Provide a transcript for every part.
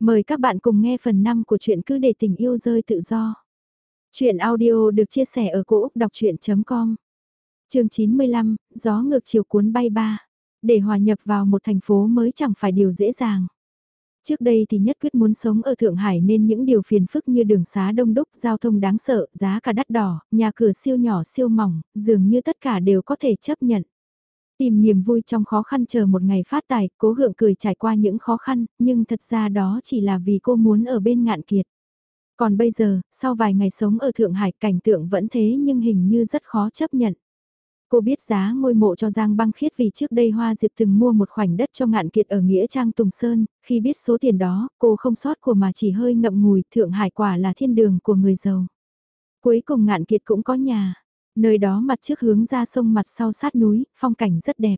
Mời các bạn cùng nghe phần 5 của truyện cứ để tình yêu rơi tự do. Chuyện audio được chia sẻ ở cỗ đọc chuyện.com Trường 95, gió ngược chiều cuốn bay ba. Để hòa nhập vào một thành phố mới chẳng phải điều dễ dàng. Trước đây thì nhất quyết muốn sống ở Thượng Hải nên những điều phiền phức như đường xá đông đúc, giao thông đáng sợ, giá cả đắt đỏ, nhà cửa siêu nhỏ siêu mỏng, dường như tất cả đều có thể chấp nhận. Tìm niềm vui trong khó khăn chờ một ngày phát tài, cố gượng cười trải qua những khó khăn, nhưng thật ra đó chỉ là vì cô muốn ở bên ngạn kiệt. Còn bây giờ, sau vài ngày sống ở Thượng Hải cảnh tượng vẫn thế nhưng hình như rất khó chấp nhận. Cô biết giá ngôi mộ cho Giang băng khiết vì trước đây Hoa Diệp từng mua một khoảnh đất cho ngạn kiệt ở Nghĩa Trang Tùng Sơn, khi biết số tiền đó, cô không sót của mà chỉ hơi ngậm ngùi, Thượng Hải quả là thiên đường của người giàu. Cuối cùng ngạn kiệt cũng có nhà, Nơi đó mặt trước hướng ra sông mặt sau sát núi, phong cảnh rất đẹp.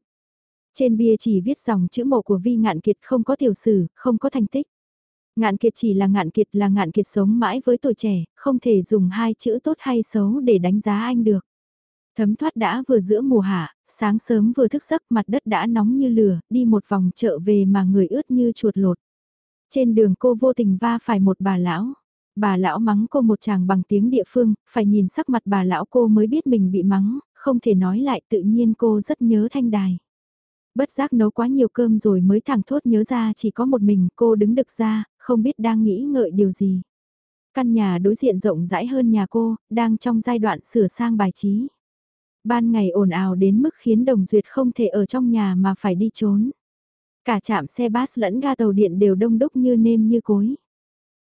Trên bia chỉ viết dòng chữ mộ của Vi Ngạn Kiệt không có tiểu sử, không có thành tích. Ngạn Kiệt chỉ là Ngạn Kiệt là Ngạn Kiệt sống mãi với tuổi trẻ, không thể dùng hai chữ tốt hay xấu để đánh giá anh được. Thấm thoát đã vừa giữa mùa hạ, sáng sớm vừa thức giấc mặt đất đã nóng như lửa, đi một vòng chợ về mà người ướt như chuột lột. Trên đường cô vô tình va phải một bà lão. Bà lão mắng cô một chàng bằng tiếng địa phương, phải nhìn sắc mặt bà lão cô mới biết mình bị mắng, không thể nói lại tự nhiên cô rất nhớ thanh đài. Bất giác nấu quá nhiều cơm rồi mới thẳng thốt nhớ ra chỉ có một mình cô đứng đực ra, không biết đang nghĩ ngợi điều gì. Căn nhà đối diện rộng rãi hơn nhà cô, đang trong giai đoạn sửa sang bài trí. Ban ngày ồn ào đến mức khiến Đồng Duyệt không thể ở trong nhà mà phải đi trốn. Cả trạm xe bus lẫn ga tàu điện đều đông đúc như nêm như cối.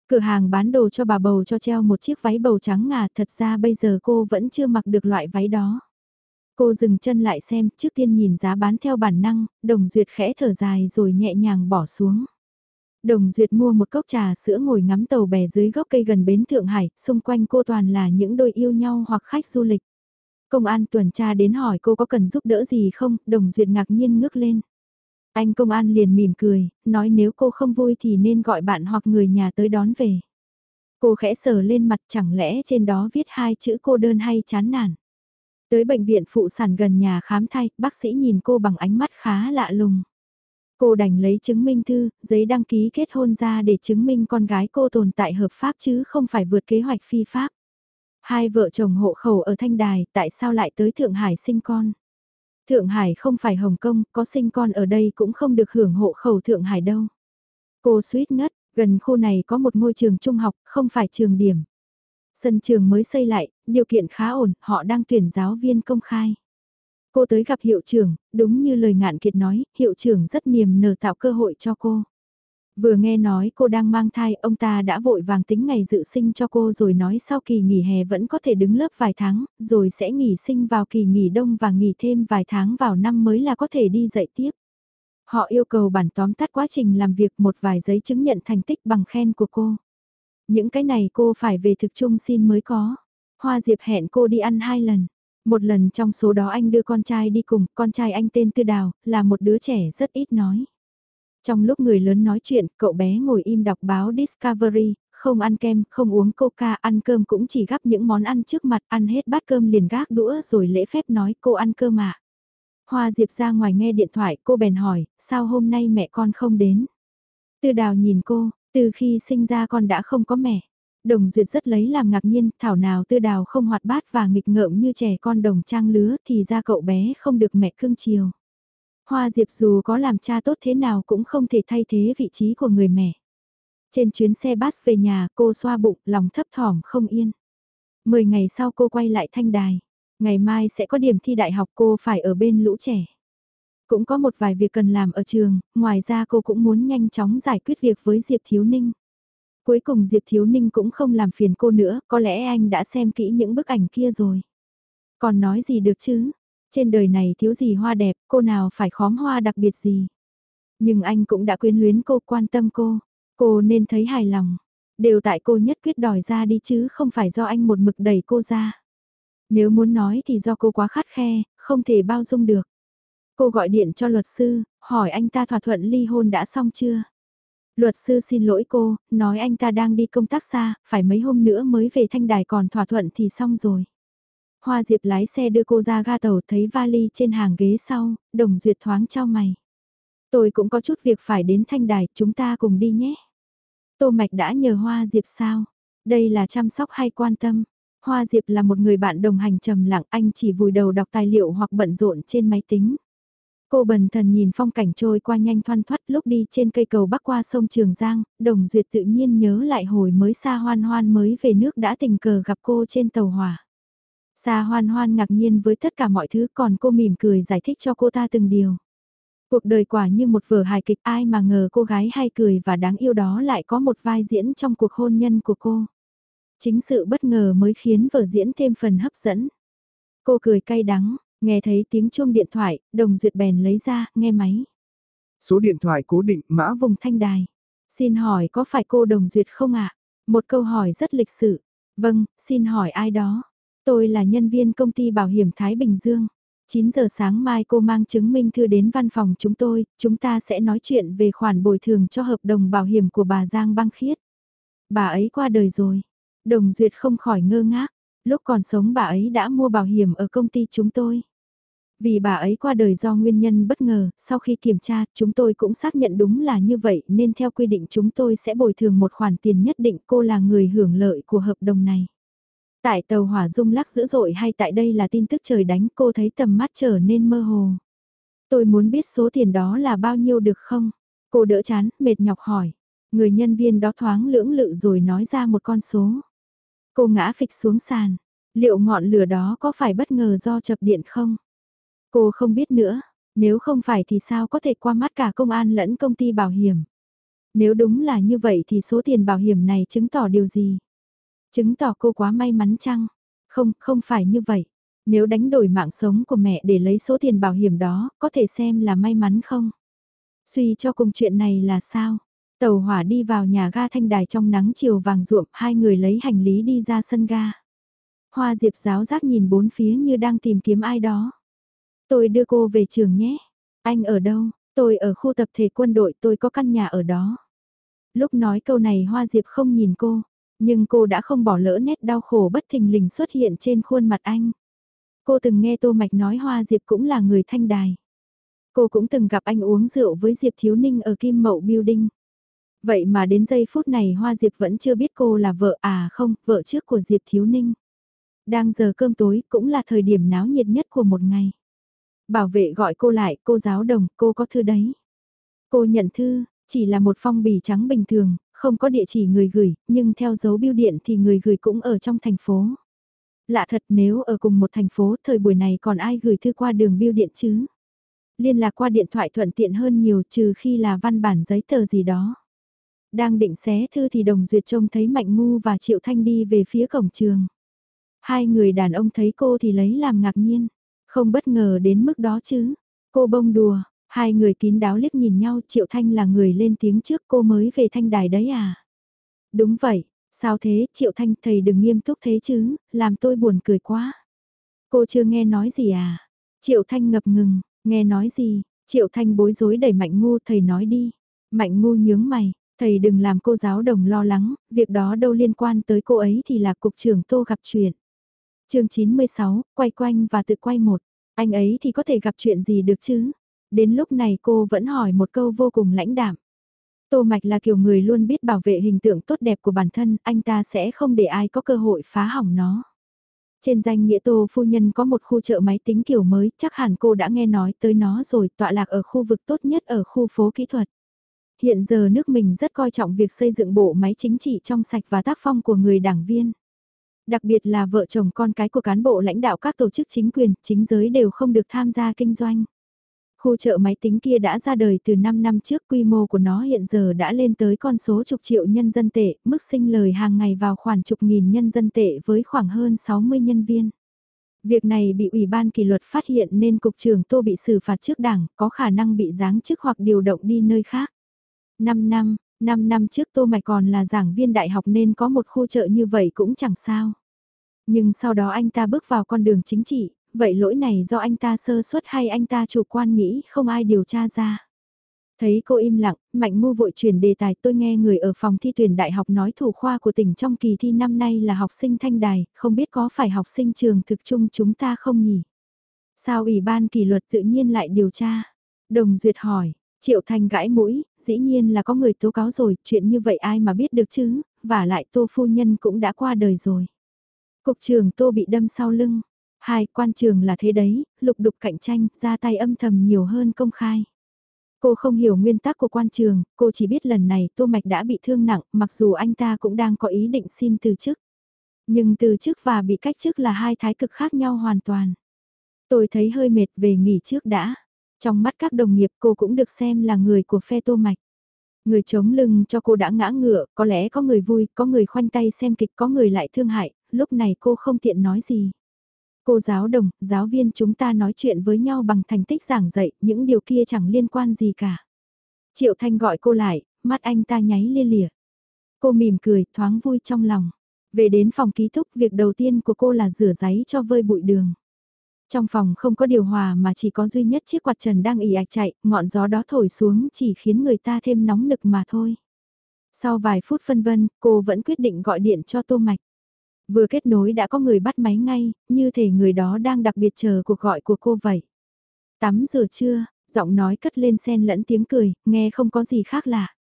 Cửa hàng bán đồ cho bà bầu cho treo một chiếc váy bầu trắng ngà thật ra bây giờ cô vẫn chưa mặc được loại váy đó. Cô dừng chân lại xem, trước tiên nhìn giá bán theo bản năng, đồng duyệt khẽ thở dài rồi nhẹ nhàng bỏ xuống. Đồng duyệt mua một cốc trà sữa ngồi ngắm tàu bè dưới gốc cây gần bến Thượng Hải, xung quanh cô toàn là những đôi yêu nhau hoặc khách du lịch. Công an tuần tra đến hỏi cô có cần giúp đỡ gì không, đồng duyệt ngạc nhiên ngước lên. Anh công an liền mỉm cười, nói nếu cô không vui thì nên gọi bạn hoặc người nhà tới đón về. Cô khẽ sờ lên mặt chẳng lẽ trên đó viết hai chữ cô đơn hay chán nản. Tới bệnh viện phụ sản gần nhà khám thai, bác sĩ nhìn cô bằng ánh mắt khá lạ lùng. Cô đành lấy chứng minh thư, giấy đăng ký kết hôn ra để chứng minh con gái cô tồn tại hợp pháp chứ không phải vượt kế hoạch phi pháp. Hai vợ chồng hộ khẩu ở Thanh Đài, tại sao lại tới Thượng Hải sinh con? Thượng Hải không phải Hồng Kông, có sinh con ở đây cũng không được hưởng hộ khẩu Thượng Hải đâu. Cô suýt ngất, gần khu này có một ngôi trường trung học, không phải trường điểm. Sân trường mới xây lại, điều kiện khá ổn, họ đang tuyển giáo viên công khai. Cô tới gặp hiệu trưởng, đúng như lời ngạn kiệt nói, hiệu trưởng rất niềm nở tạo cơ hội cho cô. Vừa nghe nói cô đang mang thai, ông ta đã vội vàng tính ngày dự sinh cho cô rồi nói sau kỳ nghỉ hè vẫn có thể đứng lớp vài tháng, rồi sẽ nghỉ sinh vào kỳ nghỉ đông và nghỉ thêm vài tháng vào năm mới là có thể đi dạy tiếp. Họ yêu cầu bản tóm tắt quá trình làm việc một vài giấy chứng nhận thành tích bằng khen của cô. Những cái này cô phải về thực trung xin mới có. Hoa Diệp hẹn cô đi ăn hai lần. Một lần trong số đó anh đưa con trai đi cùng, con trai anh tên Tư Đào, là một đứa trẻ rất ít nói. Trong lúc người lớn nói chuyện, cậu bé ngồi im đọc báo Discovery, không ăn kem, không uống coca, ăn cơm cũng chỉ gắp những món ăn trước mặt, ăn hết bát cơm liền gác đũa rồi lễ phép nói cô ăn cơm ạ. Hoa Diệp ra ngoài nghe điện thoại, cô bèn hỏi, sao hôm nay mẹ con không đến? Tư đào nhìn cô, từ khi sinh ra con đã không có mẹ. Đồng Duyệt rất lấy làm ngạc nhiên, thảo nào tư đào không hoạt bát và nghịch ngợm như trẻ con đồng trang lứa thì ra cậu bé không được mẹ cưng chiều. Hoa Diệp dù có làm cha tốt thế nào cũng không thể thay thế vị trí của người mẹ. Trên chuyến xe bus về nhà cô xoa bụng lòng thấp thỏm không yên. Mười ngày sau cô quay lại thanh đài. Ngày mai sẽ có điểm thi đại học cô phải ở bên lũ trẻ. Cũng có một vài việc cần làm ở trường, ngoài ra cô cũng muốn nhanh chóng giải quyết việc với Diệp Thiếu Ninh. Cuối cùng Diệp Thiếu Ninh cũng không làm phiền cô nữa, có lẽ anh đã xem kỹ những bức ảnh kia rồi. Còn nói gì được chứ, trên đời này thiếu gì hoa đẹp, cô nào phải khóm hoa đặc biệt gì. Nhưng anh cũng đã quyến luyến cô, quan tâm cô. Cô nên thấy hài lòng. Đều tại cô nhất quyết đòi ra đi chứ không phải do anh một mực đẩy cô ra. Nếu muốn nói thì do cô quá khát khe, không thể bao dung được. Cô gọi điện cho luật sư, hỏi anh ta thỏa thuận ly hôn đã xong chưa? Luật sư xin lỗi cô, nói anh ta đang đi công tác xa, phải mấy hôm nữa mới về thanh đài còn thỏa thuận thì xong rồi. Hoa Diệp lái xe đưa cô ra ga tàu thấy vali trên hàng ghế sau, đồng duyệt thoáng cho mày. Tôi cũng có chút việc phải đến thanh đài, chúng ta cùng đi nhé. Tô Mạch đã nhờ Hoa Diệp sao? Đây là chăm sóc hay quan tâm? Hoa Diệp là một người bạn đồng hành trầm lặng anh chỉ vùi đầu đọc tài liệu hoặc bận rộn trên máy tính. Cô bần thần nhìn phong cảnh trôi qua nhanh thoăn thoắt lúc đi trên cây cầu bắc qua sông Trường Giang, đồng duyệt tự nhiên nhớ lại hồi mới xa hoan hoan mới về nước đã tình cờ gặp cô trên tàu hỏa. Xa hoan hoan ngạc nhiên với tất cả mọi thứ còn cô mỉm cười giải thích cho cô ta từng điều. Cuộc đời quả như một vở hài kịch ai mà ngờ cô gái hay cười và đáng yêu đó lại có một vai diễn trong cuộc hôn nhân của cô. Chính sự bất ngờ mới khiến vở diễn thêm phần hấp dẫn. Cô cười cay đắng, nghe thấy tiếng chuông điện thoại, đồng duyệt bèn lấy ra, nghe máy. Số điện thoại cố định mã vùng thanh đài. Xin hỏi có phải cô đồng duyệt không ạ? Một câu hỏi rất lịch sự. Vâng, xin hỏi ai đó? Tôi là nhân viên công ty bảo hiểm Thái Bình Dương. 9 giờ sáng mai cô mang chứng minh thư đến văn phòng chúng tôi, chúng ta sẽ nói chuyện về khoản bồi thường cho hợp đồng bảo hiểm của bà Giang Băng Khiết. Bà ấy qua đời rồi. Đồng Duyệt không khỏi ngơ ngác, lúc còn sống bà ấy đã mua bảo hiểm ở công ty chúng tôi. Vì bà ấy qua đời do nguyên nhân bất ngờ, sau khi kiểm tra, chúng tôi cũng xác nhận đúng là như vậy nên theo quy định chúng tôi sẽ bồi thường một khoản tiền nhất định cô là người hưởng lợi của hợp đồng này. Tại tàu hỏa rung lắc dữ dội hay tại đây là tin tức trời đánh cô thấy tầm mắt trở nên mơ hồ. Tôi muốn biết số tiền đó là bao nhiêu được không? Cô đỡ chán, mệt nhọc hỏi. Người nhân viên đó thoáng lưỡng lự rồi nói ra một con số. Cô ngã phịch xuống sàn. Liệu ngọn lửa đó có phải bất ngờ do chập điện không? Cô không biết nữa. Nếu không phải thì sao có thể qua mắt cả công an lẫn công ty bảo hiểm? Nếu đúng là như vậy thì số tiền bảo hiểm này chứng tỏ điều gì? Chứng tỏ cô quá may mắn chăng? Không, không phải như vậy. Nếu đánh đổi mạng sống của mẹ để lấy số tiền bảo hiểm đó, có thể xem là may mắn không? Suy cho cùng chuyện này là sao? Tàu hỏa đi vào nhà ga thanh đài trong nắng chiều vàng ruộm, hai người lấy hành lý đi ra sân ga. Hoa Diệp giáo giác nhìn bốn phía như đang tìm kiếm ai đó. Tôi đưa cô về trường nhé. Anh ở đâu? Tôi ở khu tập thể quân đội tôi có căn nhà ở đó. Lúc nói câu này Hoa Diệp không nhìn cô, nhưng cô đã không bỏ lỡ nét đau khổ bất thình lình xuất hiện trên khuôn mặt anh. Cô từng nghe Tô Mạch nói Hoa Diệp cũng là người thanh đài. Cô cũng từng gặp anh uống rượu với Diệp Thiếu Ninh ở Kim Mậu Building. Vậy mà đến giây phút này Hoa Diệp vẫn chưa biết cô là vợ à không, vợ trước của Diệp Thiếu Ninh. Đang giờ cơm tối cũng là thời điểm náo nhiệt nhất của một ngày. Bảo vệ gọi cô lại, cô giáo đồng, cô có thư đấy. Cô nhận thư, chỉ là một phong bì trắng bình thường, không có địa chỉ người gửi, nhưng theo dấu bưu điện thì người gửi cũng ở trong thành phố. Lạ thật nếu ở cùng một thành phố thời buổi này còn ai gửi thư qua đường bưu điện chứ? Liên lạc qua điện thoại thuận tiện hơn nhiều trừ khi là văn bản giấy tờ gì đó. Đang định xé thư thì đồng duyệt trông thấy Mạnh Ngu và Triệu Thanh đi về phía cổng trường. Hai người đàn ông thấy cô thì lấy làm ngạc nhiên. Không bất ngờ đến mức đó chứ. Cô bông đùa, hai người kín đáo liếc nhìn nhau Triệu Thanh là người lên tiếng trước cô mới về thanh đài đấy à. Đúng vậy, sao thế Triệu Thanh thầy đừng nghiêm túc thế chứ, làm tôi buồn cười quá. Cô chưa nghe nói gì à? Triệu Thanh ngập ngừng, nghe nói gì? Triệu Thanh bối rối đẩy Mạnh Ngu thầy nói đi. Mạnh Ngu nhướng mày, thầy đừng làm cô giáo đồng lo lắng, việc đó đâu liên quan tới cô ấy thì là cục trưởng tô gặp chuyện chương 96, quay quanh và tự quay một. Anh ấy thì có thể gặp chuyện gì được chứ? Đến lúc này cô vẫn hỏi một câu vô cùng lãnh đạm. Tô Mạch là kiểu người luôn biết bảo vệ hình tượng tốt đẹp của bản thân, anh ta sẽ không để ai có cơ hội phá hỏng nó. Trên danh nghĩa Tô Phu Nhân có một khu chợ máy tính kiểu mới, chắc hẳn cô đã nghe nói tới nó rồi, tọa lạc ở khu vực tốt nhất ở khu phố kỹ thuật. Hiện giờ nước mình rất coi trọng việc xây dựng bộ máy chính trị trong sạch và tác phong của người đảng viên đặc biệt là vợ chồng con cái của cán bộ lãnh đạo các tổ chức chính quyền, chính giới đều không được tham gia kinh doanh. Khu chợ máy tính kia đã ra đời từ 5 năm trước quy mô của nó hiện giờ đã lên tới con số chục triệu nhân dân tệ, mức sinh lời hàng ngày vào khoảng chục nghìn nhân dân tệ với khoảng hơn 60 nhân viên. Việc này bị Ủy ban kỷ luật phát hiện nên Cục trưởng Tô bị xử phạt trước đảng, có khả năng bị giáng chức hoặc điều động đi nơi khác. 5 năm, 5 năm trước Tô Mạch còn là giảng viên đại học nên có một khu chợ như vậy cũng chẳng sao. Nhưng sau đó anh ta bước vào con đường chính trị, vậy lỗi này do anh ta sơ suất hay anh ta chủ quan nghĩ không ai điều tra ra. Thấy cô im lặng, Mạnh Mu vội chuyển đề tài tôi nghe người ở phòng thi tuyển đại học nói thủ khoa của tỉnh trong kỳ thi năm nay là học sinh thanh đài, không biết có phải học sinh trường thực chung chúng ta không nhỉ? Sao Ủy ban kỷ luật tự nhiên lại điều tra? Đồng Duyệt hỏi, Triệu Thanh gãi mũi, dĩ nhiên là có người tố cáo rồi, chuyện như vậy ai mà biết được chứ, và lại Tô Phu Nhân cũng đã qua đời rồi. Cục trưởng Tô bị đâm sau lưng. Hai, quan trường là thế đấy, lục đục cạnh tranh, ra tay âm thầm nhiều hơn công khai. Cô không hiểu nguyên tắc của quan trường, cô chỉ biết lần này Tô Mạch đã bị thương nặng, mặc dù anh ta cũng đang có ý định xin từ chức. Nhưng từ chức và bị cách chức là hai thái cực khác nhau hoàn toàn. Tôi thấy hơi mệt về nghỉ trước đã. Trong mắt các đồng nghiệp cô cũng được xem là người của phe Tô Mạch. Người chống lưng cho cô đã ngã ngựa, có lẽ có người vui, có người khoanh tay xem kịch, có người lại thương hại, lúc này cô không tiện nói gì. Cô giáo đồng, giáo viên chúng ta nói chuyện với nhau bằng thành tích giảng dạy, những điều kia chẳng liên quan gì cả. Triệu Thanh gọi cô lại, mắt anh ta nháy lia lịa. Cô mỉm cười, thoáng vui trong lòng. Về đến phòng ký túc, việc đầu tiên của cô là rửa giấy cho vơi bụi đường. Trong phòng không có điều hòa mà chỉ có duy nhất chiếc quạt trần đang ỉ ạch chạy, ngọn gió đó thổi xuống chỉ khiến người ta thêm nóng nực mà thôi. Sau vài phút phân vân, cô vẫn quyết định gọi điện cho Tô Mạch. Vừa kết nối đã có người bắt máy ngay, như thể người đó đang đặc biệt chờ cuộc gọi của cô vậy. Tắm rửa chưa, giọng nói cất lên sen lẫn tiếng cười, nghe không có gì khác lạ.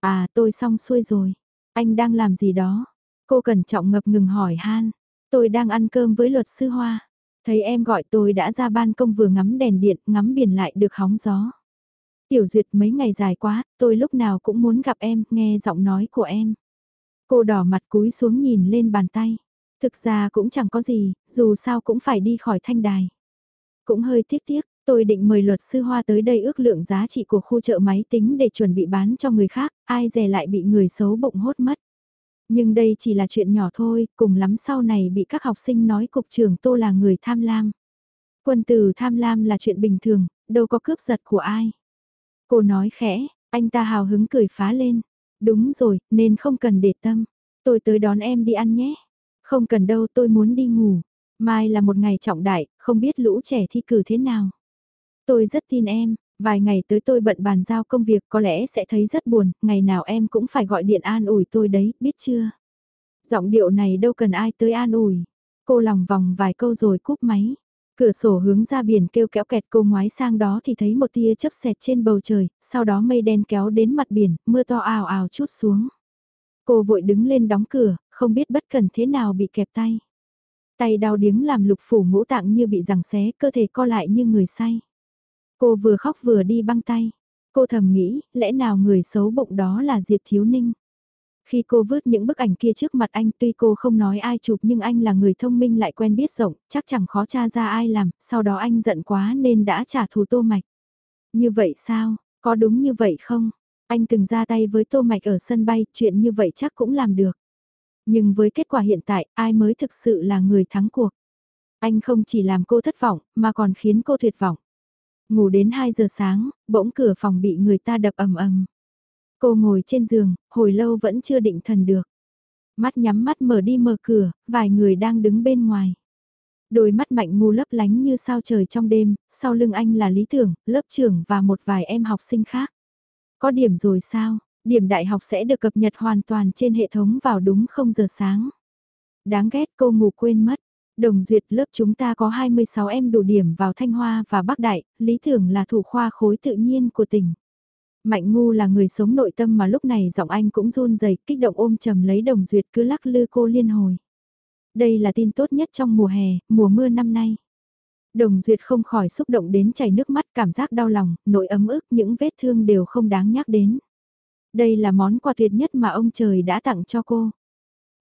À tôi xong xuôi rồi, anh đang làm gì đó? Cô cẩn trọng ngập ngừng hỏi han, tôi đang ăn cơm với luật sư Hoa. Thấy em gọi tôi đã ra ban công vừa ngắm đèn điện, ngắm biển lại được hóng gió. Tiểu duyệt mấy ngày dài quá, tôi lúc nào cũng muốn gặp em, nghe giọng nói của em. Cô đỏ mặt cúi xuống nhìn lên bàn tay. Thực ra cũng chẳng có gì, dù sao cũng phải đi khỏi thanh đài. Cũng hơi tiếc tiếc, tôi định mời luật sư Hoa tới đây ước lượng giá trị của khu chợ máy tính để chuẩn bị bán cho người khác, ai dè lại bị người xấu bụng hốt mất. Nhưng đây chỉ là chuyện nhỏ thôi, cùng lắm sau này bị các học sinh nói cục trưởng Tô là người tham lam. Quân tử tham lam là chuyện bình thường, đâu có cướp giật của ai. Cô nói khẽ, anh ta hào hứng cười phá lên. Đúng rồi, nên không cần để tâm. Tôi tới đón em đi ăn nhé. Không cần đâu tôi muốn đi ngủ. Mai là một ngày trọng đại, không biết lũ trẻ thi cử thế nào. Tôi rất tin em, vài ngày tới tôi bận bàn giao công việc có lẽ sẽ thấy rất buồn, ngày nào em cũng phải gọi điện an ủi tôi đấy, biết chưa? Giọng điệu này đâu cần ai tới an ủi. Cô lòng vòng vài câu rồi cúp máy. Cửa sổ hướng ra biển kêu kéo kẹt cô ngoái sang đó thì thấy một tia chớp xẹt trên bầu trời, sau đó mây đen kéo đến mặt biển, mưa to ào ào chút xuống. Cô vội đứng lên đóng cửa, không biết bất cần thế nào bị kẹp tay. Tay đau điếng làm lục phủ ngũ tạng như bị giằng xé, cơ thể co lại như người say. Cô vừa khóc vừa đi băng tay. Cô thầm nghĩ, lẽ nào người xấu bụng đó là Diệp Thiếu Ninh. Khi cô vứt những bức ảnh kia trước mặt anh tuy cô không nói ai chụp nhưng anh là người thông minh lại quen biết rộng, chắc chẳng khó tra ra ai làm, sau đó anh giận quá nên đã trả thù tô mạch. Như vậy sao, có đúng như vậy không? Anh từng ra tay với tô mạch ở sân bay, chuyện như vậy chắc cũng làm được. Nhưng với kết quả hiện tại, ai mới thực sự là người thắng cuộc? Anh không chỉ làm cô thất vọng, mà còn khiến cô tuyệt vọng. Ngủ đến 2 giờ sáng, bỗng cửa phòng bị người ta đập ầm ầm. Cô ngồi trên giường, hồi lâu vẫn chưa định thần được. Mắt nhắm mắt mở đi mở cửa, vài người đang đứng bên ngoài. Đôi mắt mạnh ngu lấp lánh như sao trời trong đêm, sau lưng anh là lý tưởng, lớp trưởng và một vài em học sinh khác. Có điểm rồi sao, điểm đại học sẽ được cập nhật hoàn toàn trên hệ thống vào đúng 0 giờ sáng. Đáng ghét cô ngủ quên mất. Đồng duyệt lớp chúng ta có 26 em đủ điểm vào Thanh Hoa và Bắc Đại, lý tưởng là thủ khoa khối tự nhiên của tỉnh. Mạnh ngu là người sống nội tâm mà lúc này giọng anh cũng run rẩy kích động ôm chầm lấy đồng duyệt cứ lắc lư cô liên hồi. Đây là tin tốt nhất trong mùa hè, mùa mưa năm nay. Đồng duyệt không khỏi xúc động đến chảy nước mắt cảm giác đau lòng, nỗi ấm ức những vết thương đều không đáng nhắc đến. Đây là món quà tuyệt nhất mà ông trời đã tặng cho cô.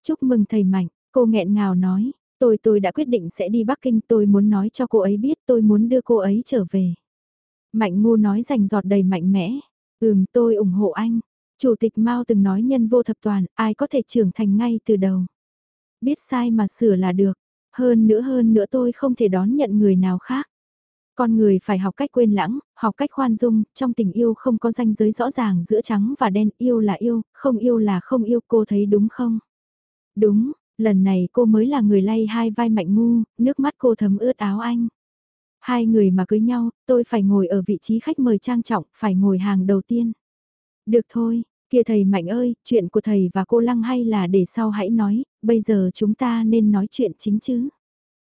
Chúc mừng thầy Mạnh, cô nghẹn ngào nói, tôi tôi đã quyết định sẽ đi Bắc Kinh tôi muốn nói cho cô ấy biết tôi muốn đưa cô ấy trở về. Mạnh ngu nói rành giọt đầy mạnh mẽ, Ừm tôi ủng hộ anh. Chủ tịch Mao từng nói nhân vô thập toàn, ai có thể trưởng thành ngay từ đầu. Biết sai mà sửa là được. Hơn nữa hơn nữa tôi không thể đón nhận người nào khác. Con người phải học cách quên lãng, học cách khoan dung, trong tình yêu không có ranh giới rõ ràng giữa trắng và đen, yêu là yêu, không yêu là không yêu, cô thấy đúng không? Đúng, lần này cô mới là người lay hai vai mạnh ngu, nước mắt cô thấm ướt áo anh. Hai người mà cưới nhau, tôi phải ngồi ở vị trí khách mời trang trọng, phải ngồi hàng đầu tiên. Được thôi, kia thầy Mạnh ơi, chuyện của thầy và cô Lăng hay là để sau hãy nói, bây giờ chúng ta nên nói chuyện chính chứ.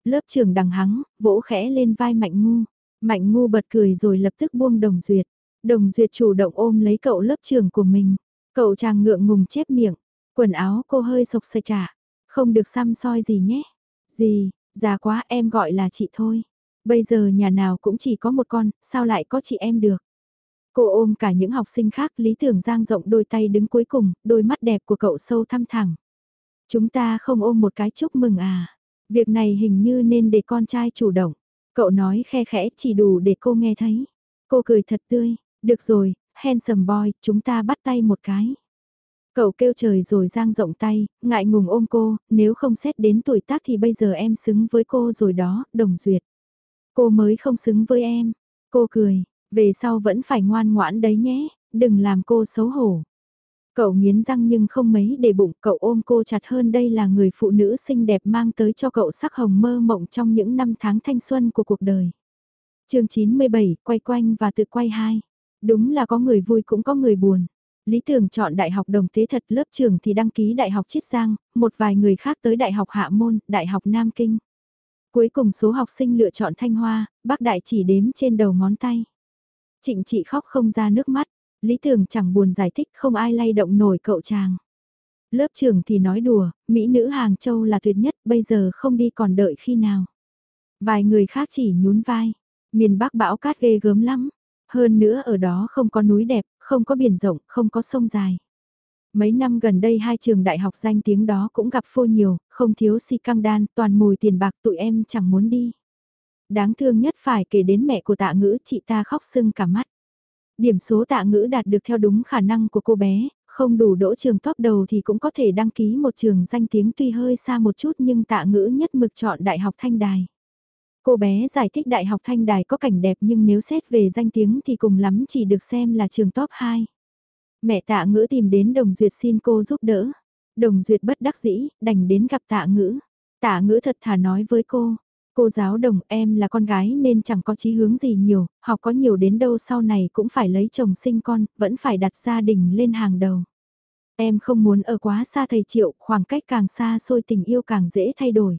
Lớp trưởng đằng hắng, vỗ khẽ lên vai Mạnh Ngu. Mạnh Ngu bật cười rồi lập tức buông đồng duyệt. Đồng Duyệt chủ động ôm lấy cậu lớp trưởng của mình. Cậu chàng ngượng ngùng chép miệng. Quần áo cô hơi sộc sạch trả. Không được xăm soi gì nhé. Gì, già quá em gọi là chị thôi. Bây giờ nhà nào cũng chỉ có một con, sao lại có chị em được. Cô ôm cả những học sinh khác lý tưởng giang rộng đôi tay đứng cuối cùng, đôi mắt đẹp của cậu sâu thăm thẳng. Chúng ta không ôm một cái chúc mừng à. Việc này hình như nên để con trai chủ động. Cậu nói khe khẽ chỉ đủ để cô nghe thấy. Cô cười thật tươi, được rồi, handsome boy, chúng ta bắt tay một cái. Cậu kêu trời rồi giang rộng tay, ngại ngùng ôm cô, nếu không xét đến tuổi tác thì bây giờ em xứng với cô rồi đó, đồng duyệt. Cô mới không xứng với em. Cô cười, về sau vẫn phải ngoan ngoãn đấy nhé, đừng làm cô xấu hổ. Cậu nghiến răng nhưng không mấy để bụng, cậu ôm cô chặt hơn đây là người phụ nữ xinh đẹp mang tới cho cậu sắc hồng mơ mộng trong những năm tháng thanh xuân của cuộc đời. chương 97, quay quanh và tự quay hai. Đúng là có người vui cũng có người buồn. Lý tưởng chọn Đại học Đồng Tế Thật lớp trường thì đăng ký Đại học Chiết Giang, một vài người khác tới Đại học Hạ Môn, Đại học Nam Kinh. Cuối cùng số học sinh lựa chọn Thanh Hoa, bác Đại chỉ đếm trên đầu ngón tay. Trịnh chị khóc không ra nước mắt, Lý Tưởng chẳng buồn giải thích không ai lay động nổi cậu chàng. Lớp trưởng thì nói đùa, Mỹ nữ Hàng Châu là tuyệt nhất, bây giờ không đi còn đợi khi nào. Vài người khác chỉ nhún vai, miền Bắc bão cát ghê gớm lắm, hơn nữa ở đó không có núi đẹp, không có biển rộng, không có sông dài. Mấy năm gần đây hai trường đại học danh tiếng đó cũng gặp phô nhiều, không thiếu si căng đan, toàn mùi tiền bạc tụi em chẳng muốn đi. Đáng thương nhất phải kể đến mẹ của tạ ngữ chị ta khóc sưng cả mắt. Điểm số tạ ngữ đạt được theo đúng khả năng của cô bé, không đủ đỗ trường top đầu thì cũng có thể đăng ký một trường danh tiếng tuy hơi xa một chút nhưng tạ ngữ nhất mực chọn Đại học Thanh Đài. Cô bé giải thích Đại học Thanh Đài có cảnh đẹp nhưng nếu xét về danh tiếng thì cùng lắm chỉ được xem là trường top 2. Mẹ tạ ngữ tìm đến Đồng Duyệt xin cô giúp đỡ. Đồng Duyệt bất đắc dĩ, đành đến gặp tạ ngữ. Tạ ngữ thật thà nói với cô, Cô giáo đồng em là con gái nên chẳng có chí hướng gì nhiều, học có nhiều đến đâu sau này cũng phải lấy chồng sinh con, vẫn phải đặt gia đình lên hàng đầu. Em không muốn ở quá xa thầy triệu, khoảng cách càng xa xôi tình yêu càng dễ thay đổi.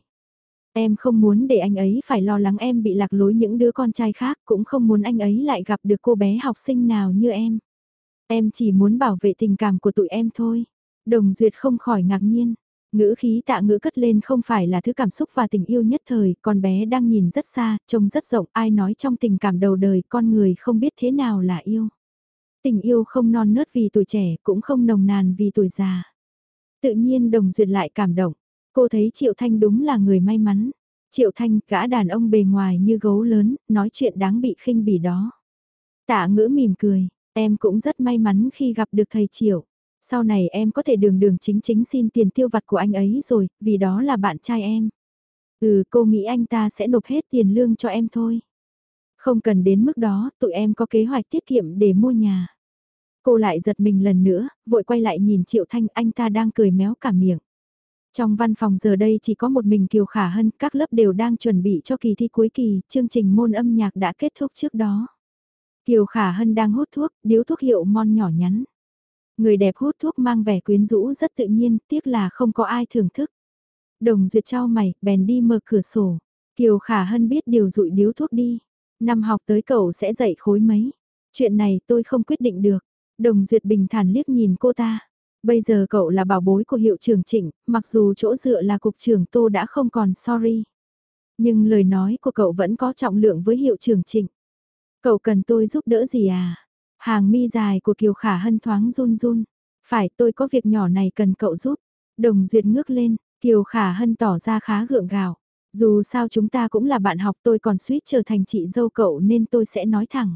Em không muốn để anh ấy phải lo lắng em bị lạc lối những đứa con trai khác, cũng không muốn anh ấy lại gặp được cô bé học sinh nào như em. Em chỉ muốn bảo vệ tình cảm của tụi em thôi. Đồng Duyệt không khỏi ngạc nhiên. Ngữ khí tạ ngữ cất lên không phải là thứ cảm xúc và tình yêu nhất thời, con bé đang nhìn rất xa, trông rất rộng, ai nói trong tình cảm đầu đời con người không biết thế nào là yêu. Tình yêu không non nớt vì tuổi trẻ, cũng không nồng nàn vì tuổi già. Tự nhiên đồng duyệt lại cảm động, cô thấy Triệu Thanh đúng là người may mắn. Triệu Thanh, gã đàn ông bề ngoài như gấu lớn, nói chuyện đáng bị khinh bỉ đó. Tạ ngữ mỉm cười, em cũng rất may mắn khi gặp được thầy Triệu. Sau này em có thể đường đường chính chính xin tiền tiêu vặt của anh ấy rồi, vì đó là bạn trai em. Ừ, cô nghĩ anh ta sẽ nộp hết tiền lương cho em thôi. Không cần đến mức đó, tụi em có kế hoạch tiết kiệm để mua nhà. Cô lại giật mình lần nữa, vội quay lại nhìn Triệu Thanh anh ta đang cười méo cả miệng. Trong văn phòng giờ đây chỉ có một mình Kiều Khả Hân, các lớp đều đang chuẩn bị cho kỳ thi cuối kỳ, chương trình môn âm nhạc đã kết thúc trước đó. Kiều Khả Hân đang hút thuốc, điếu thuốc hiệu mon nhỏ nhắn. Người đẹp hút thuốc mang vẻ quyến rũ rất tự nhiên, tiếc là không có ai thưởng thức. Đồng duyệt trao mày, bèn đi mở cửa sổ. Kiều Khả Hân biết điều dụi điếu thuốc đi. Năm học tới cậu sẽ dạy khối mấy. Chuyện này tôi không quyết định được. Đồng duyệt bình thản liếc nhìn cô ta. Bây giờ cậu là bảo bối của hiệu trưởng Trịnh, mặc dù chỗ dựa là cục trưởng Tô đã không còn sorry. Nhưng lời nói của cậu vẫn có trọng lượng với hiệu trưởng Trịnh. Cậu cần tôi giúp đỡ gì à? Hàng mi dài của Kiều Khả Hân thoáng run run. Phải tôi có việc nhỏ này cần cậu giúp. Đồng Duyệt ngước lên, Kiều Khả Hân tỏ ra khá gượng gạo. Dù sao chúng ta cũng là bạn học tôi còn suýt trở thành chị dâu cậu nên tôi sẽ nói thẳng.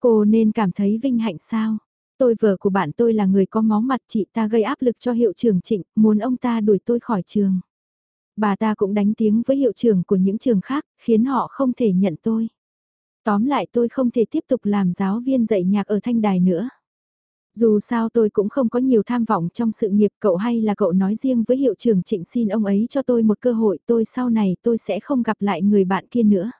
Cô nên cảm thấy vinh hạnh sao? Tôi vợ của bạn tôi là người có máu mặt chị ta gây áp lực cho hiệu trưởng trịnh, muốn ông ta đuổi tôi khỏi trường. Bà ta cũng đánh tiếng với hiệu trưởng của những trường khác, khiến họ không thể nhận tôi. Tóm lại tôi không thể tiếp tục làm giáo viên dạy nhạc ở Thanh Đài nữa. Dù sao tôi cũng không có nhiều tham vọng trong sự nghiệp cậu hay là cậu nói riêng với hiệu trưởng trịnh xin ông ấy cho tôi một cơ hội tôi sau này tôi sẽ không gặp lại người bạn kia nữa.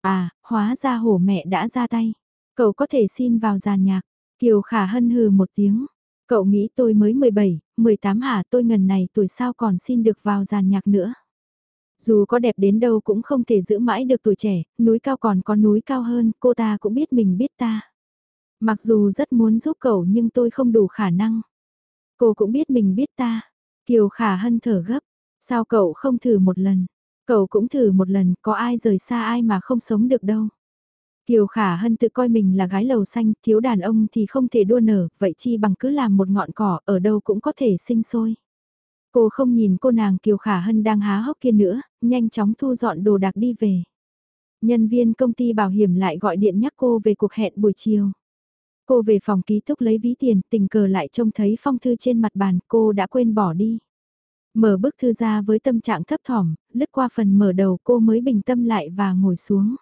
À, hóa ra hổ mẹ đã ra tay. Cậu có thể xin vào giàn nhạc. Kiều Khả hân hừ một tiếng. Cậu nghĩ tôi mới 17, 18 hả tôi ngần này tuổi sao còn xin được vào giàn nhạc nữa. Dù có đẹp đến đâu cũng không thể giữ mãi được tuổi trẻ, núi cao còn có núi cao hơn, cô ta cũng biết mình biết ta. Mặc dù rất muốn giúp cậu nhưng tôi không đủ khả năng. Cô cũng biết mình biết ta. Kiều Khả Hân thở gấp. Sao cậu không thử một lần? Cậu cũng thử một lần, có ai rời xa ai mà không sống được đâu. Kiều Khả Hân tự coi mình là gái lầu xanh, thiếu đàn ông thì không thể đua nở, vậy chi bằng cứ làm một ngọn cỏ, ở đâu cũng có thể sinh sôi. Cô không nhìn cô nàng Kiều Khả Hân đang há hốc kia nữa, nhanh chóng thu dọn đồ đạc đi về. Nhân viên công ty bảo hiểm lại gọi điện nhắc cô về cuộc hẹn buổi chiều. Cô về phòng ký túc lấy ví tiền, tình cờ lại trông thấy phong thư trên mặt bàn, cô đã quên bỏ đi. Mở bức thư ra với tâm trạng thấp thỏm, lướt qua phần mở đầu cô mới bình tâm lại và ngồi xuống.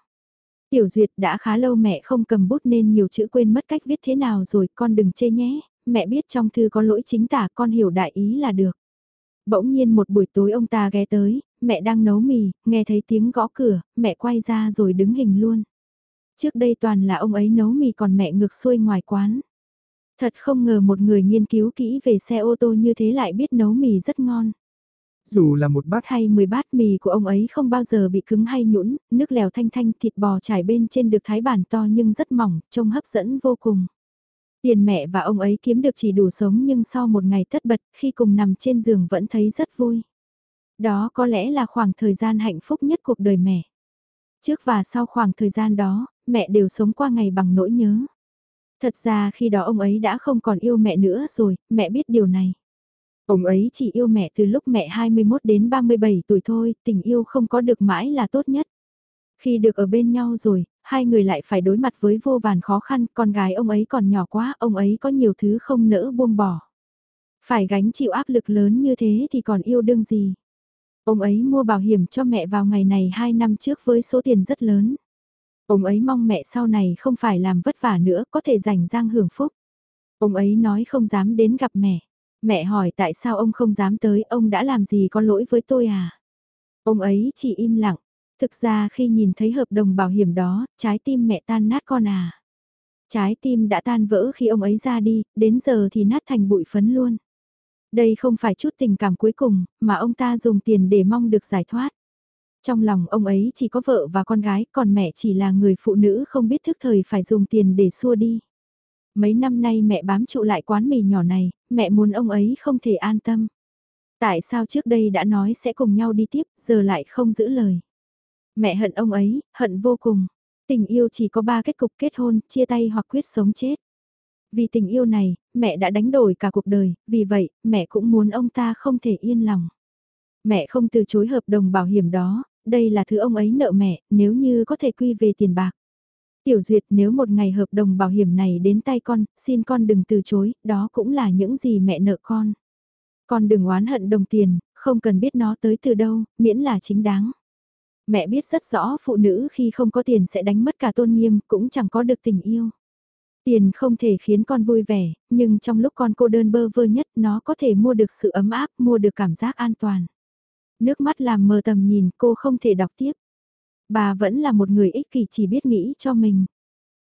Tiểu Duyệt đã khá lâu mẹ không cầm bút nên nhiều chữ quên mất cách viết thế nào rồi, con đừng chê nhé, mẹ biết trong thư có lỗi chính tả con hiểu đại ý là được. Bỗng nhiên một buổi tối ông ta ghé tới, mẹ đang nấu mì, nghe thấy tiếng gõ cửa, mẹ quay ra rồi đứng hình luôn. Trước đây toàn là ông ấy nấu mì còn mẹ ngược xuôi ngoài quán. Thật không ngờ một người nghiên cứu kỹ về xe ô tô như thế lại biết nấu mì rất ngon. Dù là một bát hay 10 bát mì của ông ấy không bao giờ bị cứng hay nhũn, nước lèo thanh thanh thịt bò trải bên trên được thái bản to nhưng rất mỏng, trông hấp dẫn vô cùng. Tiền mẹ và ông ấy kiếm được chỉ đủ sống nhưng sau một ngày tất bật khi cùng nằm trên giường vẫn thấy rất vui. Đó có lẽ là khoảng thời gian hạnh phúc nhất cuộc đời mẹ. Trước và sau khoảng thời gian đó, mẹ đều sống qua ngày bằng nỗi nhớ. Thật ra khi đó ông ấy đã không còn yêu mẹ nữa rồi, mẹ biết điều này. Ông ấy chỉ yêu mẹ từ lúc mẹ 21 đến 37 tuổi thôi, tình yêu không có được mãi là tốt nhất. Khi được ở bên nhau rồi, hai người lại phải đối mặt với vô vàn khó khăn, con gái ông ấy còn nhỏ quá, ông ấy có nhiều thứ không nỡ buông bỏ. Phải gánh chịu áp lực lớn như thế thì còn yêu đương gì. Ông ấy mua bảo hiểm cho mẹ vào ngày này 2 năm trước với số tiền rất lớn. Ông ấy mong mẹ sau này không phải làm vất vả nữa, có thể rảnh rang hưởng phúc. Ông ấy nói không dám đến gặp mẹ. Mẹ hỏi tại sao ông không dám tới, ông đã làm gì có lỗi với tôi à? Ông ấy chỉ im lặng. Thực ra khi nhìn thấy hợp đồng bảo hiểm đó, trái tim mẹ tan nát con à. Trái tim đã tan vỡ khi ông ấy ra đi, đến giờ thì nát thành bụi phấn luôn. Đây không phải chút tình cảm cuối cùng, mà ông ta dùng tiền để mong được giải thoát. Trong lòng ông ấy chỉ có vợ và con gái, còn mẹ chỉ là người phụ nữ không biết thức thời phải dùng tiền để xua đi. Mấy năm nay mẹ bám trụ lại quán mì nhỏ này, mẹ muốn ông ấy không thể an tâm. Tại sao trước đây đã nói sẽ cùng nhau đi tiếp, giờ lại không giữ lời. Mẹ hận ông ấy, hận vô cùng. Tình yêu chỉ có ba kết cục kết hôn, chia tay hoặc quyết sống chết. Vì tình yêu này, mẹ đã đánh đổi cả cuộc đời, vì vậy, mẹ cũng muốn ông ta không thể yên lòng. Mẹ không từ chối hợp đồng bảo hiểm đó, đây là thứ ông ấy nợ mẹ, nếu như có thể quy về tiền bạc. Tiểu Duyệt nếu một ngày hợp đồng bảo hiểm này đến tay con, xin con đừng từ chối, đó cũng là những gì mẹ nợ con. Con đừng oán hận đồng tiền, không cần biết nó tới từ đâu, miễn là chính đáng. Mẹ biết rất rõ phụ nữ khi không có tiền sẽ đánh mất cả tôn nghiêm, cũng chẳng có được tình yêu. Tiền không thể khiến con vui vẻ, nhưng trong lúc con cô đơn bơ vơ nhất nó có thể mua được sự ấm áp, mua được cảm giác an toàn. Nước mắt làm mờ tầm nhìn cô không thể đọc tiếp. Bà vẫn là một người ích kỷ chỉ biết nghĩ cho mình.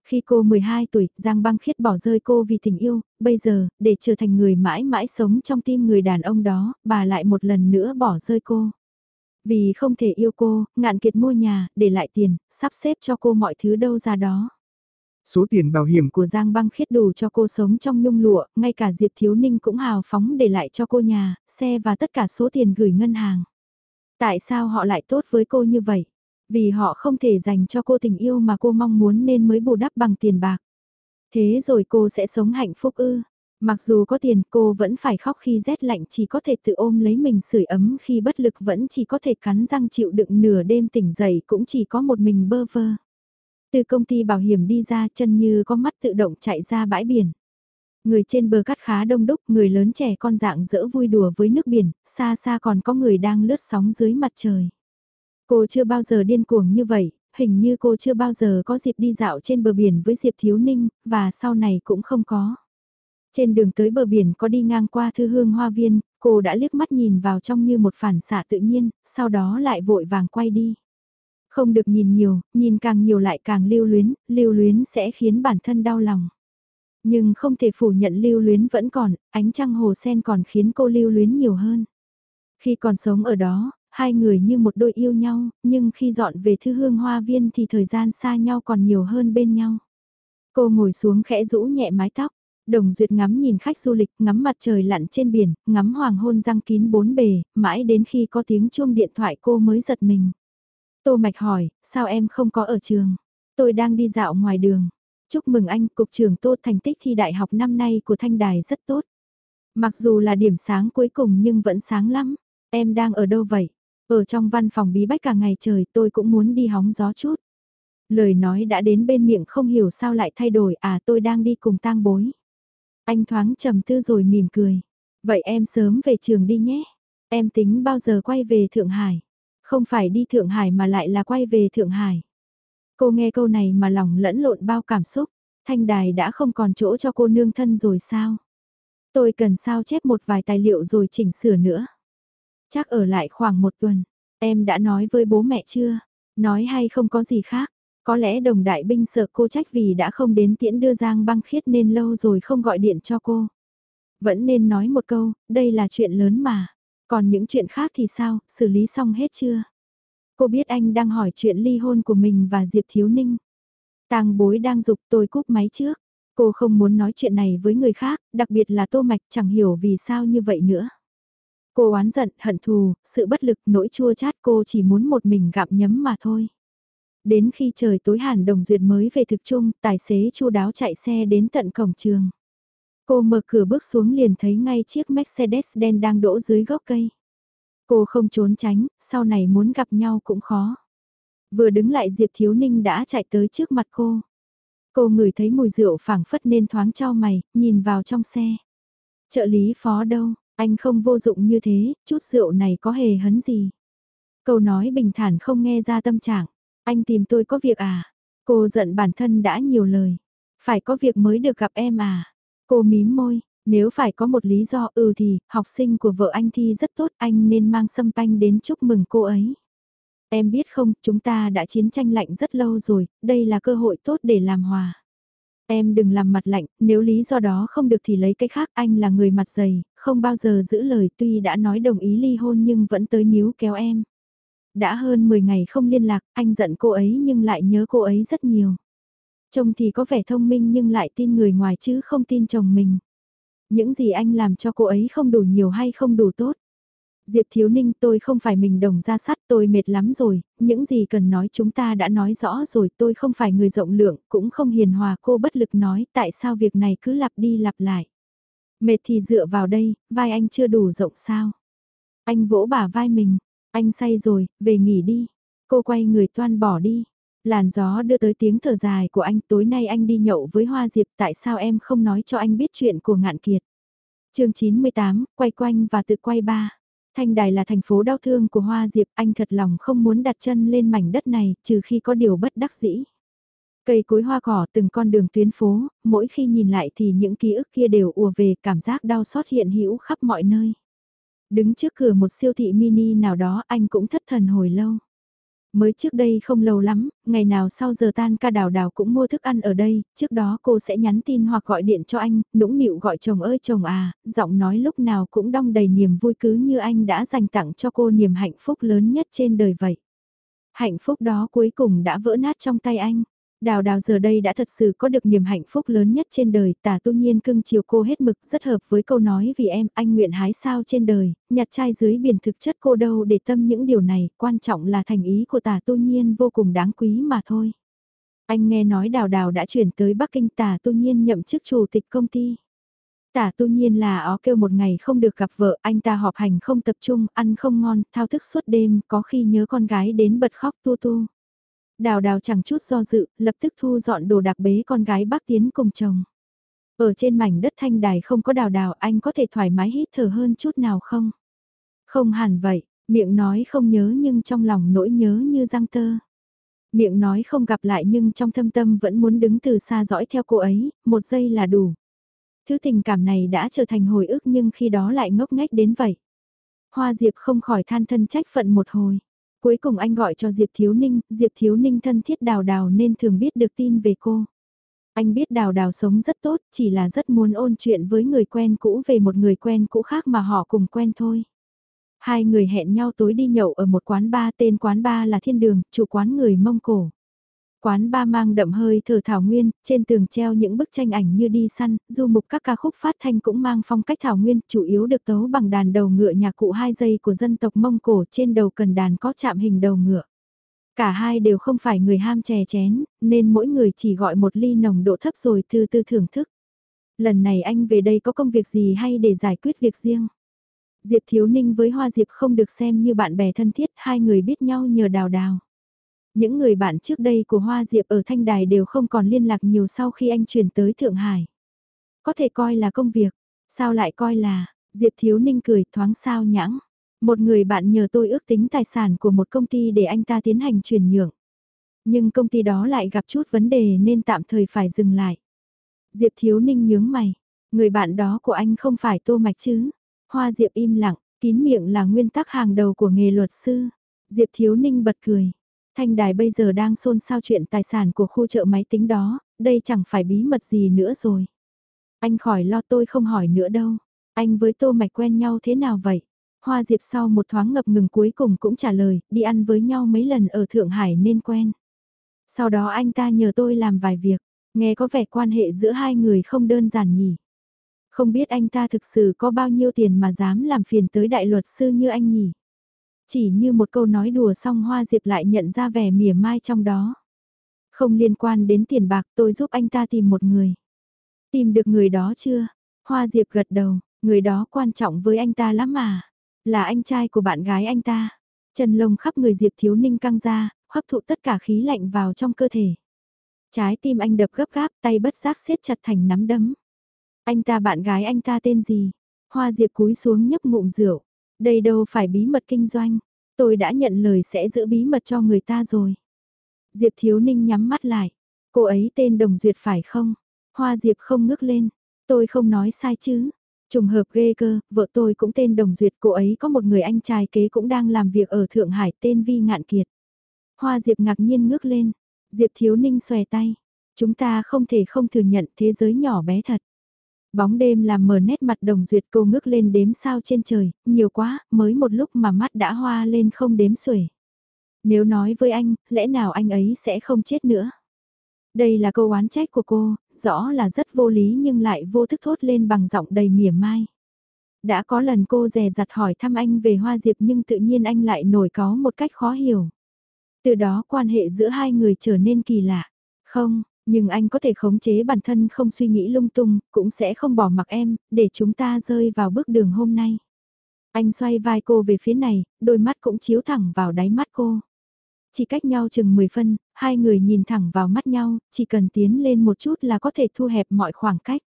Khi cô 12 tuổi, Giang băng khiết bỏ rơi cô vì tình yêu, bây giờ, để trở thành người mãi mãi sống trong tim người đàn ông đó, bà lại một lần nữa bỏ rơi cô. Vì không thể yêu cô, ngạn kiệt mua nhà, để lại tiền, sắp xếp cho cô mọi thứ đâu ra đó. Số tiền bảo hiểm của Giang băng khiết đủ cho cô sống trong nhung lụa, ngay cả Diệp Thiếu Ninh cũng hào phóng để lại cho cô nhà, xe và tất cả số tiền gửi ngân hàng. Tại sao họ lại tốt với cô như vậy? Vì họ không thể dành cho cô tình yêu mà cô mong muốn nên mới bù đắp bằng tiền bạc. Thế rồi cô sẽ sống hạnh phúc ư? Mặc dù có tiền cô vẫn phải khóc khi rét lạnh chỉ có thể tự ôm lấy mình sưởi ấm khi bất lực vẫn chỉ có thể cắn răng chịu đựng nửa đêm tỉnh dậy cũng chỉ có một mình bơ vơ. Từ công ty bảo hiểm đi ra chân như có mắt tự động chạy ra bãi biển. Người trên bờ cát khá đông đúc, người lớn trẻ con dạng dỡ vui đùa với nước biển, xa xa còn có người đang lướt sóng dưới mặt trời. Cô chưa bao giờ điên cuồng như vậy, hình như cô chưa bao giờ có dịp đi dạo trên bờ biển với Diệp Thiếu Ninh, và sau này cũng không có. Trên đường tới bờ biển có đi ngang qua thư hương hoa viên, cô đã liếc mắt nhìn vào trong như một phản xạ tự nhiên, sau đó lại vội vàng quay đi. Không được nhìn nhiều, nhìn càng nhiều lại càng lưu luyến, lưu luyến sẽ khiến bản thân đau lòng. Nhưng không thể phủ nhận lưu luyến vẫn còn, ánh trăng hồ sen còn khiến cô lưu luyến nhiều hơn. Khi còn sống ở đó, hai người như một đôi yêu nhau, nhưng khi dọn về thư hương hoa viên thì thời gian xa nhau còn nhiều hơn bên nhau. Cô ngồi xuống khẽ rũ nhẹ mái tóc. Đồng Duyệt ngắm nhìn khách du lịch, ngắm mặt trời lặn trên biển, ngắm hoàng hôn răng kín bốn bề, mãi đến khi có tiếng chuông điện thoại cô mới giật mình. Tô Mạch hỏi, sao em không có ở trường? Tôi đang đi dạo ngoài đường. Chúc mừng anh, Cục trưởng Tô thành tích thi đại học năm nay của Thanh Đài rất tốt. Mặc dù là điểm sáng cuối cùng nhưng vẫn sáng lắm. Em đang ở đâu vậy? Ở trong văn phòng bí bách cả ngày trời tôi cũng muốn đi hóng gió chút. Lời nói đã đến bên miệng không hiểu sao lại thay đổi à tôi đang đi cùng tang bối. Anh thoáng trầm tư rồi mỉm cười. Vậy em sớm về trường đi nhé. Em tính bao giờ quay về Thượng Hải. Không phải đi Thượng Hải mà lại là quay về Thượng Hải. Cô nghe câu này mà lòng lẫn lộn bao cảm xúc. Thanh đài đã không còn chỗ cho cô nương thân rồi sao? Tôi cần sao chép một vài tài liệu rồi chỉnh sửa nữa. Chắc ở lại khoảng một tuần. Em đã nói với bố mẹ chưa? Nói hay không có gì khác? Có lẽ đồng đại binh sợ cô trách vì đã không đến tiễn đưa Giang băng khiết nên lâu rồi không gọi điện cho cô. Vẫn nên nói một câu, đây là chuyện lớn mà. Còn những chuyện khác thì sao, xử lý xong hết chưa? Cô biết anh đang hỏi chuyện ly hôn của mình và Diệp Thiếu Ninh. Tàng bối đang dục tôi cúp máy trước. Cô không muốn nói chuyện này với người khác, đặc biệt là Tô Mạch chẳng hiểu vì sao như vậy nữa. Cô oán giận, hận thù, sự bất lực, nỗi chua chát cô chỉ muốn một mình gặm nhấm mà thôi. Đến khi trời tối hẳn đồng duyệt mới về thực trung, tài xế chu đáo chạy xe đến tận cổng trường. Cô mở cửa bước xuống liền thấy ngay chiếc Mercedes đen đang đỗ dưới gốc cây. Cô không trốn tránh, sau này muốn gặp nhau cũng khó. Vừa đứng lại Diệp Thiếu Ninh đã chạy tới trước mặt cô. Cô ngửi thấy mùi rượu phảng phất nên thoáng cho mày, nhìn vào trong xe. Trợ lý phó đâu, anh không vô dụng như thế, chút rượu này có hề hấn gì. Câu nói bình thản không nghe ra tâm trạng. Anh tìm tôi có việc à? Cô giận bản thân đã nhiều lời. Phải có việc mới được gặp em à? Cô mím môi, nếu phải có một lý do ừ thì, học sinh của vợ anh thi rất tốt anh nên mang sâm panh đến chúc mừng cô ấy. Em biết không, chúng ta đã chiến tranh lạnh rất lâu rồi, đây là cơ hội tốt để làm hòa. Em đừng làm mặt lạnh, nếu lý do đó không được thì lấy cái khác, anh là người mặt dày, không bao giờ giữ lời tuy đã nói đồng ý ly hôn nhưng vẫn tới níu kéo em. Đã hơn 10 ngày không liên lạc, anh giận cô ấy nhưng lại nhớ cô ấy rất nhiều. Trông thì có vẻ thông minh nhưng lại tin người ngoài chứ không tin chồng mình. Những gì anh làm cho cô ấy không đủ nhiều hay không đủ tốt. Diệp Thiếu Ninh tôi không phải mình đồng ra sắt tôi mệt lắm rồi, những gì cần nói chúng ta đã nói rõ rồi tôi không phải người rộng lượng, cũng không hiền hòa cô bất lực nói tại sao việc này cứ lặp đi lặp lại. Mệt thì dựa vào đây, vai anh chưa đủ rộng sao. Anh vỗ bả vai mình, anh say rồi, về nghỉ đi. Cô quay người toan bỏ đi. Làn gió đưa tới tiếng thở dài của anh tối nay anh đi nhậu với Hoa Diệp tại sao em không nói cho anh biết chuyện của ngạn kiệt. chương 98, quay quanh và tự quay ba. Thanh Đài là thành phố đau thương của Hoa Diệp, anh thật lòng không muốn đặt chân lên mảnh đất này, trừ khi có điều bất đắc dĩ. Cây cối hoa cỏ từng con đường tuyến phố, mỗi khi nhìn lại thì những ký ức kia đều ùa về cảm giác đau xót hiện hữu khắp mọi nơi. Đứng trước cửa một siêu thị mini nào đó anh cũng thất thần hồi lâu. Mới trước đây không lâu lắm, ngày nào sau giờ tan ca đào đào cũng mua thức ăn ở đây, trước đó cô sẽ nhắn tin hoặc gọi điện cho anh, nũng nịu gọi chồng ơi chồng à, giọng nói lúc nào cũng đong đầy niềm vui cứ như anh đã dành tặng cho cô niềm hạnh phúc lớn nhất trên đời vậy. Hạnh phúc đó cuối cùng đã vỡ nát trong tay anh. Đào đào giờ đây đã thật sự có được niềm hạnh phúc lớn nhất trên đời, tả tu nhiên cưng chiều cô hết mực rất hợp với câu nói vì em, anh nguyện hái sao trên đời, nhặt trai dưới biển thực chất cô đâu để tâm những điều này, quan trọng là thành ý của tả tu nhiên vô cùng đáng quý mà thôi. Anh nghe nói đào đào đã chuyển tới Bắc Kinh tả tu nhiên nhậm chức chủ tịch công ty. Tả tu nhiên là ó kêu một ngày không được gặp vợ, anh ta họp hành không tập trung, ăn không ngon, thao thức suốt đêm, có khi nhớ con gái đến bật khóc tu tu. Đào đào chẳng chút do dự, lập tức thu dọn đồ đạc bế con gái bác tiến cùng chồng. Ở trên mảnh đất thanh đài không có đào đào anh có thể thoải mái hít thở hơn chút nào không? Không hẳn vậy, miệng nói không nhớ nhưng trong lòng nỗi nhớ như răng tơ. Miệng nói không gặp lại nhưng trong thâm tâm vẫn muốn đứng từ xa dõi theo cô ấy, một giây là đủ. Thứ tình cảm này đã trở thành hồi ức nhưng khi đó lại ngốc nghếch đến vậy. Hoa Diệp không khỏi than thân trách phận một hồi. Cuối cùng anh gọi cho Diệp Thiếu Ninh, Diệp Thiếu Ninh thân thiết đào đào nên thường biết được tin về cô. Anh biết đào đào sống rất tốt, chỉ là rất muốn ôn chuyện với người quen cũ về một người quen cũ khác mà họ cùng quen thôi. Hai người hẹn nhau tối đi nhậu ở một quán bar tên quán bar là Thiên Đường, chủ quán người Mông Cổ. Quán ba mang đậm hơi thở thảo nguyên, trên tường treo những bức tranh ảnh như đi săn, du mục các ca khúc phát thanh cũng mang phong cách thảo nguyên, chủ yếu được tấu bằng đàn đầu ngựa nhạc cụ hai dây của dân tộc Mông Cổ trên đầu cần đàn có chạm hình đầu ngựa. Cả hai đều không phải người ham chè chén, nên mỗi người chỉ gọi một ly nồng độ thấp rồi từ từ thưởng thức. Lần này anh về đây có công việc gì hay để giải quyết việc riêng? Diệp Thiếu Ninh với Hoa Diệp không được xem như bạn bè thân thiết, hai người biết nhau nhờ đào đào. Những người bạn trước đây của Hoa Diệp ở Thanh Đài đều không còn liên lạc nhiều sau khi anh chuyển tới Thượng Hải. Có thể coi là công việc, sao lại coi là, Diệp Thiếu Ninh cười thoáng sao nhãng. Một người bạn nhờ tôi ước tính tài sản của một công ty để anh ta tiến hành chuyển nhượng. Nhưng công ty đó lại gặp chút vấn đề nên tạm thời phải dừng lại. Diệp Thiếu Ninh nhướng mày, người bạn đó của anh không phải Tô Mạch chứ? Hoa Diệp im lặng, kín miệng là nguyên tắc hàng đầu của nghề luật sư. Diệp Thiếu Ninh bật cười. Thanh đài bây giờ đang xôn xao chuyện tài sản của khu chợ máy tính đó, đây chẳng phải bí mật gì nữa rồi. Anh khỏi lo tôi không hỏi nữa đâu. Anh với Tô Mạch quen nhau thế nào vậy? Hoa Diệp sau một thoáng ngập ngừng cuối cùng cũng trả lời, đi ăn với nhau mấy lần ở Thượng Hải nên quen. Sau đó anh ta nhờ tôi làm vài việc, nghe có vẻ quan hệ giữa hai người không đơn giản nhỉ. Không biết anh ta thực sự có bao nhiêu tiền mà dám làm phiền tới đại luật sư như anh nhỉ. Chỉ như một câu nói đùa xong Hoa Diệp lại nhận ra vẻ mỉa mai trong đó. Không liên quan đến tiền bạc tôi giúp anh ta tìm một người. Tìm được người đó chưa? Hoa Diệp gật đầu, người đó quan trọng với anh ta lắm mà. Là anh trai của bạn gái anh ta. Chân lông khắp người Diệp Thiếu Ninh căng ra, hấp thụ tất cả khí lạnh vào trong cơ thể. Trái tim anh đập gấp gáp, tay bất giác siết chặt thành nắm đấm. Anh ta bạn gái anh ta tên gì? Hoa Diệp cúi xuống nhấp ngụm rượu. Đây đâu phải bí mật kinh doanh. Tôi đã nhận lời sẽ giữ bí mật cho người ta rồi. Diệp Thiếu Ninh nhắm mắt lại. Cô ấy tên Đồng Duyệt phải không? Hoa Diệp không ngước lên. Tôi không nói sai chứ. Trùng hợp ghê cơ, vợ tôi cũng tên Đồng Duyệt, cô ấy có một người anh trai kế cũng đang làm việc ở Thượng Hải tên Vi Ngạn Kiệt. Hoa Diệp ngạc nhiên ngước lên, Diệp Thiếu Ninh xòe tay. Chúng ta không thể không thừa nhận thế giới nhỏ bé thật. Bóng đêm làm mờ nét mặt Đồng Duyệt cô ngước lên đếm sao trên trời, nhiều quá, mới một lúc mà mắt đã hoa lên không đếm xuể. Nếu nói với anh, lẽ nào anh ấy sẽ không chết nữa? Đây là câu oán trách của cô, rõ là rất vô lý nhưng lại vô thức thốt lên bằng giọng đầy mỉa mai. Đã có lần cô dè dặt hỏi thăm anh về Hoa Diệp nhưng tự nhiên anh lại nổi có một cách khó hiểu. Từ đó quan hệ giữa hai người trở nên kỳ lạ. Không, nhưng anh có thể khống chế bản thân không suy nghĩ lung tung, cũng sẽ không bỏ mặc em, để chúng ta rơi vào bước đường hôm nay. Anh xoay vai cô về phía này, đôi mắt cũng chiếu thẳng vào đáy mắt cô. Chỉ cách nhau chừng 10 phân, hai người nhìn thẳng vào mắt nhau, chỉ cần tiến lên một chút là có thể thu hẹp mọi khoảng cách.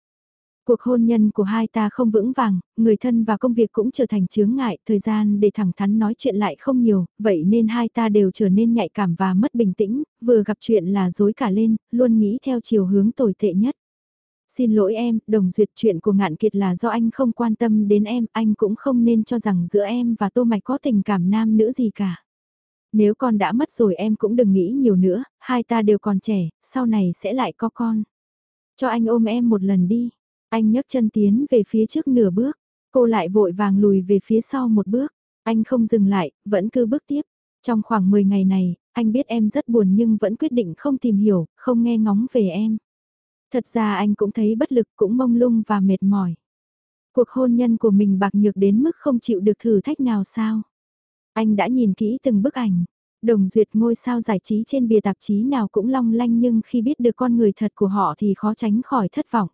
Cuộc hôn nhân của hai ta không vững vàng, người thân và công việc cũng trở thành chướng ngại, thời gian để thẳng thắn nói chuyện lại không nhiều, vậy nên hai ta đều trở nên nhạy cảm và mất bình tĩnh, vừa gặp chuyện là dối cả lên, luôn nghĩ theo chiều hướng tồi tệ nhất. Xin lỗi em, đồng duyệt chuyện của ngạn kiệt là do anh không quan tâm đến em, anh cũng không nên cho rằng giữa em và tô mạch có tình cảm nam nữ gì cả. Nếu con đã mất rồi em cũng đừng nghĩ nhiều nữa, hai ta đều còn trẻ, sau này sẽ lại có con. Cho anh ôm em một lần đi. Anh nhấc chân tiến về phía trước nửa bước, cô lại vội vàng lùi về phía sau một bước. Anh không dừng lại, vẫn cứ bước tiếp. Trong khoảng 10 ngày này, anh biết em rất buồn nhưng vẫn quyết định không tìm hiểu, không nghe ngóng về em. Thật ra anh cũng thấy bất lực cũng mông lung và mệt mỏi. Cuộc hôn nhân của mình bạc nhược đến mức không chịu được thử thách nào sao? Anh đã nhìn kỹ từng bức ảnh. Đồng duyệt ngôi sao giải trí trên bìa tạp chí nào cũng long lanh nhưng khi biết được con người thật của họ thì khó tránh khỏi thất vọng.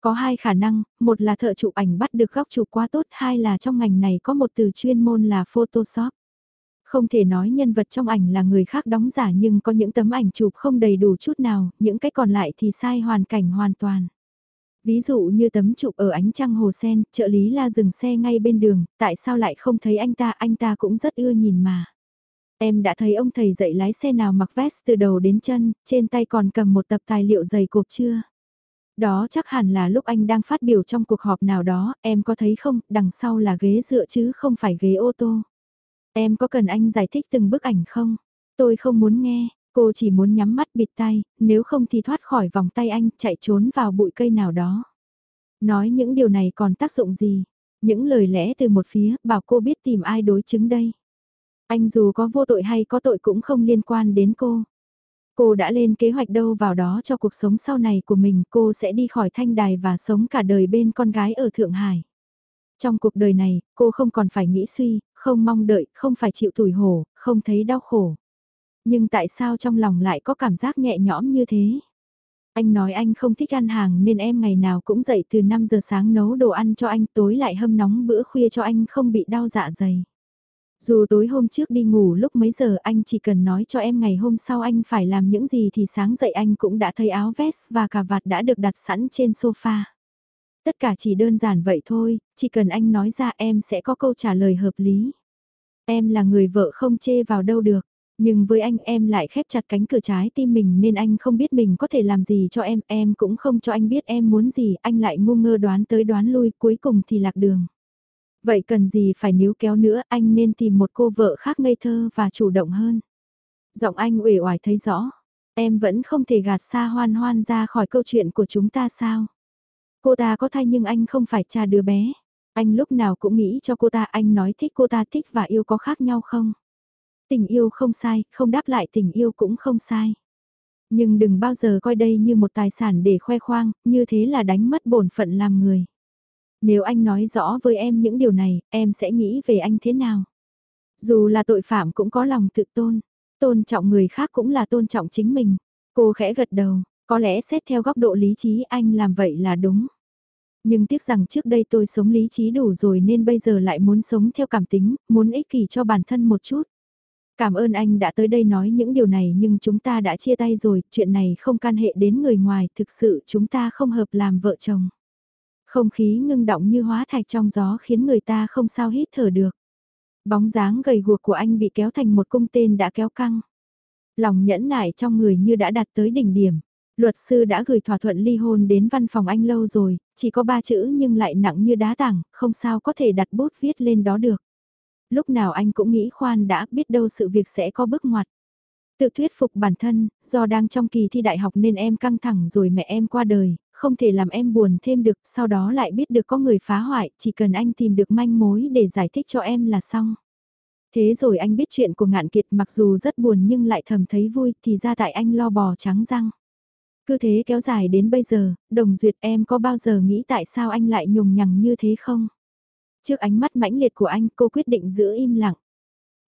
Có hai khả năng, một là thợ chụp ảnh bắt được góc chụp quá tốt, hai là trong ngành này có một từ chuyên môn là Photoshop. Không thể nói nhân vật trong ảnh là người khác đóng giả nhưng có những tấm ảnh chụp không đầy đủ chút nào, những cái còn lại thì sai hoàn cảnh hoàn toàn. Ví dụ như tấm chụp ở ánh trăng hồ sen, trợ lý la dừng xe ngay bên đường, tại sao lại không thấy anh ta, anh ta cũng rất ưa nhìn mà. Em đã thấy ông thầy dạy lái xe nào mặc vest từ đầu đến chân, trên tay còn cầm một tập tài liệu dày cộp chưa? Đó chắc hẳn là lúc anh đang phát biểu trong cuộc họp nào đó, em có thấy không, đằng sau là ghế dựa chứ không phải ghế ô tô. Em có cần anh giải thích từng bức ảnh không? Tôi không muốn nghe, cô chỉ muốn nhắm mắt bịt tay, nếu không thì thoát khỏi vòng tay anh chạy trốn vào bụi cây nào đó. Nói những điều này còn tác dụng gì? Những lời lẽ từ một phía bảo cô biết tìm ai đối chứng đây. Anh dù có vô tội hay có tội cũng không liên quan đến cô. Cô đã lên kế hoạch đâu vào đó cho cuộc sống sau này của mình, cô sẽ đi khỏi thanh đài và sống cả đời bên con gái ở Thượng Hải. Trong cuộc đời này, cô không còn phải nghĩ suy, không mong đợi, không phải chịu tủi hổ, không thấy đau khổ. Nhưng tại sao trong lòng lại có cảm giác nhẹ nhõm như thế? Anh nói anh không thích ăn hàng nên em ngày nào cũng dậy từ 5 giờ sáng nấu đồ ăn cho anh tối lại hâm nóng bữa khuya cho anh không bị đau dạ dày. Dù tối hôm trước đi ngủ lúc mấy giờ anh chỉ cần nói cho em ngày hôm sau anh phải làm những gì thì sáng dậy anh cũng đã thấy áo vest và cà vạt đã được đặt sẵn trên sofa. Tất cả chỉ đơn giản vậy thôi, chỉ cần anh nói ra em sẽ có câu trả lời hợp lý. Em là người vợ không chê vào đâu được. Nhưng với anh em lại khép chặt cánh cửa trái tim mình nên anh không biết mình có thể làm gì cho em, em cũng không cho anh biết em muốn gì, anh lại ngu ngơ đoán tới đoán lui, cuối cùng thì lạc đường. Vậy cần gì phải níu kéo nữa, anh nên tìm một cô vợ khác ngây thơ và chủ động hơn. Giọng anh uể oải thấy rõ, em vẫn không thể gạt xa hoan hoan ra khỏi câu chuyện của chúng ta sao. Cô ta có thai nhưng anh không phải cha đứa bé. Anh lúc nào cũng nghĩ cho cô ta anh nói thích cô ta thích và yêu có khác nhau không? Tình yêu không sai, không đáp lại tình yêu cũng không sai. Nhưng đừng bao giờ coi đây như một tài sản để khoe khoang, như thế là đánh mất bổn phận làm người. Nếu anh nói rõ với em những điều này, em sẽ nghĩ về anh thế nào? Dù là tội phạm cũng có lòng tự tôn, tôn trọng người khác cũng là tôn trọng chính mình. Cô khẽ gật đầu, có lẽ xét theo góc độ lý trí anh làm vậy là đúng. Nhưng tiếc rằng trước đây tôi sống lý trí đủ rồi nên bây giờ lại muốn sống theo cảm tính, muốn ích kỷ cho bản thân một chút. Cảm ơn anh đã tới đây nói những điều này nhưng chúng ta đã chia tay rồi, chuyện này không can hệ đến người ngoài, thực sự chúng ta không hợp làm vợ chồng. Không khí ngưng động như hóa thạch trong gió khiến người ta không sao hít thở được. Bóng dáng gầy guộc của anh bị kéo thành một cung tên đã kéo căng. Lòng nhẫn nại trong người như đã đạt tới đỉnh điểm. Luật sư đã gửi thỏa thuận ly hôn đến văn phòng anh lâu rồi, chỉ có ba chữ nhưng lại nặng như đá tảng, không sao có thể đặt bút viết lên đó được. Lúc nào anh cũng nghĩ khoan đã biết đâu sự việc sẽ có bước ngoặt. Tự thuyết phục bản thân, do đang trong kỳ thi đại học nên em căng thẳng rồi mẹ em qua đời, không thể làm em buồn thêm được, sau đó lại biết được có người phá hoại, chỉ cần anh tìm được manh mối để giải thích cho em là xong. Thế rồi anh biết chuyện của ngạn kiệt mặc dù rất buồn nhưng lại thầm thấy vui thì ra tại anh lo bò trắng răng. Cứ thế kéo dài đến bây giờ, đồng duyệt em có bao giờ nghĩ tại sao anh lại nhùng nhằng như thế không? Trước ánh mắt mãnh liệt của anh cô quyết định giữ im lặng.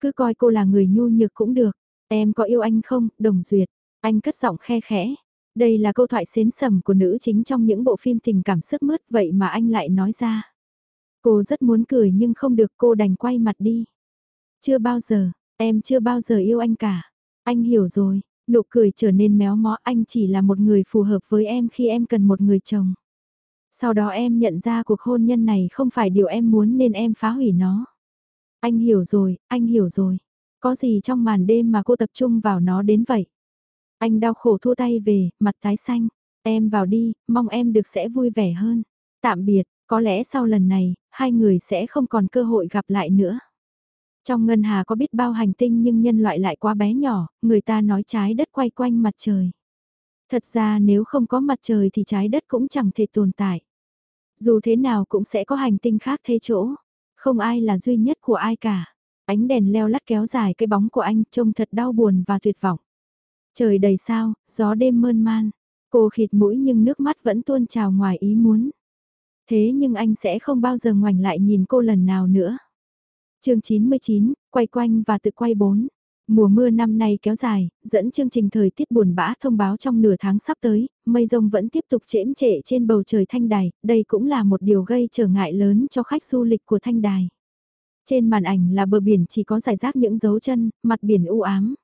Cứ coi cô là người nhu nhược cũng được. Em có yêu anh không, đồng duyệt? Anh cất giọng khe khẽ. Đây là câu thoại xến sầm của nữ chính trong những bộ phim tình cảm sức mướt vậy mà anh lại nói ra. Cô rất muốn cười nhưng không được cô đành quay mặt đi. Chưa bao giờ, em chưa bao giờ yêu anh cả. Anh hiểu rồi, nụ cười trở nên méo mó anh chỉ là một người phù hợp với em khi em cần một người chồng. Sau đó em nhận ra cuộc hôn nhân này không phải điều em muốn nên em phá hủy nó. Anh hiểu rồi, anh hiểu rồi. Có gì trong màn đêm mà cô tập trung vào nó đến vậy? Anh đau khổ thua tay về, mặt tái xanh. Em vào đi, mong em được sẽ vui vẻ hơn. Tạm biệt, có lẽ sau lần này, hai người sẽ không còn cơ hội gặp lại nữa. Trong ngân hà có biết bao hành tinh nhưng nhân loại lại quá bé nhỏ, người ta nói trái đất quay quanh mặt trời. Thật ra nếu không có mặt trời thì trái đất cũng chẳng thể tồn tại. Dù thế nào cũng sẽ có hành tinh khác thế chỗ. Không ai là duy nhất của ai cả. Ánh đèn leo lắt kéo dài cái bóng của anh trông thật đau buồn và tuyệt vọng. Trời đầy sao, gió đêm mơn man. Cô khịt mũi nhưng nước mắt vẫn tuôn trào ngoài ý muốn. Thế nhưng anh sẽ không bao giờ ngoảnh lại nhìn cô lần nào nữa. chương 99, quay quanh và tự quay bốn. Mùa mưa năm nay kéo dài, dẫn chương trình thời tiết buồn bã thông báo trong nửa tháng sắp tới, mây rông vẫn tiếp tục chễm trệ trên bầu trời thanh đài, đây cũng là một điều gây trở ngại lớn cho khách du lịch của thanh đài. Trên màn ảnh là bờ biển chỉ có giải rác những dấu chân, mặt biển u ám.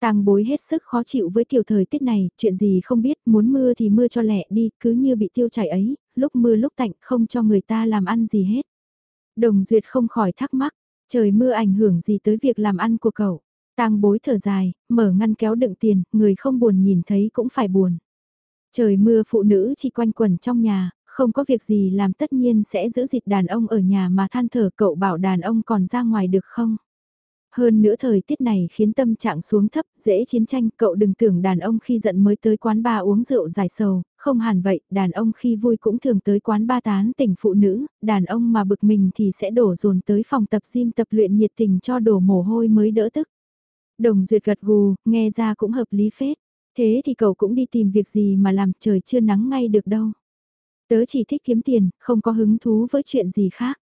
Tàng bối hết sức khó chịu với kiểu thời tiết này, chuyện gì không biết, muốn mưa thì mưa cho lẹ đi, cứ như bị tiêu chảy ấy, lúc mưa lúc tạnh không cho người ta làm ăn gì hết. Đồng Duyệt không khỏi thắc mắc, trời mưa ảnh hưởng gì tới việc làm ăn của cậu. Tang bối thở dài, mở ngăn kéo đựng tiền, người không buồn nhìn thấy cũng phải buồn. Trời mưa phụ nữ chỉ quanh quẩn trong nhà, không có việc gì làm tất nhiên sẽ giữ dịt đàn ông ở nhà mà than thở cậu bảo đàn ông còn ra ngoài được không. Hơn nữa thời tiết này khiến tâm trạng xuống thấp, dễ chiến tranh, cậu đừng tưởng đàn ông khi giận mới tới quán ba uống rượu giải sầu, không hẳn vậy, đàn ông khi vui cũng thường tới quán ba tán tỉnh phụ nữ, đàn ông mà bực mình thì sẽ đổ dồn tới phòng tập gym tập luyện nhiệt tình cho đổ mồ hôi mới đỡ tức. Đồng duyệt gật gù, nghe ra cũng hợp lý phết. Thế thì cậu cũng đi tìm việc gì mà làm trời chưa nắng ngay được đâu. Tớ chỉ thích kiếm tiền, không có hứng thú với chuyện gì khác.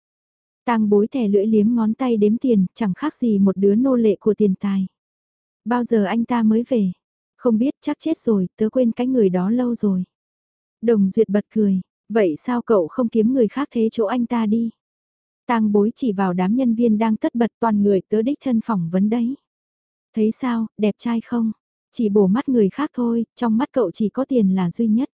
Tang bối thẻ lưỡi liếm ngón tay đếm tiền, chẳng khác gì một đứa nô lệ của tiền tài. Bao giờ anh ta mới về? Không biết chắc chết rồi, tớ quên cái người đó lâu rồi. Đồng Duyệt bật cười, vậy sao cậu không kiếm người khác thế chỗ anh ta đi? Tang bối chỉ vào đám nhân viên đang tất bật toàn người tớ đích thân phỏng vấn đấy. Thấy sao, đẹp trai không? Chỉ bổ mắt người khác thôi, trong mắt cậu chỉ có tiền là duy nhất.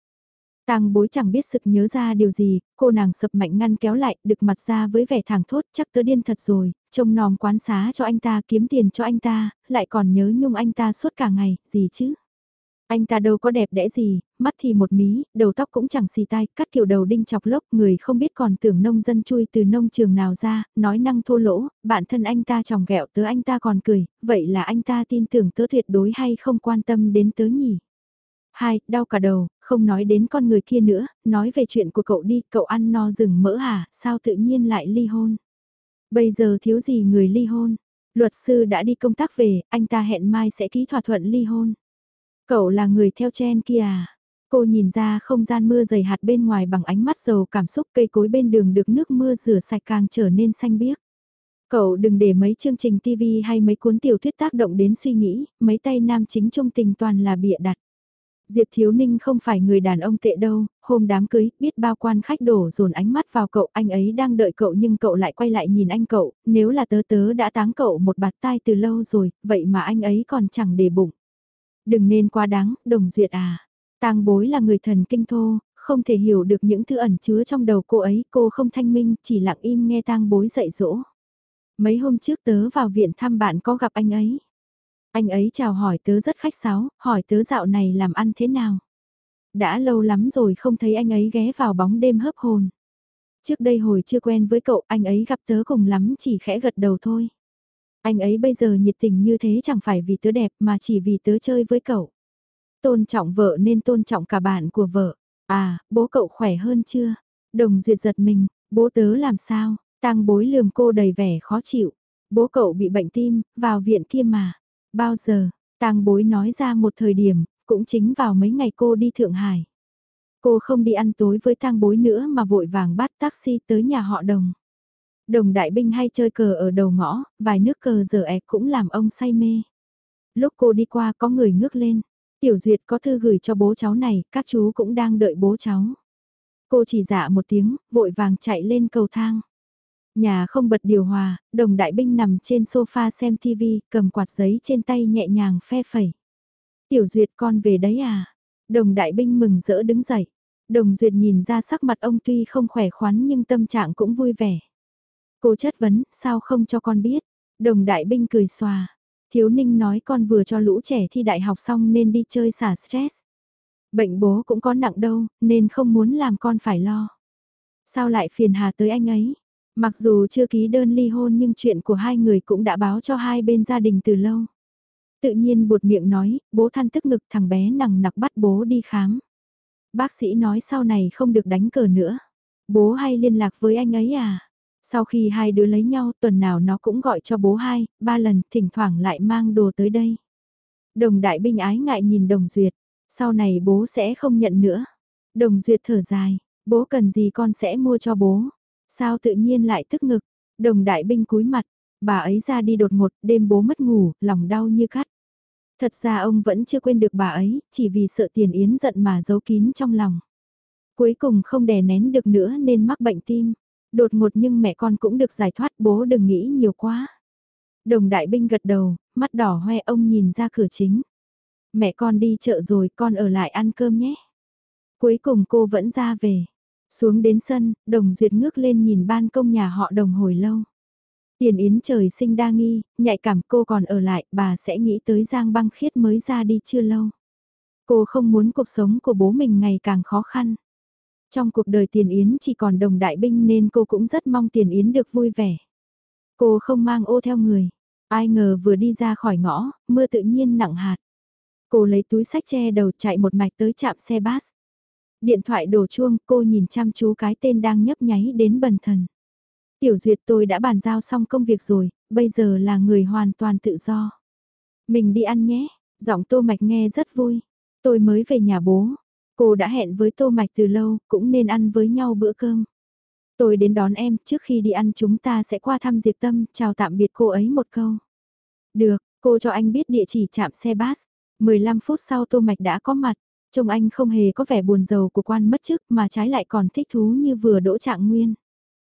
Tang bối chẳng biết sực nhớ ra điều gì, cô nàng sập mạnh ngăn kéo lại, đực mặt ra với vẻ thẳng thốt, chắc tớ điên thật rồi, trông nòm quán xá cho anh ta kiếm tiền cho anh ta, lại còn nhớ nhung anh ta suốt cả ngày, gì chứ? Anh ta đâu có đẹp đẽ gì, mắt thì một mí, đầu tóc cũng chẳng xì tai, cắt kiểu đầu đinh chọc lốc, người không biết còn tưởng nông dân chui từ nông trường nào ra, nói năng thô lỗ, bản thân anh ta tròng ghẹo tớ anh ta còn cười, vậy là anh ta tin tưởng tớ tuyệt đối hay không quan tâm đến tớ nhỉ? Hai, đau cả đầu, không nói đến con người kia nữa, nói về chuyện của cậu đi, cậu ăn no rừng mỡ hả, sao tự nhiên lại ly hôn? Bây giờ thiếu gì người ly hôn? Luật sư đã đi công tác về, anh ta hẹn mai sẽ ký thỏa thuận ly hôn. Cậu là người theo chen kia à? Cô nhìn ra không gian mưa dày hạt bên ngoài bằng ánh mắt dầu cảm xúc cây cối bên đường được nước mưa rửa sạch càng trở nên xanh biếc. Cậu đừng để mấy chương trình TV hay mấy cuốn tiểu thuyết tác động đến suy nghĩ, mấy tay nam chính trung tình toàn là bịa đặt. Diệp Thiếu Ninh không phải người đàn ông tệ đâu, hôm đám cưới, biết bao quan khách đổ dồn ánh mắt vào cậu, anh ấy đang đợi cậu nhưng cậu lại quay lại nhìn anh cậu, nếu là tớ tớ đã táng cậu một bạt tai từ lâu rồi, vậy mà anh ấy còn chẳng để bụng. Đừng nên quá đáng, đồng duyệt à. Tang bối là người thần kinh thô, không thể hiểu được những thứ ẩn chứa trong đầu cô ấy, cô không thanh minh, chỉ lặng im nghe tang bối dạy dỗ. Mấy hôm trước tớ vào viện thăm bạn có gặp anh ấy. Anh ấy chào hỏi tớ rất khách sáo, hỏi tớ dạo này làm ăn thế nào. Đã lâu lắm rồi không thấy anh ấy ghé vào bóng đêm hớp hồn. Trước đây hồi chưa quen với cậu, anh ấy gặp tớ cùng lắm chỉ khẽ gật đầu thôi. Anh ấy bây giờ nhiệt tình như thế chẳng phải vì tớ đẹp mà chỉ vì tớ chơi với cậu. Tôn trọng vợ nên tôn trọng cả bạn của vợ. À, bố cậu khỏe hơn chưa? Đồng duyệt giật mình, bố tớ làm sao? Tăng bối lườm cô đầy vẻ khó chịu. Bố cậu bị bệnh tim, vào viện kia mà. Bao giờ? Tang bối nói ra một thời điểm, cũng chính vào mấy ngày cô đi Thượng Hải. Cô không đi ăn tối với tang bối nữa mà vội vàng bắt taxi tới nhà họ đồng. Đồng đại binh hay chơi cờ ở đầu ngõ, vài nước cờ giờ ẹt cũng làm ông say mê. Lúc cô đi qua có người ngước lên. Tiểu Duyệt có thư gửi cho bố cháu này, các chú cũng đang đợi bố cháu. Cô chỉ dạ một tiếng, vội vàng chạy lên cầu thang. Nhà không bật điều hòa, đồng đại binh nằm trên sofa xem TV, cầm quạt giấy trên tay nhẹ nhàng phe phẩy. Tiểu Duyệt con về đấy à? Đồng đại binh mừng rỡ đứng dậy. Đồng Duyệt nhìn ra sắc mặt ông tuy không khỏe khoắn nhưng tâm trạng cũng vui vẻ. Cô chất vấn, sao không cho con biết? Đồng đại binh cười xòa. Thiếu ninh nói con vừa cho lũ trẻ thi đại học xong nên đi chơi xả stress. Bệnh bố cũng có nặng đâu, nên không muốn làm con phải lo. Sao lại phiền hà tới anh ấy? Mặc dù chưa ký đơn ly hôn nhưng chuyện của hai người cũng đã báo cho hai bên gia đình từ lâu. Tự nhiên buột miệng nói, bố than tức ngực thằng bé nằng nặc bắt bố đi khám. Bác sĩ nói sau này không được đánh cờ nữa. Bố hay liên lạc với anh ấy à? Sau khi hai đứa lấy nhau tuần nào nó cũng gọi cho bố hai, ba lần, thỉnh thoảng lại mang đồ tới đây. Đồng đại binh ái ngại nhìn đồng duyệt, sau này bố sẽ không nhận nữa. Đồng duyệt thở dài, bố cần gì con sẽ mua cho bố. Sao tự nhiên lại tức ngực, đồng đại binh cúi mặt, bà ấy ra đi đột ngột, đêm bố mất ngủ, lòng đau như cắt. Thật ra ông vẫn chưa quên được bà ấy, chỉ vì sợ tiền yến giận mà giấu kín trong lòng. Cuối cùng không đè nén được nữa nên mắc bệnh tim. Đột ngột nhưng mẹ con cũng được giải thoát bố đừng nghĩ nhiều quá. Đồng đại binh gật đầu, mắt đỏ hoe ông nhìn ra cửa chính. Mẹ con đi chợ rồi con ở lại ăn cơm nhé. Cuối cùng cô vẫn ra về. Xuống đến sân, đồng duyệt ngước lên nhìn ban công nhà họ đồng hồi lâu. Tiền Yến trời sinh đa nghi, nhạy cảm cô còn ở lại, bà sẽ nghĩ tới Giang băng khiết mới ra đi chưa lâu. Cô không muốn cuộc sống của bố mình ngày càng khó khăn. Trong cuộc đời Tiền Yến chỉ còn đồng đại binh nên cô cũng rất mong Tiền Yến được vui vẻ. Cô không mang ô theo người. Ai ngờ vừa đi ra khỏi ngõ, mưa tự nhiên nặng hạt. Cô lấy túi sách che đầu chạy một mạch tới trạm xe bus. Điện thoại đổ chuông, cô nhìn chăm chú cái tên đang nhấp nháy đến bần thần. Tiểu duyệt tôi đã bàn giao xong công việc rồi, bây giờ là người hoàn toàn tự do. Mình đi ăn nhé, giọng tô mạch nghe rất vui. Tôi mới về nhà bố. Cô đã hẹn với Tô Mạch từ lâu, cũng nên ăn với nhau bữa cơm. Tôi đến đón em, trước khi đi ăn chúng ta sẽ qua thăm Diệp Tâm, chào tạm biệt cô ấy một câu. Được, cô cho anh biết địa chỉ chạm xe bus. 15 phút sau Tô Mạch đã có mặt. Trông anh không hề có vẻ buồn giàu của quan mất chức mà trái lại còn thích thú như vừa đỗ trạng nguyên.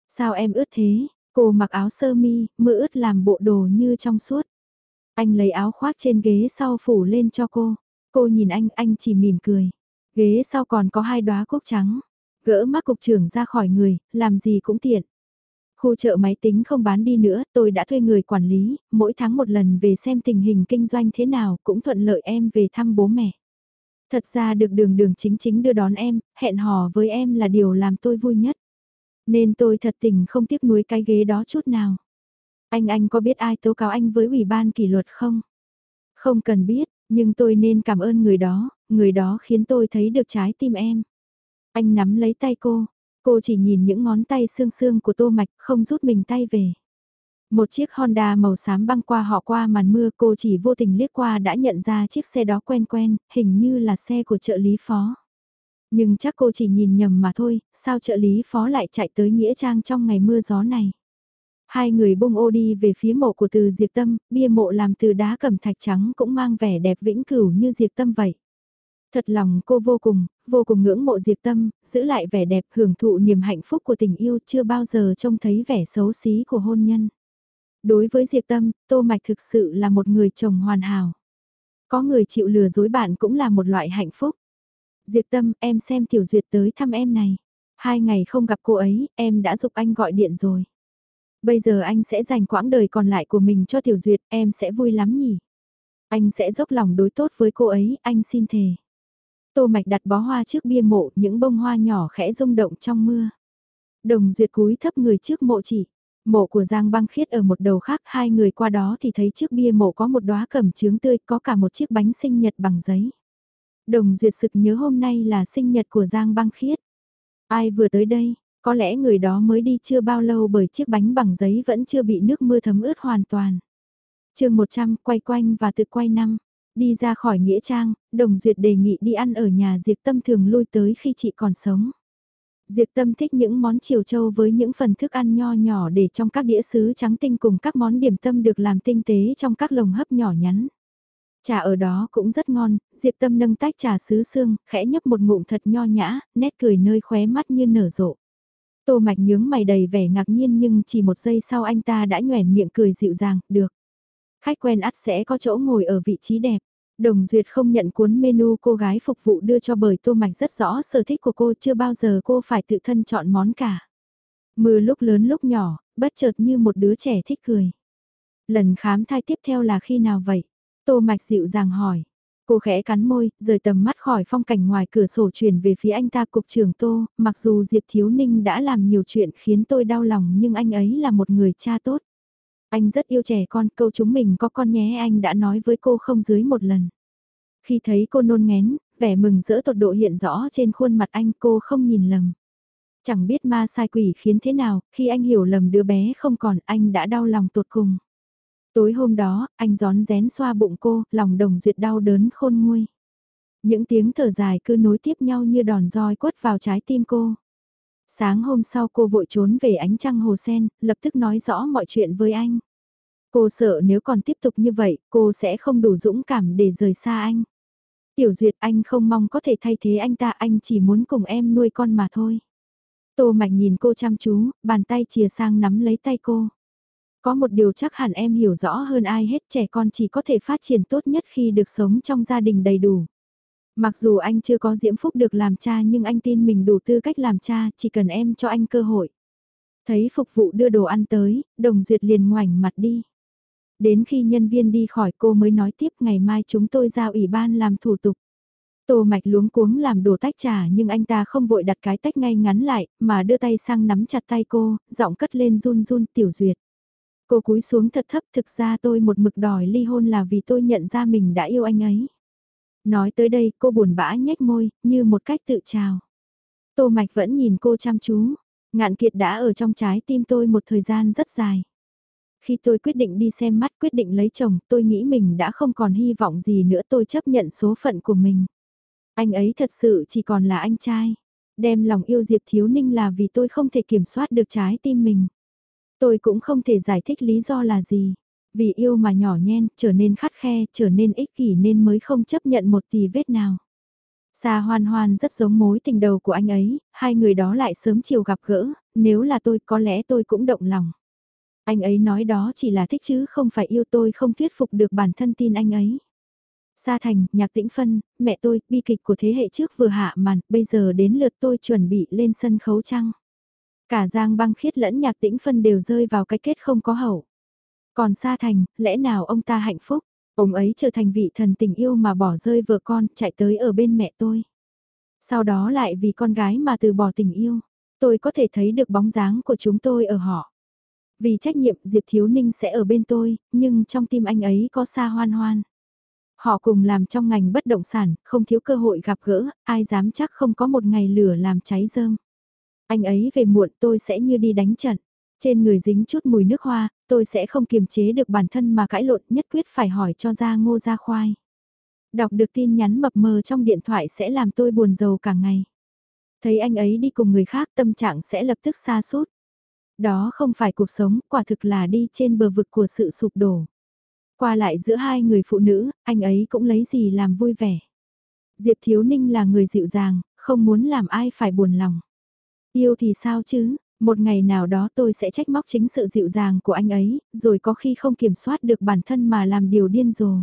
Sao em ướt thế? Cô mặc áo sơ mi, mưa ướt làm bộ đồ như trong suốt. Anh lấy áo khoác trên ghế sau phủ lên cho cô. Cô nhìn anh, anh chỉ mỉm cười. Ghế sau còn có hai đóa cúc trắng. Gỡ mắt cục trưởng ra khỏi người, làm gì cũng tiện. Khu chợ máy tính không bán đi nữa, tôi đã thuê người quản lý, mỗi tháng một lần về xem tình hình kinh doanh thế nào, cũng thuận lợi em về thăm bố mẹ. Thật ra được đường đường chính chính đưa đón em, hẹn hò với em là điều làm tôi vui nhất. Nên tôi thật tình không tiếc nuối cái ghế đó chút nào. Anh anh có biết ai tố cáo anh với ủy ban kỷ luật không? Không cần biết, nhưng tôi nên cảm ơn người đó, người đó khiến tôi thấy được trái tim em. Anh nắm lấy tay cô, cô chỉ nhìn những ngón tay xương xương của tô mạch không rút mình tay về. Một chiếc Honda màu xám băng qua họ qua màn mưa cô chỉ vô tình liếc qua đã nhận ra chiếc xe đó quen quen, hình như là xe của trợ lý phó. Nhưng chắc cô chỉ nhìn nhầm mà thôi, sao trợ lý phó lại chạy tới Nghĩa Trang trong ngày mưa gió này. Hai người bung ô đi về phía mộ của từ diệt tâm, bia mộ làm từ đá cẩm thạch trắng cũng mang vẻ đẹp vĩnh cửu như diệt tâm vậy. Thật lòng cô vô cùng, vô cùng ngưỡng mộ diệt tâm, giữ lại vẻ đẹp hưởng thụ niềm hạnh phúc của tình yêu chưa bao giờ trông thấy vẻ xấu xí của hôn nhân. Đối với diệt tâm, Tô Mạch thực sự là một người chồng hoàn hảo. Có người chịu lừa dối bạn cũng là một loại hạnh phúc. Diệp Tâm, em xem Tiểu Duyệt tới thăm em này. Hai ngày không gặp cô ấy, em đã dục anh gọi điện rồi. Bây giờ anh sẽ dành quãng đời còn lại của mình cho Tiểu Duyệt, em sẽ vui lắm nhỉ. Anh sẽ dốc lòng đối tốt với cô ấy, anh xin thề. Tô Mạch đặt bó hoa trước bia mộ, những bông hoa nhỏ khẽ rung động trong mưa. Đồng Duyệt cúi thấp người trước mộ chỉ. Mộ của Giang băng khiết ở một đầu khác, hai người qua đó thì thấy trước bia mộ có một đóa cẩm chướng tươi, có cả một chiếc bánh sinh nhật bằng giấy. Đồng Duyệt sực nhớ hôm nay là sinh nhật của Giang băng khiết. Ai vừa tới đây, có lẽ người đó mới đi chưa bao lâu bởi chiếc bánh bằng giấy vẫn chưa bị nước mưa thấm ướt hoàn toàn. chương 100 quay quanh và tự quay năm. Đi ra khỏi Nghĩa Trang, Đồng Duyệt đề nghị đi ăn ở nhà Diệp Tâm thường lui tới khi chị còn sống. Diệp Tâm thích những món chiều châu với những phần thức ăn nho nhỏ để trong các đĩa sứ trắng tinh cùng các món điểm tâm được làm tinh tế trong các lồng hấp nhỏ nhắn. Trà ở đó cũng rất ngon, Diệp Tâm nâng tách trà sứ xương, khẽ nhấp một ngụm thật nho nhã, nét cười nơi khóe mắt như nở rộ. Tô Mạch nhướng mày đầy vẻ ngạc nhiên nhưng chỉ một giây sau anh ta đã nhoẻn miệng cười dịu dàng, được. Khách quen ắt sẽ có chỗ ngồi ở vị trí đẹp. Đồng Duyệt không nhận cuốn menu cô gái phục vụ đưa cho bởi Tô Mạch rất rõ sở thích của cô chưa bao giờ cô phải tự thân chọn món cả. Mưa lúc lớn lúc nhỏ, bất chợt như một đứa trẻ thích cười. Lần khám thai tiếp theo là khi nào vậy? Tô Mạch dịu dàng hỏi. Cô khẽ cắn môi, rời tầm mắt khỏi phong cảnh ngoài cửa sổ chuyển về phía anh ta cục trưởng Tô, mặc dù Diệp Thiếu Ninh đã làm nhiều chuyện khiến tôi đau lòng nhưng anh ấy là một người cha tốt. Anh rất yêu trẻ con, câu chúng mình có con nhé anh đã nói với cô không dưới một lần. Khi thấy cô nôn ngén, vẻ mừng rỡ tột độ hiện rõ trên khuôn mặt anh cô không nhìn lầm. Chẳng biết ma sai quỷ khiến thế nào, khi anh hiểu lầm đứa bé không còn anh đã đau lòng tột cùng. Tối hôm đó, anh gión rén xoa bụng cô, lòng đồng duyệt đau đớn khôn nguôi. Những tiếng thở dài cứ nối tiếp nhau như đòn roi quất vào trái tim cô. Sáng hôm sau cô vội trốn về ánh trăng hồ sen, lập tức nói rõ mọi chuyện với anh. Cô sợ nếu còn tiếp tục như vậy, cô sẽ không đủ dũng cảm để rời xa anh. Tiểu duyệt anh không mong có thể thay thế anh ta, anh chỉ muốn cùng em nuôi con mà thôi. Tô Mạch nhìn cô chăm chú, bàn tay chìa sang nắm lấy tay cô. Có một điều chắc hẳn em hiểu rõ hơn ai hết trẻ con chỉ có thể phát triển tốt nhất khi được sống trong gia đình đầy đủ. Mặc dù anh chưa có diễm phúc được làm cha nhưng anh tin mình đủ tư cách làm cha, chỉ cần em cho anh cơ hội. Thấy phục vụ đưa đồ ăn tới, đồng duyệt liền ngoảnh mặt đi. Đến khi nhân viên đi khỏi cô mới nói tiếp ngày mai chúng tôi giao ủy ban làm thủ tục. Tô mạch luống cuống làm đồ tách trà nhưng anh ta không vội đặt cái tách ngay ngắn lại, mà đưa tay sang nắm chặt tay cô, giọng cất lên run run tiểu duyệt. Cô cúi xuống thật thấp thực ra tôi một mực đòi ly hôn là vì tôi nhận ra mình đã yêu anh ấy. Nói tới đây cô buồn bã nhếch môi, như một cách tự chào. Tô Mạch vẫn nhìn cô chăm chú, ngạn kiệt đã ở trong trái tim tôi một thời gian rất dài. Khi tôi quyết định đi xem mắt quyết định lấy chồng, tôi nghĩ mình đã không còn hy vọng gì nữa tôi chấp nhận số phận của mình. Anh ấy thật sự chỉ còn là anh trai. Đem lòng yêu Diệp Thiếu Ninh là vì tôi không thể kiểm soát được trái tim mình. Tôi cũng không thể giải thích lý do là gì. Vì yêu mà nhỏ nhen, trở nên khắt khe, trở nên ích kỷ nên mới không chấp nhận một tì vết nào. xa hoan hoan rất giống mối tình đầu của anh ấy, hai người đó lại sớm chiều gặp gỡ, nếu là tôi có lẽ tôi cũng động lòng. Anh ấy nói đó chỉ là thích chứ không phải yêu tôi không thuyết phục được bản thân tin anh ấy. Sa Thành, Nhạc Tĩnh Phân, mẹ tôi, bi kịch của thế hệ trước vừa hạ màn, bây giờ đến lượt tôi chuẩn bị lên sân khấu trăng. Cả Giang băng khiết lẫn Nhạc Tĩnh Phân đều rơi vào cái kết không có hậu. Còn xa Thành, lẽ nào ông ta hạnh phúc? Ông ấy trở thành vị thần tình yêu mà bỏ rơi vợ con, chạy tới ở bên mẹ tôi. Sau đó lại vì con gái mà từ bỏ tình yêu. Tôi có thể thấy được bóng dáng của chúng tôi ở họ. Vì trách nhiệm Diệp Thiếu Ninh sẽ ở bên tôi, nhưng trong tim anh ấy có xa hoan hoan. Họ cùng làm trong ngành bất động sản, không thiếu cơ hội gặp gỡ, ai dám chắc không có một ngày lửa làm cháy rơm. Anh ấy về muộn tôi sẽ như đi đánh trận. Trên người dính chút mùi nước hoa, tôi sẽ không kiềm chế được bản thân mà cãi lộn nhất quyết phải hỏi cho ra ngô ra khoai. Đọc được tin nhắn mập mờ trong điện thoại sẽ làm tôi buồn giàu cả ngày. Thấy anh ấy đi cùng người khác tâm trạng sẽ lập tức xa sút Đó không phải cuộc sống, quả thực là đi trên bờ vực của sự sụp đổ. Qua lại giữa hai người phụ nữ, anh ấy cũng lấy gì làm vui vẻ. Diệp Thiếu Ninh là người dịu dàng, không muốn làm ai phải buồn lòng. Yêu thì sao chứ, một ngày nào đó tôi sẽ trách móc chính sự dịu dàng của anh ấy, rồi có khi không kiểm soát được bản thân mà làm điều điên rồ.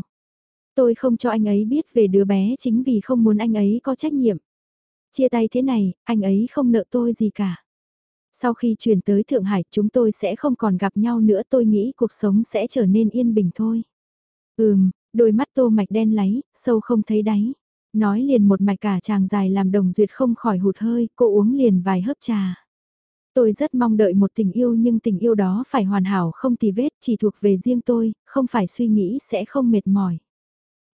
Tôi không cho anh ấy biết về đứa bé chính vì không muốn anh ấy có trách nhiệm. Chia tay thế này, anh ấy không nợ tôi gì cả. Sau khi chuyển tới Thượng Hải chúng tôi sẽ không còn gặp nhau nữa tôi nghĩ cuộc sống sẽ trở nên yên bình thôi. Ừm, đôi mắt tô mạch đen láy, sâu không thấy đáy. Nói liền một mạch cả chàng dài làm đồng duyệt không khỏi hụt hơi, cô uống liền vài hớp trà. Tôi rất mong đợi một tình yêu nhưng tình yêu đó phải hoàn hảo không tì vết, chỉ thuộc về riêng tôi, không phải suy nghĩ sẽ không mệt mỏi.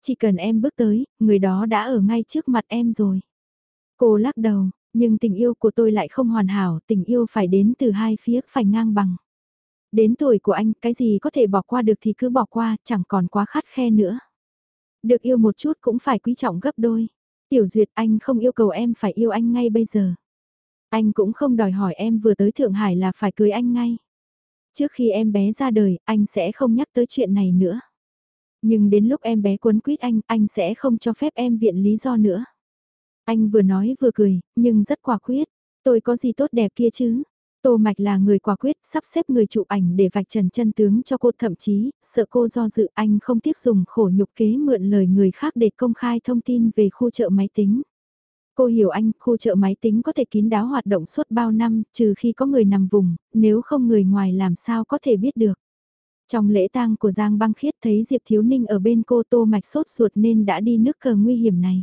Chỉ cần em bước tới, người đó đã ở ngay trước mặt em rồi. Cô lắc đầu, nhưng tình yêu của tôi lại không hoàn hảo, tình yêu phải đến từ hai phía, phải ngang bằng. Đến tuổi của anh, cái gì có thể bỏ qua được thì cứ bỏ qua, chẳng còn quá khắt khe nữa. Được yêu một chút cũng phải quý trọng gấp đôi. Tiểu Duyệt anh không yêu cầu em phải yêu anh ngay bây giờ. Anh cũng không đòi hỏi em vừa tới Thượng Hải là phải cưới anh ngay. Trước khi em bé ra đời, anh sẽ không nhắc tới chuyện này nữa. Nhưng đến lúc em bé cuốn quýt anh, anh sẽ không cho phép em viện lý do nữa. Anh vừa nói vừa cười, nhưng rất quả quyết. Tôi có gì tốt đẹp kia chứ? Tô Mạch là người quả quyết, sắp xếp người chụp ảnh để vạch trần chân tướng cho cô thậm chí, sợ cô do dự anh không tiếc dùng khổ nhục kế mượn lời người khác để công khai thông tin về khu chợ máy tính. Cô hiểu anh, khu chợ máy tính có thể kín đáo hoạt động suốt bao năm, trừ khi có người nằm vùng, nếu không người ngoài làm sao có thể biết được. Trong lễ tang của Giang băng khiết thấy Diệp Thiếu Ninh ở bên cô Tô Mạch sốt ruột nên đã đi nước cờ nguy hiểm này.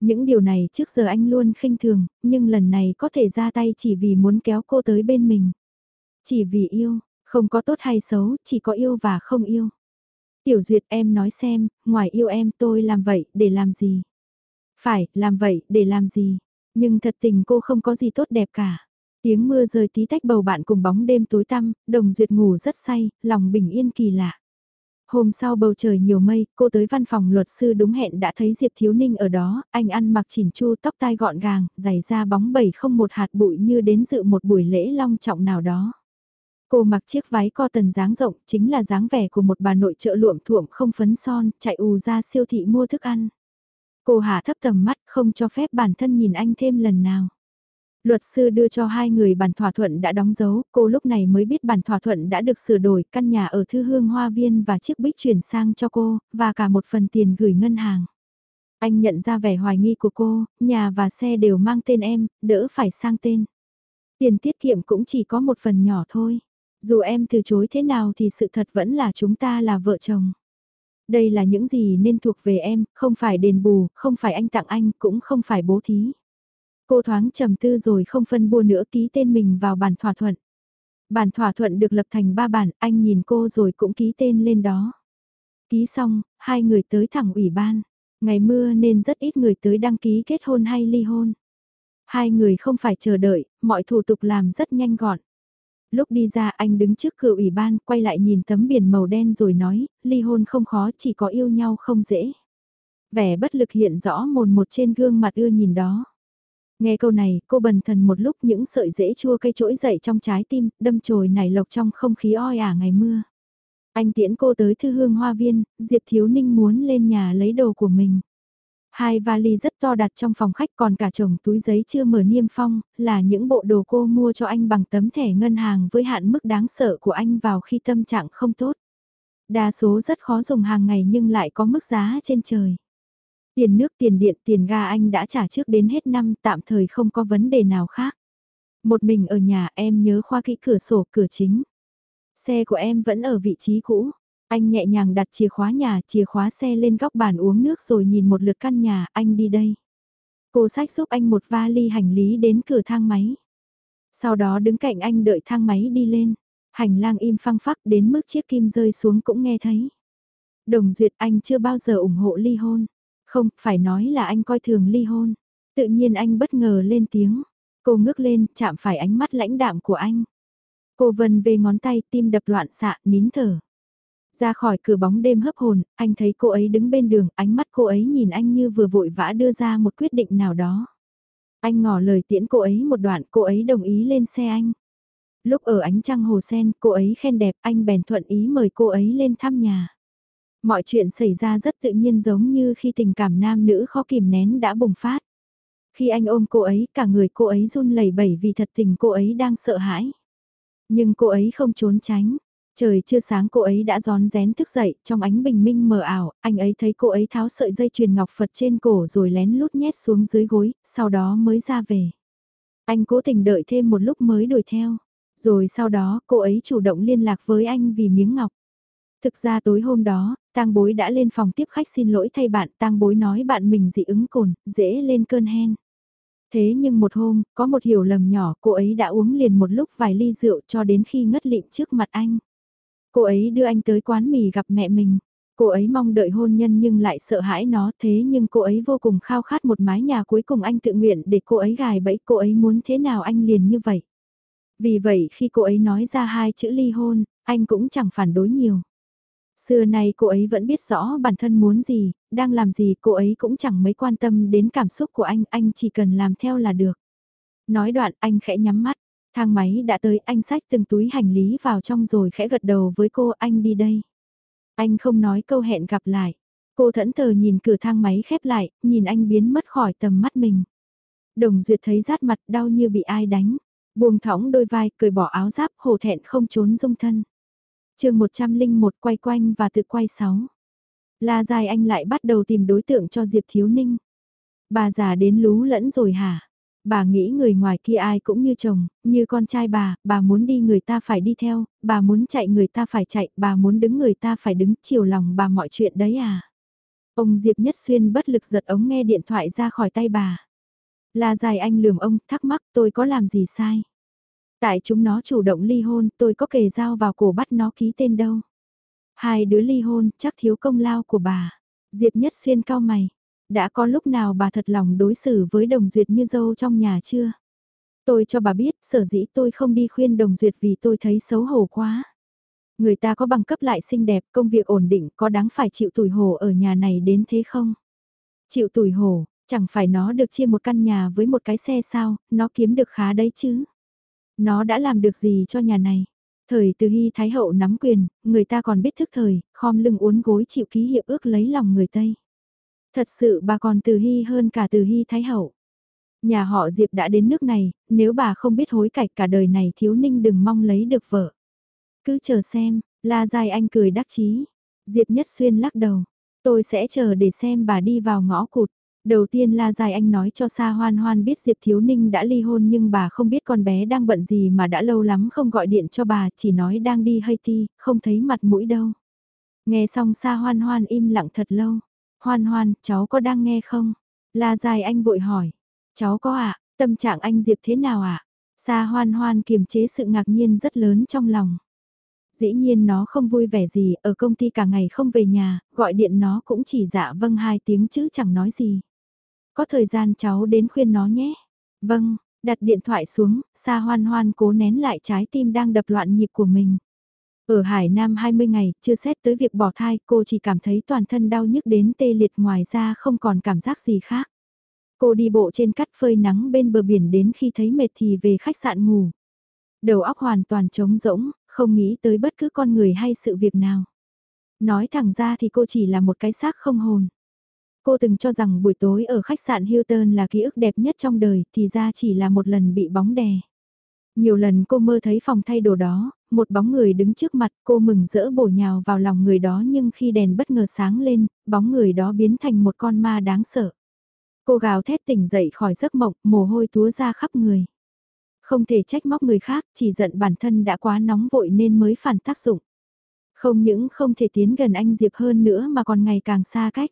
Những điều này trước giờ anh luôn khinh thường, nhưng lần này có thể ra tay chỉ vì muốn kéo cô tới bên mình. Chỉ vì yêu, không có tốt hay xấu, chỉ có yêu và không yêu. Tiểu Duyệt em nói xem, ngoài yêu em tôi làm vậy để làm gì? Phải, làm vậy để làm gì? Nhưng thật tình cô không có gì tốt đẹp cả. Tiếng mưa rơi tí tách bầu bạn cùng bóng đêm tối tăm, đồng duyệt ngủ rất say, lòng bình yên kỳ lạ. Hôm sau bầu trời nhiều mây, cô tới văn phòng luật sư đúng hẹn đã thấy Diệp Thiếu Ninh ở đó, anh ăn mặc chỉn chu tóc tai gọn gàng, giày da bóng bẩy không một hạt bụi như đến dự một buổi lễ long trọng nào đó. Cô mặc chiếc váy co tần dáng rộng, chính là dáng vẻ của một bà nội trợ luộm thuộm không phấn son, chạy ù ra siêu thị mua thức ăn. Cô hạ thấp tầm mắt không cho phép bản thân nhìn anh thêm lần nào. Luật sư đưa cho hai người bản thỏa thuận đã đóng dấu, cô lúc này mới biết bản thỏa thuận đã được sửa đổi, căn nhà ở Thư Hương Hoa Viên và chiếc bích chuyển sang cho cô, và cả một phần tiền gửi ngân hàng. Anh nhận ra vẻ hoài nghi của cô, nhà và xe đều mang tên em, đỡ phải sang tên. Tiền tiết kiệm cũng chỉ có một phần nhỏ thôi. Dù em từ chối thế nào thì sự thật vẫn là chúng ta là vợ chồng. Đây là những gì nên thuộc về em, không phải đền bù, không phải anh tặng anh, cũng không phải bố thí. Cô thoáng trầm tư rồi không phân bua nữa ký tên mình vào bản thỏa thuận. Bản thỏa thuận được lập thành ba bản, anh nhìn cô rồi cũng ký tên lên đó. Ký xong, hai người tới thẳng ủy ban. Ngày mưa nên rất ít người tới đăng ký kết hôn hay ly hôn. Hai người không phải chờ đợi, mọi thủ tục làm rất nhanh gọn. Lúc đi ra anh đứng trước cửa ủy ban, quay lại nhìn tấm biển màu đen rồi nói, ly hôn không khó, chỉ có yêu nhau không dễ. Vẻ bất lực hiện rõ mồn một trên gương mặt ưa nhìn đó. Nghe câu này, cô bần thần một lúc những sợi rễ chua cây trỗi dậy trong trái tim, đâm chồi nảy lộc trong không khí oi ả ngày mưa. Anh tiễn cô tới thư hương hoa viên, Diệp Thiếu Ninh muốn lên nhà lấy đồ của mình. Hai vali rất to đặt trong phòng khách còn cả chồng túi giấy chưa mở niêm phong, là những bộ đồ cô mua cho anh bằng tấm thẻ ngân hàng với hạn mức đáng sợ của anh vào khi tâm trạng không tốt. Đa số rất khó dùng hàng ngày nhưng lại có mức giá trên trời. Tiền nước tiền điện tiền ga anh đã trả trước đến hết năm tạm thời không có vấn đề nào khác. Một mình ở nhà em nhớ khoa kỹ cửa sổ cửa chính. Xe của em vẫn ở vị trí cũ. Anh nhẹ nhàng đặt chìa khóa nhà, chìa khóa xe lên góc bàn uống nước rồi nhìn một lượt căn nhà, anh đi đây. Cô sách giúp anh một vali hành lý đến cửa thang máy. Sau đó đứng cạnh anh đợi thang máy đi lên. Hành lang im phăng phắc đến mức chiếc kim rơi xuống cũng nghe thấy. Đồng duyệt anh chưa bao giờ ủng hộ ly hôn. Không, phải nói là anh coi thường ly hôn. Tự nhiên anh bất ngờ lên tiếng. Cô ngước lên, chạm phải ánh mắt lãnh đạm của anh. Cô vần về ngón tay, tim đập loạn xạ, nín thở. Ra khỏi cửa bóng đêm hấp hồn, anh thấy cô ấy đứng bên đường, ánh mắt cô ấy nhìn anh như vừa vội vã đưa ra một quyết định nào đó. Anh ngỏ lời tiễn cô ấy một đoạn, cô ấy đồng ý lên xe anh. Lúc ở ánh trăng hồ sen, cô ấy khen đẹp, anh bèn thuận ý mời cô ấy lên thăm nhà. Mọi chuyện xảy ra rất tự nhiên giống như khi tình cảm nam nữ khó kìm nén đã bùng phát. Khi anh ôm cô ấy, cả người cô ấy run lẩy bẩy vì thật tình cô ấy đang sợ hãi. Nhưng cô ấy không trốn tránh. Trời chưa sáng cô ấy đã gión rén thức dậy, trong ánh bình minh mờ ảo, anh ấy thấy cô ấy tháo sợi dây chuyền ngọc Phật trên cổ rồi lén lút nhét xuống dưới gối, sau đó mới ra về. Anh cố tình đợi thêm một lúc mới đuổi theo. Rồi sau đó cô ấy chủ động liên lạc với anh vì miếng ngọc. Thực ra tối hôm đó, tang bối đã lên phòng tiếp khách xin lỗi thay bạn, tang bối nói bạn mình dị ứng cồn, dễ lên cơn hen. Thế nhưng một hôm, có một hiểu lầm nhỏ, cô ấy đã uống liền một lúc vài ly rượu cho đến khi ngất lịm trước mặt anh. Cô ấy đưa anh tới quán mì gặp mẹ mình. Cô ấy mong đợi hôn nhân nhưng lại sợ hãi nó thế nhưng cô ấy vô cùng khao khát một mái nhà cuối cùng anh tự nguyện để cô ấy gài bẫy cô ấy muốn thế nào anh liền như vậy. Vì vậy khi cô ấy nói ra hai chữ ly hôn, anh cũng chẳng phản đối nhiều. Xưa nay cô ấy vẫn biết rõ bản thân muốn gì, đang làm gì cô ấy cũng chẳng mấy quan tâm đến cảm xúc của anh, anh chỉ cần làm theo là được. Nói đoạn anh khẽ nhắm mắt, thang máy đã tới anh xách từng túi hành lý vào trong rồi khẽ gật đầu với cô anh đi đây. Anh không nói câu hẹn gặp lại. Cô thẫn thờ nhìn cửa thang máy khép lại, nhìn anh biến mất khỏi tầm mắt mình. Đồng Duyệt thấy rát mặt đau như bị ai đánh. Buông thõng đôi vai, cười bỏ áo giáp, hổ thẹn không trốn dung thân chương 101 quay quanh và tự quay 6. La Dài Anh lại bắt đầu tìm đối tượng cho Diệp Thiếu Ninh. Bà già đến lú lẫn rồi hả? Bà nghĩ người ngoài kia ai cũng như chồng, như con trai bà, bà muốn đi người ta phải đi theo, bà muốn chạy người ta phải chạy, bà muốn đứng người ta phải đứng, chiều lòng bà mọi chuyện đấy à? Ông Diệp Nhất Xuyên bất lực giật ống nghe điện thoại ra khỏi tay bà. là Dài Anh lườm ông, thắc mắc tôi có làm gì sai? Tại chúng nó chủ động ly hôn, tôi có kề dao vào cổ bắt nó ký tên đâu. Hai đứa ly hôn, chắc thiếu công lao của bà. Diệp Nhất Xuyên cao mày. Đã có lúc nào bà thật lòng đối xử với Đồng Duyệt như dâu trong nhà chưa? Tôi cho bà biết, sở dĩ tôi không đi khuyên Đồng Duyệt vì tôi thấy xấu hổ quá. Người ta có bằng cấp lại xinh đẹp, công việc ổn định, có đáng phải chịu tủi hổ ở nhà này đến thế không? Chịu tủi hổ, chẳng phải nó được chia một căn nhà với một cái xe sao, nó kiếm được khá đấy chứ. Nó đã làm được gì cho nhà này? Thời từ hy thái hậu nắm quyền, người ta còn biết thức thời, khom lưng uốn gối chịu ký hiệp ước lấy lòng người Tây. Thật sự bà còn từ hy hơn cả từ hy thái hậu. Nhà họ Diệp đã đến nước này, nếu bà không biết hối cải cả đời này thiếu ninh đừng mong lấy được vợ. Cứ chờ xem, la dài anh cười đắc chí Diệp nhất xuyên lắc đầu, tôi sẽ chờ để xem bà đi vào ngõ cụt. Đầu tiên La Dài Anh nói cho Sa Hoan Hoan biết Diệp Thiếu Ninh đã ly hôn nhưng bà không biết con bé đang bận gì mà đã lâu lắm không gọi điện cho bà, chỉ nói đang đi Haiti, không thấy mặt mũi đâu. Nghe xong Sa Hoan Hoan im lặng thật lâu. Hoan Hoan, cháu có đang nghe không? La Dài Anh vội hỏi. Cháu có ạ, tâm trạng anh Diệp thế nào ạ? Sa Hoan Hoan kiềm chế sự ngạc nhiên rất lớn trong lòng dĩ nhiên nó không vui vẻ gì, ở công ty cả ngày không về nhà, gọi điện nó cũng chỉ dạ vâng hai tiếng chứ chẳng nói gì. Có thời gian cháu đến khuyên nó nhé. Vâng, đặt điện thoại xuống, Sa hoan hoan cố nén lại trái tim đang đập loạn nhịp của mình. Ở Hải Nam 20 ngày, chưa xét tới việc bỏ thai, cô chỉ cảm thấy toàn thân đau nhức đến tê liệt ngoài ra không còn cảm giác gì khác. Cô đi bộ trên cắt phơi nắng bên bờ biển đến khi thấy mệt thì về khách sạn ngủ. Đầu óc hoàn toàn trống rỗng, không nghĩ tới bất cứ con người hay sự việc nào. Nói thẳng ra thì cô chỉ là một cái xác không hồn. Cô từng cho rằng buổi tối ở khách sạn Hilton là ký ức đẹp nhất trong đời, thì ra chỉ là một lần bị bóng đè. Nhiều lần cô mơ thấy phòng thay đồ đó, một bóng người đứng trước mặt cô mừng rỡ bổ nhào vào lòng người đó nhưng khi đèn bất ngờ sáng lên, bóng người đó biến thành một con ma đáng sợ. Cô gào thét tỉnh dậy khỏi giấc mộng, mồ hôi túa ra khắp người. Không thể trách móc người khác, chỉ giận bản thân đã quá nóng vội nên mới phản tác dụng. Không những không thể tiến gần anh Diệp hơn nữa mà còn ngày càng xa cách.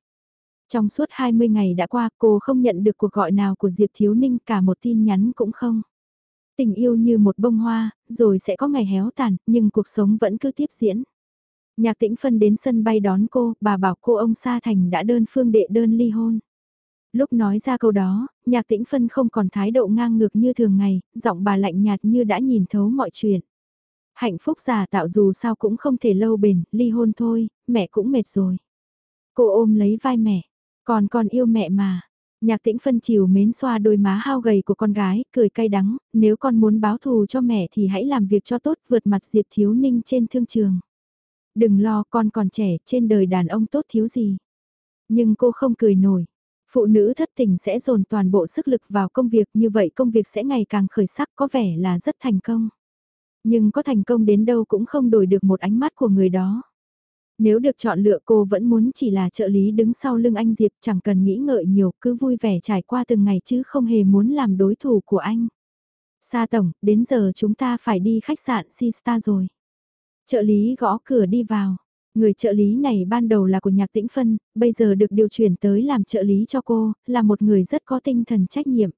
Trong suốt 20 ngày đã qua cô không nhận được cuộc gọi nào của Diệp Thiếu Ninh cả một tin nhắn cũng không. Tình yêu như một bông hoa, rồi sẽ có ngày héo tàn, nhưng cuộc sống vẫn cứ tiếp diễn. Nhạc tĩnh phân đến sân bay đón cô, bà bảo cô ông Sa Thành đã đơn phương đệ đơn ly hôn. Lúc nói ra câu đó, nhạc tĩnh phân không còn thái độ ngang ngược như thường ngày, giọng bà lạnh nhạt như đã nhìn thấu mọi chuyện. Hạnh phúc giả tạo dù sao cũng không thể lâu bền, ly hôn thôi, mẹ cũng mệt rồi. Cô ôm lấy vai mẹ, còn con yêu mẹ mà. Nhạc tĩnh phân chiều mến xoa đôi má hao gầy của con gái, cười cay đắng, nếu con muốn báo thù cho mẹ thì hãy làm việc cho tốt vượt mặt Diệp Thiếu Ninh trên thương trường. Đừng lo con còn trẻ, trên đời đàn ông tốt thiếu gì. Nhưng cô không cười nổi. Phụ nữ thất tình sẽ dồn toàn bộ sức lực vào công việc như vậy công việc sẽ ngày càng khởi sắc có vẻ là rất thành công. Nhưng có thành công đến đâu cũng không đổi được một ánh mắt của người đó. Nếu được chọn lựa cô vẫn muốn chỉ là trợ lý đứng sau lưng anh Diệp chẳng cần nghĩ ngợi nhiều cứ vui vẻ trải qua từng ngày chứ không hề muốn làm đối thủ của anh. Sa tổng, đến giờ chúng ta phải đi khách sạn Sista rồi. Trợ lý gõ cửa đi vào. Người trợ lý này ban đầu là của nhạc tĩnh phân, bây giờ được điều chuyển tới làm trợ lý cho cô, là một người rất có tinh thần trách nhiệm.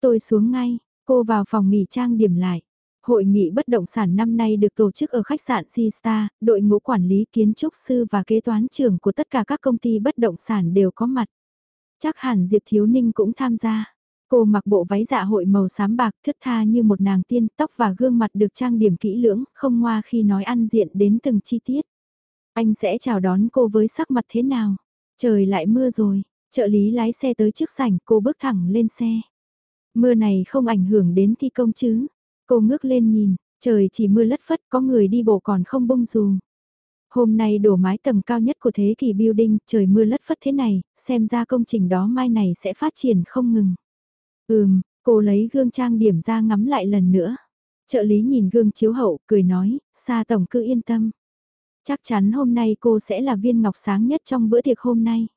Tôi xuống ngay, cô vào phòng nghỉ trang điểm lại. Hội nghị bất động sản năm nay được tổ chức ở khách sạn Star, đội ngũ quản lý kiến trúc sư và kế toán trưởng của tất cả các công ty bất động sản đều có mặt. Chắc hẳn Diệp Thiếu Ninh cũng tham gia. Cô mặc bộ váy dạ hội màu xám bạc thướt tha như một nàng tiên, tóc và gương mặt được trang điểm kỹ lưỡng, không ngoa khi nói ăn diện đến từng chi tiết. Anh sẽ chào đón cô với sắc mặt thế nào? Trời lại mưa rồi, trợ lý lái xe tới trước sảnh cô bước thẳng lên xe. Mưa này không ảnh hưởng đến thi công chứ? Cô ngước lên nhìn, trời chỉ mưa lất phất có người đi bộ còn không bông dù. Hôm nay đổ mái tầng cao nhất của thế kỷ building, trời mưa lất phất thế này, xem ra công trình đó mai này sẽ phát triển không ngừng. Ừm, cô lấy gương trang điểm ra ngắm lại lần nữa. Trợ lý nhìn gương chiếu hậu, cười nói, xa tổng cứ yên tâm. Chắc chắn hôm nay cô sẽ là viên ngọc sáng nhất trong bữa tiệc hôm nay.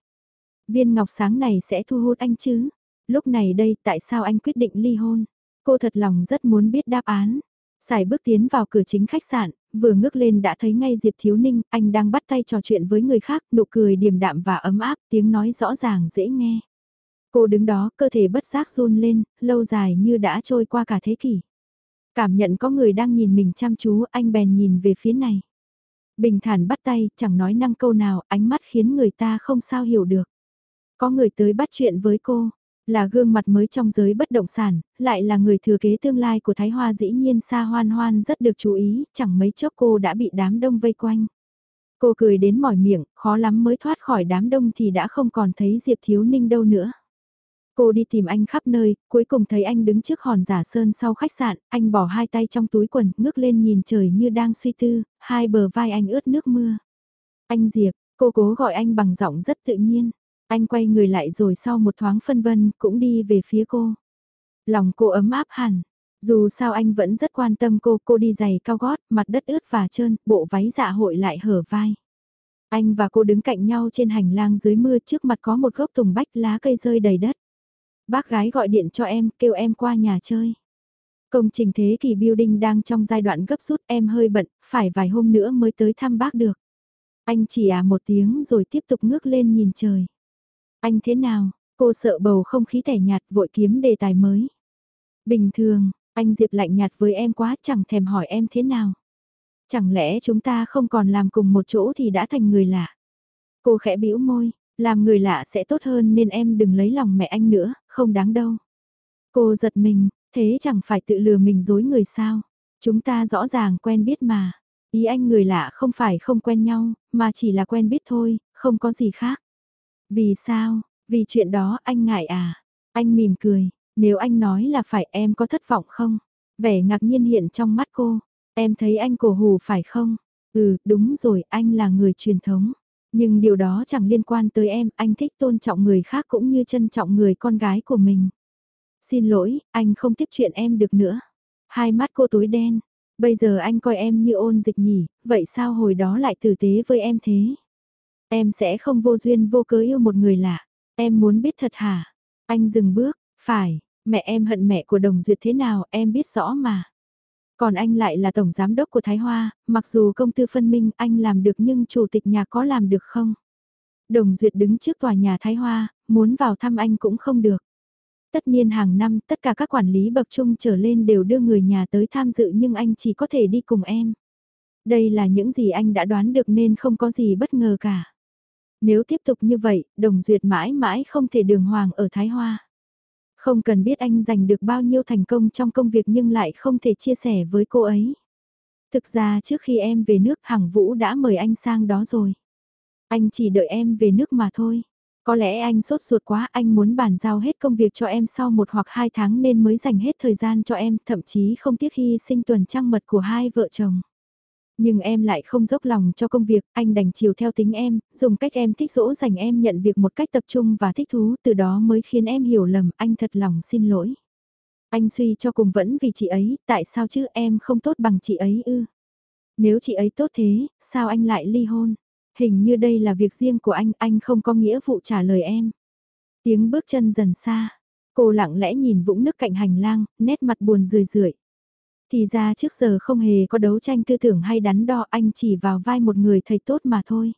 Viên ngọc sáng này sẽ thu hút anh chứ? Lúc này đây tại sao anh quyết định ly hôn? Cô thật lòng rất muốn biết đáp án. Xài bước tiến vào cửa chính khách sạn, vừa ngước lên đã thấy ngay Diệp Thiếu Ninh, anh đang bắt tay trò chuyện với người khác, nụ cười điềm đạm và ấm áp, tiếng nói rõ ràng dễ nghe. Cô đứng đó, cơ thể bất giác run lên, lâu dài như đã trôi qua cả thế kỷ. Cảm nhận có người đang nhìn mình chăm chú, anh bèn nhìn về phía này. Bình thản bắt tay, chẳng nói năng câu nào, ánh mắt khiến người ta không sao hiểu được. Có người tới bắt chuyện với cô, là gương mặt mới trong giới bất động sản, lại là người thừa kế tương lai của Thái Hoa dĩ nhiên xa hoan hoan rất được chú ý, chẳng mấy chốc cô đã bị đám đông vây quanh. Cô cười đến mỏi miệng, khó lắm mới thoát khỏi đám đông thì đã không còn thấy Diệp Thiếu Ninh đâu nữa. Cô đi tìm anh khắp nơi, cuối cùng thấy anh đứng trước hòn giả sơn sau khách sạn, anh bỏ hai tay trong túi quần, ngước lên nhìn trời như đang suy tư, hai bờ vai anh ướt nước mưa. Anh Diệp, cô cố gọi anh bằng giọng rất tự nhiên. Anh quay người lại rồi sau một thoáng phân vân cũng đi về phía cô. Lòng cô ấm áp hẳn. Dù sao anh vẫn rất quan tâm cô, cô đi giày cao gót, mặt đất ướt và trơn, bộ váy dạ hội lại hở vai. Anh và cô đứng cạnh nhau trên hành lang dưới mưa trước mặt có một gốc tùng bách lá cây rơi đầy đất. Bác gái gọi điện cho em, kêu em qua nhà chơi. Công trình thế kỷ building đang trong giai đoạn gấp rút em hơi bận, phải vài hôm nữa mới tới thăm bác được. Anh chỉ à một tiếng rồi tiếp tục ngước lên nhìn trời. Anh thế nào, cô sợ bầu không khí tẻ nhạt vội kiếm đề tài mới. Bình thường, anh Diệp lạnh nhạt với em quá chẳng thèm hỏi em thế nào. Chẳng lẽ chúng ta không còn làm cùng một chỗ thì đã thành người lạ. Cô khẽ bĩu môi, làm người lạ sẽ tốt hơn nên em đừng lấy lòng mẹ anh nữa, không đáng đâu. Cô giật mình, thế chẳng phải tự lừa mình dối người sao. Chúng ta rõ ràng quen biết mà. Ý anh người lạ không phải không quen nhau, mà chỉ là quen biết thôi, không có gì khác. Vì sao? Vì chuyện đó anh ngại à? Anh mỉm cười, nếu anh nói là phải em có thất vọng không? Vẻ ngạc nhiên hiện trong mắt cô. Em thấy anh cổ hù phải không? Ừ, đúng rồi, anh là người truyền thống. Nhưng điều đó chẳng liên quan tới em, anh thích tôn trọng người khác cũng như trân trọng người con gái của mình. Xin lỗi, anh không tiếp chuyện em được nữa. Hai mắt cô tối đen. Bây giờ anh coi em như ôn dịch nhỉ, vậy sao hồi đó lại tử tế với em thế? Em sẽ không vô duyên vô cớ yêu một người lạ. Em muốn biết thật hả? Anh dừng bước, phải, mẹ em hận mẹ của Đồng Duyệt thế nào em biết rõ mà. Còn anh lại là tổng giám đốc của Thái Hoa, mặc dù công tư phân minh anh làm được nhưng chủ tịch nhà có làm được không? Đồng Duyệt đứng trước tòa nhà Thái Hoa, muốn vào thăm anh cũng không được. Tất nhiên hàng năm tất cả các quản lý bậc trung trở lên đều đưa người nhà tới tham dự nhưng anh chỉ có thể đi cùng em. Đây là những gì anh đã đoán được nên không có gì bất ngờ cả. Nếu tiếp tục như vậy, Đồng Duyệt mãi mãi không thể đường hoàng ở Thái Hoa. Không cần biết anh giành được bao nhiêu thành công trong công việc nhưng lại không thể chia sẻ với cô ấy. Thực ra trước khi em về nước Hằng Vũ đã mời anh sang đó rồi. Anh chỉ đợi em về nước mà thôi. Có lẽ anh sốt ruột quá anh muốn bàn giao hết công việc cho em sau một hoặc hai tháng nên mới dành hết thời gian cho em thậm chí không tiếc hy sinh tuần trăng mật của hai vợ chồng. Nhưng em lại không dốc lòng cho công việc, anh đành chiều theo tính em, dùng cách em thích dỗ dành em nhận việc một cách tập trung và thích thú, từ đó mới khiến em hiểu lầm, anh thật lòng xin lỗi. Anh suy cho cùng vẫn vì chị ấy, tại sao chứ em không tốt bằng chị ấy ư? Nếu chị ấy tốt thế, sao anh lại ly hôn? Hình như đây là việc riêng của anh, anh không có nghĩa vụ trả lời em. Tiếng bước chân dần xa, cô lặng lẽ nhìn vũng nước cạnh hành lang, nét mặt buồn rười rượi. Thì ra trước giờ không hề có đấu tranh tư tưởng hay đắn đo anh chỉ vào vai một người thầy tốt mà thôi.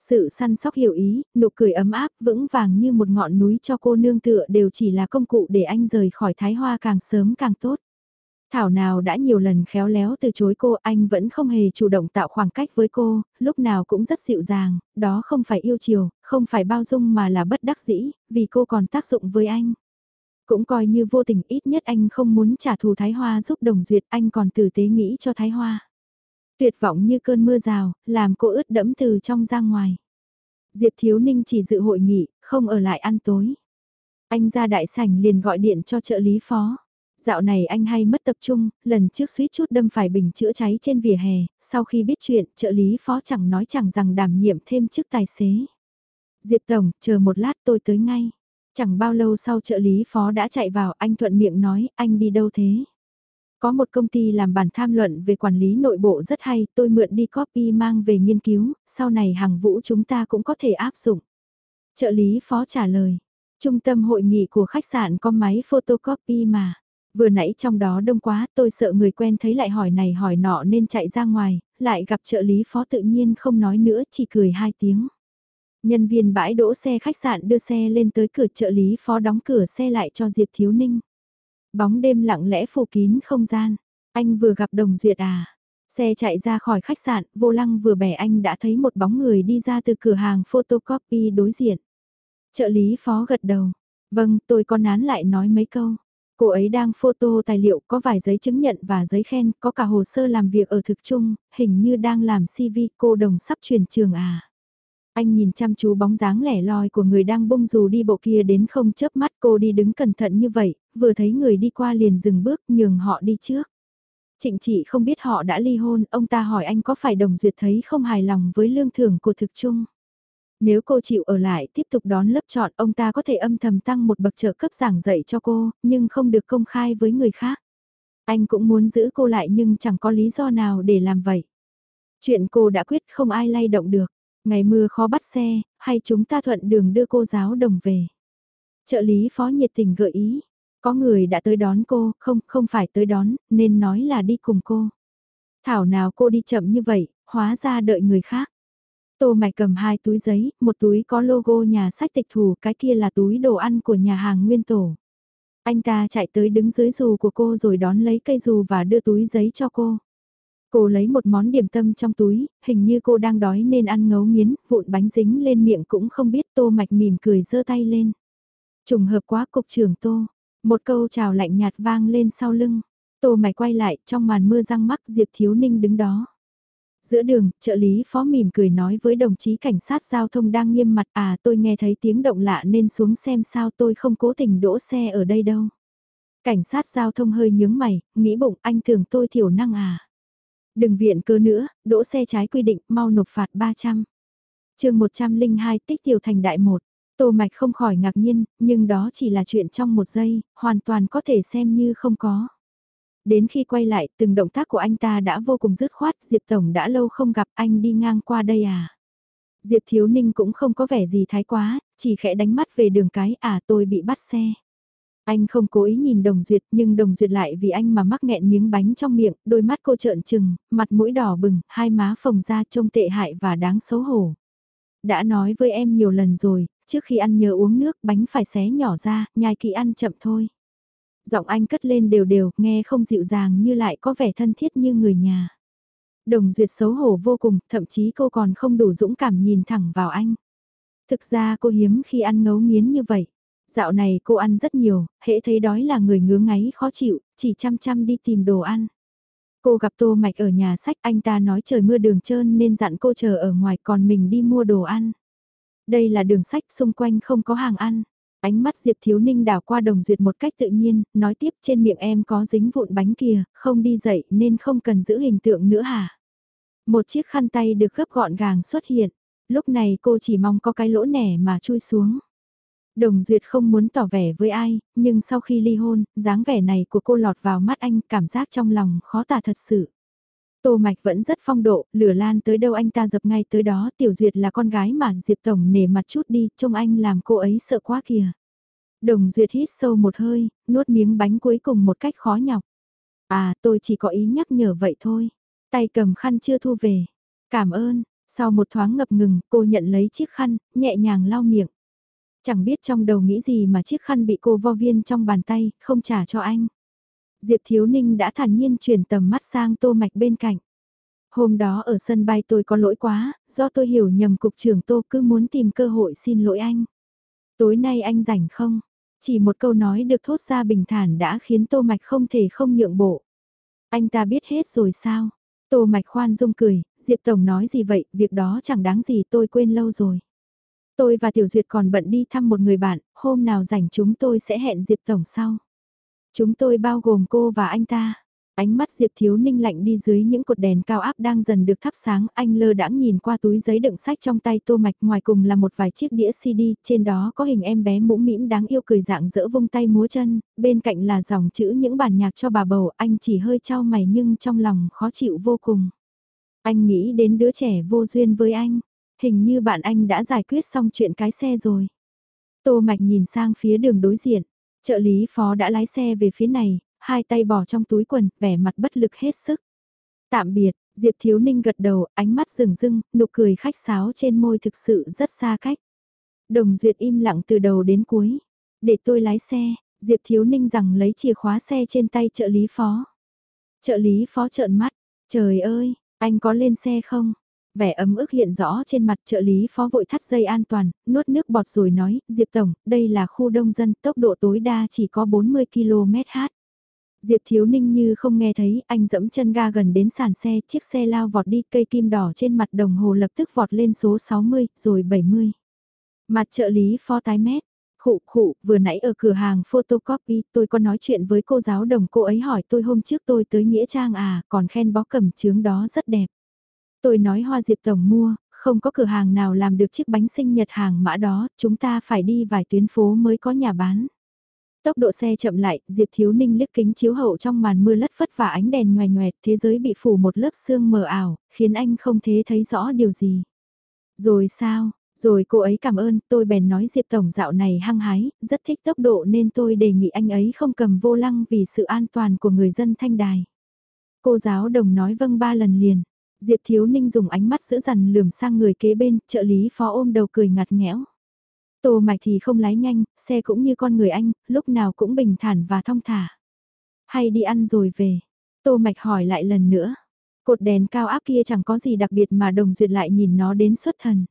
Sự săn sóc hiểu ý, nụ cười ấm áp, vững vàng như một ngọn núi cho cô nương tựa đều chỉ là công cụ để anh rời khỏi thái hoa càng sớm càng tốt. Thảo nào đã nhiều lần khéo léo từ chối cô anh vẫn không hề chủ động tạo khoảng cách với cô, lúc nào cũng rất dịu dàng, đó không phải yêu chiều, không phải bao dung mà là bất đắc dĩ, vì cô còn tác dụng với anh. Cũng coi như vô tình ít nhất anh không muốn trả thù Thái Hoa giúp đồng duyệt anh còn tử tế nghĩ cho Thái Hoa. Tuyệt vọng như cơn mưa rào, làm cô ướt đẫm từ trong ra ngoài. Diệp Thiếu Ninh chỉ dự hội nghị, không ở lại ăn tối. Anh ra đại sảnh liền gọi điện cho trợ lý phó. Dạo này anh hay mất tập trung, lần trước suýt chút đâm phải bình chữa cháy trên vỉa hè, sau khi biết chuyện, trợ lý phó chẳng nói chẳng rằng đảm nhiệm thêm chức tài xế. Diệp Tổng, chờ một lát tôi tới ngay. Chẳng bao lâu sau trợ lý phó đã chạy vào, anh thuận miệng nói, anh đi đâu thế? Có một công ty làm bản tham luận về quản lý nội bộ rất hay, tôi mượn đi copy mang về nghiên cứu, sau này hàng vũ chúng ta cũng có thể áp dụng. Trợ lý phó trả lời, trung tâm hội nghị của khách sạn có máy photocopy mà. Vừa nãy trong đó đông quá tôi sợ người quen thấy lại hỏi này hỏi nọ nên chạy ra ngoài, lại gặp trợ lý phó tự nhiên không nói nữa chỉ cười hai tiếng. Nhân viên bãi đỗ xe khách sạn đưa xe lên tới cửa trợ lý phó đóng cửa xe lại cho Diệp Thiếu Ninh. Bóng đêm lặng lẽ phủ kín không gian. Anh vừa gặp Đồng Duyệt à? Xe chạy ra khỏi khách sạn, vô lăng vừa bẻ anh đã thấy một bóng người đi ra từ cửa hàng photocopy đối diện. Trợ lý phó gật đầu. Vâng, tôi có nán lại nói mấy câu. Cô ấy đang photo tài liệu có vài giấy chứng nhận và giấy khen, có cả hồ sơ làm việc ở thực trung, hình như đang làm CV cô đồng sắp chuyển trường à. Anh nhìn chăm chú bóng dáng lẻ loi của người đang bông dù đi bộ kia đến không chớp mắt cô đi đứng cẩn thận như vậy, vừa thấy người đi qua liền dừng bước nhường họ đi trước. Trịnh chị không biết họ đã ly hôn, ông ta hỏi anh có phải đồng duyệt thấy không hài lòng với lương thưởng của thực chung. Nếu cô chịu ở lại tiếp tục đón lớp chọn ông ta có thể âm thầm tăng một bậc trợ cấp giảng dạy cho cô, nhưng không được công khai với người khác. Anh cũng muốn giữ cô lại nhưng chẳng có lý do nào để làm vậy. Chuyện cô đã quyết không ai lay động được. Ngày mưa khó bắt xe, hay chúng ta thuận đường đưa cô giáo đồng về. Trợ lý phó nhiệt tình gợi ý. Có người đã tới đón cô, không, không phải tới đón, nên nói là đi cùng cô. Thảo nào cô đi chậm như vậy, hóa ra đợi người khác. Tô Mạch cầm hai túi giấy, một túi có logo nhà sách tịch thủ, cái kia là túi đồ ăn của nhà hàng Nguyên Tổ. Anh ta chạy tới đứng dưới dù của cô rồi đón lấy cây dù và đưa túi giấy cho cô. Cô lấy một món điểm tâm trong túi, hình như cô đang đói nên ăn ngấu nghiến, vụn bánh dính lên miệng cũng không biết Tô Mạch mỉm cười giơ tay lên. Trùng hợp quá cục trưởng Tô, một câu chào lạnh nhạt vang lên sau lưng. Tô Mạch quay lại trong màn mưa răng mắc Diệp Thiếu Ninh đứng đó. Giữa đường, trợ lý phó mỉm cười nói với đồng chí cảnh sát giao thông đang nghiêm mặt à tôi nghe thấy tiếng động lạ nên xuống xem sao tôi không cố tình đỗ xe ở đây đâu. Cảnh sát giao thông hơi nhướng mày, nghĩ bụng anh tưởng tôi thiểu năng à. Đừng viện cơ nữa, đỗ xe trái quy định, mau nộp phạt 300. chương 102 tích tiểu thành đại một. Tô Mạch không khỏi ngạc nhiên, nhưng đó chỉ là chuyện trong một giây, hoàn toàn có thể xem như không có. Đến khi quay lại, từng động tác của anh ta đã vô cùng dứt khoát, Diệp Tổng đã lâu không gặp anh đi ngang qua đây à. Diệp Thiếu Ninh cũng không có vẻ gì thái quá, chỉ khẽ đánh mắt về đường cái à tôi bị bắt xe. Anh không cố ý nhìn Đồng Duyệt nhưng Đồng Duyệt lại vì anh mà mắc nghẹn miếng bánh trong miệng, đôi mắt cô trợn trừng, mặt mũi đỏ bừng, hai má phồng ra trông tệ hại và đáng xấu hổ. Đã nói với em nhiều lần rồi, trước khi ăn nhớ uống nước bánh phải xé nhỏ ra, nhai kỹ ăn chậm thôi. Giọng anh cất lên đều đều, nghe không dịu dàng như lại có vẻ thân thiết như người nhà. Đồng Duyệt xấu hổ vô cùng, thậm chí cô còn không đủ dũng cảm nhìn thẳng vào anh. Thực ra cô hiếm khi ăn ngấu nghiến như vậy. Dạo này cô ăn rất nhiều, hễ thấy đói là người ngứa ngáy khó chịu, chỉ chăm chăm đi tìm đồ ăn. Cô gặp Tô Mạch ở nhà sách anh ta nói trời mưa đường trơn nên dặn cô chờ ở ngoài còn mình đi mua đồ ăn. Đây là đường sách xung quanh không có hàng ăn. Ánh mắt Diệp Thiếu Ninh đảo qua đồng duyệt một cách tự nhiên, nói tiếp trên miệng em có dính vụn bánh kìa, không đi dậy nên không cần giữ hình tượng nữa hả? Một chiếc khăn tay được gấp gọn gàng xuất hiện, lúc này cô chỉ mong có cái lỗ nẻ mà chui xuống. Đồng Duyệt không muốn tỏ vẻ với ai, nhưng sau khi ly hôn, dáng vẻ này của cô lọt vào mắt anh cảm giác trong lòng khó tả thật sự. Tô Mạch vẫn rất phong độ, lửa lan tới đâu anh ta dập ngay tới đó, Tiểu Duyệt là con gái mà Diệp Tổng nể mặt chút đi, trông anh làm cô ấy sợ quá kìa. Đồng Duyệt hít sâu một hơi, nuốt miếng bánh cuối cùng một cách khó nhọc. À, tôi chỉ có ý nhắc nhở vậy thôi. Tay cầm khăn chưa thu về. Cảm ơn, sau một thoáng ngập ngừng, cô nhận lấy chiếc khăn, nhẹ nhàng lau miệng. Chẳng biết trong đầu nghĩ gì mà chiếc khăn bị cô vo viên trong bàn tay, không trả cho anh. Diệp Thiếu Ninh đã thản nhiên chuyển tầm mắt sang Tô Mạch bên cạnh. Hôm đó ở sân bay tôi có lỗi quá, do tôi hiểu nhầm cục trưởng Tô cứ muốn tìm cơ hội xin lỗi anh. Tối nay anh rảnh không? Chỉ một câu nói được thốt ra bình thản đã khiến Tô Mạch không thể không nhượng bộ. Anh ta biết hết rồi sao? Tô Mạch khoan dung cười, Diệp Tổng nói gì vậy, việc đó chẳng đáng gì tôi quên lâu rồi. Tôi và Tiểu Duyệt còn bận đi thăm một người bạn, hôm nào rảnh chúng tôi sẽ hẹn Diệp Tổng sau. Chúng tôi bao gồm cô và anh ta. Ánh mắt Diệp Thiếu Ninh lạnh đi dưới những cột đèn cao áp đang dần được thắp sáng, anh lơ đãng nhìn qua túi giấy đựng sách trong tay Tô Mạch ngoài cùng là một vài chiếc đĩa CD, trên đó có hình em bé mũm mĩm đáng yêu cười dạng dỡ vung tay múa chân, bên cạnh là dòng chữ những bản nhạc cho bà bầu, anh chỉ hơi trao mày nhưng trong lòng khó chịu vô cùng. Anh nghĩ đến đứa trẻ vô duyên với anh, hình như bạn anh đã giải quyết xong chuyện cái xe rồi. Tô Mạch nhìn sang phía đường đối diện, trợ lý phó đã lái xe về phía này, hai tay bỏ trong túi quần, vẻ mặt bất lực hết sức. Tạm biệt, Diệp Thiếu Ninh gật đầu, ánh mắt rừng rưng, nụ cười khách sáo trên môi thực sự rất xa cách. Đồng Duyệt im lặng từ đầu đến cuối. Để tôi lái xe, Diệp Thiếu Ninh rằng lấy chìa khóa xe trên tay trợ lý phó. Trợ lý phó trợn mắt, trời ơi, anh có lên xe không? Vẻ ấm ức hiện rõ trên mặt trợ lý phó vội thắt dây an toàn, nuốt nước bọt rồi nói, Diệp Tổng, đây là khu đông dân, tốc độ tối đa chỉ có 40 km h. Diệp Thiếu Ninh như không nghe thấy, anh dẫm chân ga gần đến sàn xe, chiếc xe lao vọt đi, cây kim đỏ trên mặt đồng hồ lập tức vọt lên số 60, rồi 70. Mặt trợ lý phó tái mét, khụ khụ, vừa nãy ở cửa hàng photocopy, tôi có nói chuyện với cô giáo đồng cô ấy hỏi tôi hôm trước tôi tới Nghĩa Trang à, còn khen bó cầm trướng đó rất đẹp. Tôi nói hoa Diệp Tổng mua, không có cửa hàng nào làm được chiếc bánh sinh nhật hàng mã đó, chúng ta phải đi vài tuyến phố mới có nhà bán. Tốc độ xe chậm lại, Diệp Thiếu Ninh liếc kính chiếu hậu trong màn mưa lất phất và ánh đèn nhòe nhòe, thế giới bị phủ một lớp sương mờ ảo, khiến anh không thể thấy rõ điều gì. Rồi sao, rồi cô ấy cảm ơn, tôi bèn nói Diệp Tổng dạo này hăng hái, rất thích tốc độ nên tôi đề nghị anh ấy không cầm vô lăng vì sự an toàn của người dân thanh đài. Cô giáo đồng nói vâng ba lần liền. Diệp Thiếu Ninh dùng ánh mắt giữ dằn lườm sang người kế bên, trợ lý phó ôm đầu cười ngặt nghẽo. Tô mạch thì không lái nhanh, xe cũng như con người anh, lúc nào cũng bình thản và thong thả. Hay đi ăn rồi về? Tô mạch hỏi lại lần nữa. Cột đèn cao áp kia chẳng có gì đặc biệt mà đồng duyệt lại nhìn nó đến xuất thần.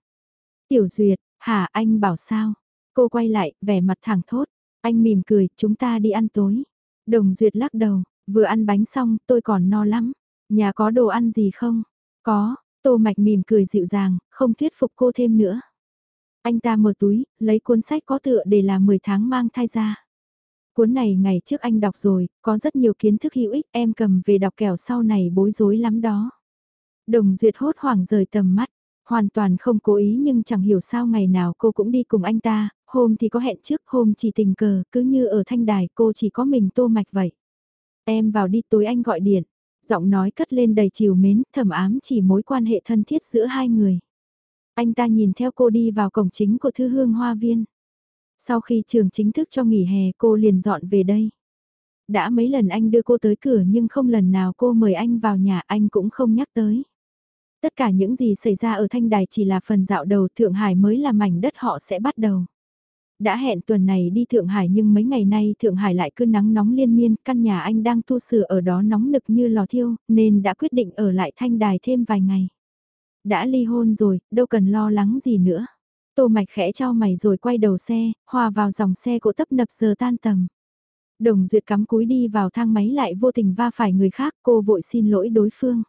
Tiểu duyệt, hả anh bảo sao? Cô quay lại, vẻ mặt thẳng thốt. Anh mỉm cười, chúng ta đi ăn tối. Đồng duyệt lắc đầu, vừa ăn bánh xong, tôi còn no lắm. Nhà có đồ ăn gì không? Có, Tô Mạch mỉm cười dịu dàng, không thuyết phục cô thêm nữa. Anh ta mở túi, lấy cuốn sách có tựa để là 10 tháng mang thai ra. Cuốn này ngày trước anh đọc rồi, có rất nhiều kiến thức hữu ích, em cầm về đọc kẻo sau này bối rối lắm đó. Đồng Duyệt hốt hoảng rời tầm mắt, hoàn toàn không cố ý nhưng chẳng hiểu sao ngày nào cô cũng đi cùng anh ta, hôm thì có hẹn trước, hôm chỉ tình cờ, cứ như ở thanh đài cô chỉ có mình tô mạch vậy. Em vào đi tối anh gọi điện, giọng nói cất lên đầy chiều mến, thầm ám chỉ mối quan hệ thân thiết giữa hai người. Anh ta nhìn theo cô đi vào cổng chính của thư hương hoa viên. Sau khi trường chính thức cho nghỉ hè cô liền dọn về đây. Đã mấy lần anh đưa cô tới cửa nhưng không lần nào cô mời anh vào nhà anh cũng không nhắc tới. Tất cả những gì xảy ra ở Thanh Đài chỉ là phần dạo đầu Thượng Hải mới là mảnh đất họ sẽ bắt đầu. Đã hẹn tuần này đi Thượng Hải nhưng mấy ngày nay Thượng Hải lại cứ nắng nóng liên miên, căn nhà anh đang tu sửa ở đó nóng nực như lò thiêu, nên đã quyết định ở lại Thanh Đài thêm vài ngày. Đã ly hôn rồi, đâu cần lo lắng gì nữa. Tô Mạch khẽ cho mày rồi quay đầu xe, hòa vào dòng xe cộ tấp nập giờ tan tầm. Đồng Duyệt cắm cúi đi vào thang máy lại vô tình va phải người khác, cô vội xin lỗi đối phương.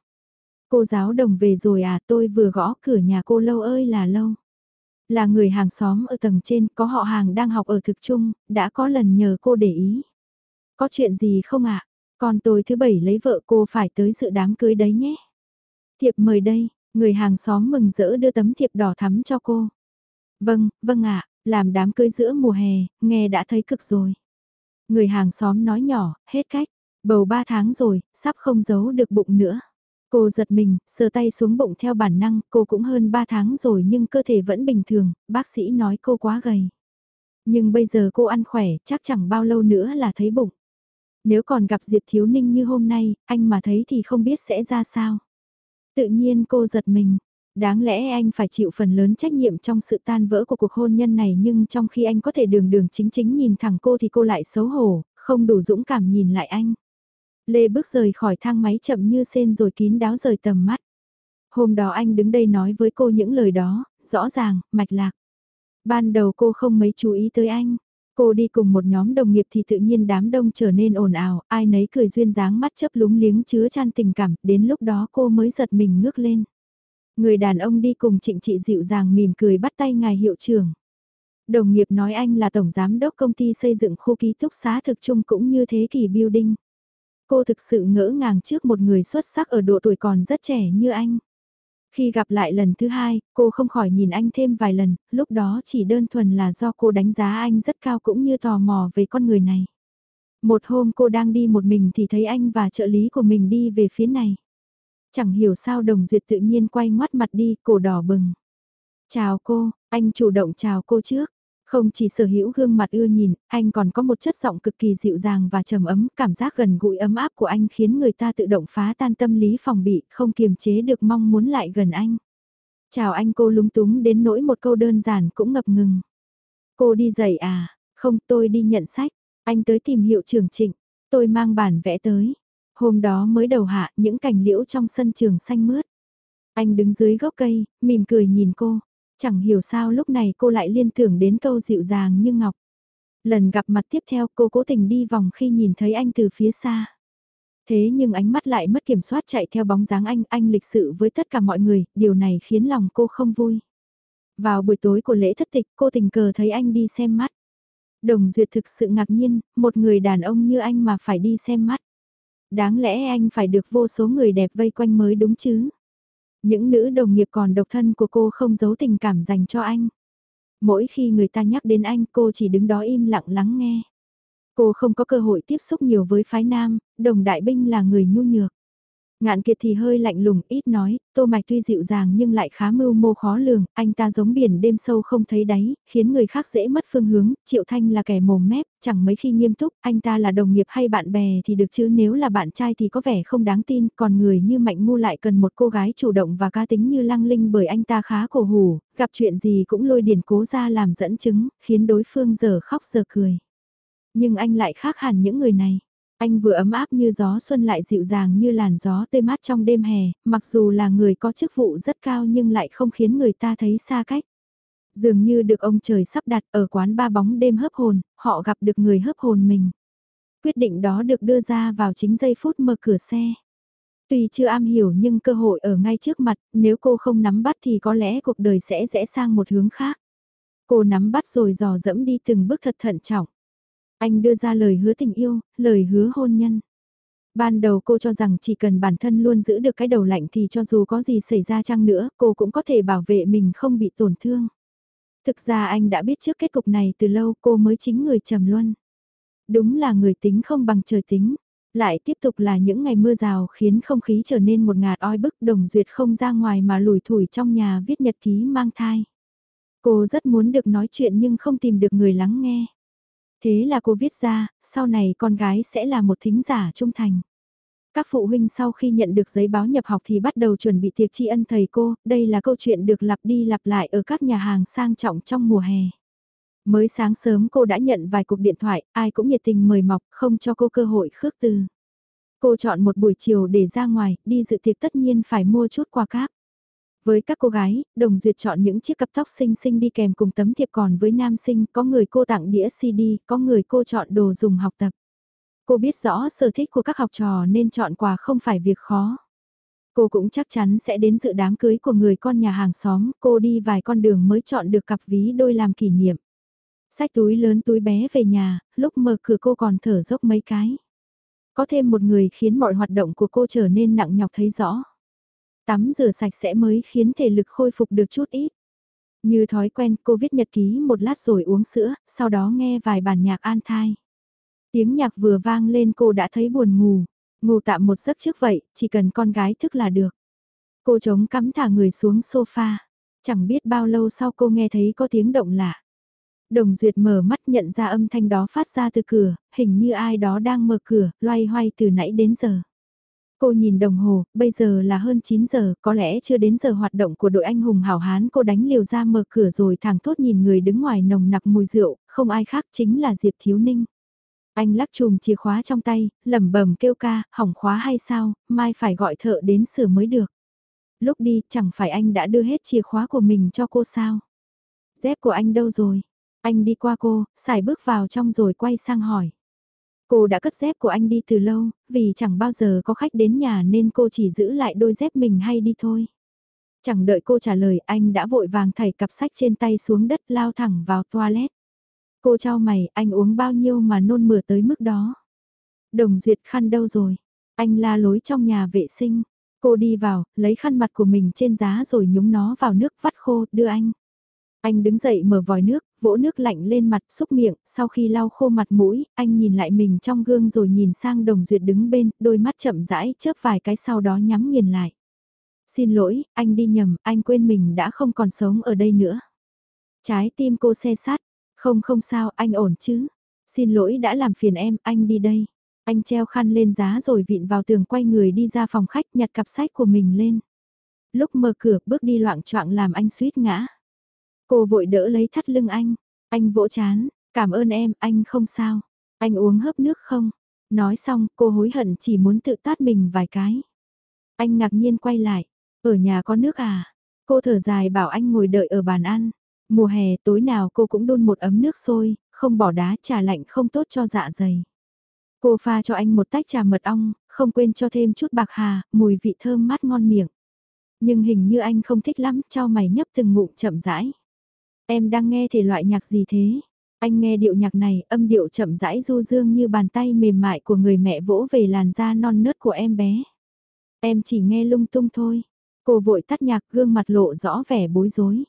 Cô giáo đồng về rồi à, tôi vừa gõ cửa nhà cô lâu ơi là lâu. Là người hàng xóm ở tầng trên, có họ hàng đang học ở thực trung, đã có lần nhờ cô để ý. Có chuyện gì không ạ? À? Còn tôi thứ bảy lấy vợ cô phải tới sự đám cưới đấy nhé. Thiệp mời đây, người hàng xóm mừng rỡ đưa tấm thiệp đỏ thắm cho cô. Vâng, vâng ạ, làm đám cưới giữa mùa hè, nghe đã thấy cực rồi. Người hàng xóm nói nhỏ, hết cách, bầu ba tháng rồi, sắp không giấu được bụng nữa. Cô giật mình, sờ tay xuống bụng theo bản năng, cô cũng hơn 3 tháng rồi nhưng cơ thể vẫn bình thường, bác sĩ nói cô quá gầy. Nhưng bây giờ cô ăn khỏe, chắc chẳng bao lâu nữa là thấy bụng. Nếu còn gặp Diệp Thiếu Ninh như hôm nay, anh mà thấy thì không biết sẽ ra sao. Tự nhiên cô giật mình, đáng lẽ anh phải chịu phần lớn trách nhiệm trong sự tan vỡ của cuộc hôn nhân này nhưng trong khi anh có thể đường đường chính chính nhìn thẳng cô thì cô lại xấu hổ, không đủ dũng cảm nhìn lại anh. Lê bước rời khỏi thang máy chậm như sen rồi kín đáo rời tầm mắt. Hôm đó anh đứng đây nói với cô những lời đó, rõ ràng, mạch lạc. Ban đầu cô không mấy chú ý tới anh. Cô đi cùng một nhóm đồng nghiệp thì tự nhiên đám đông trở nên ồn ào, ai nấy cười duyên dáng mắt chớp lúng liếng chứa chan tình cảm, đến lúc đó cô mới giật mình ngước lên. Người đàn ông đi cùng trịnh trị dịu dàng mỉm cười bắt tay ngài hiệu trưởng. Đồng nghiệp nói anh là tổng giám đốc công ty xây dựng khu ký túc xá thực chung cũng như thế kỷ building. Cô thực sự ngỡ ngàng trước một người xuất sắc ở độ tuổi còn rất trẻ như anh. Khi gặp lại lần thứ hai, cô không khỏi nhìn anh thêm vài lần, lúc đó chỉ đơn thuần là do cô đánh giá anh rất cao cũng như tò mò về con người này. Một hôm cô đang đi một mình thì thấy anh và trợ lý của mình đi về phía này. Chẳng hiểu sao đồng duyệt tự nhiên quay ngoắt mặt đi, cổ đỏ bừng. Chào cô, anh chủ động chào cô trước. Không chỉ sở hữu gương mặt ưa nhìn, anh còn có một chất giọng cực kỳ dịu dàng và trầm ấm, cảm giác gần gũi ấm áp của anh khiến người ta tự động phá tan tâm lý phòng bị, không kiềm chế được mong muốn lại gần anh. Chào anh cô lúng túng đến nỗi một câu đơn giản cũng ngập ngừng. Cô đi dậy à? Không tôi đi nhận sách. Anh tới tìm hiệu trưởng trịnh. Tôi mang bản vẽ tới. Hôm đó mới đầu hạ những cành liễu trong sân trường xanh mướt. Anh đứng dưới gốc cây, mỉm cười nhìn cô. Chẳng hiểu sao lúc này cô lại liên tưởng đến câu dịu dàng như ngọc. Lần gặp mặt tiếp theo cô cố tình đi vòng khi nhìn thấy anh từ phía xa. Thế nhưng ánh mắt lại mất kiểm soát chạy theo bóng dáng anh, anh lịch sự với tất cả mọi người, điều này khiến lòng cô không vui. Vào buổi tối của lễ thất tịch cô tình cờ thấy anh đi xem mắt. Đồng Duyệt thực sự ngạc nhiên, một người đàn ông như anh mà phải đi xem mắt. Đáng lẽ anh phải được vô số người đẹp vây quanh mới đúng chứ. Những nữ đồng nghiệp còn độc thân của cô không giấu tình cảm dành cho anh. Mỗi khi người ta nhắc đến anh cô chỉ đứng đó im lặng lắng nghe. Cô không có cơ hội tiếp xúc nhiều với phái nam, đồng đại binh là người nhu nhược. Ngạn kiệt thì hơi lạnh lùng, ít nói, tô mạch tuy dịu dàng nhưng lại khá mưu mô khó lường, anh ta giống biển đêm sâu không thấy đáy, khiến người khác dễ mất phương hướng, triệu thanh là kẻ mồm mép, chẳng mấy khi nghiêm túc, anh ta là đồng nghiệp hay bạn bè thì được chứ nếu là bạn trai thì có vẻ không đáng tin, còn người như mạnh ngu lại cần một cô gái chủ động và cá tính như lăng linh bởi anh ta khá cổ hủ, gặp chuyện gì cũng lôi điển cố ra làm dẫn chứng, khiến đối phương giờ khóc giờ cười. Nhưng anh lại khác hẳn những người này. Anh vừa ấm áp như gió xuân lại dịu dàng như làn gió tươi mát trong đêm hè, mặc dù là người có chức vụ rất cao nhưng lại không khiến người ta thấy xa cách. Dường như được ông trời sắp đặt ở quán ba bóng đêm hấp hồn, họ gặp được người hấp hồn mình. Quyết định đó được đưa ra vào chính giây phút mở cửa xe. Tuy chưa am hiểu nhưng cơ hội ở ngay trước mặt, nếu cô không nắm bắt thì có lẽ cuộc đời sẽ rẽ sang một hướng khác. Cô nắm bắt rồi dò dẫm đi từng bước thật thận trọng. Anh đưa ra lời hứa tình yêu, lời hứa hôn nhân. Ban đầu cô cho rằng chỉ cần bản thân luôn giữ được cái đầu lạnh thì cho dù có gì xảy ra chăng nữa, cô cũng có thể bảo vệ mình không bị tổn thương. Thực ra anh đã biết trước kết cục này từ lâu cô mới chính người trầm luân. Đúng là người tính không bằng trời tính. Lại tiếp tục là những ngày mưa rào khiến không khí trở nên một ngạt oi bức đồng duyệt không ra ngoài mà lủi thủi trong nhà viết nhật ký mang thai. Cô rất muốn được nói chuyện nhưng không tìm được người lắng nghe. Thế là cô viết ra, sau này con gái sẽ là một thính giả trung thành. Các phụ huynh sau khi nhận được giấy báo nhập học thì bắt đầu chuẩn bị tiệc tri ân thầy cô, đây là câu chuyện được lặp đi lặp lại ở các nhà hàng sang trọng trong mùa hè. Mới sáng sớm cô đã nhận vài cuộc điện thoại, ai cũng nhiệt tình mời mọc, không cho cô cơ hội khước từ. Cô chọn một buổi chiều để ra ngoài, đi dự tiệc tất nhiên phải mua chút quà cáp. Với các cô gái, đồng duyệt chọn những chiếc cặp tóc xinh xinh đi kèm cùng tấm thiệp còn với nam sinh, có người cô tặng đĩa CD, có người cô chọn đồ dùng học tập. Cô biết rõ sở thích của các học trò nên chọn quà không phải việc khó. Cô cũng chắc chắn sẽ đến dự đám cưới của người con nhà hàng xóm, cô đi vài con đường mới chọn được cặp ví đôi làm kỷ niệm. Sách túi lớn túi bé về nhà, lúc mở cửa cô còn thở dốc mấy cái. Có thêm một người khiến mọi hoạt động của cô trở nên nặng nhọc thấy rõ. Tắm rửa sạch sẽ mới khiến thể lực khôi phục được chút ít. Như thói quen cô viết nhật ký một lát rồi uống sữa, sau đó nghe vài bản nhạc an thai. Tiếng nhạc vừa vang lên cô đã thấy buồn ngủ, ngủ tạm một giấc trước vậy, chỉ cần con gái thức là được. Cô chống cắm thả người xuống sofa, chẳng biết bao lâu sau cô nghe thấy có tiếng động lạ. Đồng Duyệt mở mắt nhận ra âm thanh đó phát ra từ cửa, hình như ai đó đang mở cửa, loay hoay từ nãy đến giờ. Cô nhìn đồng hồ, bây giờ là hơn 9 giờ, có lẽ chưa đến giờ hoạt động của đội anh hùng hảo hán cô đánh liều ra mở cửa rồi thẳng thốt nhìn người đứng ngoài nồng nặc mùi rượu, không ai khác chính là Diệp Thiếu Ninh. Anh lắc chùm chìa khóa trong tay, lẩm bẩm kêu ca, hỏng khóa hay sao, mai phải gọi thợ đến sửa mới được. Lúc đi, chẳng phải anh đã đưa hết chìa khóa của mình cho cô sao? Dép của anh đâu rồi? Anh đi qua cô, xài bước vào trong rồi quay sang hỏi. Cô đã cất dép của anh đi từ lâu, vì chẳng bao giờ có khách đến nhà nên cô chỉ giữ lại đôi dép mình hay đi thôi. Chẳng đợi cô trả lời anh đã vội vàng thảy cặp sách trên tay xuống đất lao thẳng vào toilet. Cô trao mày, anh uống bao nhiêu mà nôn mửa tới mức đó. Đồng duyệt khăn đâu rồi? Anh la lối trong nhà vệ sinh. Cô đi vào, lấy khăn mặt của mình trên giá rồi nhúng nó vào nước vắt khô, đưa anh. Anh đứng dậy mở vòi nước, vỗ nước lạnh lên mặt xúc miệng, sau khi lau khô mặt mũi, anh nhìn lại mình trong gương rồi nhìn sang đồng duyệt đứng bên, đôi mắt chậm rãi chớp vài cái sau đó nhắm nghiền lại. Xin lỗi, anh đi nhầm, anh quên mình đã không còn sống ở đây nữa. Trái tim cô xe sát, không không sao, anh ổn chứ. Xin lỗi đã làm phiền em, anh đi đây. Anh treo khăn lên giá rồi vịn vào tường quay người đi ra phòng khách nhặt cặp sách của mình lên. Lúc mở cửa bước đi loạn choạng làm anh suýt ngã. Cô vội đỡ lấy thắt lưng anh. Anh vỗ chán, cảm ơn em, anh không sao. Anh uống hớp nước không? Nói xong, cô hối hận chỉ muốn tự tát mình vài cái. Anh ngạc nhiên quay lại. Ở nhà có nước à? Cô thở dài bảo anh ngồi đợi ở bàn ăn. Mùa hè tối nào cô cũng đun một ấm nước sôi, không bỏ đá trà lạnh không tốt cho dạ dày. Cô pha cho anh một tách trà mật ong, không quên cho thêm chút bạc hà, mùi vị thơm mát ngon miệng. Nhưng hình như anh không thích lắm, cho mày nhấp từng ngụm chậm rãi. Em đang nghe thể loại nhạc gì thế? Anh nghe điệu nhạc này, âm điệu chậm rãi du dương như bàn tay mềm mại của người mẹ vỗ về làn da non nớt của em bé. Em chỉ nghe lung tung thôi. Cô vội tắt nhạc gương mặt lộ rõ vẻ bối rối.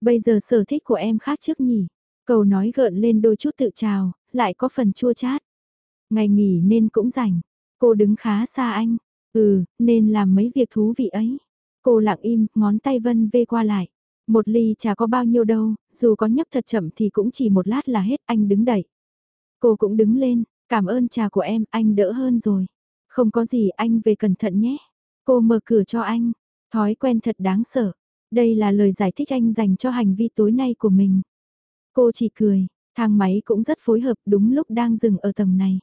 Bây giờ sở thích của em khác trước nhỉ? Cầu nói gợn lên đôi chút tự trào, lại có phần chua chát. Ngày nghỉ nên cũng rảnh. Cô đứng khá xa anh. Ừ, nên làm mấy việc thú vị ấy. Cô lặng im, ngón tay vân vê qua lại. Một ly trà có bao nhiêu đâu, dù có nhấp thật chậm thì cũng chỉ một lát là hết, anh đứng đẩy. Cô cũng đứng lên, cảm ơn trà của em, anh đỡ hơn rồi. Không có gì, anh về cẩn thận nhé. Cô mở cửa cho anh, thói quen thật đáng sợ. Đây là lời giải thích anh dành cho hành vi tối nay của mình. Cô chỉ cười, thang máy cũng rất phối hợp đúng lúc đang dừng ở tầng này.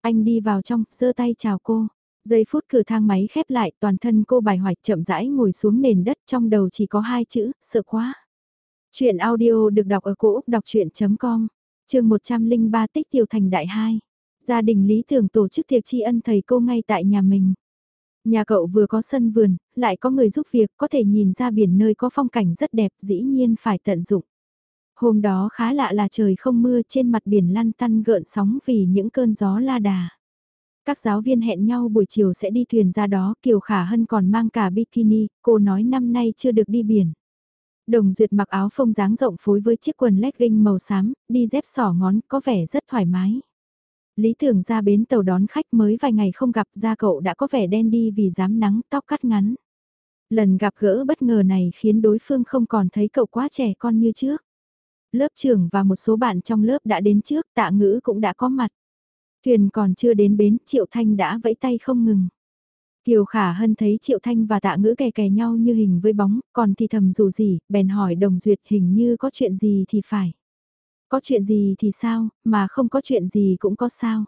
Anh đi vào trong, giơ tay chào cô. Giây phút cửa thang máy khép lại toàn thân cô bài hoạch chậm rãi ngồi xuống nền đất trong đầu chỉ có hai chữ, sợ quá. Chuyện audio được đọc ở cổ Úc đọc chuyện.com, trường 103 tích tiểu thành đại 2. Gia đình lý tưởng tổ chức tiệc tri ân thầy cô ngay tại nhà mình. Nhà cậu vừa có sân vườn, lại có người giúp việc, có thể nhìn ra biển nơi có phong cảnh rất đẹp, dĩ nhiên phải tận dụng. Hôm đó khá lạ là trời không mưa trên mặt biển lăn tăn gợn sóng vì những cơn gió la đà. Các giáo viên hẹn nhau buổi chiều sẽ đi thuyền ra đó, Kiều Khả Hân còn mang cả bikini, cô nói năm nay chưa được đi biển. Đồng Duyệt mặc áo phông dáng rộng phối với chiếc quần legging màu xám, đi dép sỏ ngón, có vẻ rất thoải mái. Lý tưởng ra bến tàu đón khách mới vài ngày không gặp ra cậu đã có vẻ đen đi vì dám nắng tóc cắt ngắn. Lần gặp gỡ bất ngờ này khiến đối phương không còn thấy cậu quá trẻ con như trước. Lớp trưởng và một số bạn trong lớp đã đến trước, tạ ngữ cũng đã có mặt. Thuyền còn chưa đến bến, Triệu Thanh đã vẫy tay không ngừng. Kiều Khả Hân thấy Triệu Thanh và tạ ngữ kè kè nhau như hình với bóng, còn thì thầm dù gì, bèn hỏi đồng duyệt hình như có chuyện gì thì phải. Có chuyện gì thì sao, mà không có chuyện gì cũng có sao.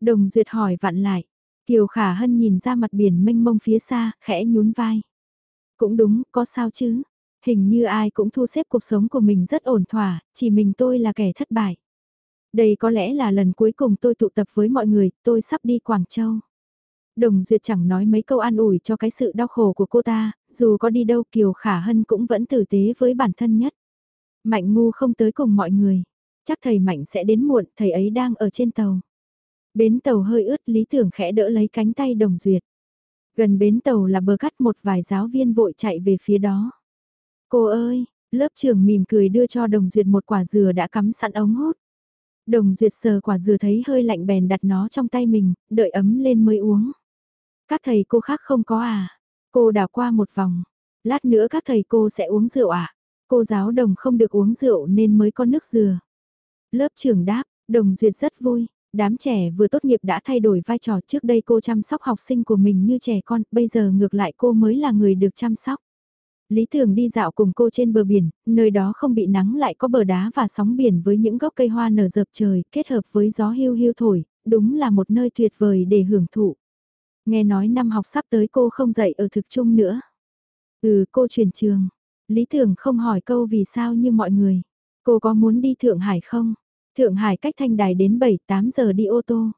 Đồng duyệt hỏi vặn lại, Kiều Khả Hân nhìn ra mặt biển mênh mông phía xa, khẽ nhún vai. Cũng đúng, có sao chứ, hình như ai cũng thu xếp cuộc sống của mình rất ổn thỏa, chỉ mình tôi là kẻ thất bại. Đây có lẽ là lần cuối cùng tôi tụ tập với mọi người, tôi sắp đi Quảng Châu. Đồng Duyệt chẳng nói mấy câu an ủi cho cái sự đau khổ của cô ta, dù có đi đâu Kiều Khả Hân cũng vẫn tử tế với bản thân nhất. Mạnh ngu không tới cùng mọi người. Chắc thầy Mạnh sẽ đến muộn, thầy ấy đang ở trên tàu. Bến tàu hơi ướt lý tưởng khẽ đỡ lấy cánh tay Đồng Duyệt. Gần bến tàu là bờ cắt một vài giáo viên vội chạy về phía đó. Cô ơi, lớp trưởng mỉm cười đưa cho Đồng Duyệt một quả dừa đã cắm sẵn ống hút. Đồng Duyệt sờ quả dừa thấy hơi lạnh bèn đặt nó trong tay mình, đợi ấm lên mới uống. Các thầy cô khác không có à? Cô đảo qua một vòng. Lát nữa các thầy cô sẽ uống rượu à? Cô giáo đồng không được uống rượu nên mới có nước dừa. Lớp trưởng đáp, đồng duyệt rất vui. Đám trẻ vừa tốt nghiệp đã thay đổi vai trò trước đây cô chăm sóc học sinh của mình như trẻ con, bây giờ ngược lại cô mới là người được chăm sóc. Lý Thường đi dạo cùng cô trên bờ biển, nơi đó không bị nắng lại có bờ đá và sóng biển với những gốc cây hoa nở rợp trời, kết hợp với gió hiu hiu thổi, đúng là một nơi tuyệt vời để hưởng thụ. Nghe nói năm học sắp tới cô không dạy ở thực trung nữa. Ừ, cô chuyển trường. Lý Thường không hỏi câu vì sao như mọi người. Cô có muốn đi Thượng Hải không? Thượng Hải cách Thanh Đài đến 7-8 giờ đi ô tô.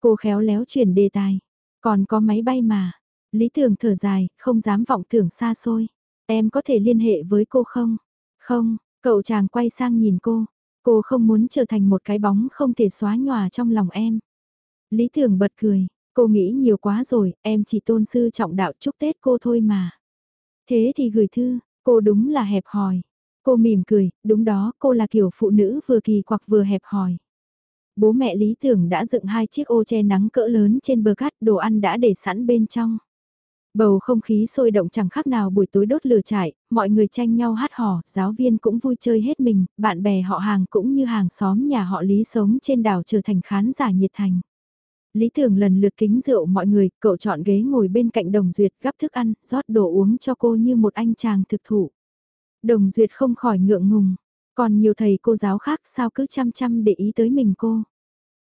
Cô khéo léo chuyển đề tài. Còn có máy bay mà. Lý Thường thở dài, không dám vọng tưởng xa xôi. Em có thể liên hệ với cô không? Không, cậu chàng quay sang nhìn cô. Cô không muốn trở thành một cái bóng không thể xóa nhòa trong lòng em. Lý Thường bật cười. Cô nghĩ nhiều quá rồi, em chỉ tôn sư trọng đạo chúc Tết cô thôi mà. Thế thì gửi thư, cô đúng là hẹp hòi. Cô mỉm cười, đúng đó, cô là kiểu phụ nữ vừa kỳ quặc vừa hẹp hòi. Bố mẹ lý tưởng đã dựng hai chiếc ô che nắng cỡ lớn trên bờ cát đồ ăn đã để sẵn bên trong. Bầu không khí sôi động chẳng khác nào buổi tối đốt lửa trại, mọi người tranh nhau hát hò, giáo viên cũng vui chơi hết mình, bạn bè họ hàng cũng như hàng xóm nhà họ Lý sống trên đảo trở thành khán giả nhiệt thành. Lý Thường lần lượt kính rượu mọi người, cậu chọn ghế ngồi bên cạnh Đồng Duyệt gắp thức ăn, rót đồ uống cho cô như một anh chàng thực thụ. Đồng Duyệt không khỏi ngượng ngùng, còn nhiều thầy cô giáo khác sao cứ chăm chăm để ý tới mình cô.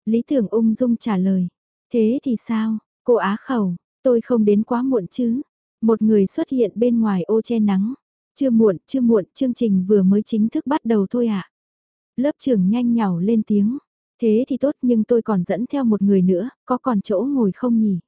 Lý Thường ung dung trả lời, thế thì sao, cô á khẩu, tôi không đến quá muộn chứ. Một người xuất hiện bên ngoài ô che nắng, chưa muộn, chưa muộn, chương trình vừa mới chính thức bắt đầu thôi ạ. À. Lớp trưởng nhanh nhảu lên tiếng, Thế thì tốt nhưng tôi còn dẫn theo một người nữa, có còn chỗ ngồi không nhỉ?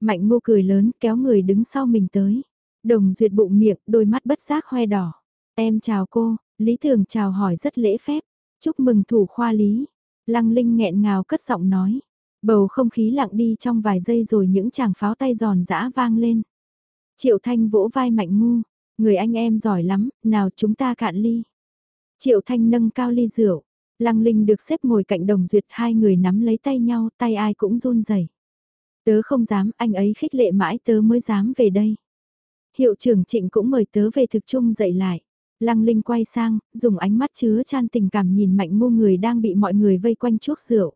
Mạnh ngô cười lớn kéo người đứng sau mình tới. Đồng duyệt bụng miệng, đôi mắt bất giác hoe đỏ. Em chào cô, Lý Thường chào hỏi rất lễ phép. Chúc mừng thủ khoa Lý. Lăng Linh nghẹn ngào cất giọng nói. Bầu không khí lặng đi trong vài giây rồi những chàng pháo tay giòn giã vang lên. Triệu Thanh vỗ vai Mạnh Ngu, người anh em giỏi lắm, nào chúng ta cạn ly. Triệu Thanh nâng cao ly rượu, Lăng Linh được xếp ngồi cạnh đồng duyệt hai người nắm lấy tay nhau, tay ai cũng run rẩy. Tớ không dám, anh ấy khích lệ mãi tớ mới dám về đây. Hiệu trưởng trịnh cũng mời tớ về thực trung dậy lại. Lăng Linh quay sang, dùng ánh mắt chứa chan tình cảm nhìn mạnh ngu người đang bị mọi người vây quanh chuốc rượu.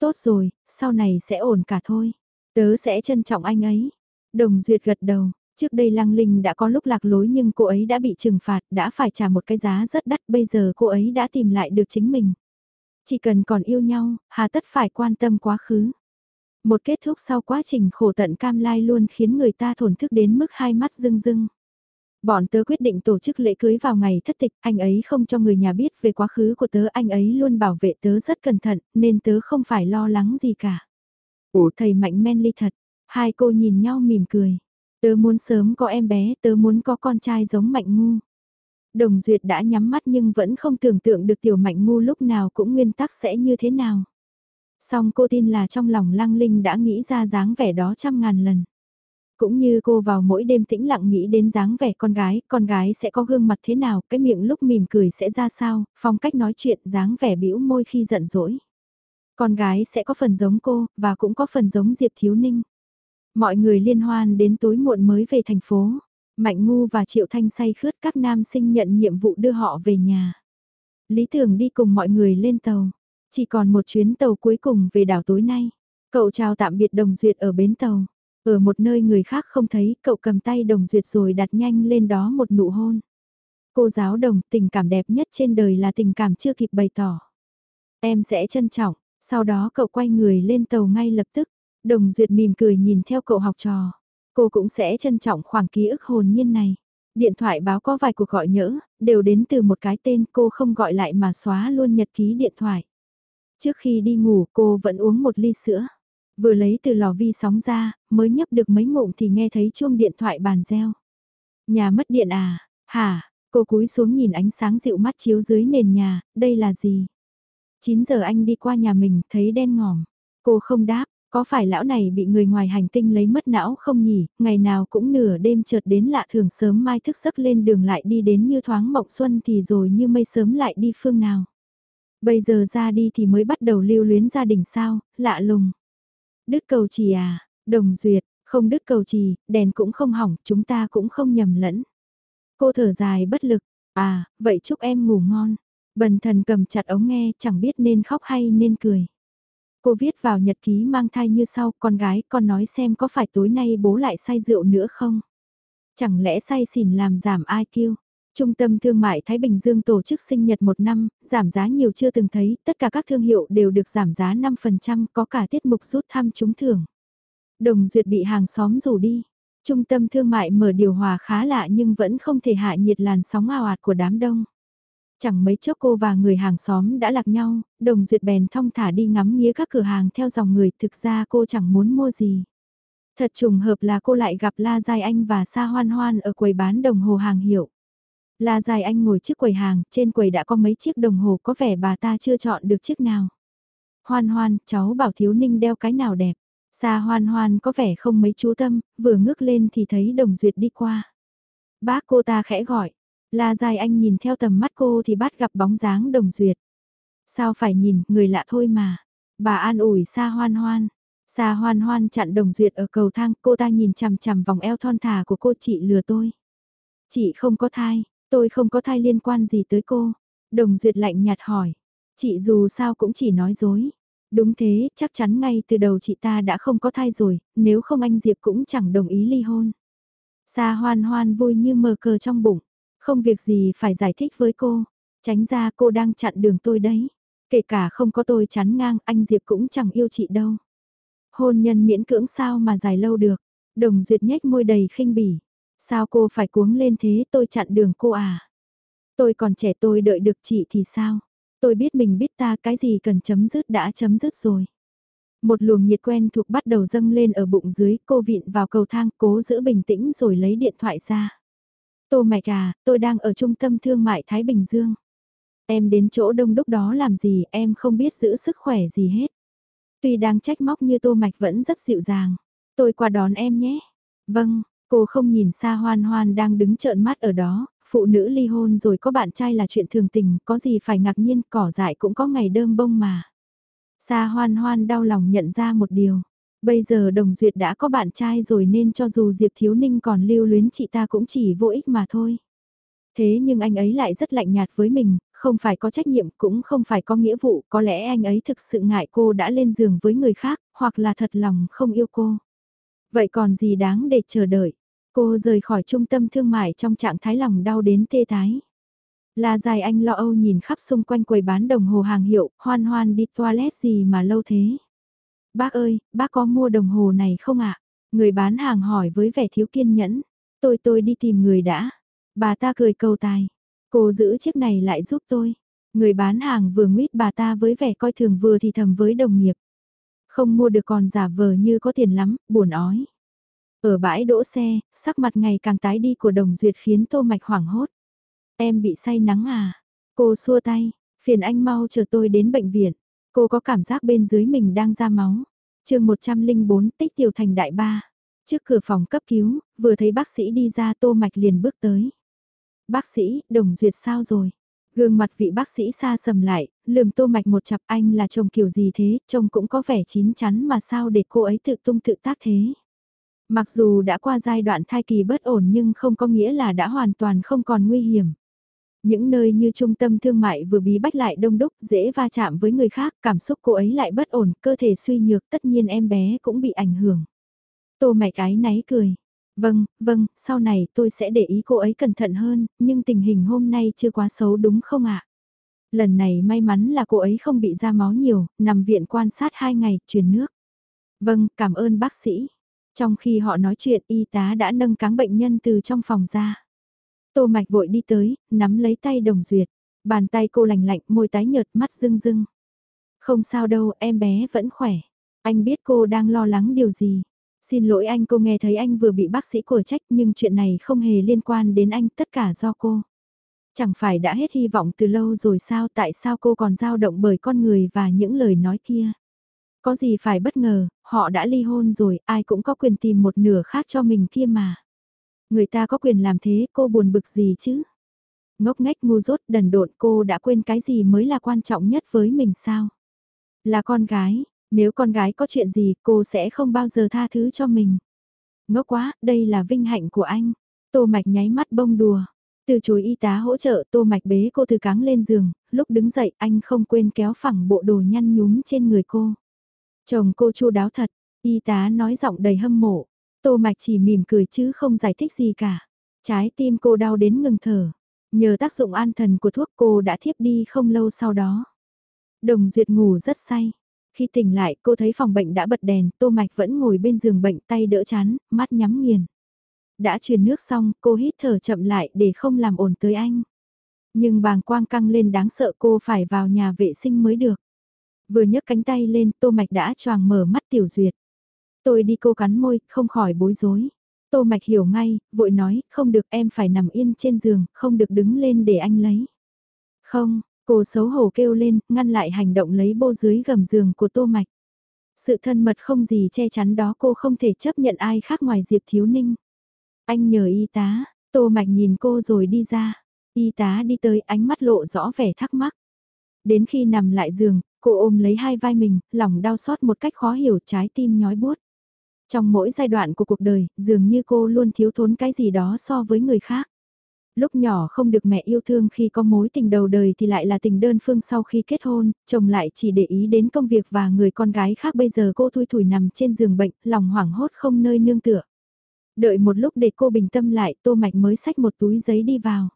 Tốt rồi, sau này sẽ ổn cả thôi. Tớ sẽ trân trọng anh ấy. Đồng Duyệt gật đầu, Trước đây Lăng Linh đã có lúc lạc lối nhưng cô ấy đã bị trừng phạt, đã phải trả một cái giá rất đắt, bây giờ cô ấy đã tìm lại được chính mình. Chỉ cần còn yêu nhau, hà tất phải quan tâm quá khứ. Một kết thúc sau quá trình khổ tận cam lai luôn khiến người ta thổn thức đến mức hai mắt rưng rưng. Bọn tớ quyết định tổ chức lễ cưới vào ngày thất tịch, anh ấy không cho người nhà biết về quá khứ của tớ, anh ấy luôn bảo vệ tớ rất cẩn thận, nên tớ không phải lo lắng gì cả. Ủa thầy mạnh men ly thật, Hai cô nhìn nhau mỉm cười. Tớ muốn sớm có em bé, tớ muốn có con trai giống Mạnh Ngu. Đồng Duyệt đã nhắm mắt nhưng vẫn không tưởng tượng được tiểu Mạnh Ngu lúc nào cũng nguyên tắc sẽ như thế nào. Song cô tin là trong lòng Lăng Linh đã nghĩ ra dáng vẻ đó trăm ngàn lần. Cũng như cô vào mỗi đêm tĩnh lặng nghĩ đến dáng vẻ con gái, con gái sẽ có gương mặt thế nào, cái miệng lúc mỉm cười sẽ ra sao, phong cách nói chuyện, dáng vẻ bĩu môi khi giận dỗi. Con gái sẽ có phần giống cô, và cũng có phần giống Diệp Thiếu Ninh. Mọi người liên hoan đến tối muộn mới về thành phố. Mạnh Ngu và Triệu Thanh say khướt các nam sinh nhận nhiệm vụ đưa họ về nhà. Lý Tưởng đi cùng mọi người lên tàu. Chỉ còn một chuyến tàu cuối cùng về đảo tối nay. Cậu chào tạm biệt Đồng Duyệt ở bến tàu. Ở một nơi người khác không thấy, cậu cầm tay Đồng Duyệt rồi đặt nhanh lên đó một nụ hôn. Cô giáo Đồng, tình cảm đẹp nhất trên đời là tình cảm chưa kịp bày tỏ. Em sẽ trân trọng, sau đó cậu quay người lên tàu ngay lập tức. Đồng Duyệt mỉm cười nhìn theo cậu học trò. Cô cũng sẽ trân trọng khoảng ký ức hồn nhiên này. Điện thoại báo có vài cuộc gọi nhỡ, đều đến từ một cái tên cô không gọi lại mà xóa luôn nhật ký điện thoại. Trước khi đi ngủ cô vẫn uống một ly sữa. Vừa lấy từ lò vi sóng ra, mới nhấp được mấy ngụm thì nghe thấy chuông điện thoại bàn reo. Nhà mất điện à, hả, cô cúi xuống nhìn ánh sáng dịu mắt chiếu dưới nền nhà, đây là gì? 9 giờ anh đi qua nhà mình, thấy đen ngòm. Cô không đáp, có phải lão này bị người ngoài hành tinh lấy mất não không nhỉ, ngày nào cũng nửa đêm chợt đến lạ thường sớm mai thức giấc lên đường lại đi đến như thoáng mộng xuân thì rồi như mây sớm lại đi phương nào. Bây giờ ra đi thì mới bắt đầu lưu luyến gia đình sao, lạ lùng. Đứt cầu trì à, đồng duyệt, không đứt cầu trì, đèn cũng không hỏng, chúng ta cũng không nhầm lẫn. Cô thở dài bất lực, à, vậy chúc em ngủ ngon. Bần thần cầm chặt ống nghe, chẳng biết nên khóc hay nên cười. Cô viết vào nhật ký mang thai như sau, con gái, con nói xem có phải tối nay bố lại say rượu nữa không? Chẳng lẽ say xỉn làm giảm IQ? Trung tâm Thương mại Thái Bình Dương tổ chức sinh nhật một năm, giảm giá nhiều chưa từng thấy, tất cả các thương hiệu đều được giảm giá 5%, có cả tiết mục rút thăm trúng thưởng. Đồng duyệt bị hàng xóm rủ đi. Trung tâm thương mại mở điều hòa khá lạ nhưng vẫn không thể hạ nhiệt làn sóng ào ạt của đám đông. Chẳng mấy chốc cô và người hàng xóm đã lạc nhau, đồng duyệt bèn thong thả đi ngắm nghía các cửa hàng theo dòng người, thực ra cô chẳng muốn mua gì. Thật trùng hợp là cô lại gặp La Giai Anh và Sa Hoan Hoan ở quầy bán đồng hồ hàng hiệu. La Dài Anh ngồi trước quầy hàng, trên quầy đã có mấy chiếc đồng hồ có vẻ bà ta chưa chọn được chiếc nào. Hoan hoan, cháu bảo thiếu ninh đeo cái nào đẹp. Sa hoan hoan có vẻ không mấy chú tâm, vừa ngước lên thì thấy đồng duyệt đi qua. Bác cô ta khẽ gọi, La Dài Anh nhìn theo tầm mắt cô thì bắt gặp bóng dáng đồng duyệt. Sao phải nhìn, người lạ thôi mà. Bà an ủi Sa hoan hoan. Sa hoan hoan chặn đồng duyệt ở cầu thang, cô ta nhìn chằm chằm vòng eo thon thả của cô chị lừa tôi. Chị không có thai, Tôi không có thai liên quan gì tới cô. Đồng Duyệt lạnh nhạt hỏi. Chị dù sao cũng chỉ nói dối. Đúng thế, chắc chắn ngay từ đầu chị ta đã không có thai rồi, nếu không anh Diệp cũng chẳng đồng ý ly hôn. Sa hoan hoan vui như mờ cờ trong bụng. Không việc gì phải giải thích với cô. Tránh ra cô đang chặn đường tôi đấy. Kể cả không có tôi chắn ngang, anh Diệp cũng chẳng yêu chị đâu. Hôn nhân miễn cưỡng sao mà dài lâu được. Đồng Duyệt nhếch môi đầy khinh bỉ. Sao cô phải cuống lên thế tôi chặn đường cô à? Tôi còn trẻ tôi đợi được chị thì sao? Tôi biết mình biết ta cái gì cần chấm dứt đã chấm dứt rồi. Một luồng nhiệt quen thuộc bắt đầu dâng lên ở bụng dưới, cô vịn vào cầu thang cố giữ bình tĩnh rồi lấy điện thoại ra. Tô mạch à, tôi đang ở trung tâm thương mại Thái Bình Dương. Em đến chỗ đông đúc đó làm gì, em không biết giữ sức khỏe gì hết. Tuy đang trách móc như tô mạch vẫn rất dịu dàng. Tôi qua đón em nhé. Vâng, Cô không nhìn xa hoan hoan đang đứng trợn mắt ở đó, phụ nữ ly hôn rồi có bạn trai là chuyện thường tình, có gì phải ngạc nhiên, cỏ dại cũng có ngày đơm bông mà. xa hoan hoan đau lòng nhận ra một điều. Bây giờ đồng duyệt đã có bạn trai rồi nên cho dù Diệp Thiếu Ninh còn lưu luyến chị ta cũng chỉ vô ích mà thôi. Thế nhưng anh ấy lại rất lạnh nhạt với mình, không phải có trách nhiệm cũng không phải có nghĩa vụ, có lẽ anh ấy thực sự ngại cô đã lên giường với người khác, hoặc là thật lòng không yêu cô. Vậy còn gì đáng để chờ đợi? Cô rời khỏi trung tâm thương mại trong trạng thái lòng đau đến tê tái. La dài anh lo âu nhìn khắp xung quanh quầy bán đồng hồ hàng hiệu, hoan hoan đi toilet gì mà lâu thế. Bác ơi, bác có mua đồng hồ này không ạ? Người bán hàng hỏi với vẻ thiếu kiên nhẫn. Tôi tôi đi tìm người đã. Bà ta cười cầu tài. Cô giữ chiếc này lại giúp tôi. Người bán hàng vừa nguyết bà ta với vẻ coi thường vừa thì thầm với đồng nghiệp. Không mua được còn giả vờ như có tiền lắm, buồn ói. Ở bãi đỗ xe, sắc mặt ngày càng tái đi của đồng duyệt khiến tô mạch hoảng hốt. Em bị say nắng à? Cô xua tay, phiền anh mau chờ tôi đến bệnh viện. Cô có cảm giác bên dưới mình đang ra máu. chương 104 tích tiểu thành đại ba. Trước cửa phòng cấp cứu, vừa thấy bác sĩ đi ra tô mạch liền bước tới. Bác sĩ, đồng duyệt sao rồi? Gương mặt vị bác sĩ xa sầm lại, lườm tô mạch một chặp anh là chồng kiểu gì thế, chồng cũng có vẻ chín chắn mà sao để cô ấy tự tung tự tác thế. Mặc dù đã qua giai đoạn thai kỳ bất ổn nhưng không có nghĩa là đã hoàn toàn không còn nguy hiểm. Những nơi như trung tâm thương mại vừa bí bách lại đông đúc, dễ va chạm với người khác, cảm xúc cô ấy lại bất ổn, cơ thể suy nhược, tất nhiên em bé cũng bị ảnh hưởng. Tô mạch cái náy cười. Vâng, vâng, sau này tôi sẽ để ý cô ấy cẩn thận hơn, nhưng tình hình hôm nay chưa quá xấu đúng không ạ? Lần này may mắn là cô ấy không bị ra máu nhiều, nằm viện quan sát 2 ngày, truyền nước. Vâng, cảm ơn bác sĩ. Trong khi họ nói chuyện y tá đã nâng cáng bệnh nhân từ trong phòng ra. Tô mạch vội đi tới, nắm lấy tay đồng duyệt. Bàn tay cô lành lạnh, môi tái nhợt, mắt rưng rưng. Không sao đâu, em bé vẫn khỏe. Anh biết cô đang lo lắng điều gì. Xin lỗi anh cô nghe thấy anh vừa bị bác sĩ của trách nhưng chuyện này không hề liên quan đến anh tất cả do cô. Chẳng phải đã hết hy vọng từ lâu rồi sao tại sao cô còn dao động bởi con người và những lời nói kia. Có gì phải bất ngờ, họ đã ly hôn rồi, ai cũng có quyền tìm một nửa khác cho mình kia mà. Người ta có quyền làm thế, cô buồn bực gì chứ? Ngốc nghếch ngu dốt đần độn cô đã quên cái gì mới là quan trọng nhất với mình sao? Là con gái, nếu con gái có chuyện gì cô sẽ không bao giờ tha thứ cho mình. Ngốc quá, đây là vinh hạnh của anh. Tô Mạch nháy mắt bông đùa. Từ chối y tá hỗ trợ Tô Mạch bế cô từ cáng lên giường, lúc đứng dậy anh không quên kéo phẳng bộ đồ nhăn nhúm trên người cô. Chồng cô chu đáo thật, y tá nói giọng đầy hâm mộ. Tô Mạch chỉ mỉm cười chứ không giải thích gì cả. Trái tim cô đau đến ngừng thở. Nhờ tác dụng an thần của thuốc cô đã thiếp đi không lâu sau đó. Đồng Duyệt ngủ rất say. Khi tỉnh lại cô thấy phòng bệnh đã bật đèn, Tô Mạch vẫn ngồi bên giường bệnh tay đỡ chán, mắt nhắm nghiền. Đã truyền nước xong, cô hít thở chậm lại để không làm ổn tới anh. Nhưng bàng quang căng lên đáng sợ cô phải vào nhà vệ sinh mới được. Vừa nhấc cánh tay lên, Tô Mạch đã choàng mở mắt tiểu duyệt. Tôi đi cô cắn môi, không khỏi bối rối. Tô Mạch hiểu ngay, vội nói, không được em phải nằm yên trên giường, không được đứng lên để anh lấy. Không, cô xấu hổ kêu lên, ngăn lại hành động lấy bô dưới gầm giường của Tô Mạch. Sự thân mật không gì che chắn đó cô không thể chấp nhận ai khác ngoài Diệp Thiếu Ninh. Anh nhờ y tá, Tô Mạch nhìn cô rồi đi ra. Y tá đi tới ánh mắt lộ rõ vẻ thắc mắc. Đến khi nằm lại giường, cô ôm lấy hai vai mình, lòng đau xót một cách khó hiểu trái tim nhói buốt. Trong mỗi giai đoạn của cuộc đời, dường như cô luôn thiếu thốn cái gì đó so với người khác. Lúc nhỏ không được mẹ yêu thương khi có mối tình đầu đời thì lại là tình đơn phương sau khi kết hôn, chồng lại chỉ để ý đến công việc và người con gái khác bây giờ cô thui thủi nằm trên giường bệnh, lòng hoảng hốt không nơi nương tựa. Đợi một lúc để cô bình tâm lại, Tô Mạch mới xách một túi giấy đi vào.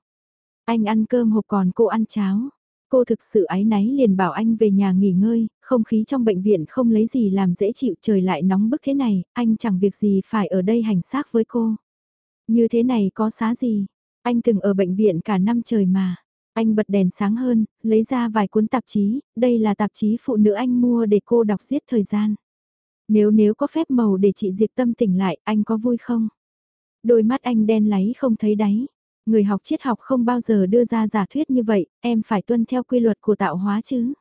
Anh ăn cơm hộp còn cô ăn cháo. Cô thực sự ái náy liền bảo anh về nhà nghỉ ngơi, không khí trong bệnh viện không lấy gì làm dễ chịu trời lại nóng bức thế này, anh chẳng việc gì phải ở đây hành xác với cô. Như thế này có xá gì, anh từng ở bệnh viện cả năm trời mà. Anh bật đèn sáng hơn, lấy ra vài cuốn tạp chí, đây là tạp chí phụ nữ anh mua để cô đọc giết thời gian. Nếu nếu có phép màu để chị diệt tâm tỉnh lại, anh có vui không? Đôi mắt anh đen láy không thấy đáy. Người học triết học không bao giờ đưa ra giả thuyết như vậy, em phải tuân theo quy luật của tạo hóa chứ.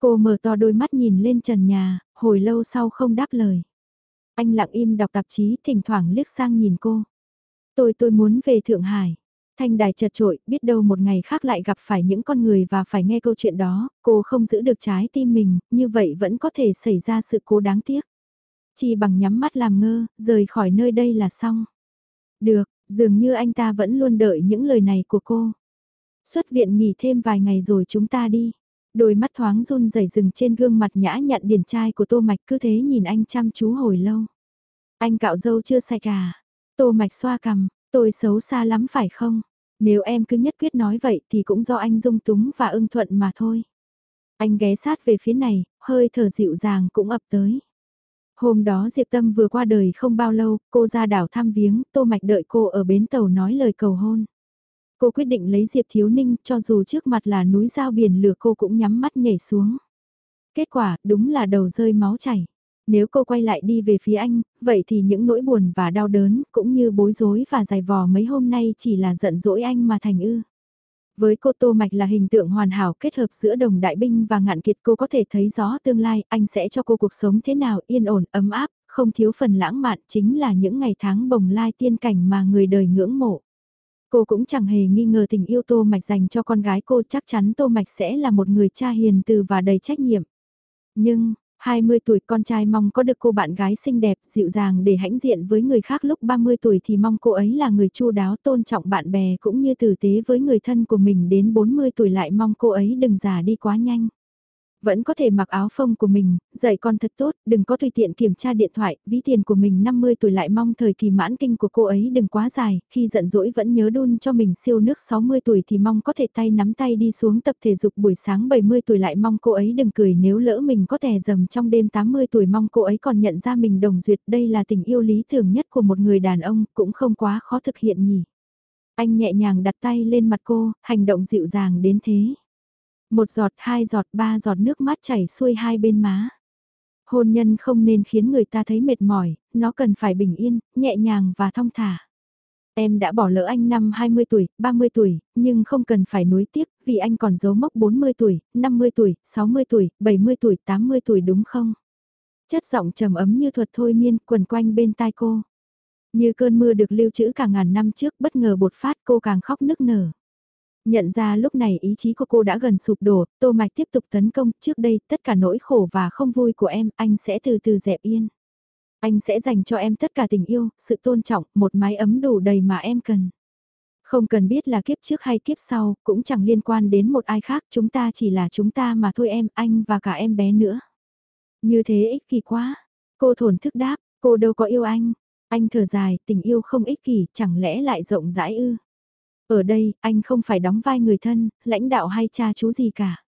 Cô mở to đôi mắt nhìn lên trần nhà, hồi lâu sau không đáp lời. Anh lặng im đọc tạp chí, thỉnh thoảng liếc sang nhìn cô. Tôi tôi muốn về Thượng Hải. Thanh đài chật trội, biết đâu một ngày khác lại gặp phải những con người và phải nghe câu chuyện đó, cô không giữ được trái tim mình, như vậy vẫn có thể xảy ra sự cố đáng tiếc. Chỉ bằng nhắm mắt làm ngơ, rời khỏi nơi đây là xong. Được, dường như anh ta vẫn luôn đợi những lời này của cô. Xuất viện nghỉ thêm vài ngày rồi chúng ta đi. Đôi mắt thoáng run rẩy rừng trên gương mặt nhã nhặn điển trai của Tô Mạch cứ thế nhìn anh chăm chú hồi lâu. Anh cạo dâu chưa sạch à? Tô Mạch xoa cằm, tôi xấu xa lắm phải không? Nếu em cứ nhất quyết nói vậy thì cũng do anh dung túng và ưng thuận mà thôi. Anh ghé sát về phía này, hơi thở dịu dàng cũng ập tới. Hôm đó Diệp Tâm vừa qua đời không bao lâu, cô ra đảo thăm viếng, Tô Mạch đợi cô ở bến tàu nói lời cầu hôn. Cô quyết định lấy Diệp Thiếu Ninh cho dù trước mặt là núi giao biển lửa cô cũng nhắm mắt nhảy xuống. Kết quả đúng là đầu rơi máu chảy. Nếu cô quay lại đi về phía anh, vậy thì những nỗi buồn và đau đớn, cũng như bối rối và dài vò mấy hôm nay chỉ là giận dỗi anh mà thành ư. Với cô Tô Mạch là hình tượng hoàn hảo kết hợp giữa đồng đại binh và ngạn kiệt cô có thể thấy rõ tương lai anh sẽ cho cô cuộc sống thế nào yên ổn, ấm áp, không thiếu phần lãng mạn chính là những ngày tháng bồng lai tiên cảnh mà người đời ngưỡng mộ. Cô cũng chẳng hề nghi ngờ tình yêu Tô Mạch dành cho con gái cô chắc chắn Tô Mạch sẽ là một người cha hiền từ và đầy trách nhiệm. Nhưng, 20 tuổi con trai mong có được cô bạn gái xinh đẹp, dịu dàng để hãnh diện với người khác lúc 30 tuổi thì mong cô ấy là người chu đáo tôn trọng bạn bè cũng như tử tế với người thân của mình đến 40 tuổi lại mong cô ấy đừng già đi quá nhanh. Vẫn có thể mặc áo phông của mình, dạy con thật tốt, đừng có tùy tiện kiểm tra điện thoại, ví tiền của mình 50 tuổi lại mong thời kỳ mãn kinh của cô ấy đừng quá dài, khi giận dỗi vẫn nhớ đun cho mình siêu nước 60 tuổi thì mong có thể tay nắm tay đi xuống tập thể dục buổi sáng 70 tuổi lại mong cô ấy đừng cười nếu lỡ mình có tè dầm trong đêm 80 tuổi mong cô ấy còn nhận ra mình đồng duyệt đây là tình yêu lý tưởng nhất của một người đàn ông, cũng không quá khó thực hiện nhỉ. Anh nhẹ nhàng đặt tay lên mặt cô, hành động dịu dàng đến thế. Một giọt, hai giọt, ba giọt nước mắt chảy xuôi hai bên má. Hôn nhân không nên khiến người ta thấy mệt mỏi, nó cần phải bình yên, nhẹ nhàng và thong thả. Em đã bỏ lỡ anh năm 20 tuổi, 30 tuổi, nhưng không cần phải nuối tiếc, vì anh còn giấu mốc 40 tuổi, 50 tuổi, 60 tuổi, 70 tuổi, 80 tuổi đúng không? Chất giọng trầm ấm như thuật thôi miên quần quanh bên tai cô. Như cơn mưa được lưu trữ cả ngàn năm trước bất ngờ bột phát cô càng khóc nức nở. Nhận ra lúc này ý chí của cô đã gần sụp đổ, Tô Mạch tiếp tục tấn công, trước đây tất cả nỗi khổ và không vui của em, anh sẽ từ từ dẹp yên. Anh sẽ dành cho em tất cả tình yêu, sự tôn trọng, một mái ấm đủ đầy mà em cần. Không cần biết là kiếp trước hay kiếp sau, cũng chẳng liên quan đến một ai khác, chúng ta chỉ là chúng ta mà thôi em, anh và cả em bé nữa. Như thế ích kỷ quá. Cô thổn thức đáp, cô đâu có yêu anh. Anh thở dài, tình yêu không ích kỷ, chẳng lẽ lại rộng rãi ư. Ở đây, anh không phải đóng vai người thân, lãnh đạo hay cha chú gì cả.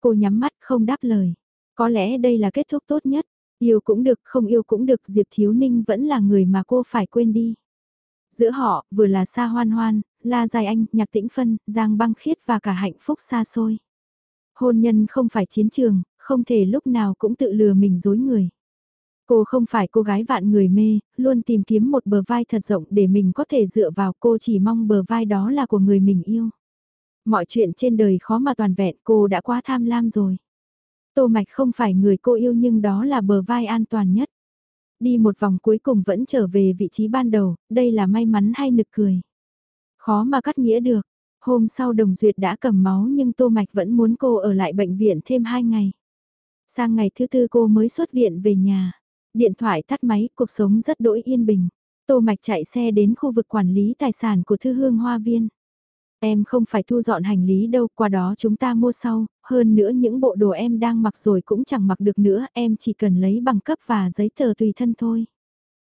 Cô nhắm mắt không đáp lời. Có lẽ đây là kết thúc tốt nhất. Yêu cũng được, không yêu cũng được, Diệp Thiếu Ninh vẫn là người mà cô phải quên đi. Giữa họ, vừa là Sa Hoan Hoan, La Dài Anh, Nhạc Tĩnh Phân, Giang Băng Khiết và cả hạnh phúc xa xôi. Hôn nhân không phải chiến trường, không thể lúc nào cũng tự lừa mình dối người. Cô không phải cô gái vạn người mê, luôn tìm kiếm một bờ vai thật rộng để mình có thể dựa vào cô chỉ mong bờ vai đó là của người mình yêu. Mọi chuyện trên đời khó mà toàn vẹn cô đã quá tham lam rồi. Tô Mạch không phải người cô yêu nhưng đó là bờ vai an toàn nhất. Đi một vòng cuối cùng vẫn trở về vị trí ban đầu, đây là may mắn hay nực cười. Khó mà cắt nghĩa được, hôm sau Đồng Duyệt đã cầm máu nhưng Tô Mạch vẫn muốn cô ở lại bệnh viện thêm 2 ngày. Sang ngày thứ tư cô mới xuất viện về nhà. Điện thoại tắt máy, cuộc sống rất đỗi yên bình. Tô Mạch chạy xe đến khu vực quản lý tài sản của Thư Hương Hoa Viên. Em không phải thu dọn hành lý đâu, qua đó chúng ta mua sau, hơn nữa những bộ đồ em đang mặc rồi cũng chẳng mặc được nữa, em chỉ cần lấy bằng cấp và giấy tờ tùy thân thôi.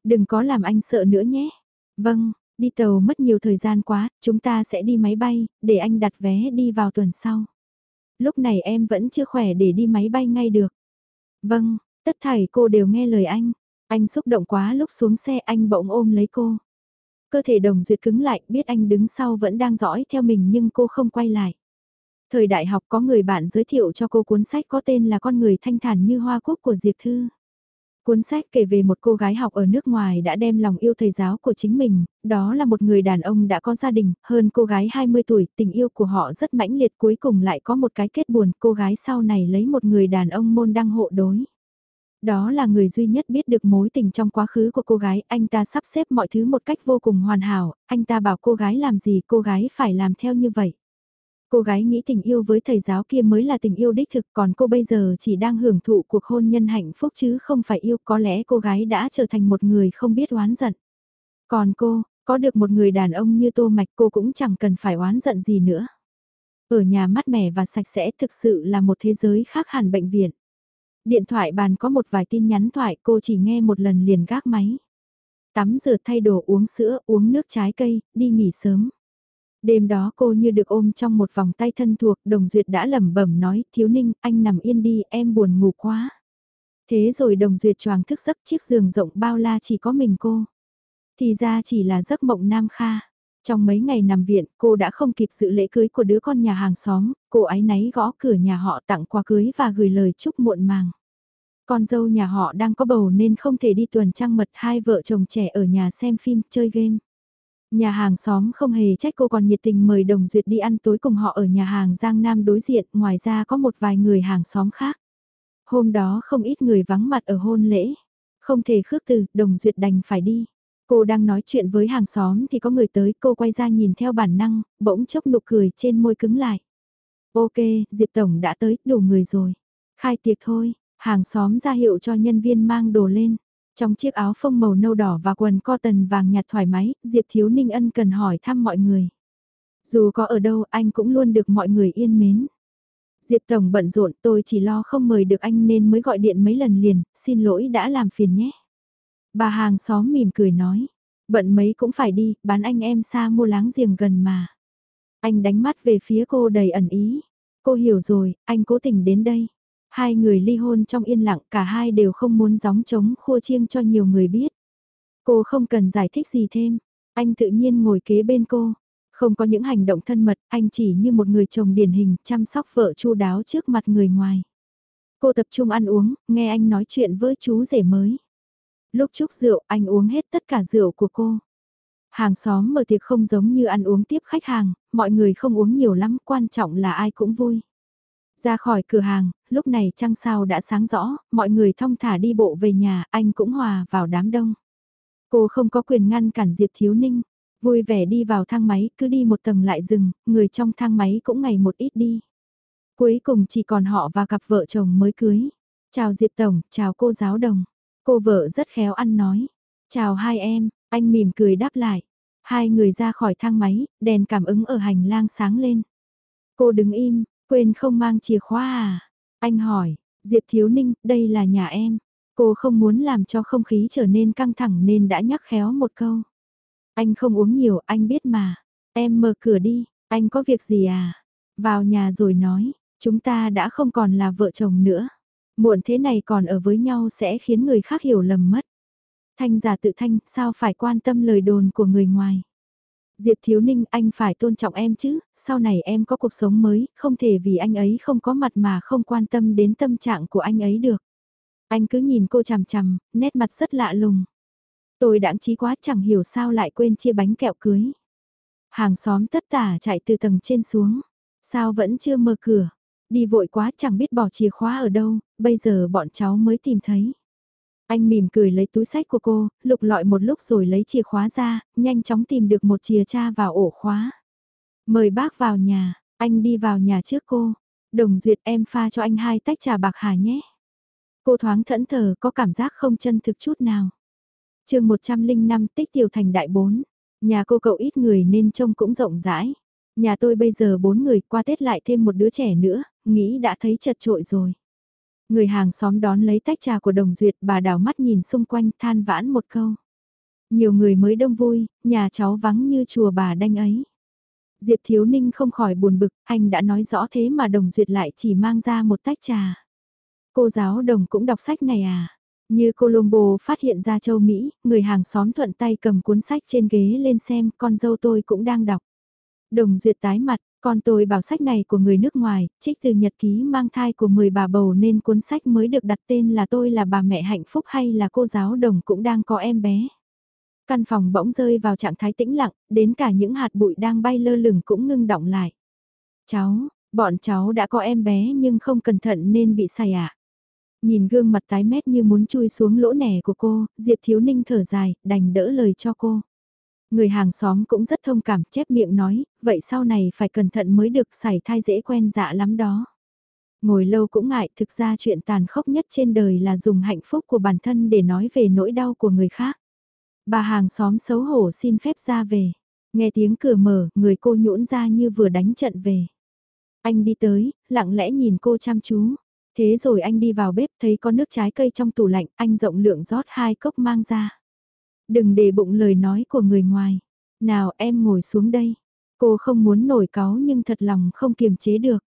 Đừng có làm anh sợ nữa nhé. Vâng, đi tàu mất nhiều thời gian quá, chúng ta sẽ đi máy bay, để anh đặt vé đi vào tuần sau. Lúc này em vẫn chưa khỏe để đi máy bay ngay được. Vâng, Tất thảy cô đều nghe lời anh. Anh xúc động quá lúc xuống xe anh bỗng ôm lấy cô. Cơ thể đồng duyệt cứng lại biết anh đứng sau vẫn đang dõi theo mình nhưng cô không quay lại. Thời đại học có người bạn giới thiệu cho cô cuốn sách có tên là Con người thanh thản như hoa cúc của Diệp Thư. Cuốn sách kể về một cô gái học ở nước ngoài đã đem lòng yêu thầy giáo của chính mình, đó là một người đàn ông đã có gia đình, hơn cô gái 20 tuổi, tình yêu của họ rất mãnh liệt cuối cùng lại có một cái kết buồn, cô gái sau này lấy một người đàn ông môn đăng hộ đối. Đó là người duy nhất biết được mối tình trong quá khứ của cô gái, anh ta sắp xếp mọi thứ một cách vô cùng hoàn hảo, anh ta bảo cô gái làm gì cô gái phải làm theo như vậy. Cô gái nghĩ tình yêu với thầy giáo kia mới là tình yêu đích thực còn cô bây giờ chỉ đang hưởng thụ cuộc hôn nhân hạnh phúc chứ không phải yêu có lẽ cô gái đã trở thành một người không biết oán giận. Còn cô, có được một người đàn ông như tô mạch cô cũng chẳng cần phải oán giận gì nữa. Ở nhà mát mẻ và sạch sẽ thực sự là một thế giới khác hẳn bệnh viện. Điện thoại bàn có một vài tin nhắn thoại cô chỉ nghe một lần liền gác máy. Tắm rửa thay đồ uống sữa, uống nước trái cây, đi nghỉ sớm. Đêm đó cô như được ôm trong một vòng tay thân thuộc, đồng duyệt đã lẩm bẩm nói, thiếu ninh, anh nằm yên đi, em buồn ngủ quá. Thế rồi đồng duyệt choàng thức giấc chiếc giường rộng bao la chỉ có mình cô. Thì ra chỉ là giấc mộng nam kha. Trong mấy ngày nằm viện, cô đã không kịp sự lễ cưới của đứa con nhà hàng xóm, cô ấy náy gõ cửa nhà họ tặng quà cưới và gửi lời chúc muộn màng. Con dâu nhà họ đang có bầu nên không thể đi tuần trăng mật hai vợ chồng trẻ ở nhà xem phim, chơi game. Nhà hàng xóm không hề trách cô còn nhiệt tình mời Đồng Duyệt đi ăn tối cùng họ ở nhà hàng Giang Nam đối diện, ngoài ra có một vài người hàng xóm khác. Hôm đó không ít người vắng mặt ở hôn lễ. Không thể khước từ, Đồng Duyệt đành phải đi. Cô đang nói chuyện với hàng xóm thì có người tới, cô quay ra nhìn theo bản năng, bỗng chốc nụ cười trên môi cứng lại. Ok, Diệp Tổng đã tới, đủ người rồi. Khai tiệc thôi, hàng xóm ra hiệu cho nhân viên mang đồ lên. Trong chiếc áo phông màu nâu đỏ và quần cotton vàng nhạt thoải mái, Diệp Thiếu Ninh ân cần hỏi thăm mọi người. Dù có ở đâu anh cũng luôn được mọi người yên mến. Diệp Tổng bận rộn tôi chỉ lo không mời được anh nên mới gọi điện mấy lần liền, xin lỗi đã làm phiền nhé. Bà hàng xóm mỉm cười nói, bận mấy cũng phải đi, bán anh em xa mua láng giềng gần mà. Anh đánh mắt về phía cô đầy ẩn ý. Cô hiểu rồi, anh cố tình đến đây. Hai người ly hôn trong yên lặng cả hai đều không muốn gióng trống khua chiêng cho nhiều người biết. Cô không cần giải thích gì thêm, anh tự nhiên ngồi kế bên cô. Không có những hành động thân mật, anh chỉ như một người chồng điển hình chăm sóc vợ chu đáo trước mặt người ngoài. Cô tập trung ăn uống, nghe anh nói chuyện với chú rể mới. Lúc chúc rượu, anh uống hết tất cả rượu của cô. Hàng xóm mở tiệc không giống như ăn uống tiếp khách hàng, mọi người không uống nhiều lắm, quan trọng là ai cũng vui. Ra khỏi cửa hàng, lúc này trăng sao đã sáng rõ, mọi người thong thả đi bộ về nhà, anh cũng hòa vào đám đông. Cô không có quyền ngăn cản Diệp Thiếu Ninh, vui vẻ đi vào thang máy, cứ đi một tầng lại dừng, người trong thang máy cũng ngày một ít đi. Cuối cùng chỉ còn họ và cặp vợ chồng mới cưới. Chào Diệp Tổng, chào cô giáo đồng. Cô vợ rất khéo ăn nói. Chào hai em, anh mỉm cười đáp lại. Hai người ra khỏi thang máy, đèn cảm ứng ở hành lang sáng lên. Cô đứng im, quên không mang chìa khóa à? Anh hỏi, Diệp Thiếu Ninh, đây là nhà em. Cô không muốn làm cho không khí trở nên căng thẳng nên đã nhắc khéo một câu. Anh không uống nhiều, anh biết mà. Em mở cửa đi, anh có việc gì à? Vào nhà rồi nói, chúng ta đã không còn là vợ chồng nữa. Muộn thế này còn ở với nhau sẽ khiến người khác hiểu lầm mất. Thanh giả tự thanh, sao phải quan tâm lời đồn của người ngoài. Diệp Thiếu Ninh anh phải tôn trọng em chứ, sau này em có cuộc sống mới, không thể vì anh ấy không có mặt mà không quan tâm đến tâm trạng của anh ấy được. Anh cứ nhìn cô chằm chằm, nét mặt rất lạ lùng. Tôi đáng trí quá chẳng hiểu sao lại quên chia bánh kẹo cưới. Hàng xóm tất tả chạy từ tầng trên xuống. Sao vẫn chưa mở cửa? Đi vội quá chẳng biết bỏ chìa khóa ở đâu, bây giờ bọn cháu mới tìm thấy. Anh mỉm cười lấy túi sách của cô, lục lọi một lúc rồi lấy chìa khóa ra, nhanh chóng tìm được một chìa cha vào ổ khóa. Mời bác vào nhà, anh đi vào nhà trước cô. Đồng duyệt em pha cho anh hai tách trà bạc hà nhé. Cô thoáng thẫn thờ có cảm giác không chân thực chút nào. chương 105 tích tiểu thành đại 4. Nhà cô cậu ít người nên trông cũng rộng rãi. Nhà tôi bây giờ bốn người qua Tết lại thêm một đứa trẻ nữa, nghĩ đã thấy chật trội rồi. Người hàng xóm đón lấy tách trà của đồng duyệt bà đảo mắt nhìn xung quanh than vãn một câu. Nhiều người mới đông vui, nhà cháu vắng như chùa bà đanh ấy. Diệp Thiếu Ninh không khỏi buồn bực, anh đã nói rõ thế mà đồng duyệt lại chỉ mang ra một tách trà. Cô giáo đồng cũng đọc sách này à? Như Colombo phát hiện ra châu Mỹ, người hàng xóm thuận tay cầm cuốn sách trên ghế lên xem, con dâu tôi cũng đang đọc. Đồng duyệt tái mặt, con tôi bảo sách này của người nước ngoài, trích từ nhật ký mang thai của 10 bà bầu nên cuốn sách mới được đặt tên là tôi là bà mẹ hạnh phúc hay là cô giáo đồng cũng đang có em bé. Căn phòng bỗng rơi vào trạng thái tĩnh lặng, đến cả những hạt bụi đang bay lơ lửng cũng ngưng động lại. Cháu, bọn cháu đã có em bé nhưng không cẩn thận nên bị say ạ. À. Nhìn gương mặt tái mét như muốn chui xuống lỗ nẻ của cô, Diệp Thiếu Ninh thở dài, đành đỡ lời cho cô. Người hàng xóm cũng rất thông cảm chép miệng nói, vậy sau này phải cẩn thận mới được xảy thai dễ quen dạ lắm đó. Ngồi lâu cũng ngại, thực ra chuyện tàn khốc nhất trên đời là dùng hạnh phúc của bản thân để nói về nỗi đau của người khác. Bà hàng xóm xấu hổ xin phép ra về. Nghe tiếng cửa mở, người cô nhũn ra như vừa đánh trận về. Anh đi tới, lặng lẽ nhìn cô chăm chú. Thế rồi anh đi vào bếp thấy có nước trái cây trong tủ lạnh, anh rộng lượng rót hai cốc mang ra. Đừng để bụng lời nói của người ngoài. Nào em ngồi xuống đây. Cô không muốn nổi cáu nhưng thật lòng không kiềm chế được.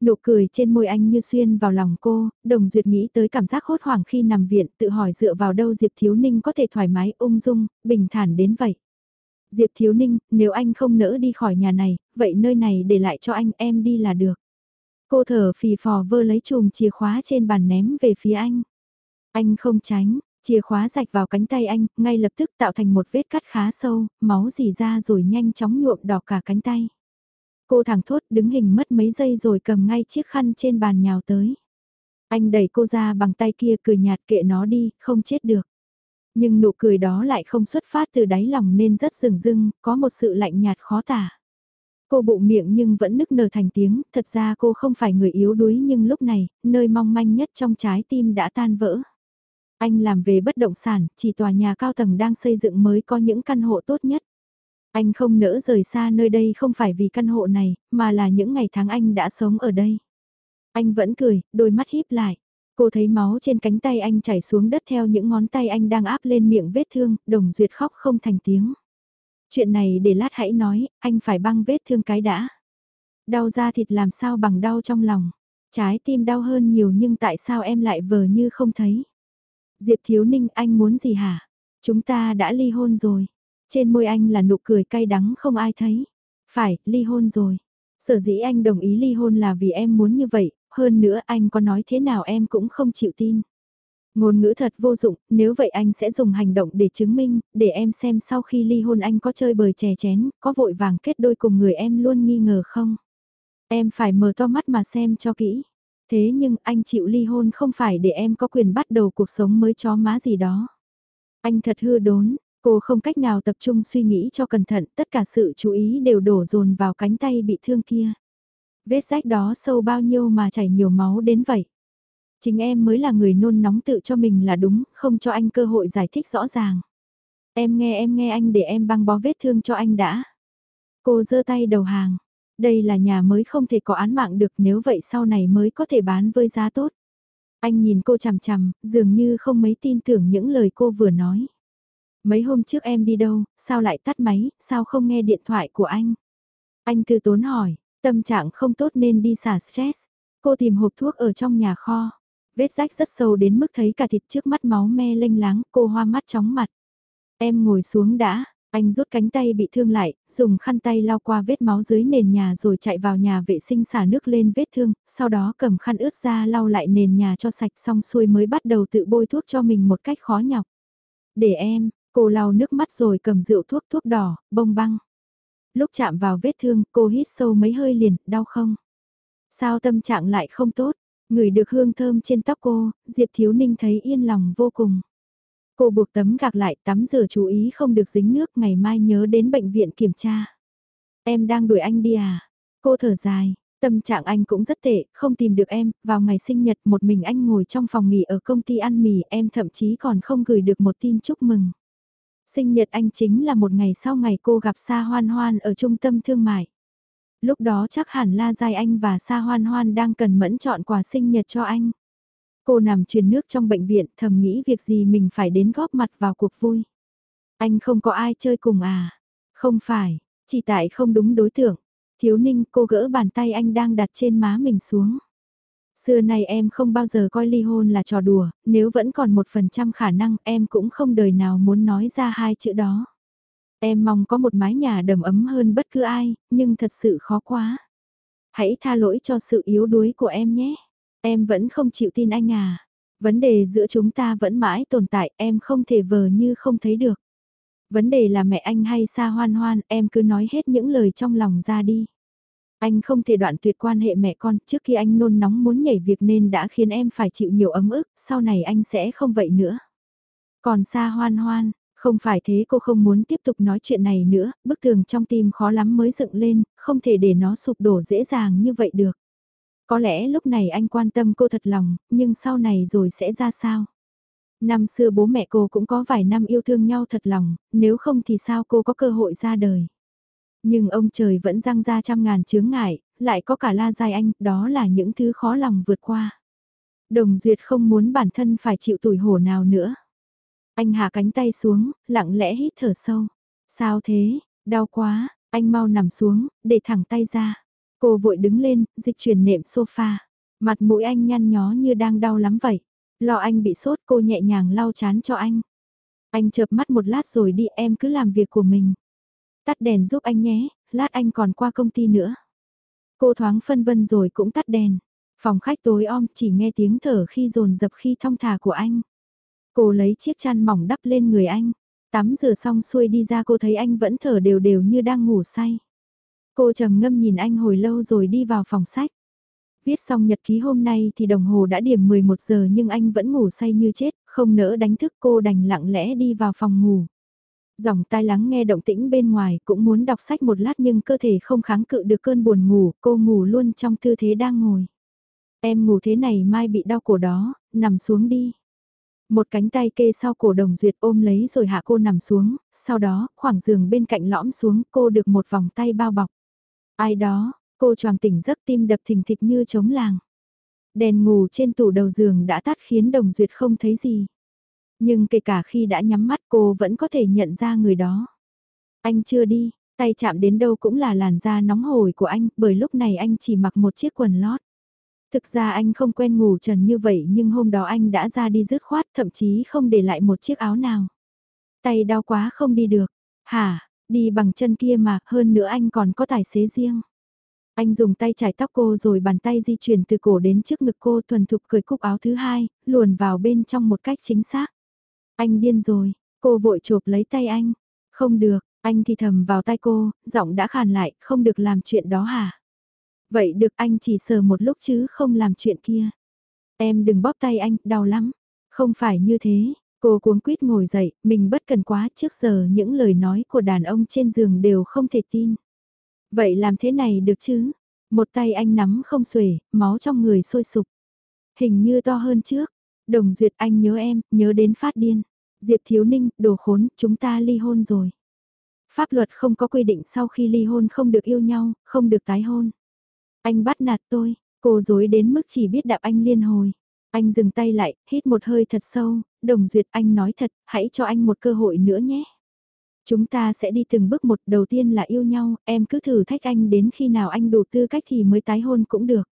Nụ cười trên môi anh như xuyên vào lòng cô, đồng duyệt nghĩ tới cảm giác hốt hoảng khi nằm viện tự hỏi dựa vào đâu Diệp Thiếu Ninh có thể thoải mái ung dung, bình thản đến vậy. Diệp Thiếu Ninh, nếu anh không nỡ đi khỏi nhà này, vậy nơi này để lại cho anh em đi là được. Cô thở phì phò vơ lấy chùm chìa khóa trên bàn ném về phía anh. Anh không tránh, chìa khóa rạch vào cánh tay anh, ngay lập tức tạo thành một vết cắt khá sâu, máu dì ra rồi nhanh chóng nhuộm đỏ cả cánh tay. Cô thẳng thốt đứng hình mất mấy giây rồi cầm ngay chiếc khăn trên bàn nhào tới. Anh đẩy cô ra bằng tay kia cười nhạt kệ nó đi, không chết được. Nhưng nụ cười đó lại không xuất phát từ đáy lòng nên rất rừng rưng, có một sự lạnh nhạt khó tả. Cô bụng miệng nhưng vẫn nức nở thành tiếng, thật ra cô không phải người yếu đuối nhưng lúc này, nơi mong manh nhất trong trái tim đã tan vỡ. Anh làm về bất động sản, chỉ tòa nhà cao tầng đang xây dựng mới có những căn hộ tốt nhất. Anh không nỡ rời xa nơi đây không phải vì căn hộ này, mà là những ngày tháng anh đã sống ở đây. Anh vẫn cười, đôi mắt híp lại. Cô thấy máu trên cánh tay anh chảy xuống đất theo những ngón tay anh đang áp lên miệng vết thương, đồng duyệt khóc không thành tiếng. Chuyện này để lát hãy nói, anh phải băng vết thương cái đã. Đau da thịt làm sao bằng đau trong lòng. Trái tim đau hơn nhiều nhưng tại sao em lại vờ như không thấy. Diệp Thiếu Ninh anh muốn gì hả? Chúng ta đã ly hôn rồi. Trên môi anh là nụ cười cay đắng không ai thấy. Phải, ly hôn rồi. Sở dĩ anh đồng ý ly hôn là vì em muốn như vậy, hơn nữa anh có nói thế nào em cũng không chịu tin. Ngôn ngữ thật vô dụng, nếu vậy anh sẽ dùng hành động để chứng minh, để em xem sau khi ly hôn anh có chơi bời chè chén, có vội vàng kết đôi cùng người em luôn nghi ngờ không. Em phải mở to mắt mà xem cho kỹ. Thế nhưng anh chịu ly hôn không phải để em có quyền bắt đầu cuộc sống mới chó má gì đó. Anh thật hư đốn, cô không cách nào tập trung suy nghĩ cho cẩn thận, tất cả sự chú ý đều đổ dồn vào cánh tay bị thương kia. Vết rách đó sâu bao nhiêu mà chảy nhiều máu đến vậy. Chính em mới là người nôn nóng tự cho mình là đúng, không cho anh cơ hội giải thích rõ ràng. Em nghe em nghe anh để em băng bó vết thương cho anh đã. Cô giơ tay đầu hàng. Đây là nhà mới không thể có án mạng được nếu vậy sau này mới có thể bán với giá tốt. Anh nhìn cô chằm chằm, dường như không mấy tin tưởng những lời cô vừa nói. Mấy hôm trước em đi đâu, sao lại tắt máy, sao không nghe điện thoại của anh? Anh từ tốn hỏi, tâm trạng không tốt nên đi xả stress. Cô tìm hộp thuốc ở trong nhà kho. Vết rách rất sâu đến mức thấy cả thịt trước mắt máu me lênh láng, cô hoa mắt chóng mặt. Em ngồi xuống đã, anh rút cánh tay bị thương lại, dùng khăn tay lau qua vết máu dưới nền nhà rồi chạy vào nhà vệ sinh xả nước lên vết thương, sau đó cầm khăn ướt ra lau lại nền nhà cho sạch xong xuôi mới bắt đầu tự bôi thuốc cho mình một cách khó nhọc. Để em, cô lau nước mắt rồi cầm rượu thuốc thuốc đỏ, bông băng. Lúc chạm vào vết thương, cô hít sâu mấy hơi liền, đau không? Sao tâm trạng lại không tốt? Người được hương thơm trên tóc cô, Diệp Thiếu Ninh thấy yên lòng vô cùng. Cô buộc tấm gạc lại tắm rửa chú ý không được dính nước ngày mai nhớ đến bệnh viện kiểm tra. Em đang đuổi anh đi à? Cô thở dài, tâm trạng anh cũng rất tệ, không tìm được em, vào ngày sinh nhật một mình anh ngồi trong phòng nghỉ ở công ty ăn mì em thậm chí còn không gửi được một tin chúc mừng. Sinh nhật anh chính là một ngày sau ngày cô gặp Sa Hoan Hoan ở trung tâm thương mại. Lúc đó chắc hẳn La Giai Anh và Sa Hoan Hoan đang cần mẫn chọn quà sinh nhật cho anh. Cô nằm truyền nước trong bệnh viện thầm nghĩ việc gì mình phải đến góp mặt vào cuộc vui. Anh không có ai chơi cùng à? Không phải, chỉ tại không đúng đối tượng. Thiếu ninh cô gỡ bàn tay anh đang đặt trên má mình xuống. Xưa nay em không bao giờ coi ly hôn là trò đùa, nếu vẫn còn một phần trăm khả năng em cũng không đời nào muốn nói ra hai chữ đó. Em mong có một mái nhà đầm ấm hơn bất cứ ai, nhưng thật sự khó quá. Hãy tha lỗi cho sự yếu đuối của em nhé. Em vẫn không chịu tin anh à. Vấn đề giữa chúng ta vẫn mãi tồn tại, em không thể vờ như không thấy được. Vấn đề là mẹ anh hay xa hoan hoan, em cứ nói hết những lời trong lòng ra đi. Anh không thể đoạn tuyệt quan hệ mẹ con, trước khi anh nôn nóng muốn nhảy việc nên đã khiến em phải chịu nhiều ấm ức, sau này anh sẽ không vậy nữa. Còn xa hoan hoan, không phải thế cô không muốn tiếp tục nói chuyện này nữa, bức tường trong tim khó lắm mới dựng lên, không thể để nó sụp đổ dễ dàng như vậy được. Có lẽ lúc này anh quan tâm cô thật lòng, nhưng sau này rồi sẽ ra sao? Năm xưa bố mẹ cô cũng có vài năm yêu thương nhau thật lòng, nếu không thì sao cô có cơ hội ra đời? Nhưng ông trời vẫn răng ra trăm ngàn chướng ngại, lại có cả la dài anh, đó là những thứ khó lòng vượt qua. Đồng Duyệt không muốn bản thân phải chịu tủi hổ nào nữa. Anh hạ cánh tay xuống, lặng lẽ hít thở sâu. Sao thế, đau quá, anh mau nằm xuống, để thẳng tay ra. Cô vội đứng lên, dịch chuyển nệm sofa. Mặt mũi anh nhăn nhó như đang đau lắm vậy. Lo anh bị sốt cô nhẹ nhàng lau chán cho anh. Anh chợp mắt một lát rồi đi em cứ làm việc của mình. Tắt đèn giúp anh nhé, lát anh còn qua công ty nữa. Cô thoáng phân vân rồi cũng tắt đèn. Phòng khách tối om chỉ nghe tiếng thở khi rồn dập khi thong thả của anh. Cô lấy chiếc chăn mỏng đắp lên người anh. Tắm rửa xong xuôi đi ra cô thấy anh vẫn thở đều đều như đang ngủ say. Cô trầm ngâm nhìn anh hồi lâu rồi đi vào phòng sách. Viết xong nhật ký hôm nay thì đồng hồ đã điểm 11 giờ nhưng anh vẫn ngủ say như chết, không nỡ đánh thức cô đành lặng lẽ đi vào phòng ngủ. Dòng tai lắng nghe động tĩnh bên ngoài cũng muốn đọc sách một lát nhưng cơ thể không kháng cự được cơn buồn ngủ, cô ngủ luôn trong tư thế đang ngồi. Em ngủ thế này mai bị đau cổ đó, nằm xuống đi. Một cánh tay kê sau cổ đồng duyệt ôm lấy rồi hạ cô nằm xuống, sau đó, khoảng giường bên cạnh lõm xuống cô được một vòng tay bao bọc. Ai đó, cô choàng tỉnh giấc tim đập thình thịch như trống làng. Đèn ngủ trên tủ đầu giường đã tắt khiến đồng duyệt không thấy gì. Nhưng kể cả khi đã nhắm mắt cô vẫn có thể nhận ra người đó. Anh chưa đi, tay chạm đến đâu cũng là làn da nóng hổi của anh bởi lúc này anh chỉ mặc một chiếc quần lót. Thực ra anh không quen ngủ trần như vậy nhưng hôm đó anh đã ra đi dứt khoát thậm chí không để lại một chiếc áo nào. Tay đau quá không đi được. Hả, đi bằng chân kia mà, hơn nữa anh còn có tài xế riêng. Anh dùng tay chải tóc cô rồi bàn tay di chuyển từ cổ đến trước ngực cô thuần thục cởi cúc áo thứ hai, luồn vào bên trong một cách chính xác. Anh điên rồi, cô vội chộp lấy tay anh. Không được, anh thì thầm vào tay cô, giọng đã khàn lại, không được làm chuyện đó hả? Vậy được anh chỉ sờ một lúc chứ không làm chuyện kia. Em đừng bóp tay anh, đau lắm. Không phải như thế, cô cuống quýt ngồi dậy, mình bất cần quá trước giờ những lời nói của đàn ông trên giường đều không thể tin. Vậy làm thế này được chứ? Một tay anh nắm không xuể, máu trong người sôi sục. Hình như to hơn trước. Đồng duyệt anh nhớ em, nhớ đến phát điên. Diệp Thiếu Ninh, đồ khốn, chúng ta ly hôn rồi. Pháp luật không có quy định sau khi ly hôn không được yêu nhau, không được tái hôn. Anh bắt nạt tôi, cô dối đến mức chỉ biết đạp anh liên hồi. Anh dừng tay lại, hít một hơi thật sâu, đồng duyệt anh nói thật, hãy cho anh một cơ hội nữa nhé. Chúng ta sẽ đi từng bước một, đầu tiên là yêu nhau, em cứ thử thách anh đến khi nào anh đủ tư cách thì mới tái hôn cũng được.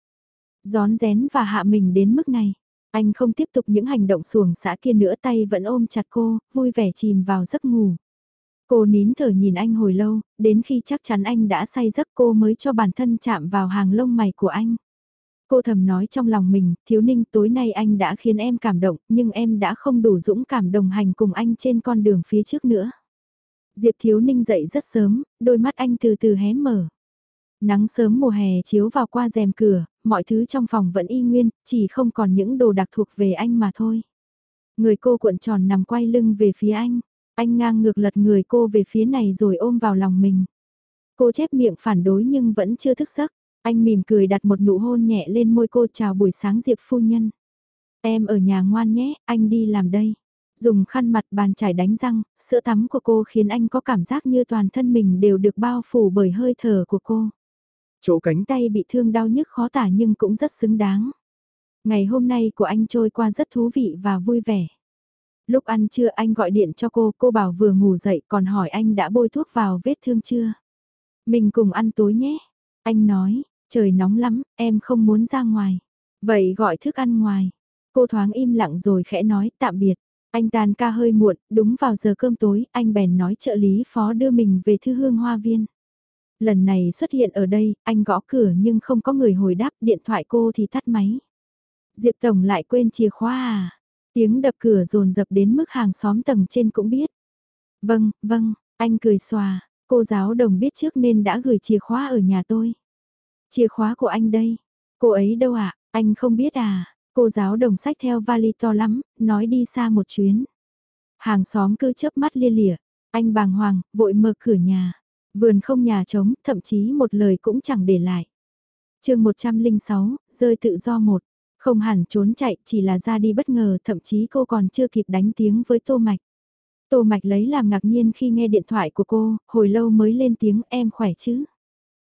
Gión rén và hạ mình đến mức này, anh không tiếp tục những hành động xuồng xã kia nữa tay vẫn ôm chặt cô, vui vẻ chìm vào giấc ngủ. Cô nín thở nhìn anh hồi lâu, đến khi chắc chắn anh đã say giấc cô mới cho bản thân chạm vào hàng lông mày của anh. Cô thầm nói trong lòng mình, thiếu ninh tối nay anh đã khiến em cảm động, nhưng em đã không đủ dũng cảm đồng hành cùng anh trên con đường phía trước nữa. Diệp thiếu ninh dậy rất sớm, đôi mắt anh từ từ hé mở. Nắng sớm mùa hè chiếu vào qua rèm cửa, mọi thứ trong phòng vẫn y nguyên, chỉ không còn những đồ đặc thuộc về anh mà thôi. Người cô cuộn tròn nằm quay lưng về phía anh. Anh ngang ngược lật người cô về phía này rồi ôm vào lòng mình. Cô chép miệng phản đối nhưng vẫn chưa thức giấc. Anh mỉm cười đặt một nụ hôn nhẹ lên môi cô chào buổi sáng Diệp phu nhân. Em ở nhà ngoan nhé, anh đi làm đây. Dùng khăn mặt bàn chải đánh răng, sữa tắm của cô khiến anh có cảm giác như toàn thân mình đều được bao phủ bởi hơi thở của cô. Chỗ cánh tay bị thương đau nhức khó tả nhưng cũng rất xứng đáng. Ngày hôm nay của anh trôi qua rất thú vị và vui vẻ. Lúc ăn trưa anh gọi điện cho cô, cô bảo vừa ngủ dậy còn hỏi anh đã bôi thuốc vào vết thương chưa. Mình cùng ăn tối nhé. Anh nói, trời nóng lắm, em không muốn ra ngoài. Vậy gọi thức ăn ngoài. Cô thoáng im lặng rồi khẽ nói tạm biệt. Anh tan ca hơi muộn, đúng vào giờ cơm tối, anh bèn nói trợ lý phó đưa mình về thư hương hoa viên. Lần này xuất hiện ở đây, anh gõ cửa nhưng không có người hồi đáp, điện thoại cô thì tắt máy. Diệp Tổng lại quên chìa khóa à? Tiếng đập cửa rồn dập đến mức hàng xóm tầng trên cũng biết. Vâng, vâng, anh cười xòa, cô giáo đồng biết trước nên đã gửi chìa khóa ở nhà tôi. Chìa khóa của anh đây, cô ấy đâu ạ, à? anh không biết à, cô giáo đồng sách theo vali to lắm, nói đi xa một chuyến. Hàng xóm cứ chớp mắt lia lịa, anh bàng hoàng, vội mở cửa nhà. Vườn không nhà trống, thậm chí một lời cũng chẳng để lại. chương 106, rơi tự do một. Không hẳn trốn chạy, chỉ là ra đi bất ngờ, thậm chí cô còn chưa kịp đánh tiếng với Tô Mạch. Tô Mạch lấy làm ngạc nhiên khi nghe điện thoại của cô, hồi lâu mới lên tiếng em khỏe chứ.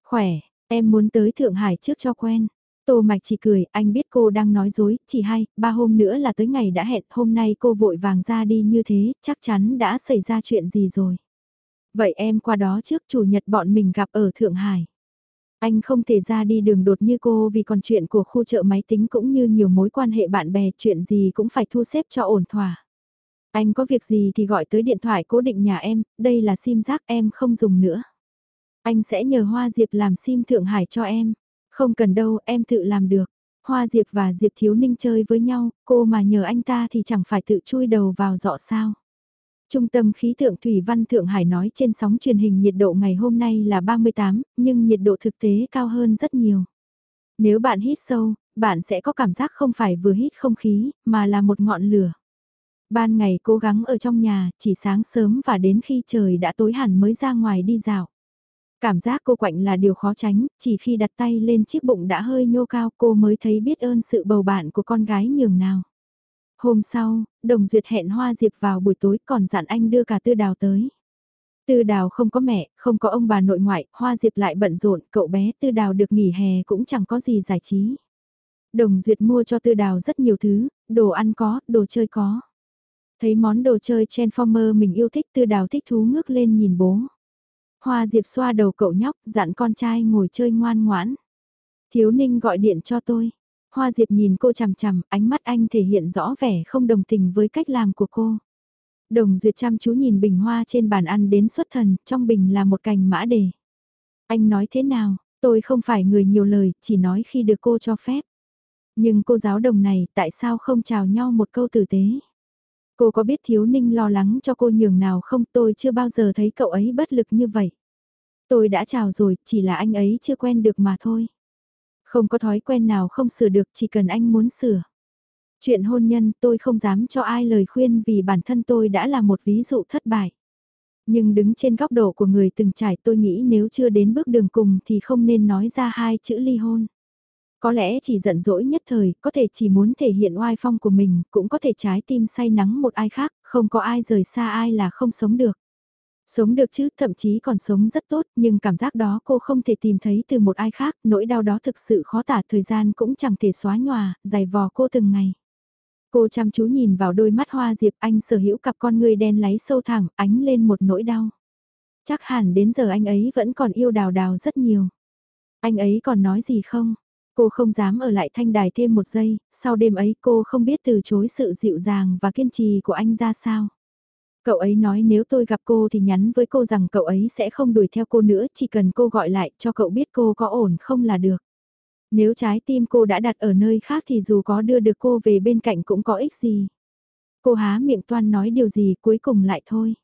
Khỏe, em muốn tới Thượng Hải trước cho quen. Tô Mạch chỉ cười, anh biết cô đang nói dối, chỉ hai, ba hôm nữa là tới ngày đã hẹn, hôm nay cô vội vàng ra đi như thế, chắc chắn đã xảy ra chuyện gì rồi. Vậy em qua đó trước chủ nhật bọn mình gặp ở Thượng Hải. Anh không thể ra đi đường đột như cô vì còn chuyện của khu chợ máy tính cũng như nhiều mối quan hệ bạn bè chuyện gì cũng phải thu xếp cho ổn thỏa. Anh có việc gì thì gọi tới điện thoại cố định nhà em, đây là sim rác em không dùng nữa. Anh sẽ nhờ Hoa Diệp làm sim Thượng Hải cho em. Không cần đâu, em tự làm được. Hoa Diệp và Diệp Thiếu Ninh chơi với nhau, cô mà nhờ anh ta thì chẳng phải tự chui đầu vào dọ sao. Trung tâm khí tượng Thủy Văn Thượng Hải nói trên sóng truyền hình nhiệt độ ngày hôm nay là 38, nhưng nhiệt độ thực tế cao hơn rất nhiều. Nếu bạn hít sâu, bạn sẽ có cảm giác không phải vừa hít không khí, mà là một ngọn lửa. Ban ngày cố gắng ở trong nhà, chỉ sáng sớm và đến khi trời đã tối hẳn mới ra ngoài đi dạo. Cảm giác cô quạnh là điều khó tránh, chỉ khi đặt tay lên chiếc bụng đã hơi nhô cao cô mới thấy biết ơn sự bầu bạn của con gái nhường nào. Hôm sau, Đồng Duyệt hẹn Hoa Diệp vào buổi tối còn dặn anh đưa cả tư đào tới. Tư đào không có mẹ, không có ông bà nội ngoại, Hoa Diệp lại bận rộn, cậu bé tư đào được nghỉ hè cũng chẳng có gì giải trí. Đồng Duyệt mua cho tư đào rất nhiều thứ, đồ ăn có, đồ chơi có. Thấy món đồ chơi Transformer mình yêu thích tư đào thích thú ngước lên nhìn bố. Hoa Diệp xoa đầu cậu nhóc, dặn con trai ngồi chơi ngoan ngoãn. Thiếu Ninh gọi điện cho tôi. Hoa Diệp nhìn cô chằm chằm, ánh mắt anh thể hiện rõ vẻ không đồng tình với cách làm của cô. Đồng Duyệt chăm chú nhìn bình hoa trên bàn ăn đến xuất thần, trong bình là một cành mã đề. Anh nói thế nào, tôi không phải người nhiều lời, chỉ nói khi được cô cho phép. Nhưng cô giáo đồng này tại sao không chào nhau một câu tử tế? Cô có biết thiếu ninh lo lắng cho cô nhường nào không tôi chưa bao giờ thấy cậu ấy bất lực như vậy. Tôi đã chào rồi, chỉ là anh ấy chưa quen được mà thôi. Không có thói quen nào không sửa được chỉ cần anh muốn sửa. Chuyện hôn nhân tôi không dám cho ai lời khuyên vì bản thân tôi đã là một ví dụ thất bại. Nhưng đứng trên góc độ của người từng trải tôi nghĩ nếu chưa đến bước đường cùng thì không nên nói ra hai chữ ly hôn. Có lẽ chỉ giận dỗi nhất thời, có thể chỉ muốn thể hiện oai phong của mình, cũng có thể trái tim say nắng một ai khác, không có ai rời xa ai là không sống được. Sống được chứ, thậm chí còn sống rất tốt, nhưng cảm giác đó cô không thể tìm thấy từ một ai khác, nỗi đau đó thực sự khó tả thời gian cũng chẳng thể xóa nhòa, dày vò cô từng ngày. Cô chăm chú nhìn vào đôi mắt hoa diệp anh sở hữu cặp con người đen láy sâu thẳng, ánh lên một nỗi đau. Chắc hẳn đến giờ anh ấy vẫn còn yêu đào đào rất nhiều. Anh ấy còn nói gì không? Cô không dám ở lại thanh đài thêm một giây, sau đêm ấy cô không biết từ chối sự dịu dàng và kiên trì của anh ra sao. Cậu ấy nói nếu tôi gặp cô thì nhắn với cô rằng cậu ấy sẽ không đuổi theo cô nữa, chỉ cần cô gọi lại cho cậu biết cô có ổn không là được. Nếu trái tim cô đã đặt ở nơi khác thì dù có đưa được cô về bên cạnh cũng có ích gì. Cô há miệng toan nói điều gì cuối cùng lại thôi.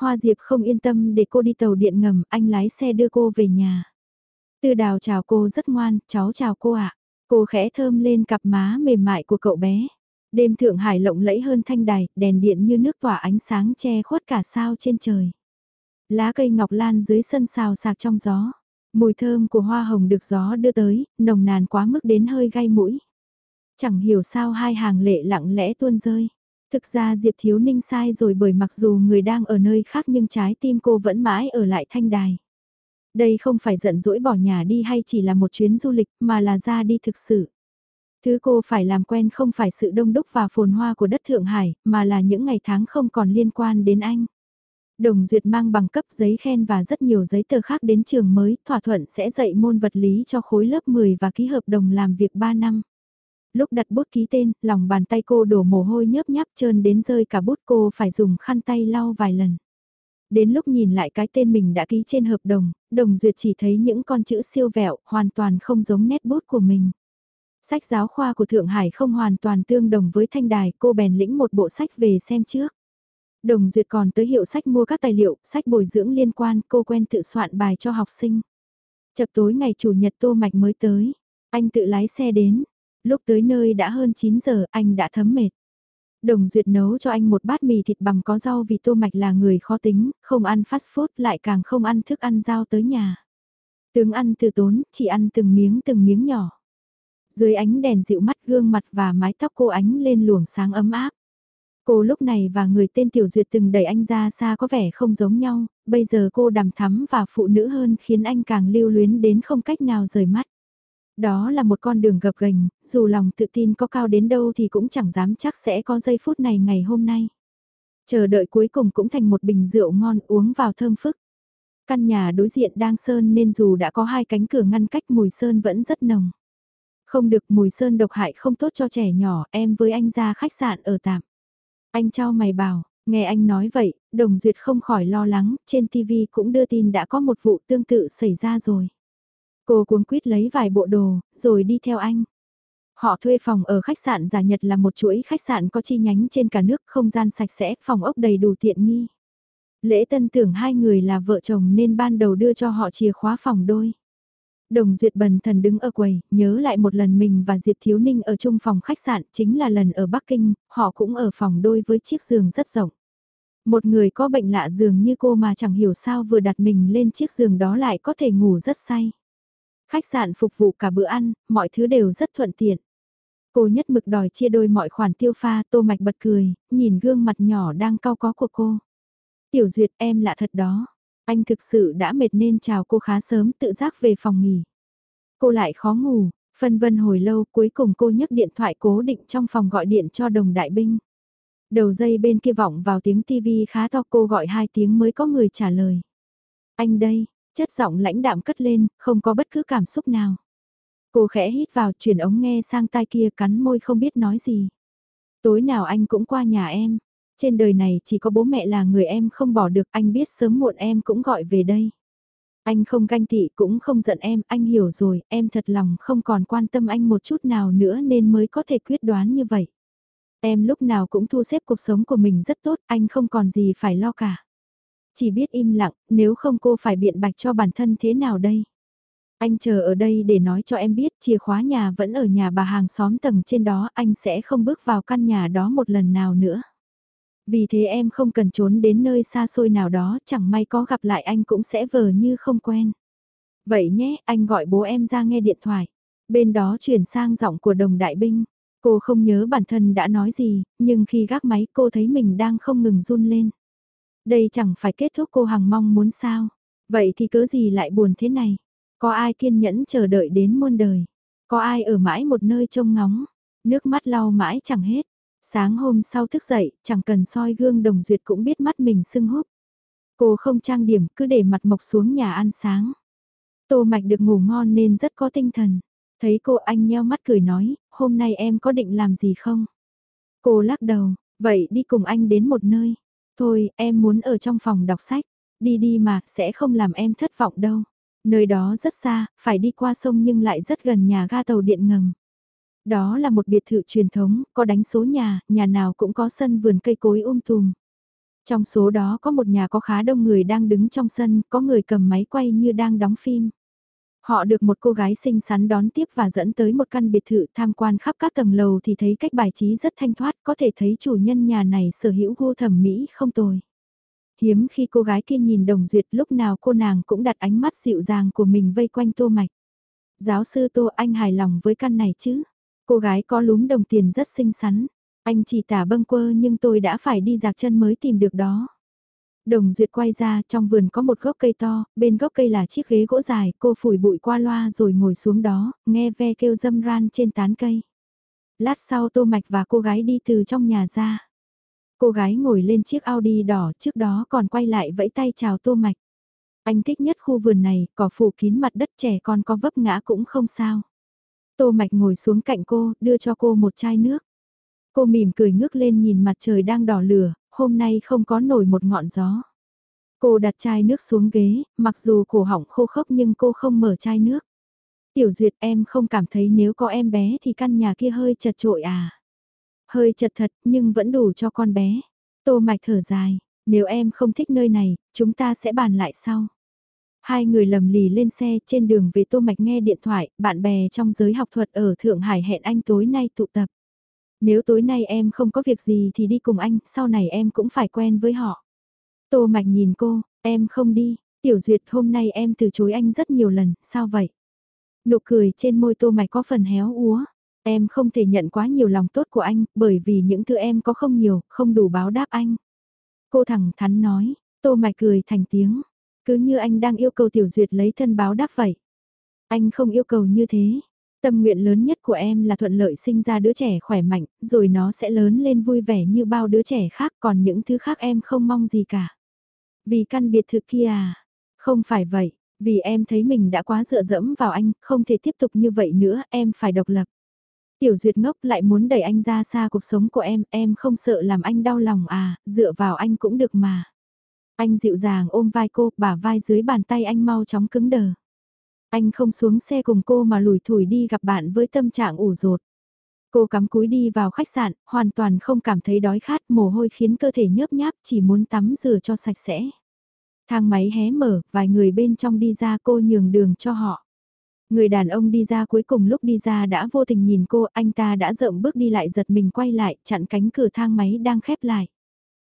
Hoa Diệp không yên tâm để cô đi tàu điện ngầm, anh lái xe đưa cô về nhà. Tư đào chào cô rất ngoan, cháu chào cô ạ. Cô khẽ thơm lên cặp má mềm mại của cậu bé. Đêm Thượng Hải lộng lẫy hơn thanh đài, đèn điện như nước tỏa ánh sáng che khuất cả sao trên trời. Lá cây ngọc lan dưới sân xào sạc trong gió. Mùi thơm của hoa hồng được gió đưa tới, nồng nàn quá mức đến hơi gai mũi. Chẳng hiểu sao hai hàng lệ lặng lẽ tuôn rơi. Thực ra Diệp Thiếu Ninh sai rồi bởi mặc dù người đang ở nơi khác nhưng trái tim cô vẫn mãi ở lại thanh đài. Đây không phải giận dỗi bỏ nhà đi hay chỉ là một chuyến du lịch mà là ra đi thực sự. Thứ cô phải làm quen không phải sự đông đúc và phồn hoa của đất Thượng Hải, mà là những ngày tháng không còn liên quan đến anh. Đồng Duyệt mang bằng cấp giấy khen và rất nhiều giấy tờ khác đến trường mới, thỏa thuận sẽ dạy môn vật lý cho khối lớp 10 và ký hợp đồng làm việc 3 năm. Lúc đặt bút ký tên, lòng bàn tay cô đổ mồ hôi nhớp nháp trơn đến rơi cả bút cô phải dùng khăn tay lau vài lần. Đến lúc nhìn lại cái tên mình đã ký trên hợp đồng, đồng duyệt chỉ thấy những con chữ siêu vẹo, hoàn toàn không giống nét bút của mình. Sách giáo khoa của Thượng Hải không hoàn toàn tương đồng với thanh đài, cô bèn lĩnh một bộ sách về xem trước. Đồng duyệt còn tới hiệu sách mua các tài liệu, sách bồi dưỡng liên quan, cô quen tự soạn bài cho học sinh. Chập tối ngày chủ nhật tô mạch mới tới, anh tự lái xe đến. Lúc tới nơi đã hơn 9 giờ, anh đã thấm mệt. Đồng Duyệt nấu cho anh một bát mì thịt bằng có rau vì Tô Mạch là người khó tính, không ăn fast food lại càng không ăn thức ăn giao tới nhà. Tướng ăn từ tốn, chỉ ăn từng miếng từng miếng nhỏ. Dưới ánh đèn dịu mắt gương mặt và mái tóc cô ánh lên luồng sáng ấm áp. Cô lúc này và người tên Tiểu Duyệt từng đẩy anh ra xa có vẻ không giống nhau, bây giờ cô đằm thắm và phụ nữ hơn khiến anh càng lưu luyến đến không cách nào rời mắt. Đó là một con đường gập ghềnh, dù lòng tự tin có cao đến đâu thì cũng chẳng dám chắc sẽ có giây phút này ngày hôm nay. Chờ đợi cuối cùng cũng thành một bình rượu ngon uống vào thơm phức. Căn nhà đối diện đang sơn nên dù đã có hai cánh cửa ngăn cách mùi sơn vẫn rất nồng. Không được mùi sơn độc hại không tốt cho trẻ nhỏ, em với anh ra khách sạn ở tạm. Anh cho mày bảo, nghe anh nói vậy, đồng duyệt không khỏi lo lắng, trên TV cũng đưa tin đã có một vụ tương tự xảy ra rồi. Cô cuống quýt lấy vài bộ đồ, rồi đi theo anh. Họ thuê phòng ở khách sạn giả nhật là một chuỗi khách sạn có chi nhánh trên cả nước, không gian sạch sẽ, phòng ốc đầy đủ tiện nghi. Lễ tân tưởng hai người là vợ chồng nên ban đầu đưa cho họ chìa khóa phòng đôi. Đồng Duyệt bần thần đứng ở quầy, nhớ lại một lần mình và Diệp Thiếu Ninh ở chung phòng khách sạn, chính là lần ở Bắc Kinh, họ cũng ở phòng đôi với chiếc giường rất rộng. Một người có bệnh lạ giường như cô mà chẳng hiểu sao vừa đặt mình lên chiếc giường đó lại có thể ngủ rất say. Khách sạn phục vụ cả bữa ăn, mọi thứ đều rất thuận tiện. Cô nhất mực đòi chia đôi mọi khoản tiêu pha, tô mạch bật cười, nhìn gương mặt nhỏ đang cao có của cô. Tiểu Duyệt em lạ thật đó. Anh thực sự đã mệt nên chào cô khá sớm tự giác về phòng nghỉ. Cô lại khó ngủ, phân vân hồi lâu cuối cùng cô nhấc điện thoại cố định trong phòng gọi điện cho đồng đại binh. Đầu dây bên kia vọng vào tiếng tivi khá to cô gọi hai tiếng mới có người trả lời. Anh đây, chất giọng lãnh đạm cất lên, không có bất cứ cảm xúc nào. Cô khẽ hít vào chuyển ống nghe sang tai kia cắn môi không biết nói gì. Tối nào anh cũng qua nhà em. Trên đời này chỉ có bố mẹ là người em không bỏ được anh biết sớm muộn em cũng gọi về đây. Anh không ganh tị cũng không giận em, anh hiểu rồi, em thật lòng không còn quan tâm anh một chút nào nữa nên mới có thể quyết đoán như vậy. Em lúc nào cũng thu xếp cuộc sống của mình rất tốt, anh không còn gì phải lo cả. Chỉ biết im lặng, nếu không cô phải biện bạch cho bản thân thế nào đây? Anh chờ ở đây để nói cho em biết chìa khóa nhà vẫn ở nhà bà hàng xóm tầng trên đó, anh sẽ không bước vào căn nhà đó một lần nào nữa. Vì thế em không cần trốn đến nơi xa xôi nào đó, chẳng may có gặp lại anh cũng sẽ vờ như không quen. Vậy nhé, anh gọi bố em ra nghe điện thoại. Bên đó chuyển sang giọng của đồng đại binh. Cô không nhớ bản thân đã nói gì, nhưng khi gác máy cô thấy mình đang không ngừng run lên. Đây chẳng phải kết thúc cô hằng mong muốn sao. Vậy thì cớ gì lại buồn thế này? Có ai kiên nhẫn chờ đợi đến muôn đời? Có ai ở mãi một nơi trông ngóng? Nước mắt lau mãi chẳng hết. Sáng hôm sau thức dậy, chẳng cần soi gương đồng duyệt cũng biết mắt mình sưng húp. Cô không trang điểm, cứ để mặt mộc xuống nhà ăn sáng. Tô mạch được ngủ ngon nên rất có tinh thần. Thấy cô anh nheo mắt cười nói, hôm nay em có định làm gì không? Cô lắc đầu, vậy đi cùng anh đến một nơi. Thôi, em muốn ở trong phòng đọc sách. Đi đi mà, sẽ không làm em thất vọng đâu. Nơi đó rất xa, phải đi qua sông nhưng lại rất gần nhà ga tàu điện ngầm. Đó là một biệt thự truyền thống, có đánh số nhà, nhà nào cũng có sân vườn cây cối um tùm. Trong số đó có một nhà có khá đông người đang đứng trong sân, có người cầm máy quay như đang đóng phim. Họ được một cô gái xinh xắn đón tiếp và dẫn tới một căn biệt thự tham quan khắp các tầng lầu thì thấy cách bài trí rất thanh thoát, có thể thấy chủ nhân nhà này sở hữu gu thẩm mỹ không tồi. Hiếm khi cô gái kia nhìn đồng duyệt lúc nào cô nàng cũng đặt ánh mắt dịu dàng của mình vây quanh tô mạch. Giáo sư tô anh hài lòng với căn này chứ? Cô gái có lúm đồng tiền rất xinh xắn. Anh chỉ tả bâng quơ nhưng tôi đã phải đi giạc chân mới tìm được đó. Đồng Duyệt quay ra, trong vườn có một gốc cây to, bên gốc cây là chiếc ghế gỗ dài, cô phủi bụi qua loa rồi ngồi xuống đó, nghe ve kêu dâm ran trên tán cây. Lát sau Tô Mạch và cô gái đi từ trong nhà ra. Cô gái ngồi lên chiếc Audi đỏ trước đó còn quay lại vẫy tay chào Tô Mạch. Anh thích nhất khu vườn này, cỏ phủ kín mặt đất trẻ con có vấp ngã cũng không sao. Tô Mạch ngồi xuống cạnh cô, đưa cho cô một chai nước. Cô mỉm cười ngước lên nhìn mặt trời đang đỏ lửa, hôm nay không có nổi một ngọn gió. Cô đặt chai nước xuống ghế, mặc dù cổ họng khô khốc nhưng cô không mở chai nước. Tiểu Duyệt em không cảm thấy nếu có em bé thì căn nhà kia hơi chật trội à. Hơi chật thật nhưng vẫn đủ cho con bé. Tô Mạch thở dài, nếu em không thích nơi này, chúng ta sẽ bàn lại sau. Hai người lầm lì lên xe trên đường về Tô Mạch nghe điện thoại, bạn bè trong giới học thuật ở Thượng Hải hẹn anh tối nay tụ tập. Nếu tối nay em không có việc gì thì đi cùng anh, sau này em cũng phải quen với họ. Tô Mạch nhìn cô, em không đi, Tiểu Duyệt hôm nay em từ chối anh rất nhiều lần, sao vậy? Nụ cười trên môi Tô Mạch có phần héo úa. Em không thể nhận quá nhiều lòng tốt của anh, bởi vì những thứ em có không nhiều, không đủ báo đáp anh. Cô thẳng thắn nói, Tô Mạch cười thành tiếng. Cứ như anh đang yêu cầu Tiểu Duyệt lấy thân báo đáp vậy. Anh không yêu cầu như thế. Tâm nguyện lớn nhất của em là thuận lợi sinh ra đứa trẻ khỏe mạnh, rồi nó sẽ lớn lên vui vẻ như bao đứa trẻ khác còn những thứ khác em không mong gì cả. Vì căn biệt thự kia à? Không phải vậy, vì em thấy mình đã quá dựa dẫm vào anh, không thể tiếp tục như vậy nữa, em phải độc lập. Tiểu Duyệt ngốc lại muốn đẩy anh ra xa cuộc sống của em, em không sợ làm anh đau lòng à, dựa vào anh cũng được mà. Anh dịu dàng ôm vai cô, bả vai dưới bàn tay anh mau chóng cứng đờ. Anh không xuống xe cùng cô mà lủi thủi đi gặp bạn với tâm trạng ủ rột. Cô cắm cúi đi vào khách sạn, hoàn toàn không cảm thấy đói khát, mồ hôi khiến cơ thể nhớp nháp, chỉ muốn tắm rửa cho sạch sẽ. Thang máy hé mở, vài người bên trong đi ra cô nhường đường cho họ. Người đàn ông đi ra cuối cùng lúc đi ra đã vô tình nhìn cô, anh ta đã rộng bước đi lại giật mình quay lại, chặn cánh cửa thang máy đang khép lại.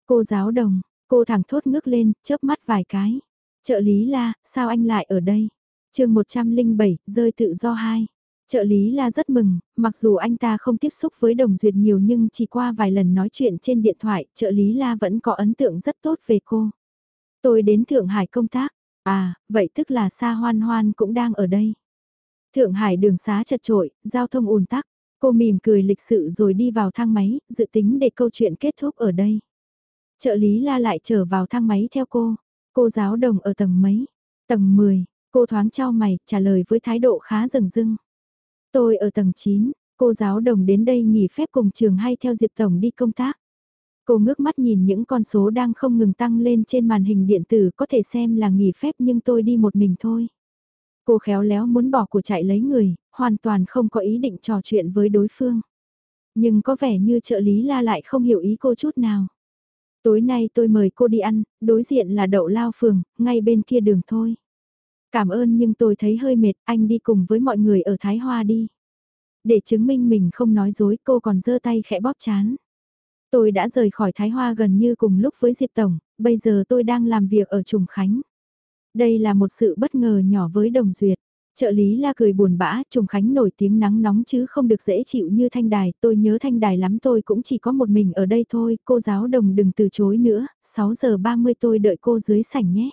Cô giáo đồng, cô thẳng thốt ngước lên, chớp mắt vài cái. Trợ lý la, sao anh lại ở đây? Chương 107, rơi tự do hai. Trợ lý La rất mừng, mặc dù anh ta không tiếp xúc với Đồng Duyệt nhiều nhưng chỉ qua vài lần nói chuyện trên điện thoại, trợ lý La vẫn có ấn tượng rất tốt về cô. Tôi đến Thượng Hải công tác, à, vậy tức là Sa Hoan Hoan cũng đang ở đây. Thượng Hải đường xá chật trội, giao thông ùn tắc, cô mỉm cười lịch sự rồi đi vào thang máy, dự tính để câu chuyện kết thúc ở đây. Trợ lý La lại trở vào thang máy theo cô, cô giáo đồng ở tầng mấy, tầng 10, cô thoáng trao mày, trả lời với thái độ khá rừng rưng. Tôi ở tầng 9, cô giáo đồng đến đây nghỉ phép cùng trường hay theo Diệp Tổng đi công tác. Cô ngước mắt nhìn những con số đang không ngừng tăng lên trên màn hình điện tử có thể xem là nghỉ phép nhưng tôi đi một mình thôi. Cô khéo léo muốn bỏ của chạy lấy người, hoàn toàn không có ý định trò chuyện với đối phương. Nhưng có vẻ như trợ lý la lại không hiểu ý cô chút nào. Tối nay tôi mời cô đi ăn, đối diện là đậu lao phường, ngay bên kia đường thôi. Cảm ơn nhưng tôi thấy hơi mệt, anh đi cùng với mọi người ở Thái Hoa đi. Để chứng minh mình không nói dối cô còn giơ tay khẽ bóp chán. Tôi đã rời khỏi Thái Hoa gần như cùng lúc với Diệp Tổng, bây giờ tôi đang làm việc ở Trùng Khánh. Đây là một sự bất ngờ nhỏ với Đồng Duyệt. Trợ lý la cười buồn bã, Trùng Khánh nổi tiếng nắng nóng chứ không được dễ chịu như Thanh Đài, tôi nhớ Thanh Đài lắm tôi cũng chỉ có một mình ở đây thôi, cô giáo đồng đừng từ chối nữa, 6 giờ 30 tôi đợi cô dưới sảnh nhé.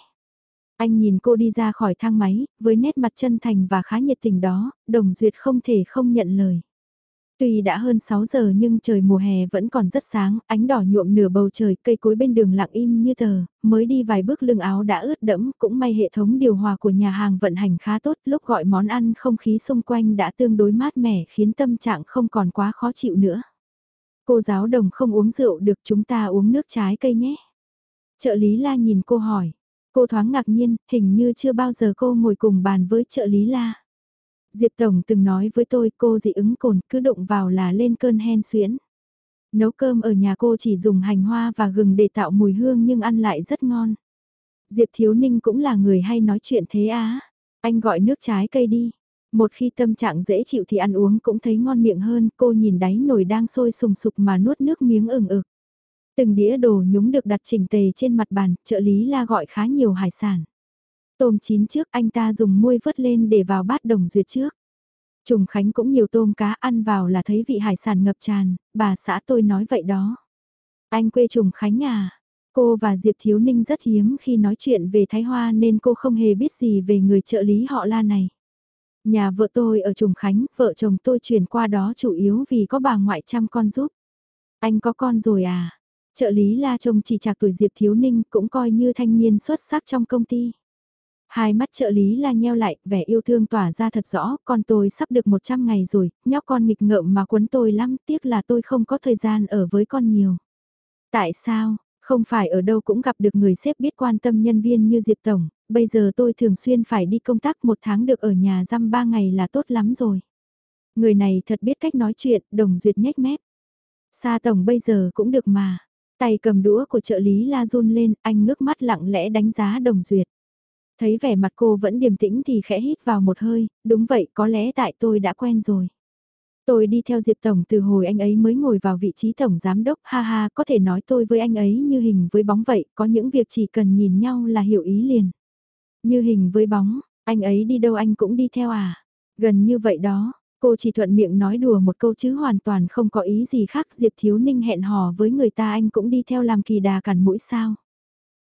Anh nhìn cô đi ra khỏi thang máy, với nét mặt chân thành và khá nhiệt tình đó, Đồng Duyệt không thể không nhận lời. Tuy đã hơn 6 giờ nhưng trời mùa hè vẫn còn rất sáng, ánh đỏ nhuộm nửa bầu trời, cây cối bên đường lặng im như tờ, mới đi vài bước lưng áo đã ướt đẫm, cũng may hệ thống điều hòa của nhà hàng vận hành khá tốt, lúc gọi món ăn không khí xung quanh đã tương đối mát mẻ khiến tâm trạng không còn quá khó chịu nữa. Cô giáo đồng không uống rượu được chúng ta uống nước trái cây nhé. Trợ lý la nhìn cô hỏi, cô thoáng ngạc nhiên, hình như chưa bao giờ cô ngồi cùng bàn với trợ lý la. Diệp Tổng từng nói với tôi cô dị ứng cồn cứ đụng vào là lên cơn hen xuyễn. Nấu cơm ở nhà cô chỉ dùng hành hoa và gừng để tạo mùi hương nhưng ăn lại rất ngon. Diệp Thiếu Ninh cũng là người hay nói chuyện thế á. Anh gọi nước trái cây đi. Một khi tâm trạng dễ chịu thì ăn uống cũng thấy ngon miệng hơn. Cô nhìn đáy nồi đang sôi sùng sục mà nuốt nước miếng ửng ực. Từng đĩa đồ nhúng được đặt chỉnh tề trên mặt bàn, trợ lý la gọi khá nhiều hải sản. Tôm chín trước anh ta dùng muôi vớt lên để vào bát đồng duyệt trước. Trùng Khánh cũng nhiều tôm cá ăn vào là thấy vị hải sản ngập tràn, bà xã tôi nói vậy đó. Anh quê Trùng Khánh à? Cô và Diệp Thiếu Ninh rất hiếm khi nói chuyện về Thái Hoa nên cô không hề biết gì về người trợ lý họ la này. Nhà vợ tôi ở Trùng Khánh, vợ chồng tôi chuyển qua đó chủ yếu vì có bà ngoại chăm con giúp. Anh có con rồi à? Trợ lý la chồng chỉ chạc tuổi Diệp Thiếu Ninh cũng coi như thanh niên xuất sắc trong công ty. Hai mắt trợ lý la nheo lại, vẻ yêu thương tỏa ra thật rõ, con tôi sắp được 100 ngày rồi, nhóc con nghịch ngợm mà quấn tôi lắm, tiếc là tôi không có thời gian ở với con nhiều. Tại sao, không phải ở đâu cũng gặp được người sếp biết quan tâm nhân viên như Diệp Tổng, bây giờ tôi thường xuyên phải đi công tác một tháng được ở nhà răm ba ngày là tốt lắm rồi. Người này thật biết cách nói chuyện, đồng duyệt nhếch mép. Sa Tổng bây giờ cũng được mà. Tay cầm đũa của trợ lý la run lên, anh ngước mắt lặng lẽ đánh giá đồng duyệt. Thấy vẻ mặt cô vẫn điềm tĩnh thì khẽ hít vào một hơi, đúng vậy có lẽ tại tôi đã quen rồi. Tôi đi theo Diệp Tổng từ hồi anh ấy mới ngồi vào vị trí Tổng Giám Đốc, ha ha, có thể nói tôi với anh ấy như hình với bóng vậy, có những việc chỉ cần nhìn nhau là hiểu ý liền. Như hình với bóng, anh ấy đi đâu anh cũng đi theo à? Gần như vậy đó, cô chỉ thuận miệng nói đùa một câu chứ hoàn toàn không có ý gì khác. Diệp Thiếu Ninh hẹn hò với người ta, anh cũng đi theo làm kỳ đà cản mũi sao.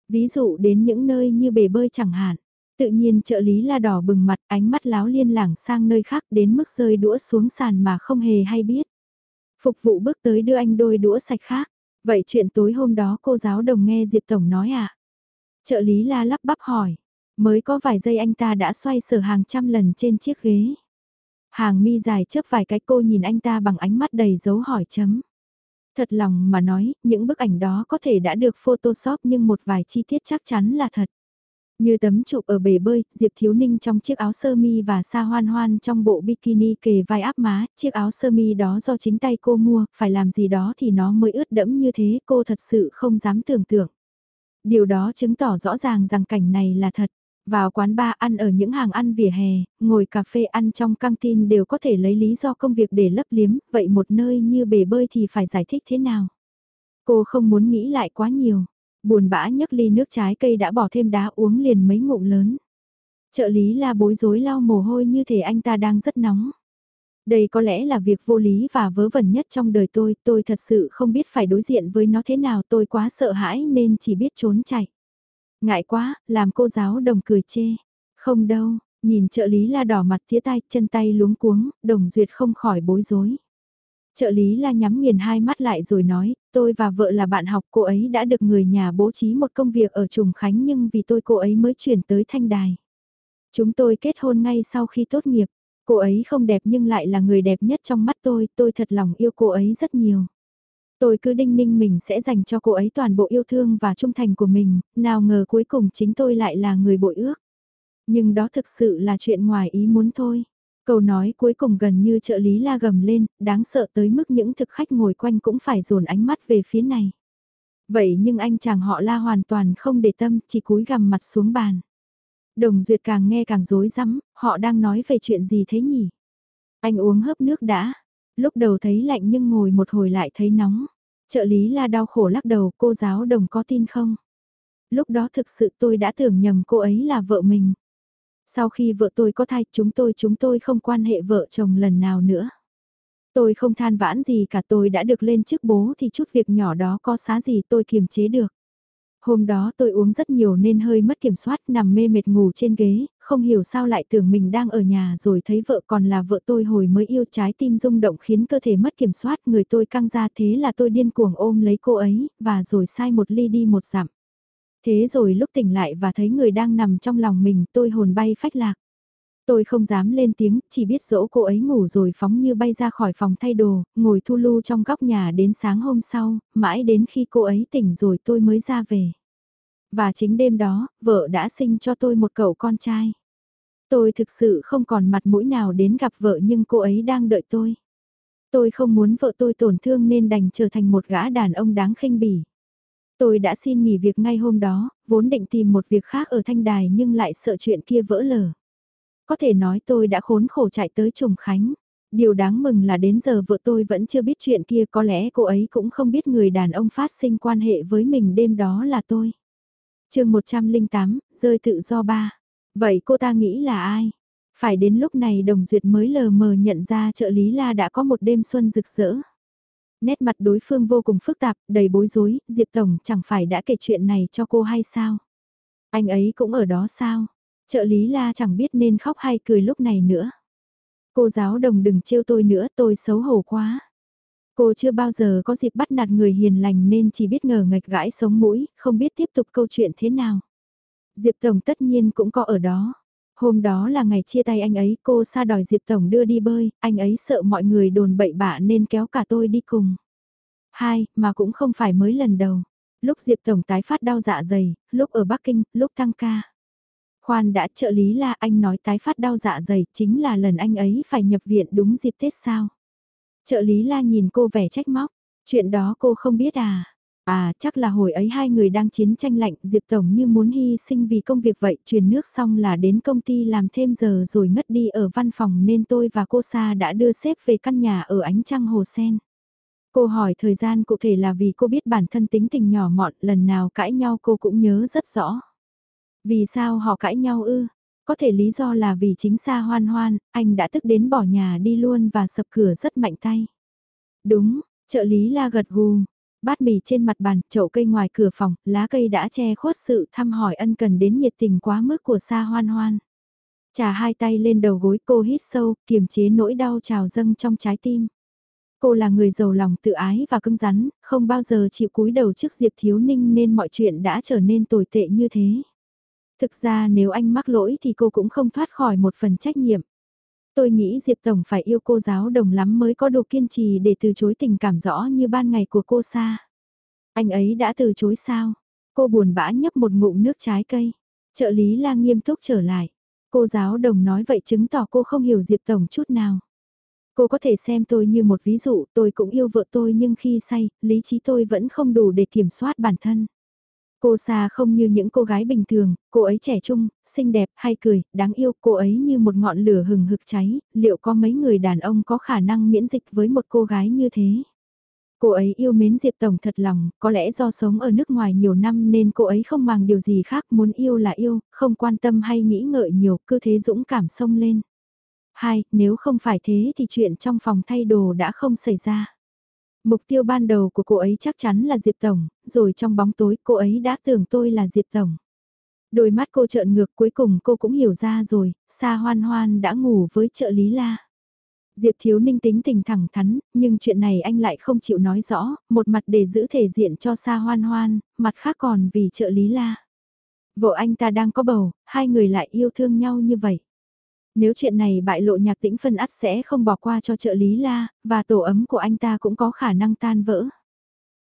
Ví dụ đến những nơi như bể bơi chẳng hạn. Tự nhiên trợ lý la đỏ bừng mặt, ánh mắt láo liên lảng sang nơi khác đến mức rơi đũa xuống sàn mà không hề hay biết. Phục vụ bước tới đưa anh đôi đũa sạch khác. Vậy chuyện tối hôm đó cô giáo đồng nghe Diệp Tổng nói à? Trợ lý la lắp bắp hỏi. Mới có vài giây anh ta đã xoay sở hàng trăm lần trên chiếc ghế. Hàng mi dài chớp vài cái cô nhìn anh ta bằng ánh mắt đầy dấu hỏi chấm. Thật lòng mà nói, những bức ảnh đó có thể đã được photoshop nhưng một vài chi tiết chắc chắn là thật. Như tấm chụp ở bể bơi, Diệp Thiếu Ninh trong chiếc áo sơ mi và sa hoan hoan trong bộ bikini kề vai áp má, chiếc áo sơ mi đó do chính tay cô mua, phải làm gì đó thì nó mới ướt đẫm như thế, cô thật sự không dám tưởng tượng. Điều đó chứng tỏ rõ ràng rằng cảnh này là thật. Vào quán bar ăn ở những hàng ăn vỉa hè, ngồi cà phê ăn trong căng tin đều có thể lấy lý do công việc để lấp liếm, vậy một nơi như bể bơi thì phải giải thích thế nào? Cô không muốn nghĩ lại quá nhiều, buồn bã nhấc ly nước trái cây đã bỏ thêm đá uống liền mấy ngụm lớn. Trợ lý la bối rối lau mồ hôi như thể anh ta đang rất nóng. Đây có lẽ là việc vô lý và vớ vẩn nhất trong đời tôi, tôi thật sự không biết phải đối diện với nó thế nào tôi quá sợ hãi nên chỉ biết trốn chạy. Ngại quá, làm cô giáo đồng cười chê. Không đâu, nhìn trợ lý la đỏ mặt tía tay, chân tay luống cuống, đồng duyệt không khỏi bối rối. Trợ lý la nhắm nghiền hai mắt lại rồi nói, tôi và vợ là bạn học cô ấy đã được người nhà bố trí một công việc ở Trùng Khánh nhưng vì tôi cô ấy mới chuyển tới Thanh Đài. Chúng tôi kết hôn ngay sau khi tốt nghiệp, cô ấy không đẹp nhưng lại là người đẹp nhất trong mắt tôi, tôi thật lòng yêu cô ấy rất nhiều. Tôi cứ đinh ninh mình sẽ dành cho cô ấy toàn bộ yêu thương và trung thành của mình, nào ngờ cuối cùng chính tôi lại là người bội ước. Nhưng đó thực sự là chuyện ngoài ý muốn thôi. Câu nói cuối cùng gần như trợ lý la gầm lên, đáng sợ tới mức những thực khách ngồi quanh cũng phải dồn ánh mắt về phía này. Vậy nhưng anh chàng họ la hoàn toàn không để tâm, chỉ cúi gằm mặt xuống bàn. Đồng duyệt càng nghe càng rối rắm, họ đang nói về chuyện gì thế nhỉ? Anh uống hớp nước đã, lúc đầu thấy lạnh nhưng ngồi một hồi lại thấy nóng. Trợ lý la đau khổ lắc đầu, cô giáo đồng có tin không? Lúc đó thực sự tôi đã tưởng nhầm cô ấy là vợ mình. Sau khi vợ tôi có thai, chúng tôi chúng tôi không quan hệ vợ chồng lần nào nữa. Tôi không than vãn gì cả, tôi đã được lên chức bố thì chút việc nhỏ đó có xá gì tôi kiềm chế được. Hôm đó tôi uống rất nhiều nên hơi mất kiểm soát nằm mê mệt ngủ trên ghế, không hiểu sao lại tưởng mình đang ở nhà rồi thấy vợ còn là vợ tôi hồi mới yêu trái tim rung động khiến cơ thể mất kiểm soát người tôi căng ra thế là tôi điên cuồng ôm lấy cô ấy, và rồi sai một ly đi một dặm. Thế rồi lúc tỉnh lại và thấy người đang nằm trong lòng mình tôi hồn bay phách lạc. Tôi không dám lên tiếng, chỉ biết dỗ cô ấy ngủ rồi phóng như bay ra khỏi phòng thay đồ, ngồi thu lưu trong góc nhà đến sáng hôm sau, mãi đến khi cô ấy tỉnh rồi tôi mới ra về. Và chính đêm đó, vợ đã sinh cho tôi một cậu con trai. Tôi thực sự không còn mặt mũi nào đến gặp vợ nhưng cô ấy đang đợi tôi. Tôi không muốn vợ tôi tổn thương nên đành trở thành một gã đàn ông đáng khinh bỉ. Tôi đã xin nghỉ việc ngay hôm đó, vốn định tìm một việc khác ở Thanh Đài nhưng lại sợ chuyện kia vỡ lở. Có thể nói tôi đã khốn khổ chạy tới Trùng Khánh. Điều đáng mừng là đến giờ vợ tôi vẫn chưa biết chuyện kia có lẽ cô ấy cũng không biết người đàn ông phát sinh quan hệ với mình đêm đó là tôi. chương 108, rơi tự do ba. Vậy cô ta nghĩ là ai? Phải đến lúc này Đồng Duyệt mới lờ mờ nhận ra trợ lý La đã có một đêm xuân rực rỡ. Nét mặt đối phương vô cùng phức tạp, đầy bối rối, Diệp Tổng chẳng phải đã kể chuyện này cho cô hay sao? Anh ấy cũng ở đó sao? Trợ lý La chẳng biết nên khóc hay cười lúc này nữa. Cô giáo đồng đừng trêu tôi nữa, tôi xấu hổ quá. Cô chưa bao giờ có dịp bắt nạt người hiền lành nên chỉ biết ngờ ngạch gãi sống mũi, không biết tiếp tục câu chuyện thế nào. Diệp Tổng tất nhiên cũng có ở đó. Hôm đó là ngày chia tay anh ấy, cô xa đòi Diệp Tổng đưa đi bơi, anh ấy sợ mọi người đồn bậy bạ nên kéo cả tôi đi cùng. Hai, mà cũng không phải mới lần đầu. Lúc Diệp Tổng tái phát đau dạ dày, lúc ở Bắc Kinh, lúc tăng ca. Khoan đã trợ lý là anh nói tái phát đau dạ dày chính là lần anh ấy phải nhập viện đúng dịp Tết sao. Trợ lý la nhìn cô vẻ trách móc, chuyện đó cô không biết à. À chắc là hồi ấy hai người đang chiến tranh lạnh Diệp Tổng như muốn hy sinh vì công việc vậy truyền nước xong là đến công ty làm thêm giờ rồi ngất đi ở văn phòng nên tôi và cô Sa đã đưa sếp về căn nhà ở ánh trăng hồ sen. Cô hỏi thời gian cụ thể là vì cô biết bản thân tính tình nhỏ mọn lần nào cãi nhau cô cũng nhớ rất rõ. Vì sao họ cãi nhau ư? Có thể lý do là vì chính Sa hoan hoan, anh đã tức đến bỏ nhà đi luôn và sập cửa rất mạnh tay. Đúng, trợ lý la gật gù, bát mì trên mặt bàn, chậu cây ngoài cửa phòng, lá cây đã che khuất sự thăm hỏi ân cần đến nhiệt tình quá mức của Sa Hoan Hoan. Trà hai tay lên đầu gối cô hít sâu, kiềm chế nỗi đau trào dâng trong trái tim. Cô là người giàu lòng tự ái và cứng rắn, không bao giờ chịu cúi đầu trước Diệp Thiếu Ninh nên mọi chuyện đã trở nên tồi tệ như thế. Thực ra nếu anh mắc lỗi thì cô cũng không thoát khỏi một phần trách nhiệm. Tôi nghĩ Diệp Tổng phải yêu cô giáo đồng lắm mới có đủ kiên trì để từ chối tình cảm rõ như ban ngày của cô Sa. Anh ấy đã từ chối sao? Cô buồn bã nhấp một ngụm nước trái cây. Trợ lý la nghiêm túc trở lại. Cô giáo đồng nói vậy chứng tỏ cô không hiểu Diệp Tổng chút nào. Cô có thể xem tôi như một ví dụ, tôi cũng yêu vợ tôi nhưng khi say, lý trí tôi vẫn không đủ để kiểm soát bản thân. Cô Sa không như những cô gái bình thường, cô ấy trẻ trung, xinh đẹp, hay cười, đáng yêu, cô ấy như một ngọn lửa hừng hực cháy, liệu có mấy người đàn ông có khả năng miễn dịch với một cô gái như thế? Cô ấy yêu mến Diệp Tổng thật lòng, có lẽ do sống ở nước ngoài nhiều năm nên cô ấy không màng điều gì khác, muốn yêu là yêu, không quan tâm hay nghĩ ngợi nhiều, cứ thế dũng cảm sông lên. Hai, nếu không phải thế thì chuyện trong phòng thay đồ đã không xảy ra. Mục tiêu ban đầu của cô ấy chắc chắn là Diệp Tổng, rồi trong bóng tối cô ấy đã tưởng tôi là Diệp Tổng. Đôi mắt cô trợn ngược cuối cùng cô cũng hiểu ra rồi, Sa Hoan Hoan đã ngủ với trợ lý La. Diệp Thiếu Ninh tính tình thẳng thắn, nhưng chuyện này anh lại không chịu nói rõ, một mặt để giữ thể diện cho Sa Hoan Hoan, mặt khác còn vì trợ lý La. Vợ anh ta đang có bầu, hai người lại yêu thương nhau như vậy. Nếu chuyện này bại lộ nhạc tĩnh phân ắt sẽ không bỏ qua cho trợ lý la, và tổ ấm của anh ta cũng có khả năng tan vỡ.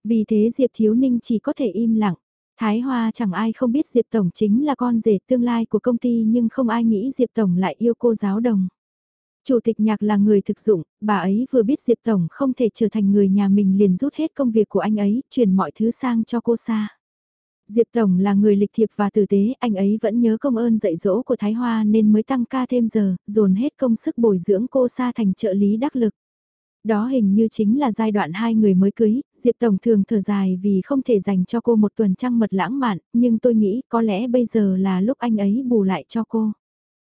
Vì thế Diệp Thiếu Ninh chỉ có thể im lặng. Thái Hoa chẳng ai không biết Diệp Tổng chính là con rể tương lai của công ty nhưng không ai nghĩ Diệp Tổng lại yêu cô giáo đồng. Chủ tịch nhạc là người thực dụng, bà ấy vừa biết Diệp Tổng không thể trở thành người nhà mình liền rút hết công việc của anh ấy, chuyển mọi thứ sang cho cô xa. Diệp Tổng là người lịch thiệp và tử tế, anh ấy vẫn nhớ công ơn dạy dỗ của Thái Hoa nên mới tăng ca thêm giờ, dồn hết công sức bồi dưỡng cô Sa thành trợ lý đắc lực. Đó hình như chính là giai đoạn hai người mới cưới, Diệp Tổng thường thở dài vì không thể dành cho cô một tuần trăng mật lãng mạn, nhưng tôi nghĩ có lẽ bây giờ là lúc anh ấy bù lại cho cô.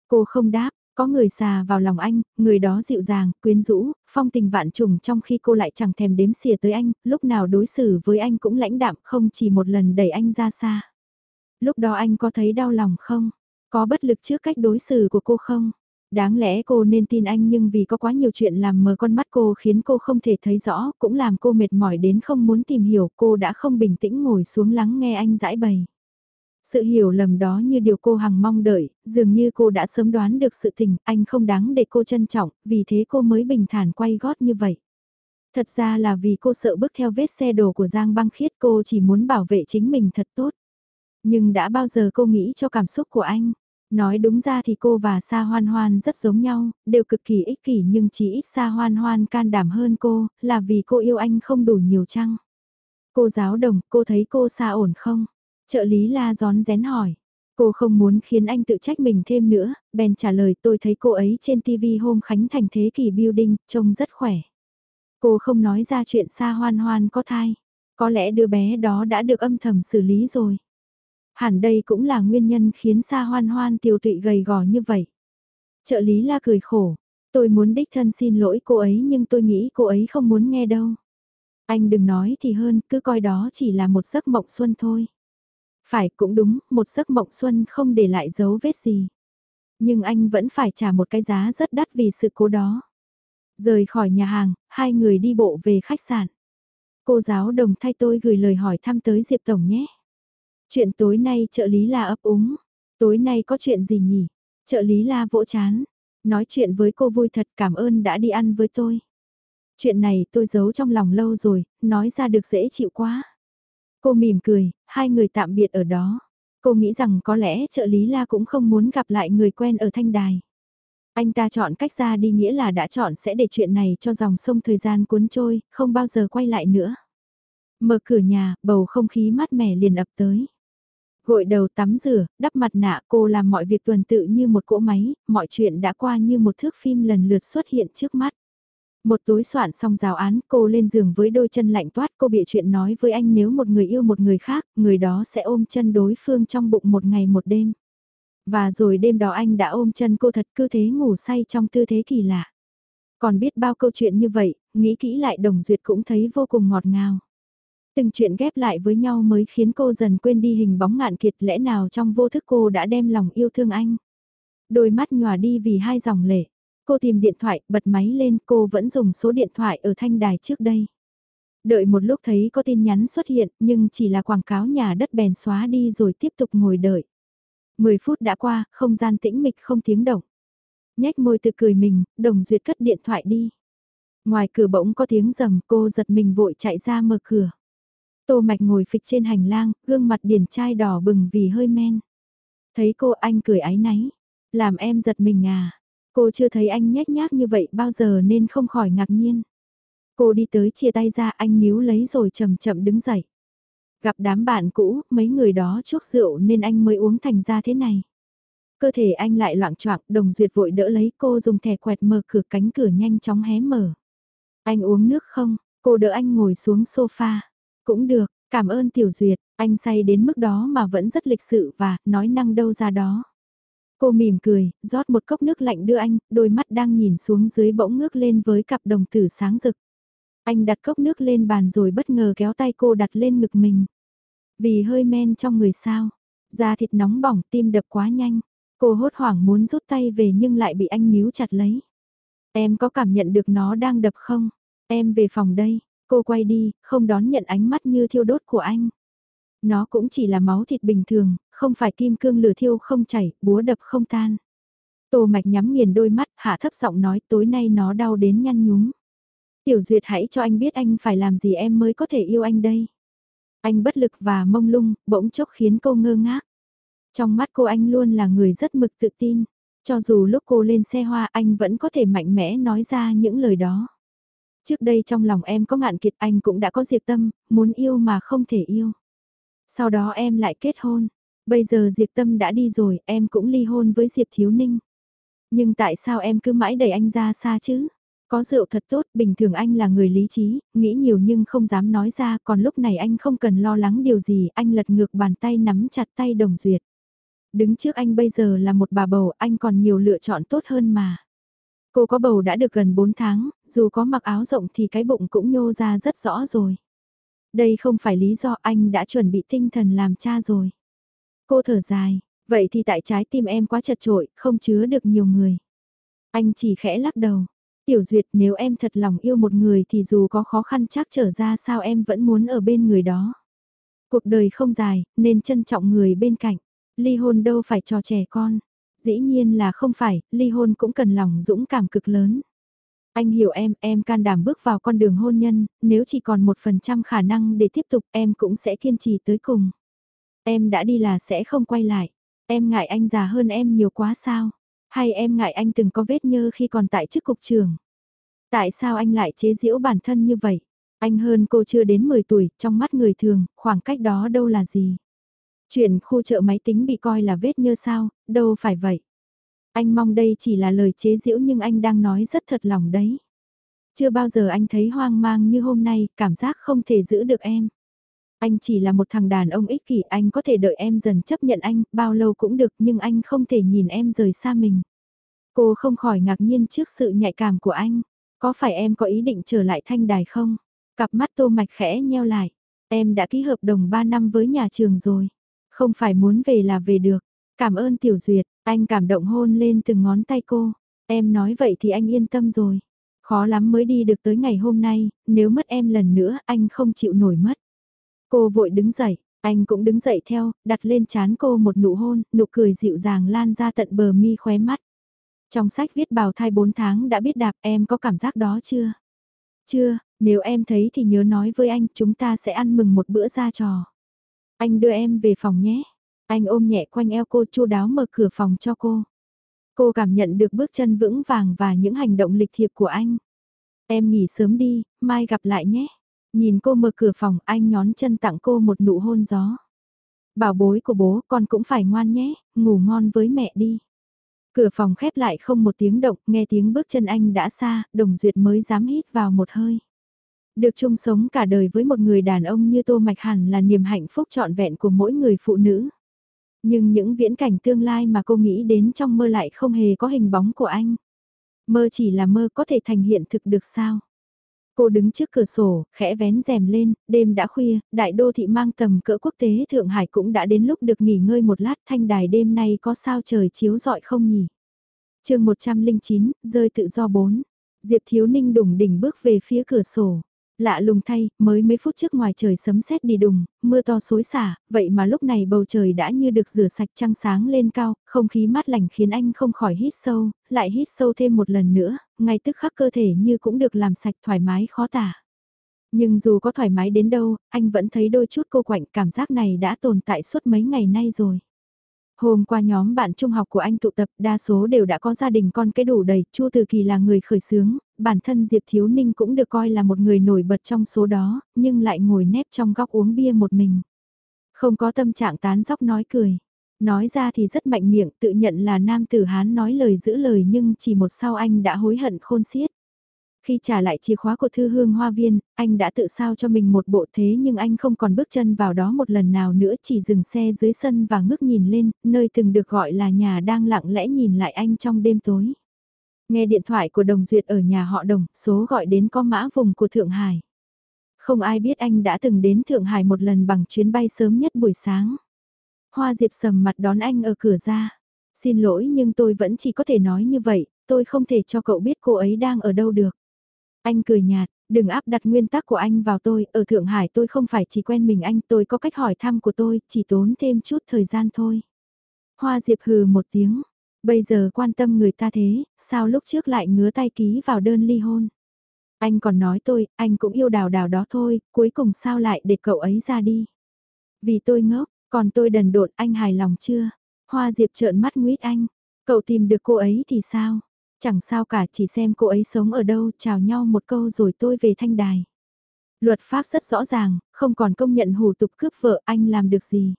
Cô không đáp, có người xà vào lòng anh, người đó dịu dàng, quyến rũ, phong tình vạn trùng trong khi cô lại chẳng thèm đếm xỉa tới anh, lúc nào đối xử với anh cũng lãnh đạm không chỉ một lần đẩy anh ra xa. Lúc đó anh có thấy đau lòng không? Có bất lực trước cách đối xử của cô không? Đáng lẽ cô nên tin anh nhưng vì có quá nhiều chuyện làm mờ con mắt cô khiến cô không thể thấy rõ, cũng làm cô mệt mỏi đến không muốn tìm hiểu cô đã không bình tĩnh ngồi xuống lắng nghe anh giải bày. Sự hiểu lầm đó như điều cô hằng mong đợi, dường như cô đã sớm đoán được sự tình, anh không đáng để cô trân trọng, vì thế cô mới bình thản quay gót như vậy. Thật ra là vì cô sợ bước theo vết xe đổ của Giang băng khiết cô chỉ muốn bảo vệ chính mình thật tốt. Nhưng đã bao giờ cô nghĩ cho cảm xúc của anh? Nói đúng ra thì cô và Sa Hoan Hoan rất giống nhau, đều cực kỳ ích kỷ nhưng chỉ ít Sa Hoan Hoan can đảm hơn cô, là vì cô yêu anh không đủ nhiều chăng? Cô giáo đồng, cô thấy cô Sa ổn không? Trợ lý la gión rén hỏi. Cô không muốn khiến anh tự trách mình thêm nữa, bèn trả lời tôi thấy cô ấy trên TV hôm khánh thành thế kỷ building, trông rất khỏe. Cô không nói ra chuyện xa hoan hoan có thai. Có lẽ đứa bé đó đã được âm thầm xử lý rồi. Hẳn đây cũng là nguyên nhân khiến xa hoan hoan tiêu tụy gầy gò như vậy. Trợ lý la cười khổ. Tôi muốn đích thân xin lỗi cô ấy nhưng tôi nghĩ cô ấy không muốn nghe đâu. Anh đừng nói thì hơn, cứ coi đó chỉ là một giấc mộng xuân thôi. Phải cũng đúng, một giấc mộng xuân không để lại dấu vết gì. Nhưng anh vẫn phải trả một cái giá rất đắt vì sự cố đó. Rời khỏi nhà hàng, hai người đi bộ về khách sạn. Cô giáo đồng thay tôi gửi lời hỏi thăm tới Diệp Tổng nhé. Chuyện tối nay trợ lý là ấp úng. Tối nay có chuyện gì nhỉ? Trợ lý la vỗ chán. Nói chuyện với cô vui thật cảm ơn đã đi ăn với tôi. Chuyện này tôi giấu trong lòng lâu rồi, nói ra được dễ chịu quá. Cô mỉm cười, hai người tạm biệt ở đó. Cô nghĩ rằng có lẽ trợ lý La cũng không muốn gặp lại người quen ở thanh đài. Anh ta chọn cách ra đi nghĩa là đã chọn sẽ để chuyện này cho dòng sông thời gian cuốn trôi, không bao giờ quay lại nữa. Mở cửa nhà, bầu không khí mát mẻ liền ập tới. Gội đầu tắm rửa, đắp mặt nạ cô làm mọi việc tuần tự như một cỗ máy, mọi chuyện đã qua như một thước phim lần lượt xuất hiện trước mắt. Một tối soạn xong rào án, cô lên giường với đôi chân lạnh toát, cô bịa chuyện nói với anh nếu một người yêu một người khác, người đó sẽ ôm chân đối phương trong bụng một ngày một đêm. Và rồi đêm đó anh đã ôm chân cô thật cứ thế ngủ say trong tư thế kỳ lạ. Còn biết bao câu chuyện như vậy, nghĩ kỹ lại đồng duyệt cũng thấy vô cùng ngọt ngào. Từng chuyện ghép lại với nhau mới khiến cô dần quên đi hình bóng ngạn kiệt lẽ nào trong vô thức cô đã đem lòng yêu thương anh. Đôi mắt nhòa đi vì hai dòng lệ. Cô tìm điện thoại, bật máy lên, cô vẫn dùng số điện thoại ở thanh đài trước đây. Đợi một lúc thấy có tin nhắn xuất hiện, nhưng chỉ là quảng cáo nhà đất bèn xóa đi rồi tiếp tục ngồi đợi. 10 phút đã qua, không gian tĩnh mịch không tiếng động. Nhách môi tự cười mình, đồng duyệt cất điện thoại đi. Ngoài cửa bỗng có tiếng rầm cô giật mình vội chạy ra mở cửa. Tô mạch ngồi phịch trên hành lang, gương mặt điển trai đỏ bừng vì hơi men. Thấy cô anh cười ái náy. Làm em giật mình à. Cô chưa thấy anh nhét nhác như vậy bao giờ nên không khỏi ngạc nhiên. Cô đi tới chia tay ra anh níu lấy rồi chậm chậm đứng dậy. Gặp đám bạn cũ, mấy người đó chuốc rượu nên anh mới uống thành ra thế này. Cơ thể anh lại loạn choạng, đồng duyệt vội đỡ lấy cô dùng thẻ quẹt mở cửa cánh cửa nhanh chóng hé mở. Anh uống nước không? Cô đỡ anh ngồi xuống sofa. Cũng được, cảm ơn tiểu duyệt, anh say đến mức đó mà vẫn rất lịch sự và nói năng đâu ra đó. Cô mỉm cười, rót một cốc nước lạnh đưa anh, đôi mắt đang nhìn xuống dưới bỗng ngước lên với cặp đồng tử sáng rực. Anh đặt cốc nước lên bàn rồi bất ngờ kéo tay cô đặt lên ngực mình. Vì hơi men trong người sao, da thịt nóng bỏng tim đập quá nhanh. Cô hốt hoảng muốn rút tay về nhưng lại bị anh níu chặt lấy. Em có cảm nhận được nó đang đập không? Em về phòng đây, cô quay đi, không đón nhận ánh mắt như thiêu đốt của anh. Nó cũng chỉ là máu thịt bình thường, không phải kim cương lửa thiêu không chảy, búa đập không tan. Tô mạch nhắm nghiền đôi mắt, hạ thấp giọng nói tối nay nó đau đến nhăn nhúm. Tiểu duyệt hãy cho anh biết anh phải làm gì em mới có thể yêu anh đây. Anh bất lực và mông lung, bỗng chốc khiến cô ngơ ngác. Trong mắt cô anh luôn là người rất mực tự tin. Cho dù lúc cô lên xe hoa anh vẫn có thể mạnh mẽ nói ra những lời đó. Trước đây trong lòng em có ngạn kiệt anh cũng đã có diệt tâm, muốn yêu mà không thể yêu. Sau đó em lại kết hôn. Bây giờ Diệp Tâm đã đi rồi, em cũng ly hôn với Diệp Thiếu Ninh. Nhưng tại sao em cứ mãi đẩy anh ra xa chứ? Có rượu thật tốt, bình thường anh là người lý trí, nghĩ nhiều nhưng không dám nói ra, còn lúc này anh không cần lo lắng điều gì, anh lật ngược bàn tay nắm chặt tay đồng duyệt. Đứng trước anh bây giờ là một bà bầu, anh còn nhiều lựa chọn tốt hơn mà. Cô có bầu đã được gần 4 tháng, dù có mặc áo rộng thì cái bụng cũng nhô ra rất rõ rồi. Đây không phải lý do anh đã chuẩn bị tinh thần làm cha rồi. Cô thở dài, vậy thì tại trái tim em quá chật trội, không chứa được nhiều người. Anh chỉ khẽ lắc đầu. Tiểu Duyệt nếu em thật lòng yêu một người thì dù có khó khăn chắc trở ra sao em vẫn muốn ở bên người đó. Cuộc đời không dài, nên trân trọng người bên cạnh. Ly hôn đâu phải cho trẻ con. Dĩ nhiên là không phải, ly hôn cũng cần lòng dũng cảm cực lớn. Anh hiểu em, em can đảm bước vào con đường hôn nhân, nếu chỉ còn một phần trăm khả năng để tiếp tục em cũng sẽ kiên trì tới cùng. Em đã đi là sẽ không quay lại. Em ngại anh già hơn em nhiều quá sao? Hay em ngại anh từng có vết nhơ khi còn tại chức cục trưởng? Tại sao anh lại chế giễu bản thân như vậy? Anh hơn cô chưa đến 10 tuổi, trong mắt người thường, khoảng cách đó đâu là gì? Chuyện khu chợ máy tính bị coi là vết nhơ sao, đâu phải vậy. Anh mong đây chỉ là lời chế giễu nhưng anh đang nói rất thật lòng đấy. Chưa bao giờ anh thấy hoang mang như hôm nay, cảm giác không thể giữ được em. Anh chỉ là một thằng đàn ông ích kỷ, anh có thể đợi em dần chấp nhận anh, bao lâu cũng được nhưng anh không thể nhìn em rời xa mình. Cô không khỏi ngạc nhiên trước sự nhạy cảm của anh. Có phải em có ý định trở lại thanh đài không? Cặp mắt tô mạch khẽ nheo lại. Em đã ký hợp đồng 3 năm với nhà trường rồi. Không phải muốn về là về được. Cảm ơn Tiểu Duyệt, anh cảm động hôn lên từng ngón tay cô. Em nói vậy thì anh yên tâm rồi. Khó lắm mới đi được tới ngày hôm nay, nếu mất em lần nữa anh không chịu nổi mất. Cô vội đứng dậy, anh cũng đứng dậy theo, đặt lên chán cô một nụ hôn, nụ cười dịu dàng lan ra tận bờ mi khóe mắt. Trong sách viết bào thai 4 tháng đã biết đạp em có cảm giác đó chưa? Chưa, nếu em thấy thì nhớ nói với anh chúng ta sẽ ăn mừng một bữa ra trò. Anh đưa em về phòng nhé. Anh ôm nhẹ quanh eo cô chu đáo mở cửa phòng cho cô. Cô cảm nhận được bước chân vững vàng và những hành động lịch thiệp của anh. Em nghỉ sớm đi, mai gặp lại nhé. Nhìn cô mở cửa phòng anh nhón chân tặng cô một nụ hôn gió. Bảo bối của bố con cũng phải ngoan nhé, ngủ ngon với mẹ đi. Cửa phòng khép lại không một tiếng động, nghe tiếng bước chân anh đã xa, đồng duyệt mới dám hít vào một hơi. Được chung sống cả đời với một người đàn ông như Tô Mạch hàn là niềm hạnh phúc trọn vẹn của mỗi người phụ nữ. Nhưng những viễn cảnh tương lai mà cô nghĩ đến trong mơ lại không hề có hình bóng của anh. Mơ chỉ là mơ có thể thành hiện thực được sao? Cô đứng trước cửa sổ, khẽ vén rèm lên, đêm đã khuya, đại đô thị mang tầm cỡ quốc tế Thượng Hải cũng đã đến lúc được nghỉ ngơi một lát thanh đài đêm nay có sao trời chiếu rọi không nhỉ? chương 109, rơi tự do 4. Diệp Thiếu Ninh đủng đỉnh bước về phía cửa sổ. Lạ lùng thay, mới mấy phút trước ngoài trời sấm sét đi đùng, mưa to xối xả, vậy mà lúc này bầu trời đã như được rửa sạch trăng sáng lên cao, không khí mát lành khiến anh không khỏi hít sâu, lại hít sâu thêm một lần nữa, ngay tức khắc cơ thể như cũng được làm sạch thoải mái khó tả. Nhưng dù có thoải mái đến đâu, anh vẫn thấy đôi chút cô quạnh cảm giác này đã tồn tại suốt mấy ngày nay rồi. Hôm qua nhóm bạn trung học của anh tụ tập đa số đều đã có gia đình con cái đủ đầy, Chu Từ Kỳ là người khởi xướng, bản thân Diệp Thiếu Ninh cũng được coi là một người nổi bật trong số đó, nhưng lại ngồi nép trong góc uống bia một mình. Không có tâm trạng tán dóc nói cười. Nói ra thì rất mạnh miệng tự nhận là nam tử Hán nói lời giữ lời nhưng chỉ một sau anh đã hối hận khôn xiết. Khi trả lại chìa khóa của thư hương hoa viên, anh đã tự sao cho mình một bộ thế nhưng anh không còn bước chân vào đó một lần nào nữa chỉ dừng xe dưới sân và ngước nhìn lên, nơi từng được gọi là nhà đang lặng lẽ nhìn lại anh trong đêm tối. Nghe điện thoại của Đồng Duyệt ở nhà họ Đồng, số gọi đến có mã vùng của Thượng Hải. Không ai biết anh đã từng đến Thượng Hải một lần bằng chuyến bay sớm nhất buổi sáng. Hoa Diệp sầm mặt đón anh ở cửa ra. Xin lỗi nhưng tôi vẫn chỉ có thể nói như vậy, tôi không thể cho cậu biết cô ấy đang ở đâu được. Anh cười nhạt, đừng áp đặt nguyên tắc của anh vào tôi, ở Thượng Hải tôi không phải chỉ quen mình anh, tôi có cách hỏi thăm của tôi, chỉ tốn thêm chút thời gian thôi. Hoa Diệp hừ một tiếng, bây giờ quan tâm người ta thế, sao lúc trước lại ngứa tay ký vào đơn ly hôn. Anh còn nói tôi, anh cũng yêu đào đào đó thôi, cuối cùng sao lại để cậu ấy ra đi. Vì tôi ngốc, còn tôi đần độn anh hài lòng chưa? Hoa Diệp trợn mắt nguyết anh, cậu tìm được cô ấy thì sao? Chẳng sao cả chỉ xem cô ấy sống ở đâu chào nhau một câu rồi tôi về thanh đài. Luật pháp rất rõ ràng, không còn công nhận hủ tục cướp vợ anh làm được gì.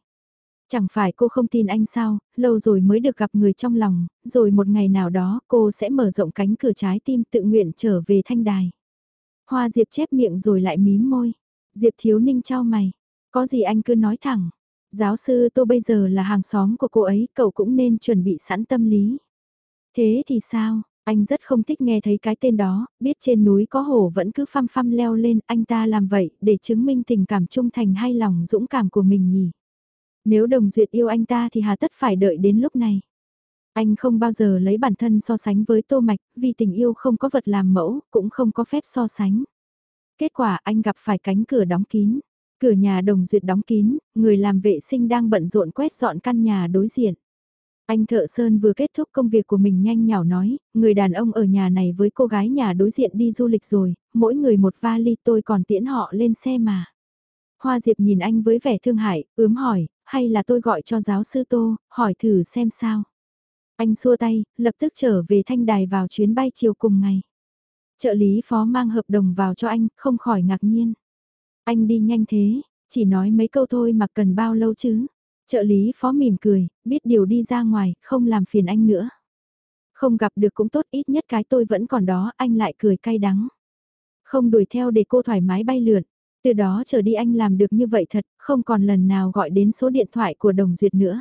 Chẳng phải cô không tin anh sao, lâu rồi mới được gặp người trong lòng, rồi một ngày nào đó cô sẽ mở rộng cánh cửa trái tim tự nguyện trở về thanh đài. Hoa Diệp chép miệng rồi lại mím môi. Diệp thiếu ninh trao mày. Có gì anh cứ nói thẳng. Giáo sư Tô bây giờ là hàng xóm của cô ấy, cậu cũng nên chuẩn bị sẵn tâm lý. Thế thì sao, anh rất không thích nghe thấy cái tên đó, biết trên núi có hổ vẫn cứ phăm phăm leo lên, anh ta làm vậy để chứng minh tình cảm trung thành hay lòng dũng cảm của mình nhỉ. Nếu đồng duyệt yêu anh ta thì hà tất phải đợi đến lúc này. Anh không bao giờ lấy bản thân so sánh với tô mạch, vì tình yêu không có vật làm mẫu, cũng không có phép so sánh. Kết quả anh gặp phải cánh cửa đóng kín. Cửa nhà đồng duyệt đóng kín, người làm vệ sinh đang bận rộn quét dọn căn nhà đối diện. Anh thợ sơn vừa kết thúc công việc của mình nhanh nhảu nói, người đàn ông ở nhà này với cô gái nhà đối diện đi du lịch rồi, mỗi người một vali tôi còn tiễn họ lên xe mà. Hoa Diệp nhìn anh với vẻ thương hại, ướm hỏi, hay là tôi gọi cho giáo sư Tô, hỏi thử xem sao. Anh xua tay, lập tức trở về thanh đài vào chuyến bay chiều cùng ngày. Trợ lý phó mang hợp đồng vào cho anh, không khỏi ngạc nhiên. Anh đi nhanh thế, chỉ nói mấy câu thôi mà cần bao lâu chứ. Trợ lý phó mỉm cười, biết điều đi ra ngoài, không làm phiền anh nữa. Không gặp được cũng tốt ít nhất cái tôi vẫn còn đó, anh lại cười cay đắng. Không đuổi theo để cô thoải mái bay lượn. Từ đó trở đi anh làm được như vậy thật, không còn lần nào gọi đến số điện thoại của đồng duyệt nữa.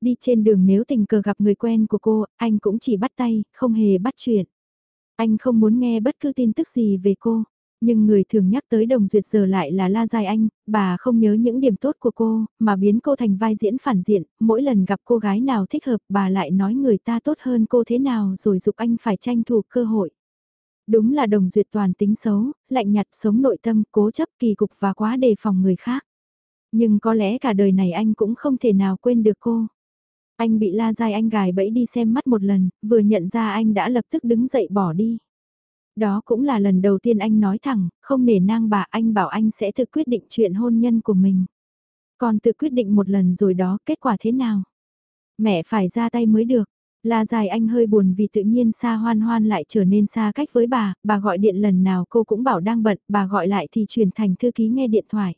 Đi trên đường nếu tình cờ gặp người quen của cô, anh cũng chỉ bắt tay, không hề bắt chuyện. Anh không muốn nghe bất cứ tin tức gì về cô. Nhưng người thường nhắc tới đồng duyệt giờ lại là La Giai Anh, bà không nhớ những điểm tốt của cô, mà biến cô thành vai diễn phản diện, mỗi lần gặp cô gái nào thích hợp bà lại nói người ta tốt hơn cô thế nào rồi dục anh phải tranh thủ cơ hội. Đúng là đồng duyệt toàn tính xấu, lạnh nhạt sống nội tâm, cố chấp kỳ cục và quá đề phòng người khác. Nhưng có lẽ cả đời này anh cũng không thể nào quên được cô. Anh bị La dai Anh gài bẫy đi xem mắt một lần, vừa nhận ra anh đã lập tức đứng dậy bỏ đi. Đó cũng là lần đầu tiên anh nói thẳng, không nể nang bà anh bảo anh sẽ tự quyết định chuyện hôn nhân của mình. Còn tự quyết định một lần rồi đó, kết quả thế nào? Mẹ phải ra tay mới được. La dài anh hơi buồn vì tự nhiên xa hoan hoan lại trở nên xa cách với bà, bà gọi điện lần nào cô cũng bảo đang bận, bà gọi lại thì chuyển thành thư ký nghe điện thoại.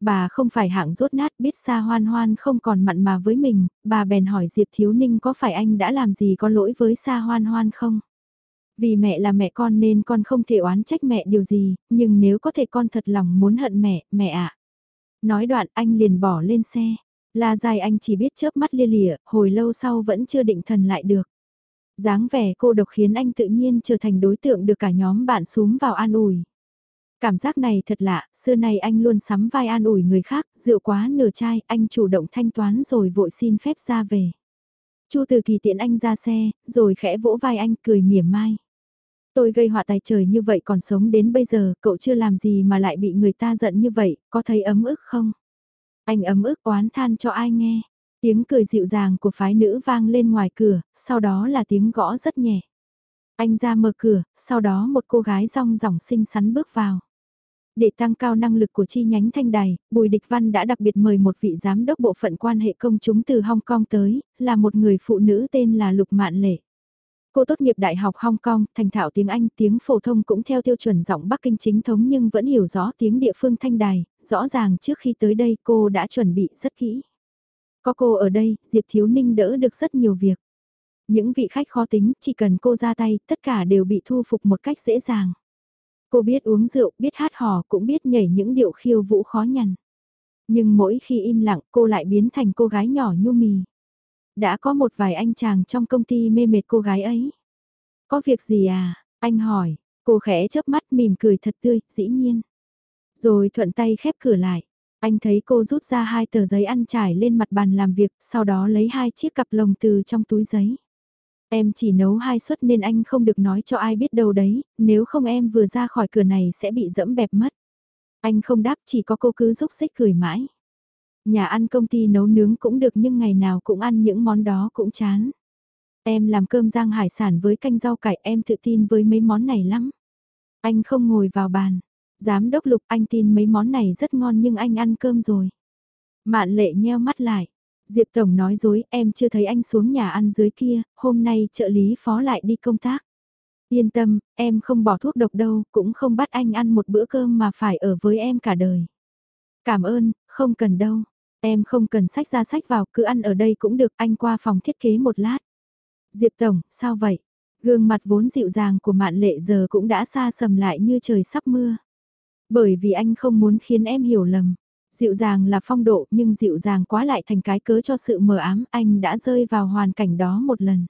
Bà không phải hạng rốt nát biết xa hoan hoan không còn mặn mà với mình, bà bèn hỏi Diệp Thiếu Ninh có phải anh đã làm gì có lỗi với xa hoan hoan không? Vì mẹ là mẹ con nên con không thể oán trách mẹ điều gì, nhưng nếu có thể con thật lòng muốn hận mẹ, mẹ ạ. Nói đoạn anh liền bỏ lên xe. La dài anh chỉ biết chớp mắt lia lịa, hồi lâu sau vẫn chưa định thần lại được. dáng vẻ cô độc khiến anh tự nhiên trở thành đối tượng được cả nhóm bạn xuống vào an ủi. Cảm giác này thật lạ, xưa nay anh luôn sắm vai an ủi người khác, rượu quá nửa chai, anh chủ động thanh toán rồi vội xin phép ra về. Chu Từ Kỳ tiện anh ra xe, rồi khẽ vỗ vai anh cười mỉa mai. Tôi gây họa tài trời như vậy còn sống đến bây giờ, cậu chưa làm gì mà lại bị người ta giận như vậy, có thấy ấm ức không? Anh ấm ức oán than cho ai nghe? Tiếng cười dịu dàng của phái nữ vang lên ngoài cửa, sau đó là tiếng gõ rất nhẹ. Anh ra mở cửa, sau đó một cô gái rong ròng xinh xắn bước vào. Để tăng cao năng lực của chi nhánh thanh đài, Bùi Địch Văn đã đặc biệt mời một vị giám đốc bộ phận quan hệ công chúng từ Hong Kong tới, là một người phụ nữ tên là Lục Mạn Lệ. Cô tốt nghiệp Đại học Hong Kong, thành thạo tiếng Anh, tiếng phổ thông cũng theo tiêu chuẩn giọng Bắc Kinh chính thống nhưng vẫn hiểu rõ tiếng địa phương thanh đài, rõ ràng trước khi tới đây cô đã chuẩn bị rất kỹ. Có cô ở đây, Diệp Thiếu Ninh đỡ được rất nhiều việc. Những vị khách khó tính, chỉ cần cô ra tay, tất cả đều bị thu phục một cách dễ dàng. Cô biết uống rượu, biết hát hò, cũng biết nhảy những điệu khiêu vũ khó nhằn. Nhưng mỗi khi im lặng cô lại biến thành cô gái nhỏ nhu mì. Đã có một vài anh chàng trong công ty mê mệt cô gái ấy. Có việc gì à? Anh hỏi, cô khẽ chớp mắt mỉm cười thật tươi, dĩ nhiên. Rồi thuận tay khép cửa lại. Anh thấy cô rút ra hai tờ giấy ăn trải lên mặt bàn làm việc, sau đó lấy hai chiếc cặp lồng từ trong túi giấy. Em chỉ nấu hai suất nên anh không được nói cho ai biết đâu đấy, nếu không em vừa ra khỏi cửa này sẽ bị dẫm bẹp mất. Anh không đáp chỉ có cô cứ rúc xích cười mãi. Nhà ăn công ty nấu nướng cũng được nhưng ngày nào cũng ăn những món đó cũng chán. Em làm cơm rang hải sản với canh rau cải em tự tin với mấy món này lắm. Anh không ngồi vào bàn. Giám đốc lục anh tin mấy món này rất ngon nhưng anh ăn cơm rồi. Mạn lệ nheo mắt lại. Diệp Tổng nói dối em chưa thấy anh xuống nhà ăn dưới kia, hôm nay trợ lý phó lại đi công tác. Yên tâm, em không bỏ thuốc độc đâu, cũng không bắt anh ăn một bữa cơm mà phải ở với em cả đời. Cảm ơn, không cần đâu. Em không cần sách ra sách vào, cứ ăn ở đây cũng được, anh qua phòng thiết kế một lát. Diệp Tổng, sao vậy? Gương mặt vốn dịu dàng của mạn lệ giờ cũng đã xa sầm lại như trời sắp mưa. Bởi vì anh không muốn khiến em hiểu lầm. Dịu dàng là phong độ nhưng dịu dàng quá lại thành cái cớ cho sự mờ ám anh đã rơi vào hoàn cảnh đó một lần.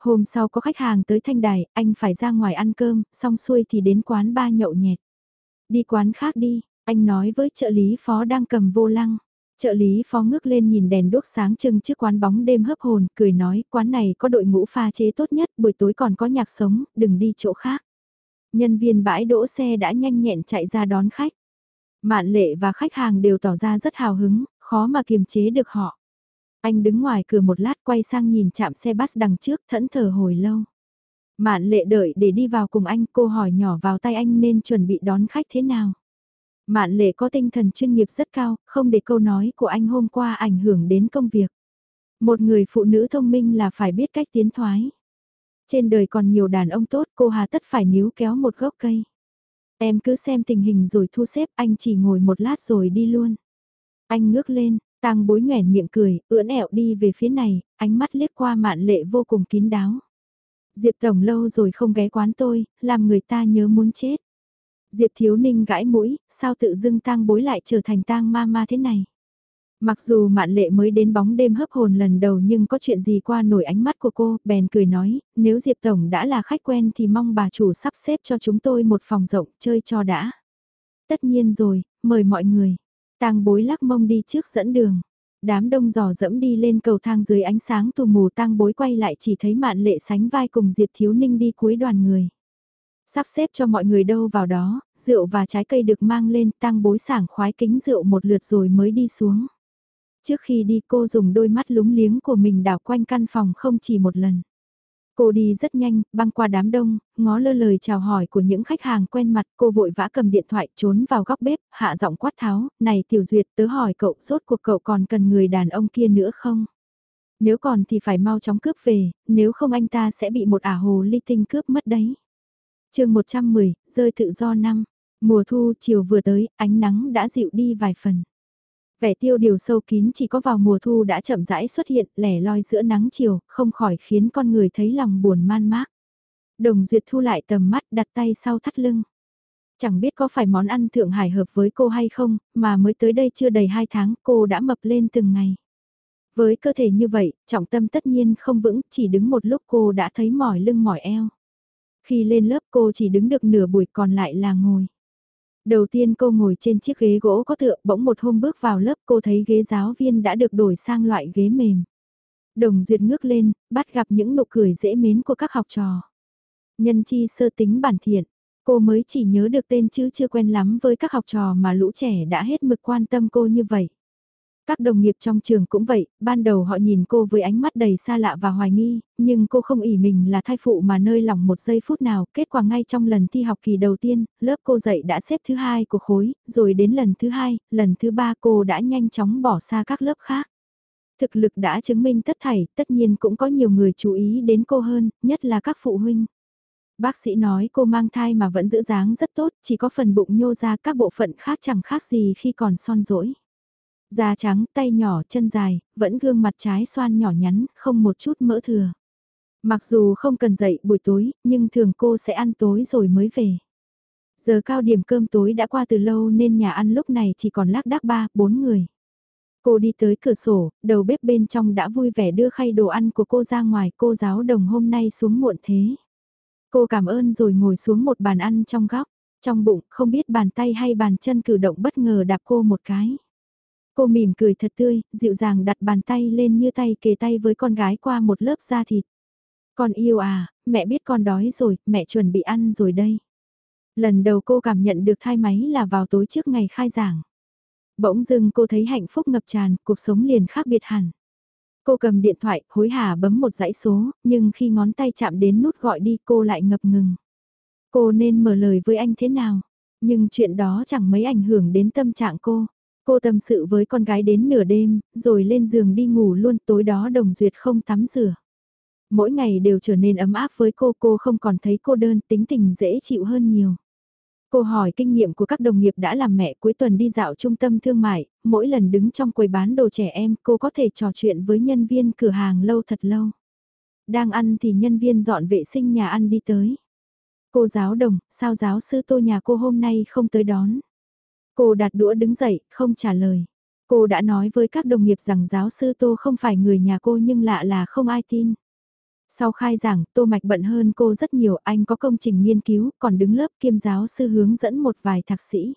Hôm sau có khách hàng tới thanh đài, anh phải ra ngoài ăn cơm, xong xuôi thì đến quán ba nhậu nhẹt. Đi quán khác đi, anh nói với trợ lý phó đang cầm vô lăng. Trợ lý phó ngước lên nhìn đèn đuốc sáng trưng trước quán bóng đêm hấp hồn, cười nói quán này có đội ngũ pha chế tốt nhất, buổi tối còn có nhạc sống, đừng đi chỗ khác. Nhân viên bãi đỗ xe đã nhanh nhẹn chạy ra đón khách. Mạn lệ và khách hàng đều tỏ ra rất hào hứng, khó mà kiềm chế được họ. Anh đứng ngoài cửa một lát quay sang nhìn chạm xe bus đằng trước thẫn thờ hồi lâu. Mạn lệ đợi để đi vào cùng anh cô hỏi nhỏ vào tay anh nên chuẩn bị đón khách thế nào. Mạn lệ có tinh thần chuyên nghiệp rất cao, không để câu nói của anh hôm qua ảnh hưởng đến công việc. Một người phụ nữ thông minh là phải biết cách tiến thoái. Trên đời còn nhiều đàn ông tốt cô hà tất phải níu kéo một gốc cây. Em cứ xem tình hình rồi thu xếp anh chỉ ngồi một lát rồi đi luôn. Anh ngước lên, tang bối nhoẻn miệng cười, ưỡn ẹo đi về phía này, ánh mắt liếc qua mạn lệ vô cùng kín đáo. Diệp Tổng lâu rồi không ghé quán tôi, làm người ta nhớ muốn chết. Diệp Thiếu Ninh gãi mũi, sao tự dưng tang bối lại trở thành tang ma ma thế này. Mặc dù mạn lệ mới đến bóng đêm hấp hồn lần đầu nhưng có chuyện gì qua nổi ánh mắt của cô, bèn cười nói, nếu Diệp Tổng đã là khách quen thì mong bà chủ sắp xếp cho chúng tôi một phòng rộng chơi cho đã. Tất nhiên rồi, mời mọi người. tang bối lắc mông đi trước dẫn đường. Đám đông dò dẫm đi lên cầu thang dưới ánh sáng tù mù tang bối quay lại chỉ thấy mạn lệ sánh vai cùng Diệp Thiếu Ninh đi cuối đoàn người. Sắp xếp cho mọi người đâu vào đó, rượu và trái cây được mang lên tang bối sảng khoái kính rượu một lượt rồi mới đi xuống. Trước khi đi cô dùng đôi mắt lúng liếng của mình đảo quanh căn phòng không chỉ một lần. Cô đi rất nhanh, băng qua đám đông, ngó lơ lời chào hỏi của những khách hàng quen mặt, cô vội vã cầm điện thoại trốn vào góc bếp, hạ giọng quát tháo, này tiểu duyệt tớ hỏi cậu rốt cuộc cậu còn cần người đàn ông kia nữa không? Nếu còn thì phải mau chóng cướp về, nếu không anh ta sẽ bị một ả hồ ly tinh cướp mất đấy chương 110, rơi tự do năm, mùa thu chiều vừa tới, ánh nắng đã dịu đi vài phần. Vẻ tiêu điều sâu kín chỉ có vào mùa thu đã chậm rãi xuất hiện lẻ loi giữa nắng chiều, không khỏi khiến con người thấy lòng buồn man mác. Đồng Duyệt thu lại tầm mắt đặt tay sau thắt lưng. Chẳng biết có phải món ăn Thượng Hải hợp với cô hay không, mà mới tới đây chưa đầy 2 tháng cô đã mập lên từng ngày. Với cơ thể như vậy, trọng tâm tất nhiên không vững, chỉ đứng một lúc cô đã thấy mỏi lưng mỏi eo. Khi lên lớp cô chỉ đứng được nửa buổi còn lại là ngồi. Đầu tiên cô ngồi trên chiếc ghế gỗ có tựa bỗng một hôm bước vào lớp cô thấy ghế giáo viên đã được đổi sang loại ghế mềm. Đồng duyệt ngước lên, bắt gặp những nụ cười dễ mến của các học trò. Nhân chi sơ tính bản thiện, cô mới chỉ nhớ được tên chứ chưa quen lắm với các học trò mà lũ trẻ đã hết mực quan tâm cô như vậy. Các đồng nghiệp trong trường cũng vậy, ban đầu họ nhìn cô với ánh mắt đầy xa lạ và hoài nghi, nhưng cô không ỉ mình là thai phụ mà nơi lòng một giây phút nào. Kết quả ngay trong lần thi học kỳ đầu tiên, lớp cô dạy đã xếp thứ hai của khối, rồi đến lần thứ hai, lần thứ ba cô đã nhanh chóng bỏ xa các lớp khác. Thực lực đã chứng minh tất thảy, tất nhiên cũng có nhiều người chú ý đến cô hơn, nhất là các phụ huynh. Bác sĩ nói cô mang thai mà vẫn giữ dáng rất tốt, chỉ có phần bụng nhô ra các bộ phận khác chẳng khác gì khi còn son rỗi. Da trắng, tay nhỏ, chân dài, vẫn gương mặt trái xoan nhỏ nhắn, không một chút mỡ thừa. Mặc dù không cần dậy buổi tối, nhưng thường cô sẽ ăn tối rồi mới về. Giờ cao điểm cơm tối đã qua từ lâu nên nhà ăn lúc này chỉ còn lác đác ba, bốn người. Cô đi tới cửa sổ, đầu bếp bên trong đã vui vẻ đưa khay đồ ăn của cô ra ngoài cô giáo đồng hôm nay xuống muộn thế. Cô cảm ơn rồi ngồi xuống một bàn ăn trong góc, trong bụng không biết bàn tay hay bàn chân cử động bất ngờ đạp cô một cái. Cô mỉm cười thật tươi, dịu dàng đặt bàn tay lên như tay kề tay với con gái qua một lớp da thịt. Con yêu à, mẹ biết con đói rồi, mẹ chuẩn bị ăn rồi đây. Lần đầu cô cảm nhận được thai máy là vào tối trước ngày khai giảng. Bỗng dưng cô thấy hạnh phúc ngập tràn, cuộc sống liền khác biệt hẳn. Cô cầm điện thoại, hối hả bấm một dãy số, nhưng khi ngón tay chạm đến nút gọi đi cô lại ngập ngừng. Cô nên mở lời với anh thế nào? Nhưng chuyện đó chẳng mấy ảnh hưởng đến tâm trạng cô. Cô tâm sự với con gái đến nửa đêm, rồi lên giường đi ngủ luôn tối đó đồng duyệt không tắm rửa. Mỗi ngày đều trở nên ấm áp với cô, cô không còn thấy cô đơn, tính tình dễ chịu hơn nhiều. Cô hỏi kinh nghiệm của các đồng nghiệp đã làm mẹ cuối tuần đi dạo trung tâm thương mại, mỗi lần đứng trong quầy bán đồ trẻ em cô có thể trò chuyện với nhân viên cửa hàng lâu thật lâu. Đang ăn thì nhân viên dọn vệ sinh nhà ăn đi tới. Cô giáo đồng, sao giáo sư tô nhà cô hôm nay không tới đón? Cô đặt đũa đứng dậy, không trả lời. Cô đã nói với các đồng nghiệp rằng giáo sư Tô không phải người nhà cô nhưng lạ là không ai tin. Sau khai giảng, Tô Mạch bận hơn cô rất nhiều, anh có công trình nghiên cứu, còn đứng lớp kiêm giáo sư hướng dẫn một vài thạc sĩ.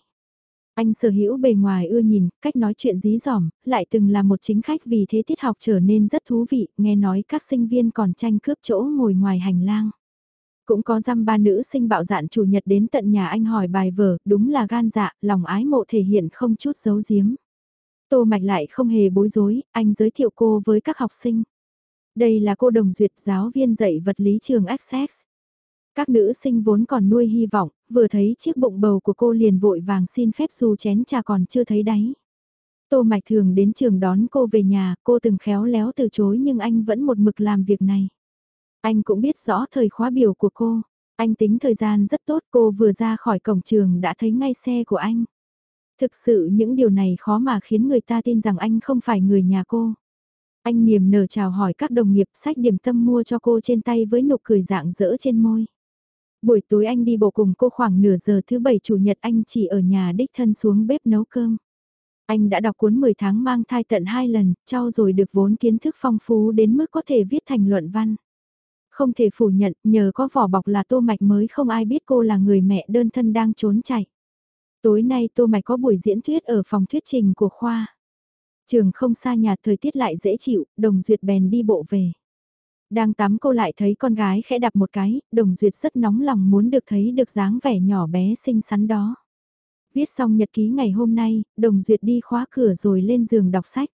Anh sở hữu bề ngoài ưa nhìn, cách nói chuyện dí dỏm, lại từng là một chính khách vì thế tiết học trở nên rất thú vị, nghe nói các sinh viên còn tranh cướp chỗ ngồi ngoài hành lang. Cũng có dăm ba nữ sinh bạo dạn chủ nhật đến tận nhà anh hỏi bài vở, đúng là gan dạ, lòng ái mộ thể hiện không chút giấu giếm. Tô Mạch lại không hề bối rối, anh giới thiệu cô với các học sinh. Đây là cô đồng duyệt giáo viên dạy vật lý trường Essex. Các nữ sinh vốn còn nuôi hy vọng, vừa thấy chiếc bụng bầu của cô liền vội vàng xin phép dù chén trà còn chưa thấy đáy. Tô Mạch thường đến trường đón cô về nhà, cô từng khéo léo từ chối nhưng anh vẫn một mực làm việc này. Anh cũng biết rõ thời khóa biểu của cô. Anh tính thời gian rất tốt cô vừa ra khỏi cổng trường đã thấy ngay xe của anh. Thực sự những điều này khó mà khiến người ta tin rằng anh không phải người nhà cô. Anh niềm nở chào hỏi các đồng nghiệp sách điểm tâm mua cho cô trên tay với nụ cười dạng dỡ trên môi. Buổi tối anh đi bộ cùng cô khoảng nửa giờ thứ bảy chủ nhật anh chỉ ở nhà đích thân xuống bếp nấu cơm. Anh đã đọc cuốn 10 tháng mang thai tận 2 lần, trao rồi được vốn kiến thức phong phú đến mức có thể viết thành luận văn. Không thể phủ nhận, nhờ có vỏ bọc là Tô Mạch mới không ai biết cô là người mẹ đơn thân đang trốn chạy. Tối nay Tô Mạch có buổi diễn thuyết ở phòng thuyết trình của khoa. Trường không xa nhà thời tiết lại dễ chịu, đồng duyệt bèn đi bộ về. Đang tắm cô lại thấy con gái khẽ đạp một cái, đồng duyệt rất nóng lòng muốn được thấy được dáng vẻ nhỏ bé xinh xắn đó. Viết xong nhật ký ngày hôm nay, đồng duyệt đi khóa cửa rồi lên giường đọc sách.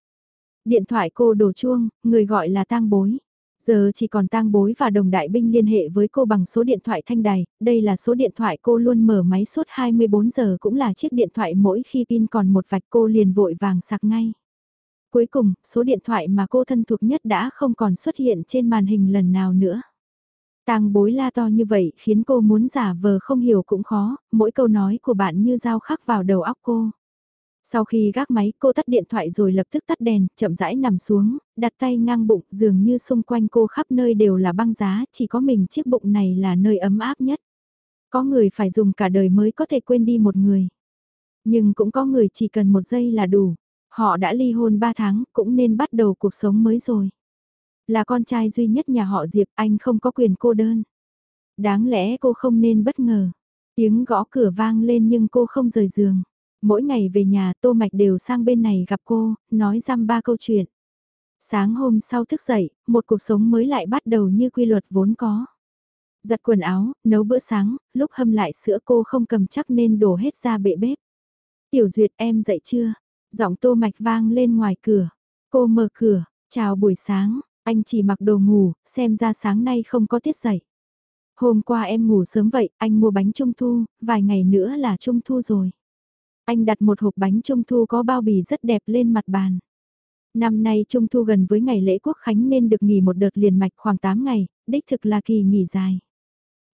Điện thoại cô đổ chuông, người gọi là tang bối. Giờ chỉ còn tang bối và đồng đại binh liên hệ với cô bằng số điện thoại thanh đài, đây là số điện thoại cô luôn mở máy suốt 24 giờ cũng là chiếc điện thoại mỗi khi pin còn một vạch cô liền vội vàng sạc ngay. Cuối cùng, số điện thoại mà cô thân thuộc nhất đã không còn xuất hiện trên màn hình lần nào nữa. Tang bối la to như vậy khiến cô muốn giả vờ không hiểu cũng khó, mỗi câu nói của bạn như dao khắc vào đầu óc cô. Sau khi gác máy cô tắt điện thoại rồi lập tức tắt đèn, chậm rãi nằm xuống, đặt tay ngang bụng dường như xung quanh cô khắp nơi đều là băng giá, chỉ có mình chiếc bụng này là nơi ấm áp nhất. Có người phải dùng cả đời mới có thể quên đi một người. Nhưng cũng có người chỉ cần một giây là đủ. Họ đã ly hôn 3 tháng, cũng nên bắt đầu cuộc sống mới rồi. Là con trai duy nhất nhà họ Diệp, anh không có quyền cô đơn. Đáng lẽ cô không nên bất ngờ. Tiếng gõ cửa vang lên nhưng cô không rời giường. Mỗi ngày về nhà Tô Mạch đều sang bên này gặp cô, nói răm ba câu chuyện. Sáng hôm sau thức dậy, một cuộc sống mới lại bắt đầu như quy luật vốn có. Giặt quần áo, nấu bữa sáng, lúc hâm lại sữa cô không cầm chắc nên đổ hết ra bệ bếp. Tiểu Duyệt em dậy chưa? Giọng tô mạch vang lên ngoài cửa. Cô mở cửa, chào buổi sáng, anh chỉ mặc đồ ngủ, xem ra sáng nay không có tiết dậy. Hôm qua em ngủ sớm vậy, anh mua bánh trung thu, vài ngày nữa là trung thu rồi. Anh đặt một hộp bánh trung thu có bao bì rất đẹp lên mặt bàn. Năm nay trung thu gần với ngày lễ quốc khánh nên được nghỉ một đợt liền mạch khoảng 8 ngày, đích thực là kỳ nghỉ dài.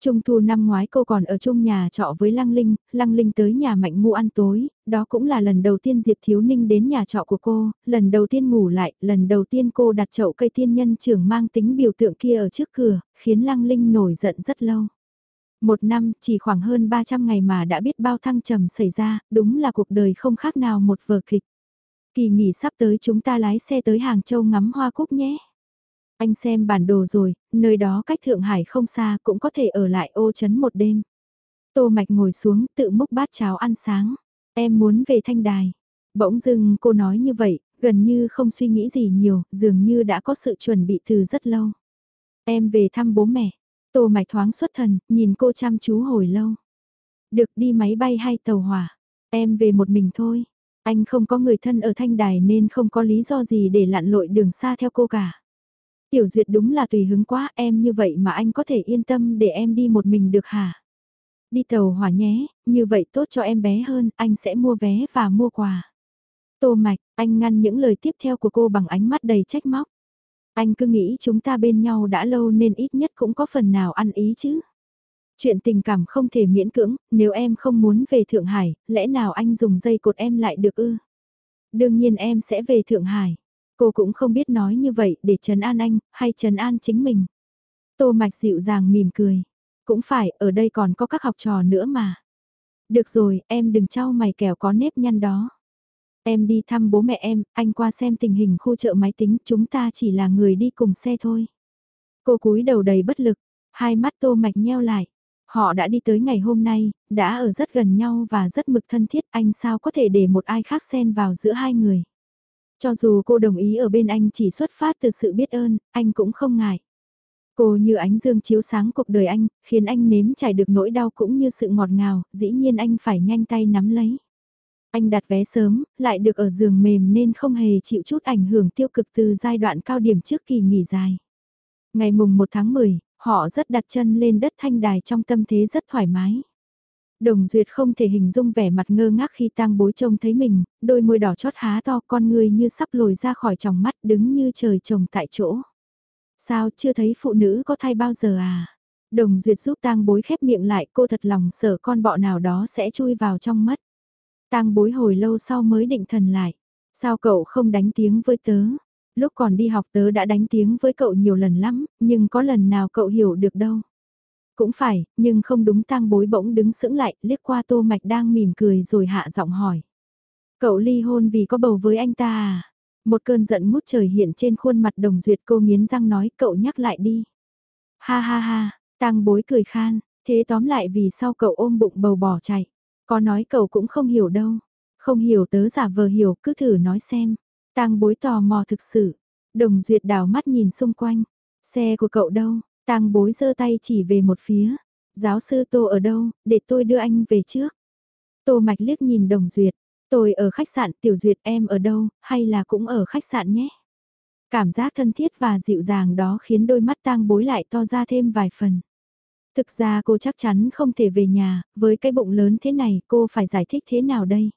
Trung thu năm ngoái cô còn ở chung nhà trọ với Lăng Linh, Lăng Linh tới nhà Mạnh Ngu ăn tối, đó cũng là lần đầu tiên Diệp Thiếu Ninh đến nhà trọ của cô, lần đầu tiên ngủ lại, lần đầu tiên cô đặt chậu cây tiên nhân trưởng mang tính biểu tượng kia ở trước cửa, khiến Lăng Linh nổi giận rất lâu. Một năm, chỉ khoảng hơn 300 ngày mà đã biết bao thăng trầm xảy ra, đúng là cuộc đời không khác nào một vở kịch. Kỳ nghỉ sắp tới chúng ta lái xe tới Hàng Châu ngắm hoa cúc nhé. Anh xem bản đồ rồi, nơi đó cách Thượng Hải không xa cũng có thể ở lại ô chấn một đêm. Tô Mạch ngồi xuống tự múc bát cháo ăn sáng. Em muốn về thanh đài. Bỗng dưng cô nói như vậy, gần như không suy nghĩ gì nhiều, dường như đã có sự chuẩn bị từ rất lâu. Em về thăm bố mẹ. Tô Mạch thoáng xuất thần, nhìn cô chăm chú hồi lâu. Được đi máy bay hay tàu hỏa. Em về một mình thôi. Anh không có người thân ở thanh đài nên không có lý do gì để lặn lội đường xa theo cô cả. Tiểu duyệt đúng là tùy hứng quá em như vậy mà anh có thể yên tâm để em đi một mình được hả? Đi tàu hỏa nhé, như vậy tốt cho em bé hơn, anh sẽ mua vé và mua quà. Tô mạch, anh ngăn những lời tiếp theo của cô bằng ánh mắt đầy trách móc. Anh cứ nghĩ chúng ta bên nhau đã lâu nên ít nhất cũng có phần nào ăn ý chứ. Chuyện tình cảm không thể miễn cưỡng, nếu em không muốn về Thượng Hải, lẽ nào anh dùng dây cột em lại được ư? Đương nhiên em sẽ về Thượng Hải. Cô cũng không biết nói như vậy để trấn an anh, hay trấn an chính mình. Tô Mạch dịu dàng mỉm cười. Cũng phải, ở đây còn có các học trò nữa mà. Được rồi, em đừng trao mày kẻo có nếp nhăn đó. Em đi thăm bố mẹ em, anh qua xem tình hình khu chợ máy tính, chúng ta chỉ là người đi cùng xe thôi. Cô cúi đầu đầy bất lực, hai mắt tô mạch nheo lại. Họ đã đi tới ngày hôm nay, đã ở rất gần nhau và rất mực thân thiết, anh sao có thể để một ai khác xen vào giữa hai người. Cho dù cô đồng ý ở bên anh chỉ xuất phát từ sự biết ơn, anh cũng không ngại. Cô như ánh dương chiếu sáng cuộc đời anh, khiến anh nếm trải được nỗi đau cũng như sự ngọt ngào, dĩ nhiên anh phải nhanh tay nắm lấy. Anh đặt vé sớm, lại được ở giường mềm nên không hề chịu chút ảnh hưởng tiêu cực từ giai đoạn cao điểm trước kỳ nghỉ dài. Ngày mùng 1 tháng 10, họ rất đặt chân lên đất thanh đài trong tâm thế rất thoải mái. Đồng Duyệt không thể hình dung vẻ mặt ngơ ngác khi tang bối trông thấy mình, đôi môi đỏ chót há to con người như sắp lồi ra khỏi tròng mắt đứng như trời trồng tại chỗ. Sao chưa thấy phụ nữ có thai bao giờ à? Đồng Duyệt giúp tang bối khép miệng lại cô thật lòng sợ con bọ nào đó sẽ chui vào trong mắt tang bối hồi lâu sau mới định thần lại. Sao cậu không đánh tiếng với tớ? Lúc còn đi học tớ đã đánh tiếng với cậu nhiều lần lắm, nhưng có lần nào cậu hiểu được đâu. Cũng phải, nhưng không đúng tang bối bỗng đứng sững lại, liếc qua tô mạch đang mỉm cười rồi hạ giọng hỏi. Cậu ly hôn vì có bầu với anh ta à? Một cơn giận ngút trời hiện trên khuôn mặt đồng duyệt cô nghiến răng nói cậu nhắc lại đi. Ha ha ha, tang bối cười khan, thế tóm lại vì sao cậu ôm bụng bầu bỏ chạy. Có nói cậu cũng không hiểu đâu. Không hiểu tớ giả vờ hiểu cứ thử nói xem. tang bối tò mò thực sự. Đồng duyệt đào mắt nhìn xung quanh. Xe của cậu đâu? Tang bối giơ tay chỉ về một phía. Giáo sư Tô ở đâu, để tôi đưa anh về trước. Tô mạch liếc nhìn đồng duyệt. Tôi ở khách sạn tiểu duyệt em ở đâu, hay là cũng ở khách sạn nhé. Cảm giác thân thiết và dịu dàng đó khiến đôi mắt tang bối lại to ra thêm vài phần. Thực ra cô chắc chắn không thể về nhà, với cái bụng lớn thế này cô phải giải thích thế nào đây?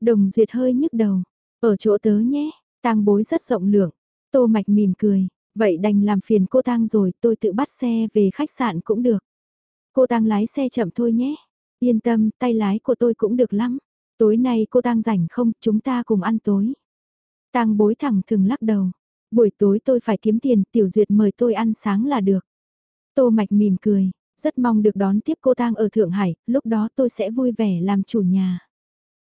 Đồng duyệt hơi nhức đầu, ở chỗ tớ nhé, tang bối rất rộng lượng, tô mạch mỉm cười, Vậy đành làm phiền cô Tang rồi, tôi tự bắt xe về khách sạn cũng được. Cô Tang lái xe chậm thôi nhé. Yên tâm, tay lái của tôi cũng được lắm. Tối nay cô Tang rảnh không, chúng ta cùng ăn tối. Tang bối thẳng thường lắc đầu. Buổi tối tôi phải kiếm tiền, tiểu duyệt mời tôi ăn sáng là được. Tô Mạch mỉm cười, rất mong được đón tiếp cô Tang ở Thượng Hải, lúc đó tôi sẽ vui vẻ làm chủ nhà.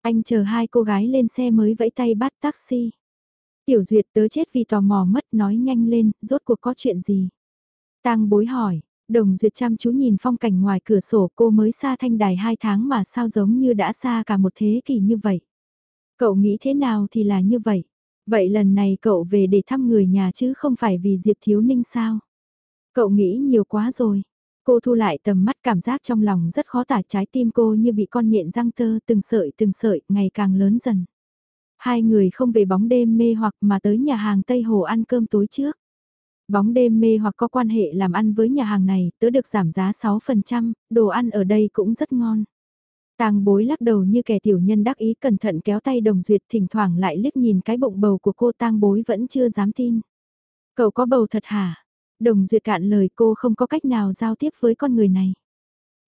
Anh chờ hai cô gái lên xe mới vẫy tay bắt taxi. Tiểu duyệt tớ chết vì tò mò mất nói nhanh lên, rốt cuộc có chuyện gì? Tang bối hỏi, đồng duyệt chăm chú nhìn phong cảnh ngoài cửa sổ cô mới xa thanh đài hai tháng mà sao giống như đã xa cả một thế kỷ như vậy. Cậu nghĩ thế nào thì là như vậy. Vậy lần này cậu về để thăm người nhà chứ không phải vì Diệp Thiếu Ninh sao? Cậu nghĩ nhiều quá rồi. Cô thu lại tầm mắt cảm giác trong lòng rất khó tả trái tim cô như bị con nhện răng tơ từng sợi từng sợi ngày càng lớn dần. Hai người không về bóng đêm mê hoặc mà tới nhà hàng Tây Hồ ăn cơm tối trước. Bóng đêm mê hoặc có quan hệ làm ăn với nhà hàng này, tớ được giảm giá 6%, đồ ăn ở đây cũng rất ngon. Tàng bối lắc đầu như kẻ tiểu nhân đắc ý cẩn thận kéo tay đồng duyệt thỉnh thoảng lại liếc nhìn cái bụng bầu của cô tang bối vẫn chưa dám tin. Cậu có bầu thật hả? Đồng duyệt cạn lời cô không có cách nào giao tiếp với con người này.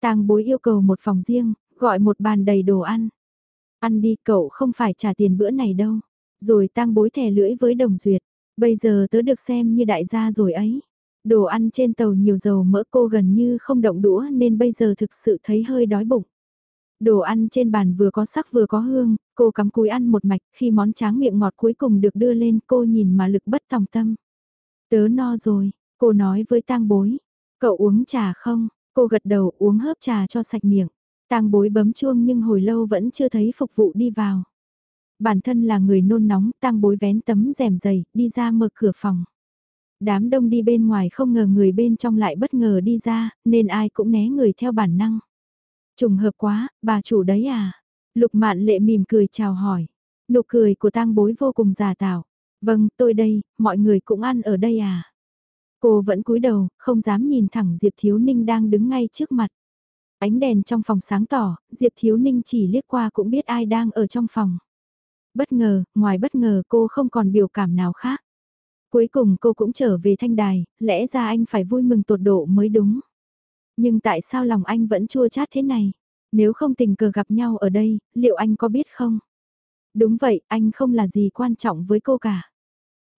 Tang bối yêu cầu một phòng riêng, gọi một bàn đầy đồ ăn. Ăn đi cậu không phải trả tiền bữa này đâu. Rồi tang bối thè lưỡi với đồng duyệt. Bây giờ tớ được xem như đại gia rồi ấy. Đồ ăn trên tàu nhiều dầu mỡ cô gần như không động đũa nên bây giờ thực sự thấy hơi đói bụng. Đồ ăn trên bàn vừa có sắc vừa có hương, cô cắm cúi ăn một mạch, khi món tráng miệng ngọt cuối cùng được đưa lên cô nhìn mà lực bất tòng tâm. Tớ no rồi, cô nói với tang bối, cậu uống trà không? Cô gật đầu uống hớp trà cho sạch miệng. Tang bối bấm chuông nhưng hồi lâu vẫn chưa thấy phục vụ đi vào. Bản thân là người nôn nóng, tang bối vén tấm rèm dày, đi ra mở cửa phòng. Đám đông đi bên ngoài không ngờ người bên trong lại bất ngờ đi ra, nên ai cũng né người theo bản năng. Trùng hợp quá, bà chủ đấy à? Lục mạn lệ mỉm cười chào hỏi. Nụ cười của tang bối vô cùng giả tạo. Vâng, tôi đây, mọi người cũng ăn ở đây à? Cô vẫn cúi đầu, không dám nhìn thẳng Diệp Thiếu Ninh đang đứng ngay trước mặt. Ánh đèn trong phòng sáng tỏ, Diệp Thiếu Ninh chỉ liếc qua cũng biết ai đang ở trong phòng. Bất ngờ, ngoài bất ngờ cô không còn biểu cảm nào khác. Cuối cùng cô cũng trở về thanh đài, lẽ ra anh phải vui mừng tột độ mới đúng. Nhưng tại sao lòng anh vẫn chua chát thế này? Nếu không tình cờ gặp nhau ở đây, liệu anh có biết không? Đúng vậy, anh không là gì quan trọng với cô cả.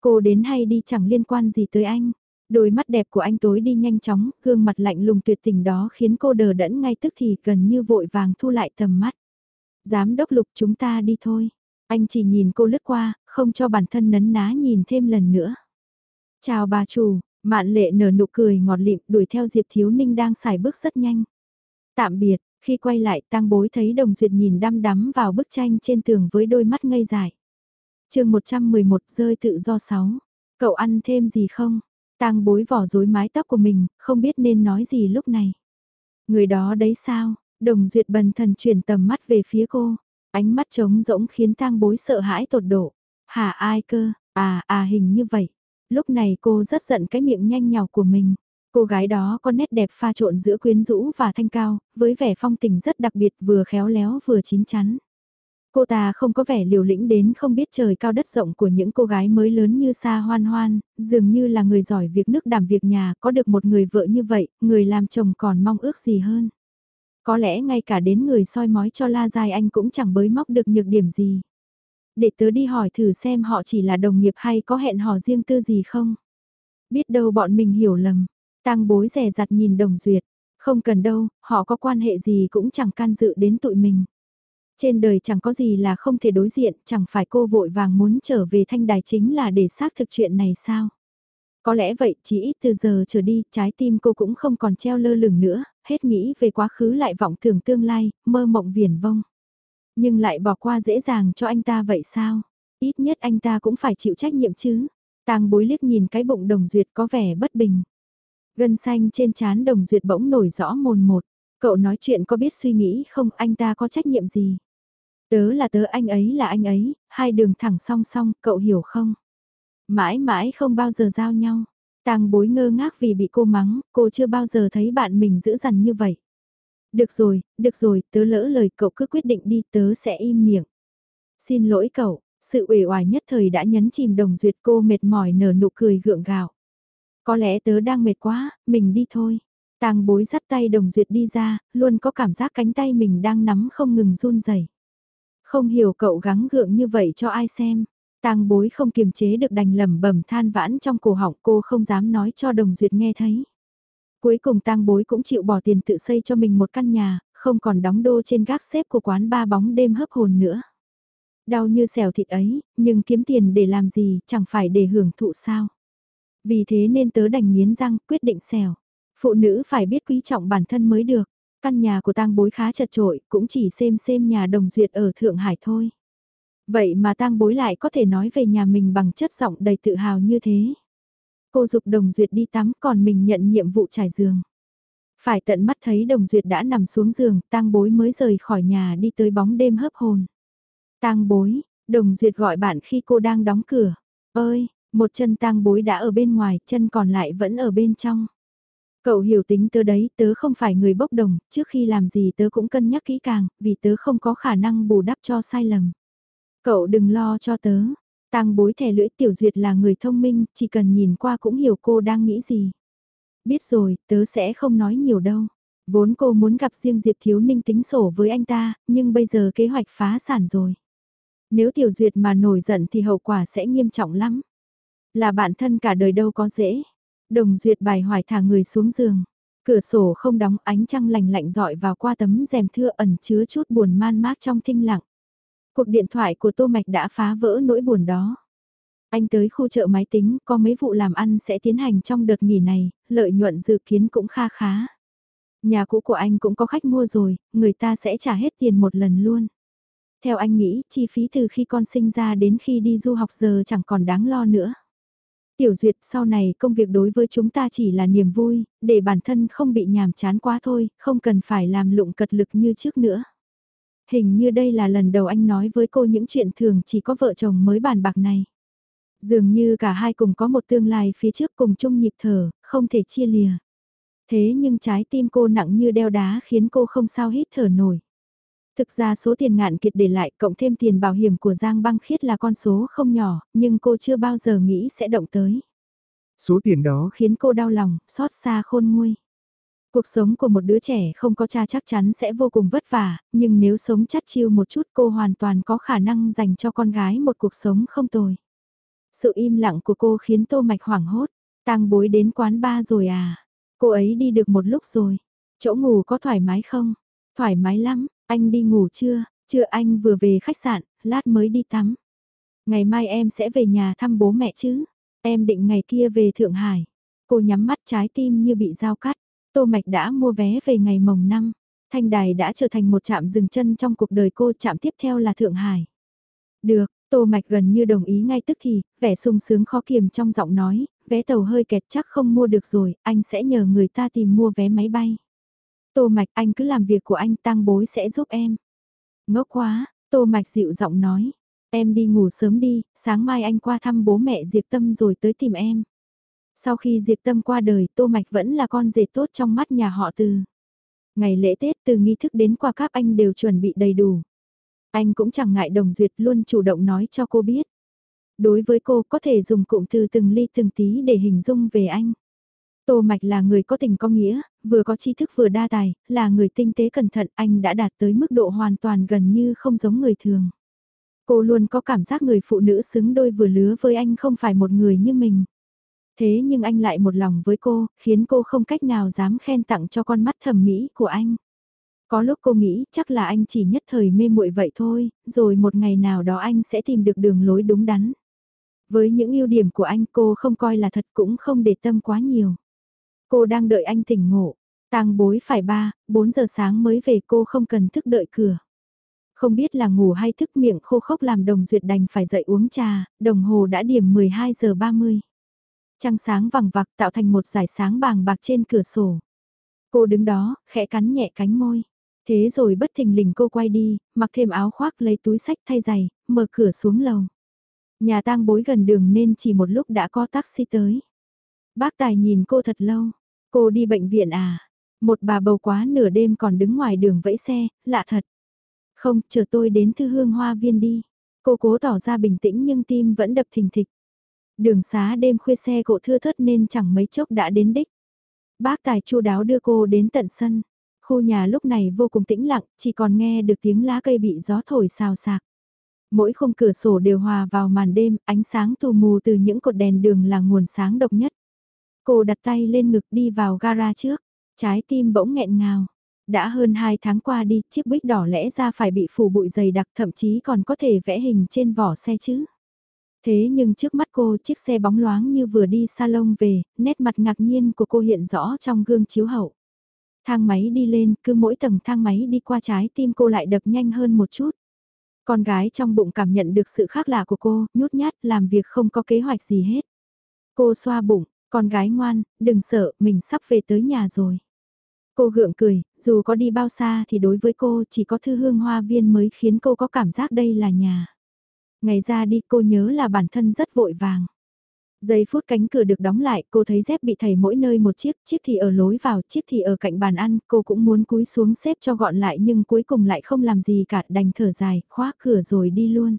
Cô đến hay đi chẳng liên quan gì tới anh. Đôi mắt đẹp của anh tối đi nhanh chóng, gương mặt lạnh lùng tuyệt tình đó khiến cô đờ đẫn ngay tức thì gần như vội vàng thu lại tầm mắt. Giám đốc lục chúng ta đi thôi. Anh chỉ nhìn cô lướt qua, không cho bản thân nấn ná nhìn thêm lần nữa. Chào bà chủ, mạn lệ nở nụ cười ngọt lịm đuổi theo Diệp Thiếu Ninh đang xài bước rất nhanh. Tạm biệt, khi quay lại tang bối thấy đồng duyệt nhìn đăm đắm vào bức tranh trên tường với đôi mắt ngây dài. chương 111 rơi tự do 6. Cậu ăn thêm gì không? Tang bối vỏ rối mái tóc của mình, không biết nên nói gì lúc này. Người đó đấy sao? Đồng duyệt bần thần chuyển tầm mắt về phía cô. Ánh mắt trống rỗng khiến tang bối sợ hãi tột độ. Hả ai cơ? À à hình như vậy. Lúc này cô rất giận cái miệng nhanh nhào của mình. Cô gái đó có nét đẹp pha trộn giữa quyến rũ và thanh cao, với vẻ phong tình rất đặc biệt vừa khéo léo vừa chín chắn. Cô ta không có vẻ liều lĩnh đến không biết trời cao đất rộng của những cô gái mới lớn như Sa Hoan Hoan, dường như là người giỏi việc nước đảm việc nhà, có được một người vợ như vậy, người làm chồng còn mong ước gì hơn. Có lẽ ngay cả đến người soi mói cho La Giai Anh cũng chẳng bới móc được nhược điểm gì. Để tớ đi hỏi thử xem họ chỉ là đồng nghiệp hay có hẹn hò riêng tư gì không. Biết đâu bọn mình hiểu lầm. Tăng bối rẻ rặt nhìn đồng duyệt. Không cần đâu, họ có quan hệ gì cũng chẳng can dự đến tụi mình. Trên đời chẳng có gì là không thể đối diện, chẳng phải cô vội vàng muốn trở về thanh đài chính là để xác thực chuyện này sao? Có lẽ vậy, chỉ ít từ giờ trở đi, trái tim cô cũng không còn treo lơ lửng nữa, hết nghĩ về quá khứ lại vọng tưởng tương lai, mơ mộng viển vông. Nhưng lại bỏ qua dễ dàng cho anh ta vậy sao? Ít nhất anh ta cũng phải chịu trách nhiệm chứ. Tàng bối liếc nhìn cái bụng đồng duyệt có vẻ bất bình. Gân xanh trên trán đồng duyệt bỗng nổi rõ mồn một. Cậu nói chuyện có biết suy nghĩ không anh ta có trách nhiệm gì? Tớ là tớ anh ấy là anh ấy, hai đường thẳng song song, cậu hiểu không? Mãi mãi không bao giờ giao nhau. Tàng bối ngơ ngác vì bị cô mắng, cô chưa bao giờ thấy bạn mình giữ dằn như vậy. Được rồi, được rồi, tớ lỡ lời cậu cứ quyết định đi, tớ sẽ im miệng. Xin lỗi cậu, sự uể oải nhất thời đã nhấn chìm đồng duyệt cô mệt mỏi nở nụ cười gượng gạo. Có lẽ tớ đang mệt quá, mình đi thôi. Tàng bối dắt tay đồng duyệt đi ra, luôn có cảm giác cánh tay mình đang nắm không ngừng run rẩy. Không hiểu cậu gắng gượng như vậy cho ai xem. Tang bối không kiềm chế được đành lẩm bẩm than vãn trong cổ họng cô không dám nói cho đồng duyệt nghe thấy. Cuối cùng tang bối cũng chịu bỏ tiền tự xây cho mình một căn nhà, không còn đóng đô trên gác xếp của quán ba bóng đêm hấp hồn nữa. Đau như xẻo thịt ấy, nhưng kiếm tiền để làm gì, chẳng phải để hưởng thụ sao. Vì thế nên tớ đành miến răng, quyết định xẻo. Phụ nữ phải biết quý trọng bản thân mới được. Căn nhà của tang bối khá chật trội, cũng chỉ xem xem nhà đồng duyệt ở Thượng Hải thôi. Vậy mà tang bối lại có thể nói về nhà mình bằng chất giọng đầy tự hào như thế. Cô dục đồng duyệt đi tắm còn mình nhận nhiệm vụ trải giường. Phải tận mắt thấy đồng duyệt đã nằm xuống giường, tang bối mới rời khỏi nhà đi tới bóng đêm hấp hồn. Tang bối, Đồng Duyệt gọi bạn khi cô đang đóng cửa. Ơi, một chân tang bối đã ở bên ngoài, chân còn lại vẫn ở bên trong. Cậu hiểu tính tớ đấy, tớ không phải người bốc đồng, trước khi làm gì tớ cũng cân nhắc kỹ càng, vì tớ không có khả năng bù đắp cho sai lầm. Cậu đừng lo cho tớ. Tang bối thẻ lưỡi tiểu duyệt là người thông minh, chỉ cần nhìn qua cũng hiểu cô đang nghĩ gì. Biết rồi, tớ sẽ không nói nhiều đâu. Vốn cô muốn gặp riêng Diệp Thiếu Ninh tính sổ với anh ta, nhưng bây giờ kế hoạch phá sản rồi. Nếu Tiểu Duyệt mà nổi giận thì hậu quả sẽ nghiêm trọng lắm. Là bạn thân cả đời đâu có dễ. Đồng Duyệt bài hoài thả người xuống giường. Cửa sổ không đóng ánh trăng lành lạnh dọi vào qua tấm rèm thưa ẩn chứa chút buồn man mác trong thinh lặng. Cuộc điện thoại của Tô Mạch đã phá vỡ nỗi buồn đó. Anh tới khu chợ máy tính, có mấy vụ làm ăn sẽ tiến hành trong đợt nghỉ này, lợi nhuận dự kiến cũng kha khá. Nhà cũ của anh cũng có khách mua rồi, người ta sẽ trả hết tiền một lần luôn. Theo anh nghĩ, chi phí từ khi con sinh ra đến khi đi du học giờ chẳng còn đáng lo nữa. Tiểu duyệt sau này công việc đối với chúng ta chỉ là niềm vui, để bản thân không bị nhàm chán quá thôi, không cần phải làm lụng cật lực như trước nữa. Hình như đây là lần đầu anh nói với cô những chuyện thường chỉ có vợ chồng mới bàn bạc này. Dường như cả hai cùng có một tương lai phía trước cùng chung nhịp thở, không thể chia lìa. Thế nhưng trái tim cô nặng như đeo đá khiến cô không sao hít thở nổi. Thực ra số tiền ngạn kiệt để lại cộng thêm tiền bảo hiểm của Giang Băng Khiết là con số không nhỏ, nhưng cô chưa bao giờ nghĩ sẽ động tới. Số tiền đó khiến cô đau lòng, xót xa khôn nguôi. Cuộc sống của một đứa trẻ không có cha chắc chắn sẽ vô cùng vất vả, nhưng nếu sống chắt chiêu một chút cô hoàn toàn có khả năng dành cho con gái một cuộc sống không tồi. Sự im lặng của cô khiến Tô Mạch hoảng hốt, tang bối đến quán ba rồi à? Cô ấy đi được một lúc rồi. Chỗ ngủ có thoải mái không? Thoải mái lắm, anh đi ngủ chưa? Chưa anh vừa về khách sạn, lát mới đi tắm. Ngày mai em sẽ về nhà thăm bố mẹ chứ? Em định ngày kia về Thượng Hải. Cô nhắm mắt trái tim như bị dao cắt. Tô Mạch đã mua vé về ngày mồng 5. Thanh Đài đã trở thành một trạm dừng chân trong cuộc đời cô, trạm tiếp theo là Thượng Hải. Được, Tô Mạch gần như đồng ý ngay tức thì, vẻ sung sướng khó kiềm trong giọng nói, vé tàu hơi kẹt chắc không mua được rồi, anh sẽ nhờ người ta tìm mua vé máy bay. Tô Mạch anh cứ làm việc của anh tăng bối sẽ giúp em. Ngốc quá, Tô Mạch dịu giọng nói. Em đi ngủ sớm đi, sáng mai anh qua thăm bố mẹ Diệp Tâm rồi tới tìm em. Sau khi Diệp Tâm qua đời, Tô Mạch vẫn là con rể tốt trong mắt nhà họ từ. Ngày lễ Tết từ nghi thức đến qua các anh đều chuẩn bị đầy đủ. Anh cũng chẳng ngại đồng duyệt luôn chủ động nói cho cô biết. Đối với cô có thể dùng cụm từ từng ly từng tí để hình dung về anh. Tô Mạch là người có tình có nghĩa, vừa có tri thức vừa đa tài, là người tinh tế cẩn thận, anh đã đạt tới mức độ hoàn toàn gần như không giống người thường. Cô luôn có cảm giác người phụ nữ xứng đôi vừa lứa với anh không phải một người như mình. Thế nhưng anh lại một lòng với cô, khiến cô không cách nào dám khen tặng cho con mắt thẩm mỹ của anh. Có lúc cô nghĩ chắc là anh chỉ nhất thời mê muội vậy thôi, rồi một ngày nào đó anh sẽ tìm được đường lối đúng đắn. Với những ưu điểm của anh cô không coi là thật cũng không để tâm quá nhiều. Cô đang đợi anh tỉnh ngộ. Tang bối phải 3, 4 giờ sáng mới về cô không cần thức đợi cửa. Không biết là ngủ hay thức miệng khô khốc làm đồng duyệt đành phải dậy uống trà, đồng hồ đã điểm 12 giờ 30. Trăng sáng vằng vặc tạo thành một dải sáng bàng bạc trên cửa sổ. Cô đứng đó, khẽ cắn nhẹ cánh môi. Thế rồi bất thình lình cô quay đi, mặc thêm áo khoác lấy túi sách thay giày, mở cửa xuống lầu. Nhà tang bối gần đường nên chỉ một lúc đã có taxi tới. Bác Tài nhìn cô thật lâu. Cô đi bệnh viện à? Một bà bầu quá nửa đêm còn đứng ngoài đường vẫy xe, lạ thật. Không, chờ tôi đến thư hương hoa viên đi. Cô cố tỏ ra bình tĩnh nhưng tim vẫn đập thình thịch. Đường xá đêm khuya xe cộ thưa thớt nên chẳng mấy chốc đã đến đích. Bác Tài chu đáo đưa cô đến tận sân. Khu nhà lúc này vô cùng tĩnh lặng, chỉ còn nghe được tiếng lá cây bị gió thổi xào xạc. Mỗi khung cửa sổ đều hòa vào màn đêm, ánh sáng tù mù từ những cột đèn đường là nguồn sáng độc nhất. Cô đặt tay lên ngực đi vào gara trước, trái tim bỗng nghẹn ngào. Đã hơn 2 tháng qua đi, chiếc bích đỏ lẽ ra phải bị phủ bụi dày đặc thậm chí còn có thể vẽ hình trên vỏ xe chứ. Thế nhưng trước mắt cô chiếc xe bóng loáng như vừa đi salon về, nét mặt ngạc nhiên của cô hiện rõ trong gương chiếu hậu. Thang máy đi lên, cứ mỗi tầng thang máy đi qua trái tim cô lại đập nhanh hơn một chút. Con gái trong bụng cảm nhận được sự khác lạ của cô, nhút nhát, làm việc không có kế hoạch gì hết. Cô xoa bụng, con gái ngoan, đừng sợ, mình sắp về tới nhà rồi. Cô gượng cười, dù có đi bao xa thì đối với cô chỉ có thư hương hoa viên mới khiến cô có cảm giác đây là nhà. Ngày ra đi cô nhớ là bản thân rất vội vàng. Giây phút cánh cửa được đóng lại, cô thấy dép bị thầy mỗi nơi một chiếc, chiếc thì ở lối vào, chiếc thì ở cạnh bàn ăn, cô cũng muốn cúi xuống xếp cho gọn lại nhưng cuối cùng lại không làm gì cả, đành thở dài, khóa cửa rồi đi luôn.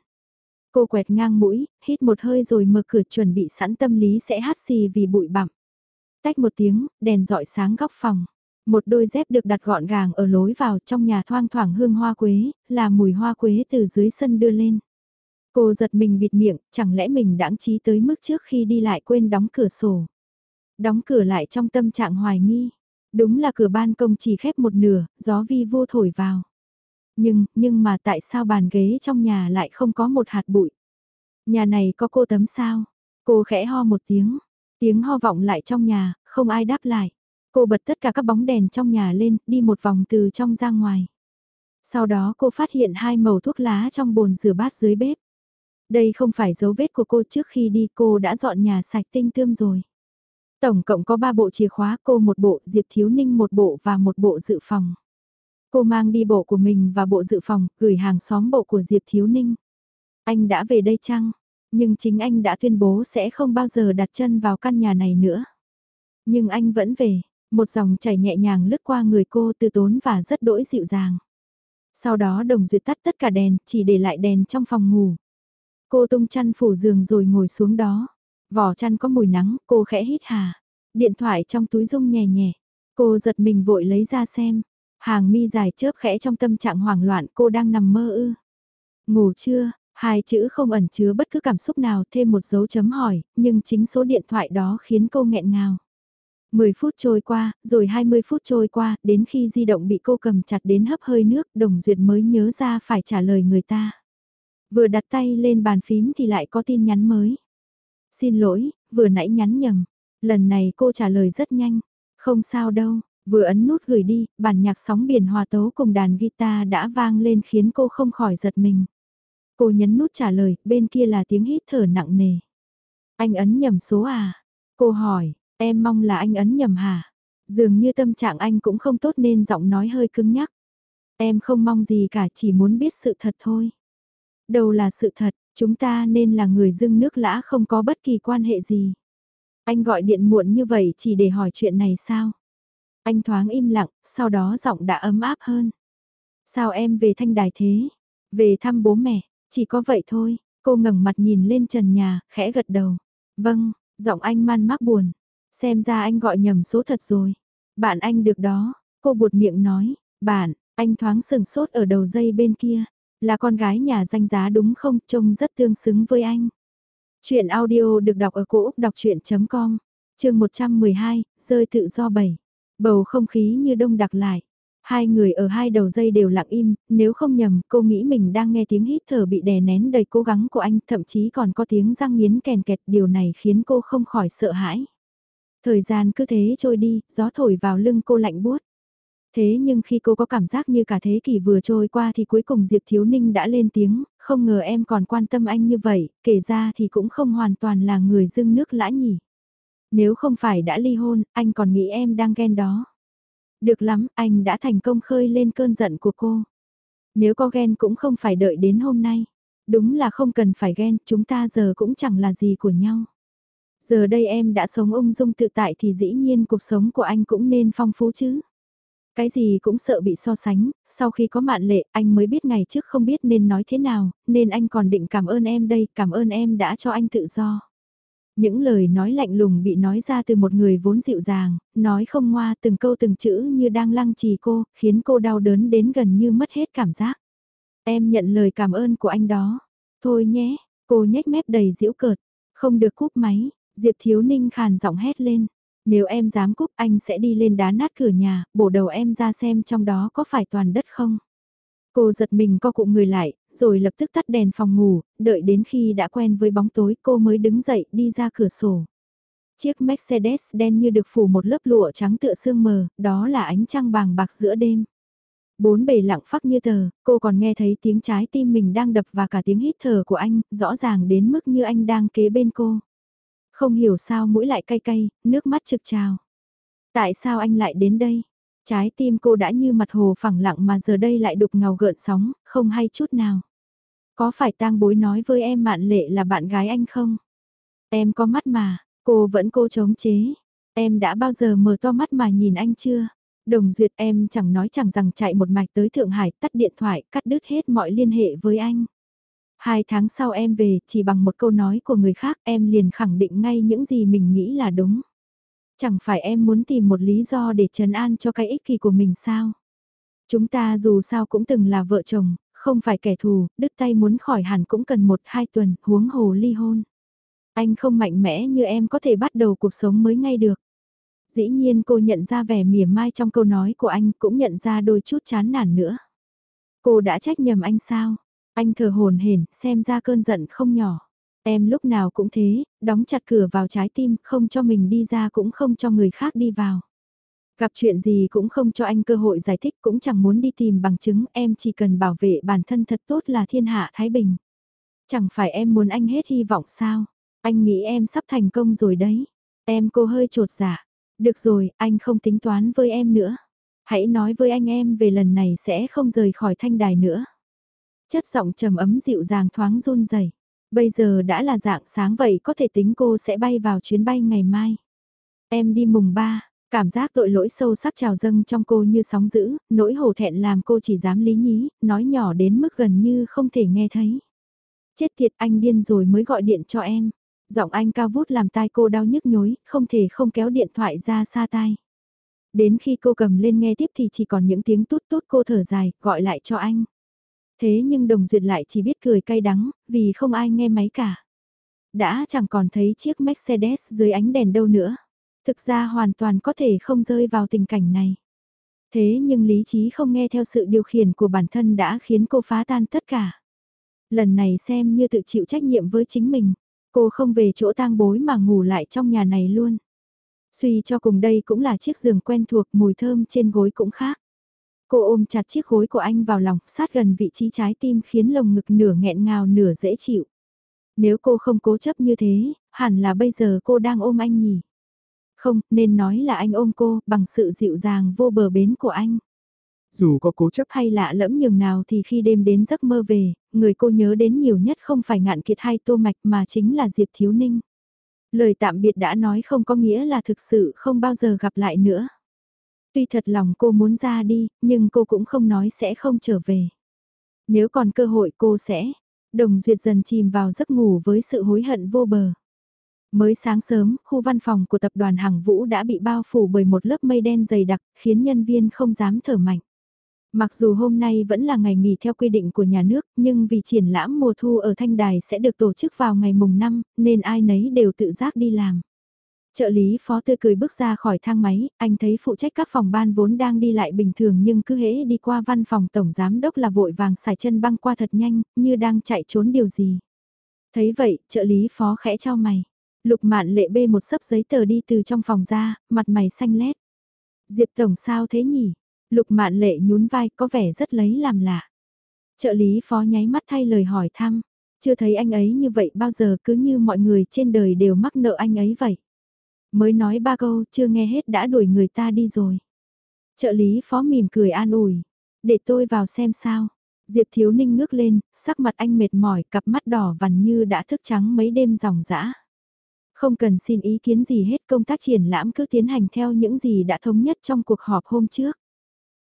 Cô quẹt ngang mũi, hít một hơi rồi mở cửa chuẩn bị sẵn tâm lý sẽ hát xì vì bụi bặm. Tách một tiếng, đèn dọi sáng góc phòng. Một đôi dép được đặt gọn gàng ở lối vào trong nhà thoang thoảng hương hoa quế, là mùi hoa quế từ dưới sân đưa lên. Cô giật mình bịt miệng, chẳng lẽ mình đãng trí tới mức trước khi đi lại quên đóng cửa sổ. Đóng cửa lại trong tâm trạng hoài nghi. Đúng là cửa ban công chỉ khép một nửa, gió vi vô thổi vào. Nhưng, nhưng mà tại sao bàn ghế trong nhà lại không có một hạt bụi? Nhà này có cô tấm sao? Cô khẽ ho một tiếng. Tiếng ho vọng lại trong nhà, không ai đáp lại. Cô bật tất cả các bóng đèn trong nhà lên, đi một vòng từ trong ra ngoài. Sau đó cô phát hiện hai màu thuốc lá trong bồn rửa bát dưới bếp. Đây không phải dấu vết của cô trước khi đi cô đã dọn nhà sạch tinh tươm rồi. Tổng cộng có 3 bộ chìa khóa cô một bộ, Diệp Thiếu Ninh một bộ và một bộ dự phòng. Cô mang đi bộ của mình và bộ dự phòng, gửi hàng xóm bộ của Diệp Thiếu Ninh. Anh đã về đây chăng? Nhưng chính anh đã tuyên bố sẽ không bao giờ đặt chân vào căn nhà này nữa. Nhưng anh vẫn về, một dòng chảy nhẹ nhàng lướt qua người cô từ tốn và rất đỗi dịu dàng. Sau đó đồng duyệt tắt tất cả đèn, chỉ để lại đèn trong phòng ngủ. Cô tung chăn phủ giường rồi ngồi xuống đó. Vỏ chăn có mùi nắng, cô khẽ hít hà. Điện thoại trong túi rung nhẹ nhẹ. Cô giật mình vội lấy ra xem. Hàng mi dài chớp khẽ trong tâm trạng hoảng loạn cô đang nằm mơ ư. Ngủ chưa? Hai chữ không ẩn chứa bất cứ cảm xúc nào thêm một dấu chấm hỏi, nhưng chính số điện thoại đó khiến cô nghẹn ngào. 10 phút trôi qua, rồi 20 phút trôi qua, đến khi di động bị cô cầm chặt đến hấp hơi nước, Đồng Duyệt mới nhớ ra phải trả lời người ta. Vừa đặt tay lên bàn phím thì lại có tin nhắn mới. Xin lỗi, vừa nãy nhắn nhầm. Lần này cô trả lời rất nhanh. Không sao đâu, vừa ấn nút gửi đi, bản nhạc sóng biển hòa tấu cùng đàn guitar đã vang lên khiến cô không khỏi giật mình. Cô nhấn nút trả lời, bên kia là tiếng hít thở nặng nề. Anh ấn nhầm số à? Cô hỏi, em mong là anh ấn nhầm hả? Dường như tâm trạng anh cũng không tốt nên giọng nói hơi cứng nhắc. Em không mong gì cả chỉ muốn biết sự thật thôi. Đâu là sự thật, chúng ta nên là người dưng nước lã không có bất kỳ quan hệ gì. Anh gọi điện muộn như vậy chỉ để hỏi chuyện này sao? Anh thoáng im lặng, sau đó giọng đã ấm áp hơn. Sao em về thanh đài thế? Về thăm bố mẹ, chỉ có vậy thôi, cô ngẩng mặt nhìn lên trần nhà, khẽ gật đầu. Vâng, giọng anh man mác buồn. Xem ra anh gọi nhầm số thật rồi. Bạn anh được đó, cô buột miệng nói. Bạn, anh thoáng sừng sốt ở đầu dây bên kia. Là con gái nhà danh giá đúng không, trông rất tương xứng với anh. Chuyện audio được đọc ở cổ Úc đọc chuyện.com, chương 112, rơi tự do bảy. Bầu không khí như đông đặc lại. Hai người ở hai đầu dây đều lặng im, nếu không nhầm, cô nghĩ mình đang nghe tiếng hít thở bị đè nén đầy cố gắng của anh, thậm chí còn có tiếng răng nghiến kèn kẹt, điều này khiến cô không khỏi sợ hãi. Thời gian cứ thế trôi đi, gió thổi vào lưng cô lạnh buốt. Thế nhưng khi cô có cảm giác như cả thế kỷ vừa trôi qua thì cuối cùng Diệp Thiếu Ninh đã lên tiếng, không ngờ em còn quan tâm anh như vậy, kể ra thì cũng không hoàn toàn là người dưng nước lã nhỉ. Nếu không phải đã ly hôn, anh còn nghĩ em đang ghen đó. Được lắm, anh đã thành công khơi lên cơn giận của cô. Nếu có ghen cũng không phải đợi đến hôm nay. Đúng là không cần phải ghen, chúng ta giờ cũng chẳng là gì của nhau. Giờ đây em đã sống ung dung tự tại thì dĩ nhiên cuộc sống của anh cũng nên phong phú chứ. Cái gì cũng sợ bị so sánh, sau khi có mạn lệ anh mới biết ngày trước không biết nên nói thế nào, nên anh còn định cảm ơn em đây, cảm ơn em đã cho anh tự do. Những lời nói lạnh lùng bị nói ra từ một người vốn dịu dàng, nói không ngoa từng câu từng chữ như đang lăng trì cô, khiến cô đau đớn đến gần như mất hết cảm giác. Em nhận lời cảm ơn của anh đó. Thôi nhé, cô nhếch mép đầy giễu cợt, không được cúp máy, Diệp Thiếu Ninh khàn giọng hét lên. Nếu em dám cúp anh sẽ đi lên đá nát cửa nhà, bổ đầu em ra xem trong đó có phải toàn đất không. Cô giật mình co cụm người lại, rồi lập tức tắt đèn phòng ngủ, đợi đến khi đã quen với bóng tối cô mới đứng dậy đi ra cửa sổ. Chiếc Mercedes đen như được phủ một lớp lụa trắng tựa sương mờ, đó là ánh trăng bàng bạc giữa đêm. Bốn bề lặng phắc như tờ, cô còn nghe thấy tiếng trái tim mình đang đập và cả tiếng hít thở của anh, rõ ràng đến mức như anh đang kế bên cô. Không hiểu sao mũi lại cay cay, nước mắt trực trào. Tại sao anh lại đến đây? Trái tim cô đã như mặt hồ phẳng lặng mà giờ đây lại đục ngầu gợn sóng, không hay chút nào. Có phải tang bối nói với em mạn lệ là bạn gái anh không? Em có mắt mà, cô vẫn cô chống chế. Em đã bao giờ mở to mắt mà nhìn anh chưa? Đồng duyệt em chẳng nói chẳng rằng chạy một mạch tới Thượng Hải tắt điện thoại cắt đứt hết mọi liên hệ với anh. Hai tháng sau em về chỉ bằng một câu nói của người khác em liền khẳng định ngay những gì mình nghĩ là đúng. Chẳng phải em muốn tìm một lý do để trấn an cho cái ích kỷ của mình sao? Chúng ta dù sao cũng từng là vợ chồng, không phải kẻ thù, đứt tay muốn khỏi hẳn cũng cần một hai tuần, huống hồ ly hôn. Anh không mạnh mẽ như em có thể bắt đầu cuộc sống mới ngay được. Dĩ nhiên cô nhận ra vẻ mỉa mai trong câu nói của anh cũng nhận ra đôi chút chán nản nữa. Cô đã trách nhầm anh sao? Anh thở hồn hển, xem ra cơn giận không nhỏ. Em lúc nào cũng thế, đóng chặt cửa vào trái tim, không cho mình đi ra cũng không cho người khác đi vào. Gặp chuyện gì cũng không cho anh cơ hội giải thích cũng chẳng muốn đi tìm bằng chứng, em chỉ cần bảo vệ bản thân thật tốt là thiên hạ Thái Bình. Chẳng phải em muốn anh hết hy vọng sao? Anh nghĩ em sắp thành công rồi đấy. Em cô hơi trột dạ. Được rồi, anh không tính toán với em nữa. Hãy nói với anh em về lần này sẽ không rời khỏi thanh đài nữa. Chất giọng trầm ấm dịu dàng thoáng run rẩy. Bây giờ đã là dạng sáng vậy có thể tính cô sẽ bay vào chuyến bay ngày mai. Em đi mùng 3, cảm giác tội lỗi sâu sắc trào dâng trong cô như sóng dữ, nỗi hổ thẹn làm cô chỉ dám lý nhí, nói nhỏ đến mức gần như không thể nghe thấy. Chết tiệt anh điên rồi mới gọi điện cho em. Giọng anh cao vút làm tai cô đau nhức nhối, không thể không kéo điện thoại ra xa tai. Đến khi cô cầm lên nghe tiếp thì chỉ còn những tiếng tút tút cô thở dài, gọi lại cho anh. Thế nhưng đồng duyệt lại chỉ biết cười cay đắng, vì không ai nghe máy cả. Đã chẳng còn thấy chiếc Mercedes dưới ánh đèn đâu nữa. Thực ra hoàn toàn có thể không rơi vào tình cảnh này. Thế nhưng lý trí không nghe theo sự điều khiển của bản thân đã khiến cô phá tan tất cả. Lần này xem như tự chịu trách nhiệm với chính mình. Cô không về chỗ tang bối mà ngủ lại trong nhà này luôn. Suy cho cùng đây cũng là chiếc giường quen thuộc mùi thơm trên gối cũng khác. Cô ôm chặt chiếc gối của anh vào lòng, sát gần vị trí trái tim khiến lồng ngực nửa nghẹn ngào nửa dễ chịu. Nếu cô không cố chấp như thế, hẳn là bây giờ cô đang ôm anh nhỉ. Không, nên nói là anh ôm cô, bằng sự dịu dàng vô bờ bến của anh. Dù có cố chấp hay lạ lẫm nhường nào thì khi đêm đến giấc mơ về, người cô nhớ đến nhiều nhất không phải ngạn kiệt hay tô mạch mà chính là Diệp Thiếu Ninh. Lời tạm biệt đã nói không có nghĩa là thực sự không bao giờ gặp lại nữa. Tuy thật lòng cô muốn ra đi, nhưng cô cũng không nói sẽ không trở về. Nếu còn cơ hội cô sẽ, đồng duyệt dần chìm vào giấc ngủ với sự hối hận vô bờ. Mới sáng sớm, khu văn phòng của tập đoàn Hằng Vũ đã bị bao phủ bởi một lớp mây đen dày đặc, khiến nhân viên không dám thở mạnh. Mặc dù hôm nay vẫn là ngày nghỉ theo quy định của nhà nước, nhưng vì triển lãm mùa thu ở Thanh Đài sẽ được tổ chức vào ngày mùng 5, nên ai nấy đều tự giác đi làm. Trợ lý phó tươi cười bước ra khỏi thang máy, anh thấy phụ trách các phòng ban vốn đang đi lại bình thường nhưng cứ hễ đi qua văn phòng tổng giám đốc là vội vàng xài chân băng qua thật nhanh, như đang chạy trốn điều gì. Thấy vậy, trợ lý phó khẽ cho mày. Lục mạn lệ bê một sấp giấy tờ đi từ trong phòng ra, mặt mày xanh lét. Diệp tổng sao thế nhỉ? Lục mạn lệ nhún vai có vẻ rất lấy làm lạ. Trợ lý phó nháy mắt thay lời hỏi thăm. Chưa thấy anh ấy như vậy bao giờ cứ như mọi người trên đời đều mắc nợ anh ấy vậy. Mới nói ba câu chưa nghe hết đã đuổi người ta đi rồi. Trợ lý phó mỉm cười an ủi. Để tôi vào xem sao. Diệp Thiếu Ninh ngước lên, sắc mặt anh mệt mỏi, cặp mắt đỏ vằn như đã thức trắng mấy đêm ròng rã. Không cần xin ý kiến gì hết công tác triển lãm cứ tiến hành theo những gì đã thống nhất trong cuộc họp hôm trước.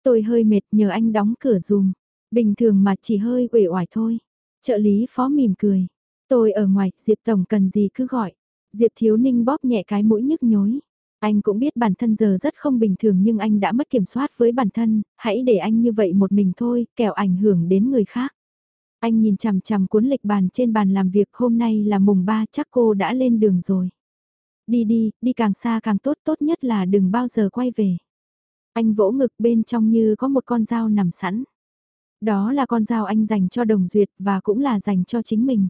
Tôi hơi mệt nhờ anh đóng cửa dùm. Bình thường mà chỉ hơi uể oải thôi. Trợ lý phó mỉm cười. Tôi ở ngoài, Diệp Tổng cần gì cứ gọi. Diệp Thiếu Ninh bóp nhẹ cái mũi nhức nhối. Anh cũng biết bản thân giờ rất không bình thường nhưng anh đã mất kiểm soát với bản thân, hãy để anh như vậy một mình thôi, kẻo ảnh hưởng đến người khác. Anh nhìn chằm chằm cuốn lịch bàn trên bàn làm việc hôm nay là mùng 3 chắc cô đã lên đường rồi. Đi đi, đi càng xa càng tốt tốt nhất là đừng bao giờ quay về. Anh vỗ ngực bên trong như có một con dao nằm sẵn. Đó là con dao anh dành cho đồng duyệt và cũng là dành cho chính mình.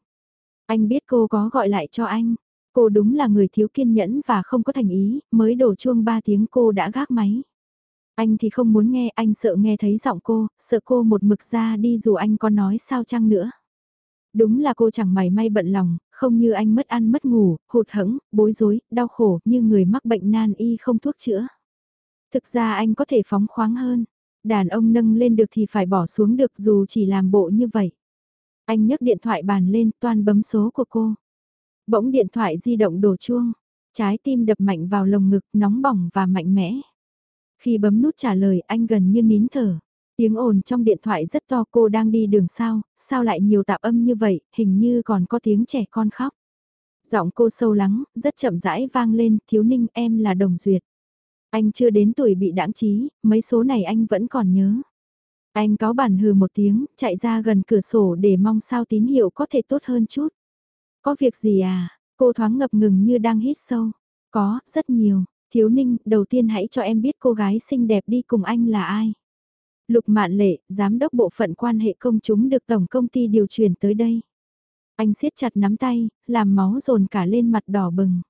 Anh biết cô có gọi lại cho anh. Cô đúng là người thiếu kiên nhẫn và không có thành ý, mới đổ chuông 3 tiếng cô đã gác máy. Anh thì không muốn nghe, anh sợ nghe thấy giọng cô, sợ cô một mực ra đi dù anh có nói sao chăng nữa. Đúng là cô chẳng mảy may bận lòng, không như anh mất ăn mất ngủ, hụt hẫng, bối rối, đau khổ như người mắc bệnh nan y không thuốc chữa. Thực ra anh có thể phóng khoáng hơn, đàn ông nâng lên được thì phải bỏ xuống được dù chỉ làm bộ như vậy. Anh nhấc điện thoại bàn lên toàn bấm số của cô. Bỗng điện thoại di động đổ chuông. Trái tim đập mạnh vào lồng ngực nóng bỏng và mạnh mẽ. Khi bấm nút trả lời anh gần như nín thở. Tiếng ồn trong điện thoại rất to cô đang đi đường sao, sao lại nhiều tạp âm như vậy, hình như còn có tiếng trẻ con khóc. Giọng cô sâu lắng, rất chậm rãi vang lên, thiếu ninh em là đồng duyệt. Anh chưa đến tuổi bị đãng trí, mấy số này anh vẫn còn nhớ. Anh cáo bản hừ một tiếng, chạy ra gần cửa sổ để mong sao tín hiệu có thể tốt hơn chút. Có việc gì à? Cô thoáng ngập ngừng như đang hít sâu. Có, rất nhiều. Thiếu ninh, đầu tiên hãy cho em biết cô gái xinh đẹp đi cùng anh là ai. Lục Mạn Lệ, giám đốc bộ phận quan hệ công chúng được tổng công ty điều chuyển tới đây. Anh siết chặt nắm tay, làm máu dồn cả lên mặt đỏ bừng.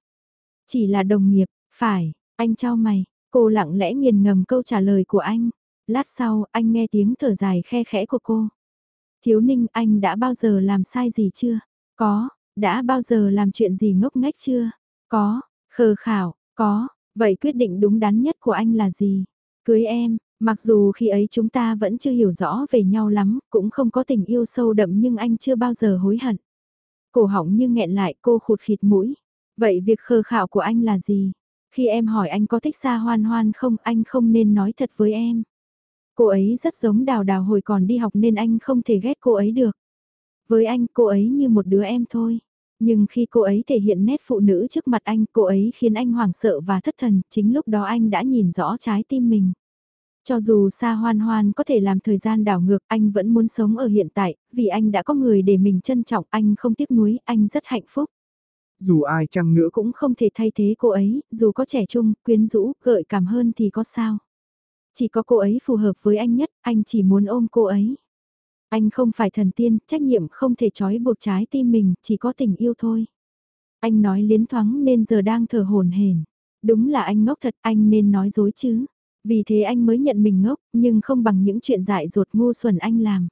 Chỉ là đồng nghiệp, phải, anh trao mày, cô lặng lẽ nghiền ngầm câu trả lời của anh. Lát sau, anh nghe tiếng thở dài khe khẽ của cô. Thiếu ninh, anh đã bao giờ làm sai gì chưa? Có, đã bao giờ làm chuyện gì ngốc nghếch chưa? Có, khờ khảo, có, vậy quyết định đúng đắn nhất của anh là gì? Cưới em, mặc dù khi ấy chúng ta vẫn chưa hiểu rõ về nhau lắm, cũng không có tình yêu sâu đậm nhưng anh chưa bao giờ hối hận. Cổ họng như nghẹn lại cô khụt khịt mũi. Vậy việc khờ khảo của anh là gì? Khi em hỏi anh có thích xa hoan hoan không anh không nên nói thật với em. Cô ấy rất giống đào đào hồi còn đi học nên anh không thể ghét cô ấy được. Với anh cô ấy như một đứa em thôi. Nhưng khi cô ấy thể hiện nét phụ nữ trước mặt anh, cô ấy khiến anh hoảng sợ và thất thần, chính lúc đó anh đã nhìn rõ trái tim mình. Cho dù xa hoan hoan có thể làm thời gian đảo ngược, anh vẫn muốn sống ở hiện tại, vì anh đã có người để mình trân trọng, anh không tiếc nuối, anh rất hạnh phúc. Dù ai chăng nữa cũng không thể thay thế cô ấy, dù có trẻ trung, quyến rũ, gợi cảm hơn thì có sao. Chỉ có cô ấy phù hợp với anh nhất, anh chỉ muốn ôm cô ấy. Anh không phải thần tiên, trách nhiệm không thể trói buộc trái tim mình, chỉ có tình yêu thôi. Anh nói liến thoáng nên giờ đang thở hồn hển. Đúng là anh ngốc thật, anh nên nói dối chứ. Vì thế anh mới nhận mình ngốc, nhưng không bằng những chuyện dại dột ngu xuẩn anh làm.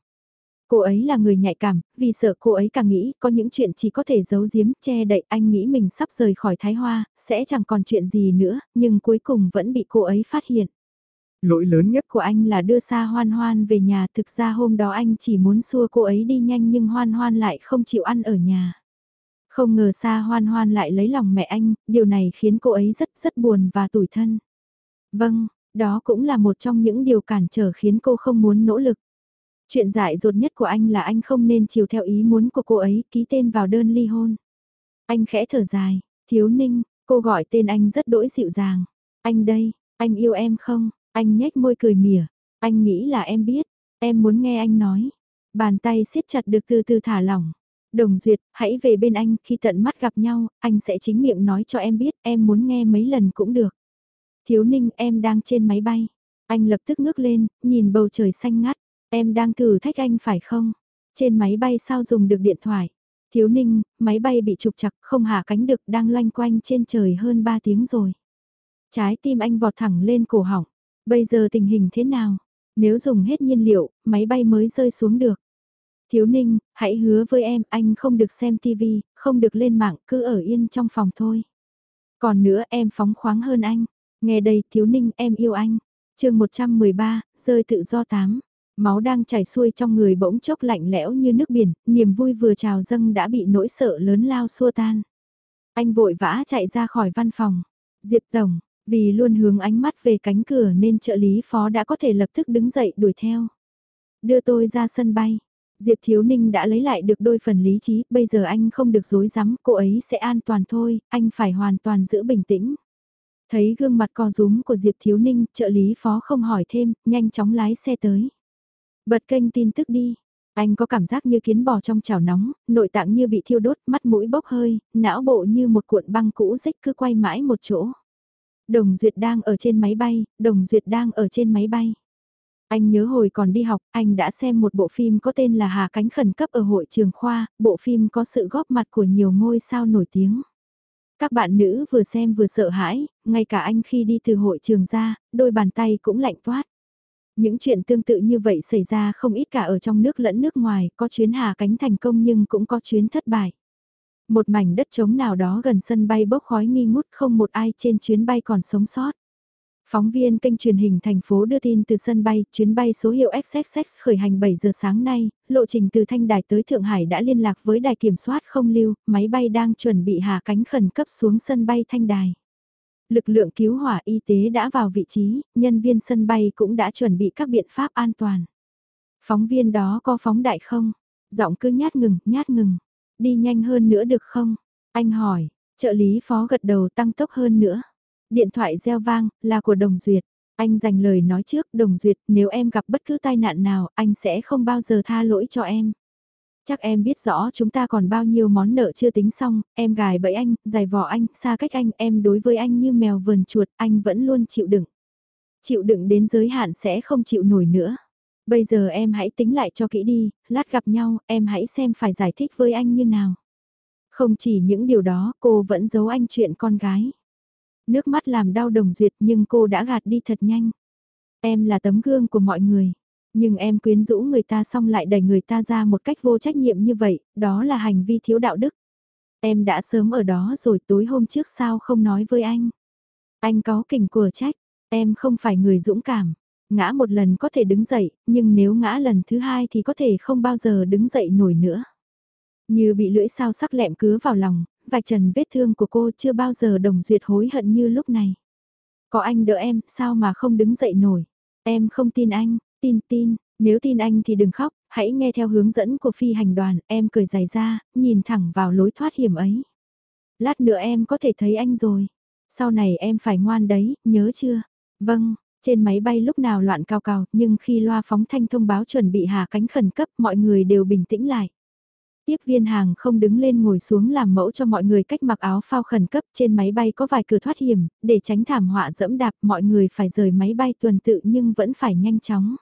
Cô ấy là người nhạy cảm, vì sợ cô ấy càng nghĩ có những chuyện chỉ có thể giấu giếm, che đậy anh nghĩ mình sắp rời khỏi Thái Hoa, sẽ chẳng còn chuyện gì nữa, nhưng cuối cùng vẫn bị cô ấy phát hiện. Lỗi lớn nhất của anh là đưa xa hoan hoan về nhà, thực ra hôm đó anh chỉ muốn xua cô ấy đi nhanh nhưng hoan hoan lại không chịu ăn ở nhà. Không ngờ xa hoan hoan lại lấy lòng mẹ anh, điều này khiến cô ấy rất rất buồn và tủi thân. Vâng, đó cũng là một trong những điều cản trở khiến cô không muốn nỗ lực. Chuyện dại dột nhất của anh là anh không nên chiều theo ý muốn của cô ấy ký tên vào đơn ly hôn. Anh khẽ thở dài, thiếu ninh, cô gọi tên anh rất đỗi dịu dàng. Anh đây, anh yêu em không? Anh nhếch môi cười mỉa, anh nghĩ là em biết, em muốn nghe anh nói. Bàn tay siết chặt được từ từ thả lỏng. Đồng Duyệt, hãy về bên anh, khi tận mắt gặp nhau, anh sẽ chính miệng nói cho em biết, em muốn nghe mấy lần cũng được. Thiếu ninh, em đang trên máy bay. Anh lập tức ngước lên, nhìn bầu trời xanh ngắt. Em đang thử thách anh phải không? Trên máy bay sao dùng được điện thoại? Thiếu ninh, máy bay bị trục chặt, không hạ cánh được, đang loanh quanh trên trời hơn 3 tiếng rồi. Trái tim anh vọt thẳng lên cổ họng. Bây giờ tình hình thế nào? Nếu dùng hết nhiên liệu, máy bay mới rơi xuống được. Thiếu ninh, hãy hứa với em, anh không được xem TV, không được lên mạng, cứ ở yên trong phòng thôi. Còn nữa em phóng khoáng hơn anh. Nghe đây, thiếu ninh, em yêu anh. chương 113, rơi tự do tám. Máu đang chảy xuôi trong người bỗng chốc lạnh lẽo như nước biển, niềm vui vừa trào dâng đã bị nỗi sợ lớn lao xua tan. Anh vội vã chạy ra khỏi văn phòng. Diệp Tổng, vì luôn hướng ánh mắt về cánh cửa nên trợ lý phó đã có thể lập tức đứng dậy đuổi theo. Đưa tôi ra sân bay. Diệp Thiếu Ninh đã lấy lại được đôi phần lý trí, bây giờ anh không được dối rắm cô ấy sẽ an toàn thôi, anh phải hoàn toàn giữ bình tĩnh. Thấy gương mặt co rúm của Diệp Thiếu Ninh, trợ lý phó không hỏi thêm, nhanh chóng lái xe tới. Bật kênh tin tức đi. Anh có cảm giác như kiến bò trong chảo nóng, nội tạng như bị thiêu đốt, mắt mũi bốc hơi, não bộ như một cuộn băng cũ rích cứ quay mãi một chỗ. Đồng Duyệt đang ở trên máy bay, Đồng Duyệt đang ở trên máy bay. Anh nhớ hồi còn đi học, anh đã xem một bộ phim có tên là Hà Cánh Khẩn Cấp ở hội trường khoa, bộ phim có sự góp mặt của nhiều ngôi sao nổi tiếng. Các bạn nữ vừa xem vừa sợ hãi, ngay cả anh khi đi từ hội trường ra, đôi bàn tay cũng lạnh toát. Những chuyện tương tự như vậy xảy ra không ít cả ở trong nước lẫn nước ngoài, có chuyến Hà Cánh thành công nhưng cũng có chuyến thất bại. Một mảnh đất trống nào đó gần sân bay bốc khói nghi ngút không một ai trên chuyến bay còn sống sót. Phóng viên kênh truyền hình thành phố đưa tin từ sân bay, chuyến bay số hiệu XXX khởi hành 7 giờ sáng nay, lộ trình từ Thanh Đài tới Thượng Hải đã liên lạc với đài kiểm soát không lưu, máy bay đang chuẩn bị hạ cánh khẩn cấp xuống sân bay Thanh Đài. Lực lượng cứu hỏa y tế đã vào vị trí, nhân viên sân bay cũng đã chuẩn bị các biện pháp an toàn. Phóng viên đó có phóng đại không? Giọng cứ nhát ngừng, nhát ngừng. Đi nhanh hơn nữa được không? Anh hỏi, trợ lý phó gật đầu tăng tốc hơn nữa. Điện thoại reo vang, là của Đồng Duyệt. Anh dành lời nói trước, Đồng Duyệt, nếu em gặp bất cứ tai nạn nào, anh sẽ không bao giờ tha lỗi cho em. Chắc em biết rõ chúng ta còn bao nhiêu món nợ chưa tính xong, em gài bẫy anh, giày vò anh, xa cách anh, em đối với anh như mèo vườn chuột, anh vẫn luôn chịu đựng. Chịu đựng đến giới hạn sẽ không chịu nổi nữa. Bây giờ em hãy tính lại cho kỹ đi, lát gặp nhau, em hãy xem phải giải thích với anh như nào. Không chỉ những điều đó, cô vẫn giấu anh chuyện con gái. Nước mắt làm đau đồng duyệt nhưng cô đã gạt đi thật nhanh. Em là tấm gương của mọi người. Nhưng em quyến rũ người ta xong lại đẩy người ta ra một cách vô trách nhiệm như vậy, đó là hành vi thiếu đạo đức. Em đã sớm ở đó rồi tối hôm trước sao không nói với anh. Anh có kình của trách, em không phải người dũng cảm. Ngã một lần có thể đứng dậy, nhưng nếu ngã lần thứ hai thì có thể không bao giờ đứng dậy nổi nữa. Như bị lưỡi sao sắc lẹm cứa vào lòng, vạch trần vết thương của cô chưa bao giờ đồng duyệt hối hận như lúc này. Có anh đỡ em, sao mà không đứng dậy nổi. Em không tin anh, tin tin, nếu tin anh thì đừng khóc, hãy nghe theo hướng dẫn của phi hành đoàn, em cười dài ra, nhìn thẳng vào lối thoát hiểm ấy. Lát nữa em có thể thấy anh rồi. Sau này em phải ngoan đấy, nhớ chưa? Vâng, trên máy bay lúc nào loạn cao cao, nhưng khi loa phóng thanh thông báo chuẩn bị hạ cánh khẩn cấp, mọi người đều bình tĩnh lại. Tiếp viên hàng không đứng lên ngồi xuống làm mẫu cho mọi người cách mặc áo phao khẩn cấp trên máy bay có vài cửa thoát hiểm, để tránh thảm họa dẫm đạp mọi người phải rời máy bay tuần tự nhưng vẫn phải nhanh chóng.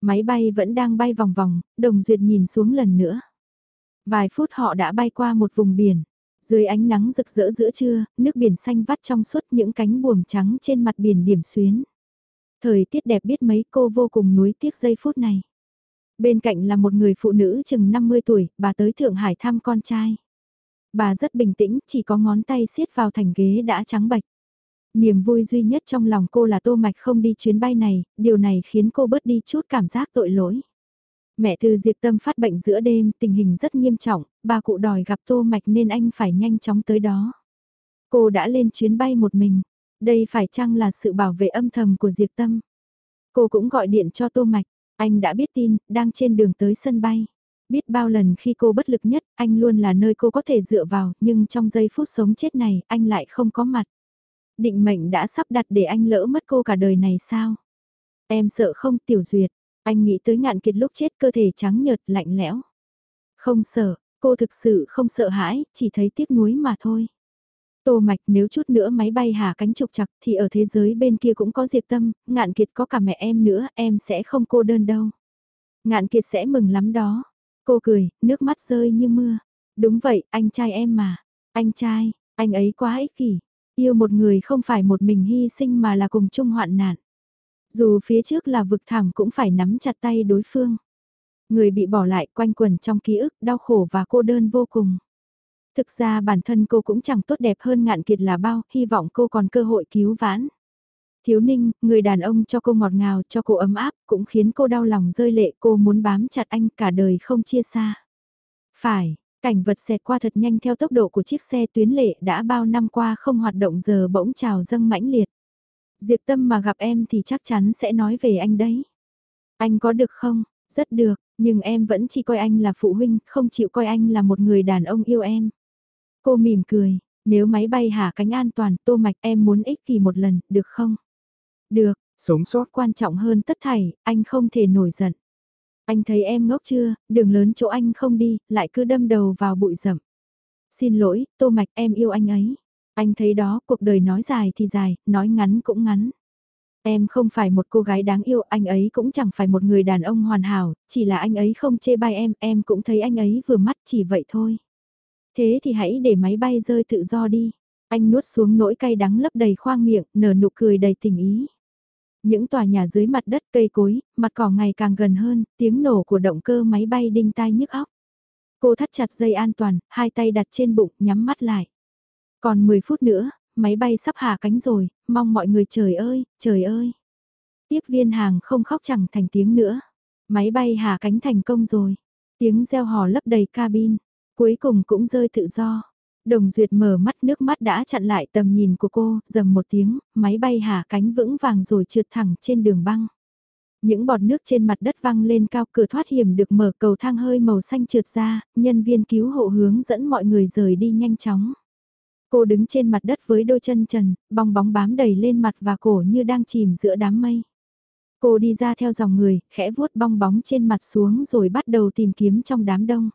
Máy bay vẫn đang bay vòng vòng, đồng duyệt nhìn xuống lần nữa. Vài phút họ đã bay qua một vùng biển. Dưới ánh nắng rực rỡ giữa trưa, nước biển xanh vắt trong suốt những cánh buồm trắng trên mặt biển điểm xuyến. Thời tiết đẹp biết mấy cô vô cùng nuối tiếc giây phút này. Bên cạnh là một người phụ nữ chừng 50 tuổi, bà tới Thượng Hải thăm con trai. Bà rất bình tĩnh, chỉ có ngón tay siết vào thành ghế đã trắng bạch. Niềm vui duy nhất trong lòng cô là Tô Mạch không đi chuyến bay này, điều này khiến cô bớt đi chút cảm giác tội lỗi. Mẹ từ diệt tâm phát bệnh giữa đêm, tình hình rất nghiêm trọng, bà cụ đòi gặp Tô Mạch nên anh phải nhanh chóng tới đó. Cô đã lên chuyến bay một mình, đây phải chăng là sự bảo vệ âm thầm của diệt tâm. Cô cũng gọi điện cho Tô Mạch, anh đã biết tin, đang trên đường tới sân bay. Biết bao lần khi cô bất lực nhất, anh luôn là nơi cô có thể dựa vào, nhưng trong giây phút sống chết này, anh lại không có mặt. Định mệnh đã sắp đặt để anh lỡ mất cô cả đời này sao? Em sợ không tiểu duyệt, anh nghĩ tới ngạn kiệt lúc chết cơ thể trắng nhợt lạnh lẽo. Không sợ, cô thực sự không sợ hãi, chỉ thấy tiếc nuối mà thôi. Tô Mạch nếu chút nữa máy bay hạ cánh trục chặt thì ở thế giới bên kia cũng có Diệp Tâm, ngạn kiệt có cả mẹ em nữa, em sẽ không cô đơn đâu. Ngạn kiệt sẽ mừng lắm đó. Cô cười, nước mắt rơi như mưa. Đúng vậy, anh trai em mà. Anh trai, anh ấy quá ích kỷ. Yêu một người không phải một mình hy sinh mà là cùng chung hoạn nạn. Dù phía trước là vực thẳm cũng phải nắm chặt tay đối phương. Người bị bỏ lại quanh quẩn trong ký ức, đau khổ và cô đơn vô cùng. Thực ra bản thân cô cũng chẳng tốt đẹp hơn ngạn kiệt là bao, hy vọng cô còn cơ hội cứu vãn. Thiếu ninh, người đàn ông cho cô ngọt ngào, cho cô ấm áp, cũng khiến cô đau lòng rơi lệ cô muốn bám chặt anh cả đời không chia xa. Phải, cảnh vật xẹt qua thật nhanh theo tốc độ của chiếc xe tuyến lệ đã bao năm qua không hoạt động giờ bỗng trào dâng mãnh liệt. Diệp tâm mà gặp em thì chắc chắn sẽ nói về anh đấy. Anh có được không? Rất được, nhưng em vẫn chỉ coi anh là phụ huynh, không chịu coi anh là một người đàn ông yêu em. Cô mỉm cười, nếu máy bay hạ cánh an toàn, tô mạch em muốn ích kỳ một lần, được không? Được, sống sót quan trọng hơn tất thảy, anh không thể nổi giận. Anh thấy em ngốc chưa, đường lớn chỗ anh không đi, lại cứ đâm đầu vào bụi rậm. Xin lỗi, tô mạch em yêu anh ấy. Anh thấy đó, cuộc đời nói dài thì dài, nói ngắn cũng ngắn. Em không phải một cô gái đáng yêu, anh ấy cũng chẳng phải một người đàn ông hoàn hảo, chỉ là anh ấy không chê bai em, em cũng thấy anh ấy vừa mắt chỉ vậy thôi. Thế thì hãy để máy bay rơi tự do đi. Anh nuốt xuống nỗi cay đắng lấp đầy khoang miệng, nở nụ cười đầy tình ý. Những tòa nhà dưới mặt đất cây cối, mặt cỏ ngày càng gần hơn, tiếng nổ của động cơ máy bay đinh tai nhức óc. Cô thắt chặt dây an toàn, hai tay đặt trên bụng, nhắm mắt lại. Còn 10 phút nữa, máy bay sắp hạ cánh rồi, mong mọi người trời ơi, trời ơi. Tiếp viên hàng không khóc chẳng thành tiếng nữa. Máy bay hạ cánh thành công rồi. Tiếng reo hò lấp đầy cabin. Cuối cùng cũng rơi tự do. Đồng Duyệt mở mắt nước mắt đã chặn lại tầm nhìn của cô, dầm một tiếng, máy bay hạ cánh vững vàng rồi trượt thẳng trên đường băng. Những bọt nước trên mặt đất văng lên cao cửa thoát hiểm được mở cầu thang hơi màu xanh trượt ra, nhân viên cứu hộ hướng dẫn mọi người rời đi nhanh chóng. Cô đứng trên mặt đất với đôi chân trần, bong bóng bám đầy lên mặt và cổ như đang chìm giữa đám mây. Cô đi ra theo dòng người, khẽ vuốt bong bóng trên mặt xuống rồi bắt đầu tìm kiếm trong đám đông.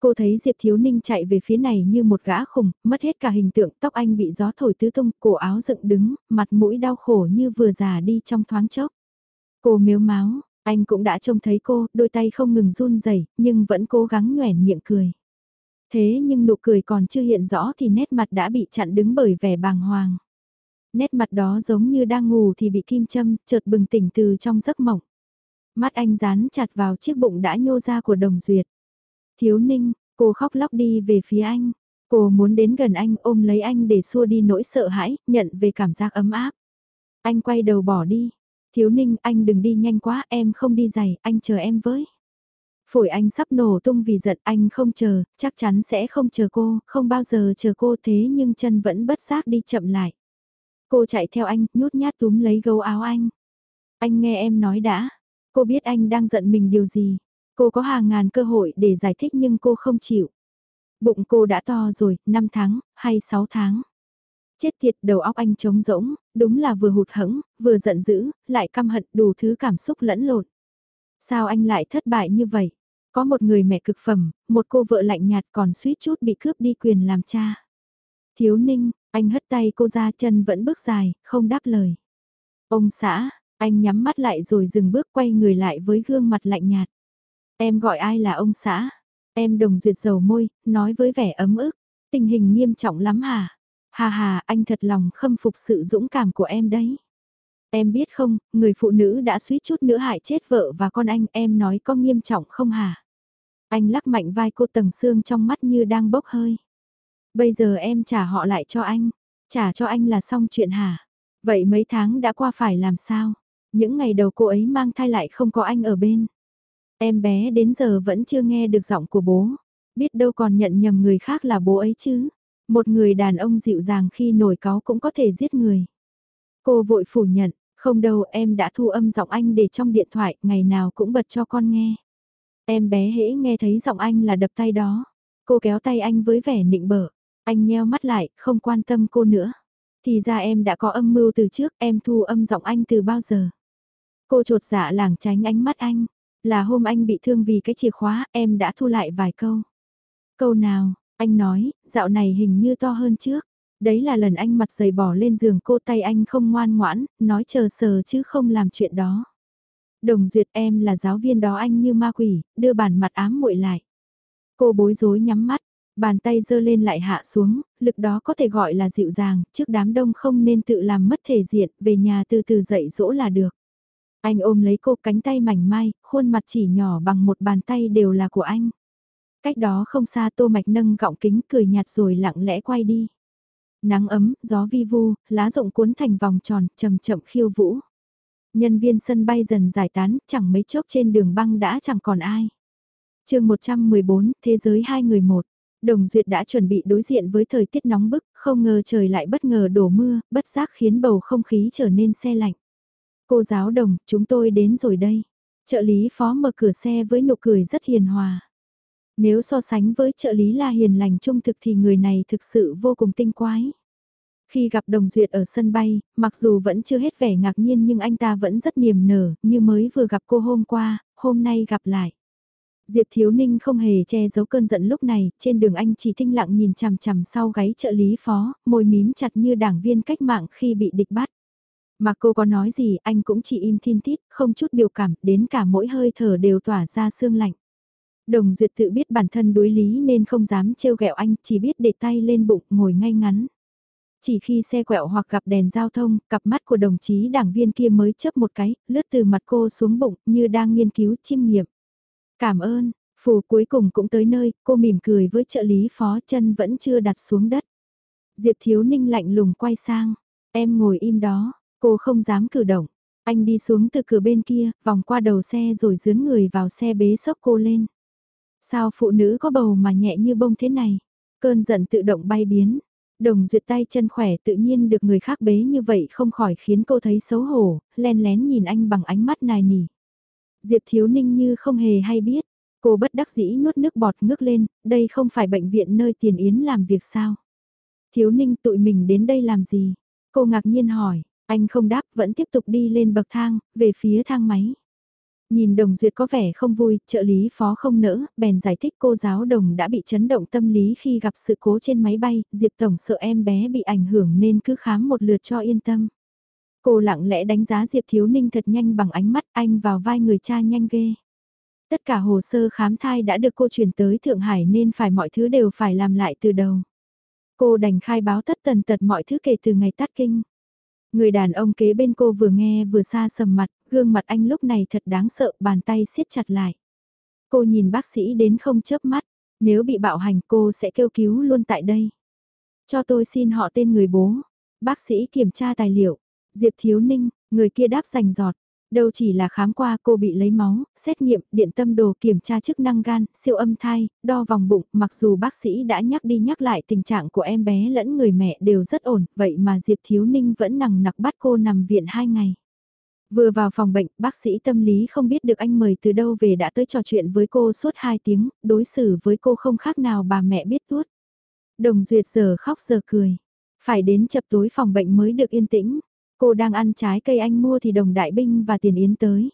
Cô thấy Diệp Thiếu Ninh chạy về phía này như một gã khủng, mất hết cả hình tượng, tóc anh bị gió thổi tứ tung, cổ áo dựng đứng, mặt mũi đau khổ như vừa già đi trong thoáng chốc. Cô miếu máu, anh cũng đã trông thấy cô, đôi tay không ngừng run rẩy nhưng vẫn cố gắng nhoẻn miệng cười. Thế nhưng nụ cười còn chưa hiện rõ thì nét mặt đã bị chặn đứng bởi vẻ bàng hoàng. Nét mặt đó giống như đang ngủ thì bị kim châm, chợt bừng tỉnh từ trong giấc mộng. Mắt anh dán chặt vào chiếc bụng đã nhô ra của đồng duyệt. Thiếu ninh, cô khóc lóc đi về phía anh. Cô muốn đến gần anh ôm lấy anh để xua đi nỗi sợ hãi, nhận về cảm giác ấm áp. Anh quay đầu bỏ đi, Thiếu ninh anh đừng đi nhanh quá em không đi giày, anh chờ em với. Phổi anh sắp nổ tung vì giận anh không chờ, chắc chắn sẽ không chờ cô, không bao giờ chờ cô thế nhưng chân vẫn bất giác đi chậm lại. Cô chạy theo anh, nhút nhát túm lấy gấu áo anh. Anh nghe em nói đã, cô biết anh đang giận mình điều gì. Cô có hàng ngàn cơ hội để giải thích nhưng cô không chịu. Bụng cô đã to rồi, 5 tháng, hay 6 tháng. Chết tiệt đầu óc anh trống rỗng, đúng là vừa hụt hẫng, vừa giận dữ, lại căm hận đủ thứ cảm xúc lẫn lộn. Sao anh lại thất bại như vậy? Có một người mẹ cực phẩm, một cô vợ lạnh nhạt còn suýt chút bị cướp đi quyền làm cha. Thiếu ninh, anh hất tay cô ra chân vẫn bước dài, không đáp lời. Ông xã, anh nhắm mắt lại rồi dừng bước quay người lại với gương mặt lạnh nhạt. Em gọi ai là ông xã? Em đồng duyệt dầu môi, nói với vẻ ấm ức. Tình hình nghiêm trọng lắm hả? Hà hà, anh thật lòng khâm phục sự dũng cảm của em đấy. Em biết không, người phụ nữ đã suýt chút nữa hại chết vợ và con anh, em nói có nghiêm trọng không hả? Anh lắc mạnh vai cô tầng xương trong mắt như đang bốc hơi. Bây giờ em trả họ lại cho anh, trả cho anh là xong chuyện hả? Vậy mấy tháng đã qua phải làm sao? Những ngày đầu cô ấy mang thai lại không có anh ở bên. Em bé đến giờ vẫn chưa nghe được giọng của bố, biết đâu còn nhận nhầm người khác là bố ấy chứ. Một người đàn ông dịu dàng khi nổi cáu cũng có thể giết người. Cô vội phủ nhận, không đâu em đã thu âm giọng anh để trong điện thoại, ngày nào cũng bật cho con nghe. Em bé hễ nghe thấy giọng anh là đập tay đó. Cô kéo tay anh với vẻ nịnh bở. Anh nheo mắt lại, không quan tâm cô nữa. Thì ra em đã có âm mưu từ trước, em thu âm giọng anh từ bao giờ. Cô trột dạ lảng tránh ánh mắt anh. Là hôm anh bị thương vì cái chìa khóa, em đã thu lại vài câu. Câu nào, anh nói, dạo này hình như to hơn trước. Đấy là lần anh mặt dày bỏ lên giường cô tay anh không ngoan ngoãn, nói chờ sờ chứ không làm chuyện đó. Đồng duyệt em là giáo viên đó anh như ma quỷ, đưa bản mặt ám muội lại. Cô bối rối nhắm mắt, bàn tay giơ lên lại hạ xuống, lực đó có thể gọi là dịu dàng, trước đám đông không nên tự làm mất thể diện, về nhà từ từ dậy dỗ là được. Anh ôm lấy cô cánh tay mảnh mai, khuôn mặt chỉ nhỏ bằng một bàn tay đều là của anh. Cách đó không xa tô mạch nâng gọng kính cười nhạt rồi lặng lẽ quay đi. Nắng ấm, gió vi vu, lá rộng cuốn thành vòng tròn, chậm chậm khiêu vũ. Nhân viên sân bay dần giải tán, chẳng mấy chốc trên đường băng đã chẳng còn ai. chương 114, Thế giới hai người một. Đồng Duyệt đã chuẩn bị đối diện với thời tiết nóng bức, không ngờ trời lại bất ngờ đổ mưa, bất giác khiến bầu không khí trở nên xe lạnh. Cô giáo đồng, chúng tôi đến rồi đây. Trợ lý phó mở cửa xe với nụ cười rất hiền hòa. Nếu so sánh với trợ lý là Hiền lành trung thực thì người này thực sự vô cùng tinh quái. Khi gặp Đồng Duyệt ở sân bay, mặc dù vẫn chưa hết vẻ ngạc nhiên nhưng anh ta vẫn rất niềm nở, như mới vừa gặp cô hôm qua, hôm nay gặp lại. Diệp Thiếu Ninh không hề che giấu cơn giận lúc này, trên đường anh chỉ thinh lặng nhìn chằm chằm sau gáy trợ lý phó, môi mím chặt như đảng viên cách mạng khi bị địch bắt. Mà cô có nói gì anh cũng chỉ im thiên tít, không chút biểu cảm, đến cả mỗi hơi thở đều tỏa ra sương lạnh. Đồng Duyệt tự biết bản thân đối lý nên không dám trêu ghẹo anh, chỉ biết để tay lên bụng, ngồi ngay ngắn. Chỉ khi xe quẹo hoặc gặp đèn giao thông, cặp mắt của đồng chí đảng viên kia mới chớp một cái, lướt từ mặt cô xuống bụng như đang nghiên cứu chiêm nghiệm. Cảm ơn, phù cuối cùng cũng tới nơi, cô mỉm cười với trợ lý phó chân vẫn chưa đặt xuống đất. Diệp Thiếu Ninh lạnh lùng quay sang, Em ngồi im đó, cô không dám cử động. Anh đi xuống từ cửa bên kia, vòng qua đầu xe rồi dướn người vào xe bế sốc cô lên. Sao phụ nữ có bầu mà nhẹ như bông thế này? Cơn giận tự động bay biến. Đồng duyệt tay chân khỏe tự nhiên được người khác bế như vậy không khỏi khiến cô thấy xấu hổ, len lén nhìn anh bằng ánh mắt nài nỉ. Diệp Thiếu Ninh như không hề hay biết, cô bất đắc dĩ nuốt nước bọt ngước lên, đây không phải bệnh viện nơi tiền yến làm việc sao. Thiếu Ninh tụi mình đến đây làm gì? Cô ngạc nhiên hỏi, anh không đáp vẫn tiếp tục đi lên bậc thang, về phía thang máy. Nhìn đồng duyệt có vẻ không vui, trợ lý phó không nỡ, bèn giải thích cô giáo đồng đã bị chấn động tâm lý khi gặp sự cố trên máy bay, Diệp Tổng sợ em bé bị ảnh hưởng nên cứ khám một lượt cho yên tâm. Cô lặng lẽ đánh giá Diệp Thiếu Ninh thật nhanh bằng ánh mắt anh vào vai người cha nhanh ghê. Tất cả hồ sơ khám thai đã được cô chuyển tới Thượng Hải nên phải mọi thứ đều phải làm lại từ đầu. Cô đành khai báo tất tần tật mọi thứ kể từ ngày tắt kinh. Người đàn ông kế bên cô vừa nghe vừa xa sầm mặt, gương mặt anh lúc này thật đáng sợ, bàn tay siết chặt lại. Cô nhìn bác sĩ đến không chớp mắt, nếu bị bạo hành cô sẽ kêu cứu luôn tại đây. Cho tôi xin họ tên người bố. Bác sĩ kiểm tra tài liệu. Diệp Thiếu Ninh, người kia đáp rành giọt. Đâu chỉ là khám qua cô bị lấy máu, xét nghiệm, điện tâm đồ kiểm tra chức năng gan, siêu âm thai, đo vòng bụng, mặc dù bác sĩ đã nhắc đi nhắc lại tình trạng của em bé lẫn người mẹ đều rất ổn, vậy mà Diệp Thiếu Ninh vẫn nằng nặc bắt cô nằm viện 2 ngày. Vừa vào phòng bệnh, bác sĩ tâm lý không biết được anh mời từ đâu về đã tới trò chuyện với cô suốt 2 tiếng, đối xử với cô không khác nào bà mẹ biết tuốt. Đồng Duyệt giờ khóc giờ cười. Phải đến chập tối phòng bệnh mới được yên tĩnh. Cô đang ăn trái cây anh mua thì đồng đại binh và tiền yến tới.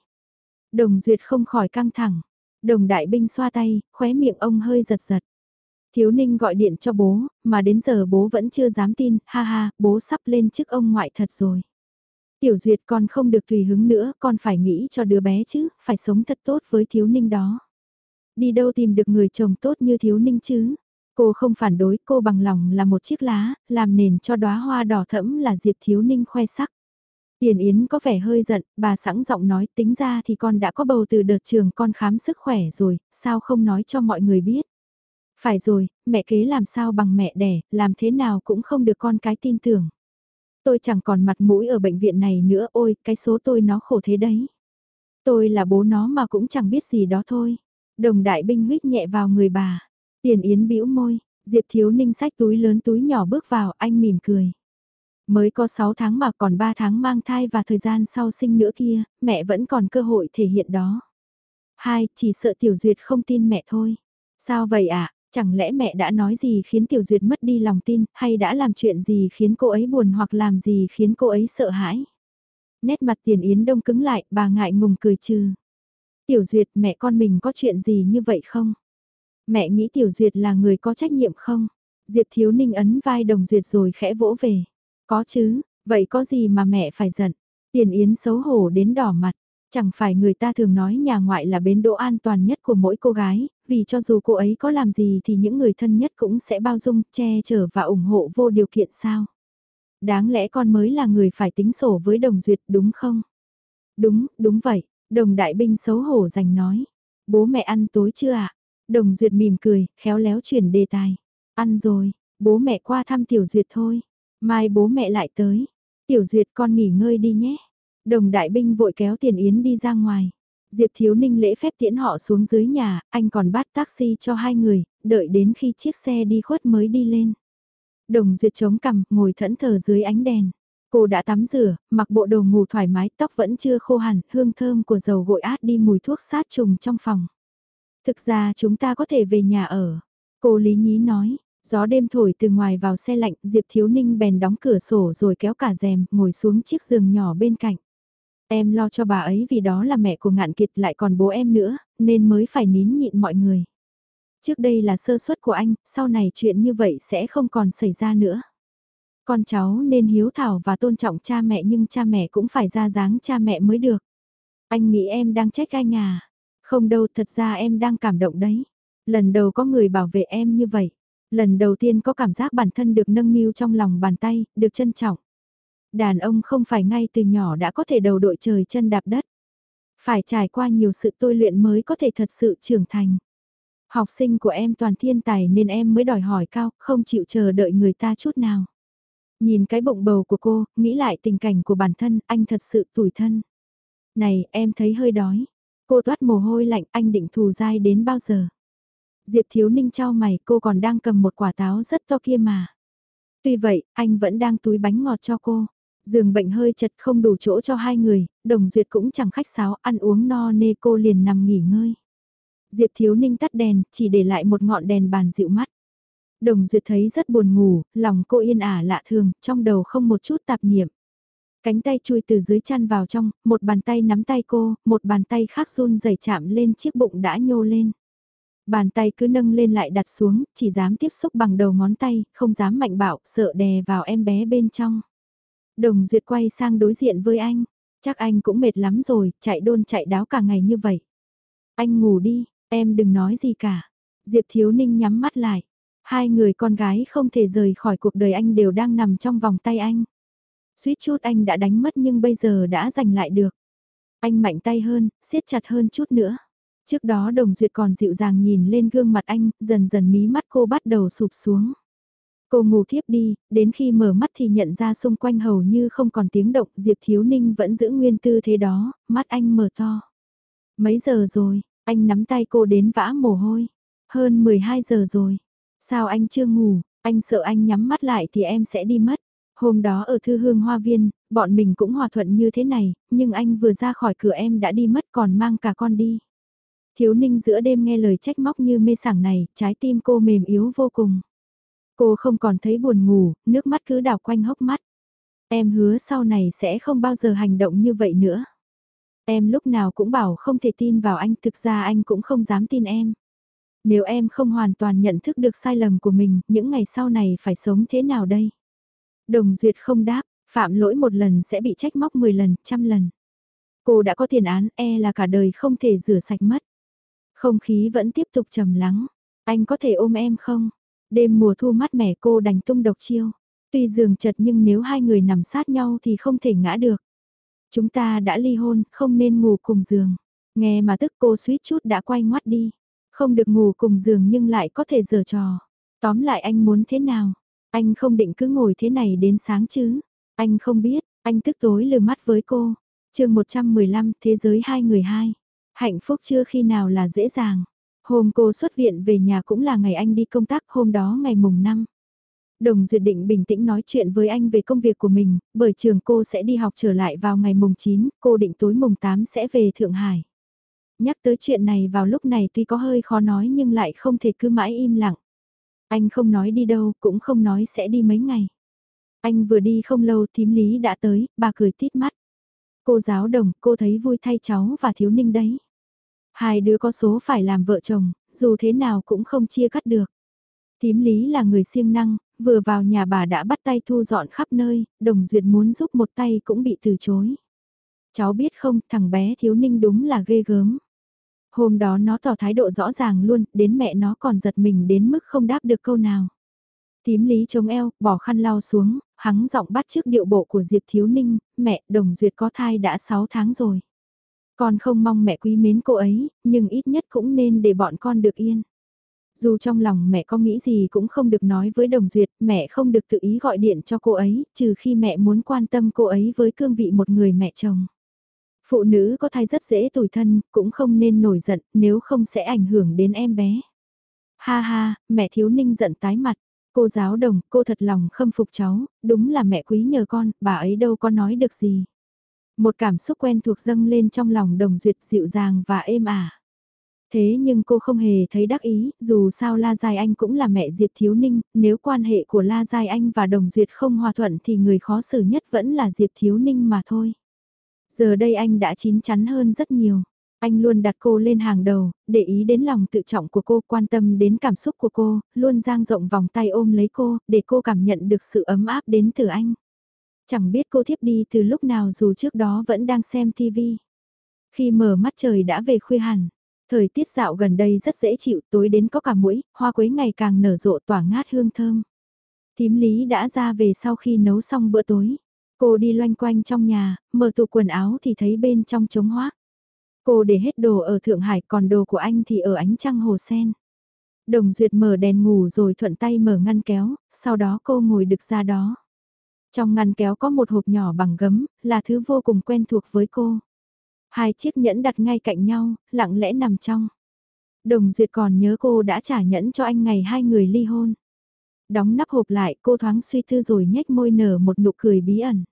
Đồng Duyệt không khỏi căng thẳng. Đồng đại binh xoa tay, khóe miệng ông hơi giật giật. Thiếu ninh gọi điện cho bố, mà đến giờ bố vẫn chưa dám tin, ha ha, bố sắp lên chức ông ngoại thật rồi. Tiểu Duyệt con không được tùy hứng nữa, con phải nghĩ cho đứa bé chứ, phải sống thật tốt với thiếu ninh đó. Đi đâu tìm được người chồng tốt như thiếu ninh chứ? Cô không phản đối, cô bằng lòng là một chiếc lá, làm nền cho đóa hoa đỏ thẫm là Diệp Thiếu Ninh khoe sắc. Tiền Yến có vẻ hơi giận, bà sẵn giọng nói tính ra thì con đã có bầu từ đợt trường con khám sức khỏe rồi, sao không nói cho mọi người biết. Phải rồi, mẹ kế làm sao bằng mẹ đẻ, làm thế nào cũng không được con cái tin tưởng. Tôi chẳng còn mặt mũi ở bệnh viện này nữa, ôi, cái số tôi nó khổ thế đấy. Tôi là bố nó mà cũng chẳng biết gì đó thôi. Đồng đại binh huyết nhẹ vào người bà. Tiền Yến bĩu môi, Diệp Thiếu Ninh sách túi lớn túi nhỏ bước vào, anh mỉm cười. Mới có 6 tháng mà còn 3 tháng mang thai và thời gian sau sinh nữa kia, mẹ vẫn còn cơ hội thể hiện đó. Hai, chỉ sợ Tiểu Duyệt không tin mẹ thôi. Sao vậy ạ? À? Chẳng lẽ mẹ đã nói gì khiến Tiểu Duyệt mất đi lòng tin, hay đã làm chuyện gì khiến cô ấy buồn hoặc làm gì khiến cô ấy sợ hãi? Nét mặt Tiền Yến đông cứng lại, bà ngại ngùng cười trừ. Tiểu Duyệt mẹ con mình có chuyện gì như vậy không? Mẹ nghĩ Tiểu Duyệt là người có trách nhiệm không? Diệp Thiếu Ninh ấn vai Đồng Duyệt rồi khẽ vỗ về. Có chứ, vậy có gì mà mẹ phải giận? Tiền Yến xấu hổ đến đỏ mặt. Chẳng phải người ta thường nói nhà ngoại là bến đỗ an toàn nhất của mỗi cô gái, vì cho dù cô ấy có làm gì thì những người thân nhất cũng sẽ bao dung, che chở và ủng hộ vô điều kiện sao. Đáng lẽ con mới là người phải tính sổ với đồng duyệt đúng không? Đúng, đúng vậy, đồng đại binh xấu hổ giành nói. Bố mẹ ăn tối chưa ạ? Đồng duyệt mỉm cười, khéo léo chuyển đề tài. Ăn rồi, bố mẹ qua thăm tiểu duyệt thôi. Mai bố mẹ lại tới. Tiểu duyệt con nghỉ ngơi đi nhé. Đồng đại binh vội kéo tiền yến đi ra ngoài. Diệp Thiếu Ninh lễ phép tiễn họ xuống dưới nhà, anh còn bắt taxi cho hai người, đợi đến khi chiếc xe đi khuất mới đi lên. Đồng Duyệt chống cằm, ngồi thẫn thờ dưới ánh đèn. Cô đã tắm rửa, mặc bộ đồ ngủ thoải mái, tóc vẫn chưa khô hẳn, hương thơm của dầu gội át đi mùi thuốc sát trùng trong phòng. Thực ra chúng ta có thể về nhà ở. Cô Lý Nhí nói, gió đêm thổi từ ngoài vào xe lạnh, Diệp Thiếu Ninh bèn đóng cửa sổ rồi kéo cả rèm, ngồi xuống chiếc giường nhỏ bên cạnh. Em lo cho bà ấy vì đó là mẹ của ngạn kiệt lại còn bố em nữa, nên mới phải nín nhịn mọi người. Trước đây là sơ suất của anh, sau này chuyện như vậy sẽ không còn xảy ra nữa. Con cháu nên hiếu thảo và tôn trọng cha mẹ nhưng cha mẹ cũng phải ra dáng cha mẹ mới được. Anh nghĩ em đang trách anh à? Không đâu, thật ra em đang cảm động đấy. Lần đầu có người bảo vệ em như vậy. Lần đầu tiên có cảm giác bản thân được nâng niu trong lòng bàn tay, được trân trọng. Đàn ông không phải ngay từ nhỏ đã có thể đầu đội trời chân đạp đất. Phải trải qua nhiều sự tôi luyện mới có thể thật sự trưởng thành. Học sinh của em toàn thiên tài nên em mới đòi hỏi cao, không chịu chờ đợi người ta chút nào. Nhìn cái bụng bầu của cô, nghĩ lại tình cảnh của bản thân, anh thật sự tủi thân. Này, em thấy hơi đói. Cô toát mồ hôi lạnh, anh định thù dai đến bao giờ? Diệp Thiếu Ninh trao mày, cô còn đang cầm một quả táo rất to kia mà. Tuy vậy, anh vẫn đang túi bánh ngọt cho cô. Giường bệnh hơi chật không đủ chỗ cho hai người, đồng duyệt cũng chẳng khách sáo, ăn uống no nê cô liền nằm nghỉ ngơi. Diệp Thiếu Ninh tắt đèn, chỉ để lại một ngọn đèn bàn dịu mắt. Đồng Duyệt thấy rất buồn ngủ, lòng cô yên ả lạ thường, trong đầu không một chút tạp niệm. Cánh tay chui từ dưới chăn vào trong, một bàn tay nắm tay cô, một bàn tay khác run rẩy chạm lên chiếc bụng đã nhô lên. Bàn tay cứ nâng lên lại đặt xuống, chỉ dám tiếp xúc bằng đầu ngón tay, không dám mạnh bạo, sợ đè vào em bé bên trong. Đồng Duyệt quay sang đối diện với anh. Chắc anh cũng mệt lắm rồi, chạy đôn chạy đáo cả ngày như vậy. Anh ngủ đi, em đừng nói gì cả. Diệp Thiếu Ninh nhắm mắt lại. Hai người con gái không thể rời khỏi cuộc đời anh đều đang nằm trong vòng tay anh. Suýt chút anh đã đánh mất nhưng bây giờ đã giành lại được. Anh mạnh tay hơn, siết chặt hơn chút nữa. Trước đó đồng duyệt còn dịu dàng nhìn lên gương mặt anh, dần dần mí mắt cô bắt đầu sụp xuống. Cô ngủ thiếp đi, đến khi mở mắt thì nhận ra xung quanh hầu như không còn tiếng động, Diệp Thiếu Ninh vẫn giữ nguyên tư thế đó, mắt anh mở to. Mấy giờ rồi, anh nắm tay cô đến vã mồ hôi. Hơn 12 giờ rồi. Sao anh chưa ngủ, anh sợ anh nhắm mắt lại thì em sẽ đi mất. Hôm đó ở Thư Hương Hoa Viên, bọn mình cũng hòa thuận như thế này, nhưng anh vừa ra khỏi cửa em đã đi mất còn mang cả con đi. Thiếu ninh giữa đêm nghe lời trách móc như mê sảng này, trái tim cô mềm yếu vô cùng. Cô không còn thấy buồn ngủ, nước mắt cứ đảo quanh hốc mắt. Em hứa sau này sẽ không bao giờ hành động như vậy nữa. Em lúc nào cũng bảo không thể tin vào anh, thực ra anh cũng không dám tin em. Nếu em không hoàn toàn nhận thức được sai lầm của mình, những ngày sau này phải sống thế nào đây? Đồng Duyệt không đáp, phạm lỗi một lần sẽ bị trách móc 10 lần, trăm lần. Cô đã có tiền án e là cả đời không thể rửa sạch mất. Không khí vẫn tiếp tục trầm lắng. Anh có thể ôm em không? Đêm mùa thu mát mẻ cô đành tung độc chiêu. Tuy giường chật nhưng nếu hai người nằm sát nhau thì không thể ngã được. Chúng ta đã ly hôn, không nên ngủ cùng giường. Nghe mà tức cô suýt chút đã quay ngoắt đi. Không được ngủ cùng giường nhưng lại có thể giở trò. Tóm lại anh muốn thế nào? Anh không định cứ ngồi thế này đến sáng chứ? Anh không biết, anh tức tối lừa mắt với cô. chương 115 Thế giới hai người hai. Hạnh phúc chưa khi nào là dễ dàng. Hôm cô xuất viện về nhà cũng là ngày anh đi công tác hôm đó ngày mùng 5. Đồng Duyệt định bình tĩnh nói chuyện với anh về công việc của mình, bởi trường cô sẽ đi học trở lại vào ngày mùng 9, cô định tối mùng 8 sẽ về Thượng Hải. Nhắc tới chuyện này vào lúc này tuy có hơi khó nói nhưng lại không thể cứ mãi im lặng. Anh không nói đi đâu, cũng không nói sẽ đi mấy ngày. Anh vừa đi không lâu thím lý đã tới, bà cười tít mắt. Cô giáo đồng, cô thấy vui thay cháu và thiếu ninh đấy. Hai đứa có số phải làm vợ chồng, dù thế nào cũng không chia cắt được. Tím lý là người siêng năng, vừa vào nhà bà đã bắt tay thu dọn khắp nơi, đồng duyệt muốn giúp một tay cũng bị từ chối. Cháu biết không, thằng bé thiếu ninh đúng là ghê gớm. Hôm đó nó tỏ thái độ rõ ràng luôn, đến mẹ nó còn giật mình đến mức không đáp được câu nào. Tím lý chống eo, bỏ khăn lau xuống, hắng giọng bắt trước điệu bộ của Diệp Thiếu Ninh, mẹ đồng duyệt có thai đã 6 tháng rồi. Con không mong mẹ quý mến cô ấy, nhưng ít nhất cũng nên để bọn con được yên. Dù trong lòng mẹ có nghĩ gì cũng không được nói với đồng duyệt, mẹ không được tự ý gọi điện cho cô ấy, trừ khi mẹ muốn quan tâm cô ấy với cương vị một người mẹ chồng. Phụ nữ có thai rất dễ tủi thân, cũng không nên nổi giận, nếu không sẽ ảnh hưởng đến em bé. Ha ha, mẹ thiếu ninh giận tái mặt. Cô giáo đồng, cô thật lòng khâm phục cháu, đúng là mẹ quý nhờ con, bà ấy đâu có nói được gì. Một cảm xúc quen thuộc dâng lên trong lòng đồng duyệt dịu dàng và êm ả. Thế nhưng cô không hề thấy đắc ý, dù sao La Giai Anh cũng là mẹ Diệp Thiếu Ninh, nếu quan hệ của La Giai Anh và Đồng Duyệt không hòa thuận thì người khó xử nhất vẫn là Diệp Thiếu Ninh mà thôi. Giờ đây anh đã chín chắn hơn rất nhiều. Anh luôn đặt cô lên hàng đầu, để ý đến lòng tự trọng của cô, quan tâm đến cảm xúc của cô, luôn dang rộng vòng tay ôm lấy cô, để cô cảm nhận được sự ấm áp đến từ anh. Chẳng biết cô thiếp đi từ lúc nào dù trước đó vẫn đang xem TV. Khi mở mắt trời đã về khuya hẳn, thời tiết dạo gần đây rất dễ chịu, tối đến có cả mũi, hoa quế ngày càng nở rộ tỏa ngát hương thơm. Tím lý đã ra về sau khi nấu xong bữa tối. Cô đi loanh quanh trong nhà, mở tủ quần áo thì thấy bên trong trống hoác. Cô để hết đồ ở Thượng Hải còn đồ của anh thì ở ánh trăng hồ sen. Đồng Duyệt mở đèn ngủ rồi thuận tay mở ngăn kéo, sau đó cô ngồi được ra đó. Trong ngăn kéo có một hộp nhỏ bằng gấm, là thứ vô cùng quen thuộc với cô. Hai chiếc nhẫn đặt ngay cạnh nhau, lặng lẽ nằm trong. Đồng Duyệt còn nhớ cô đã trả nhẫn cho anh ngày hai người ly hôn. Đóng nắp hộp lại cô thoáng suy tư rồi nhếch môi nở một nụ cười bí ẩn.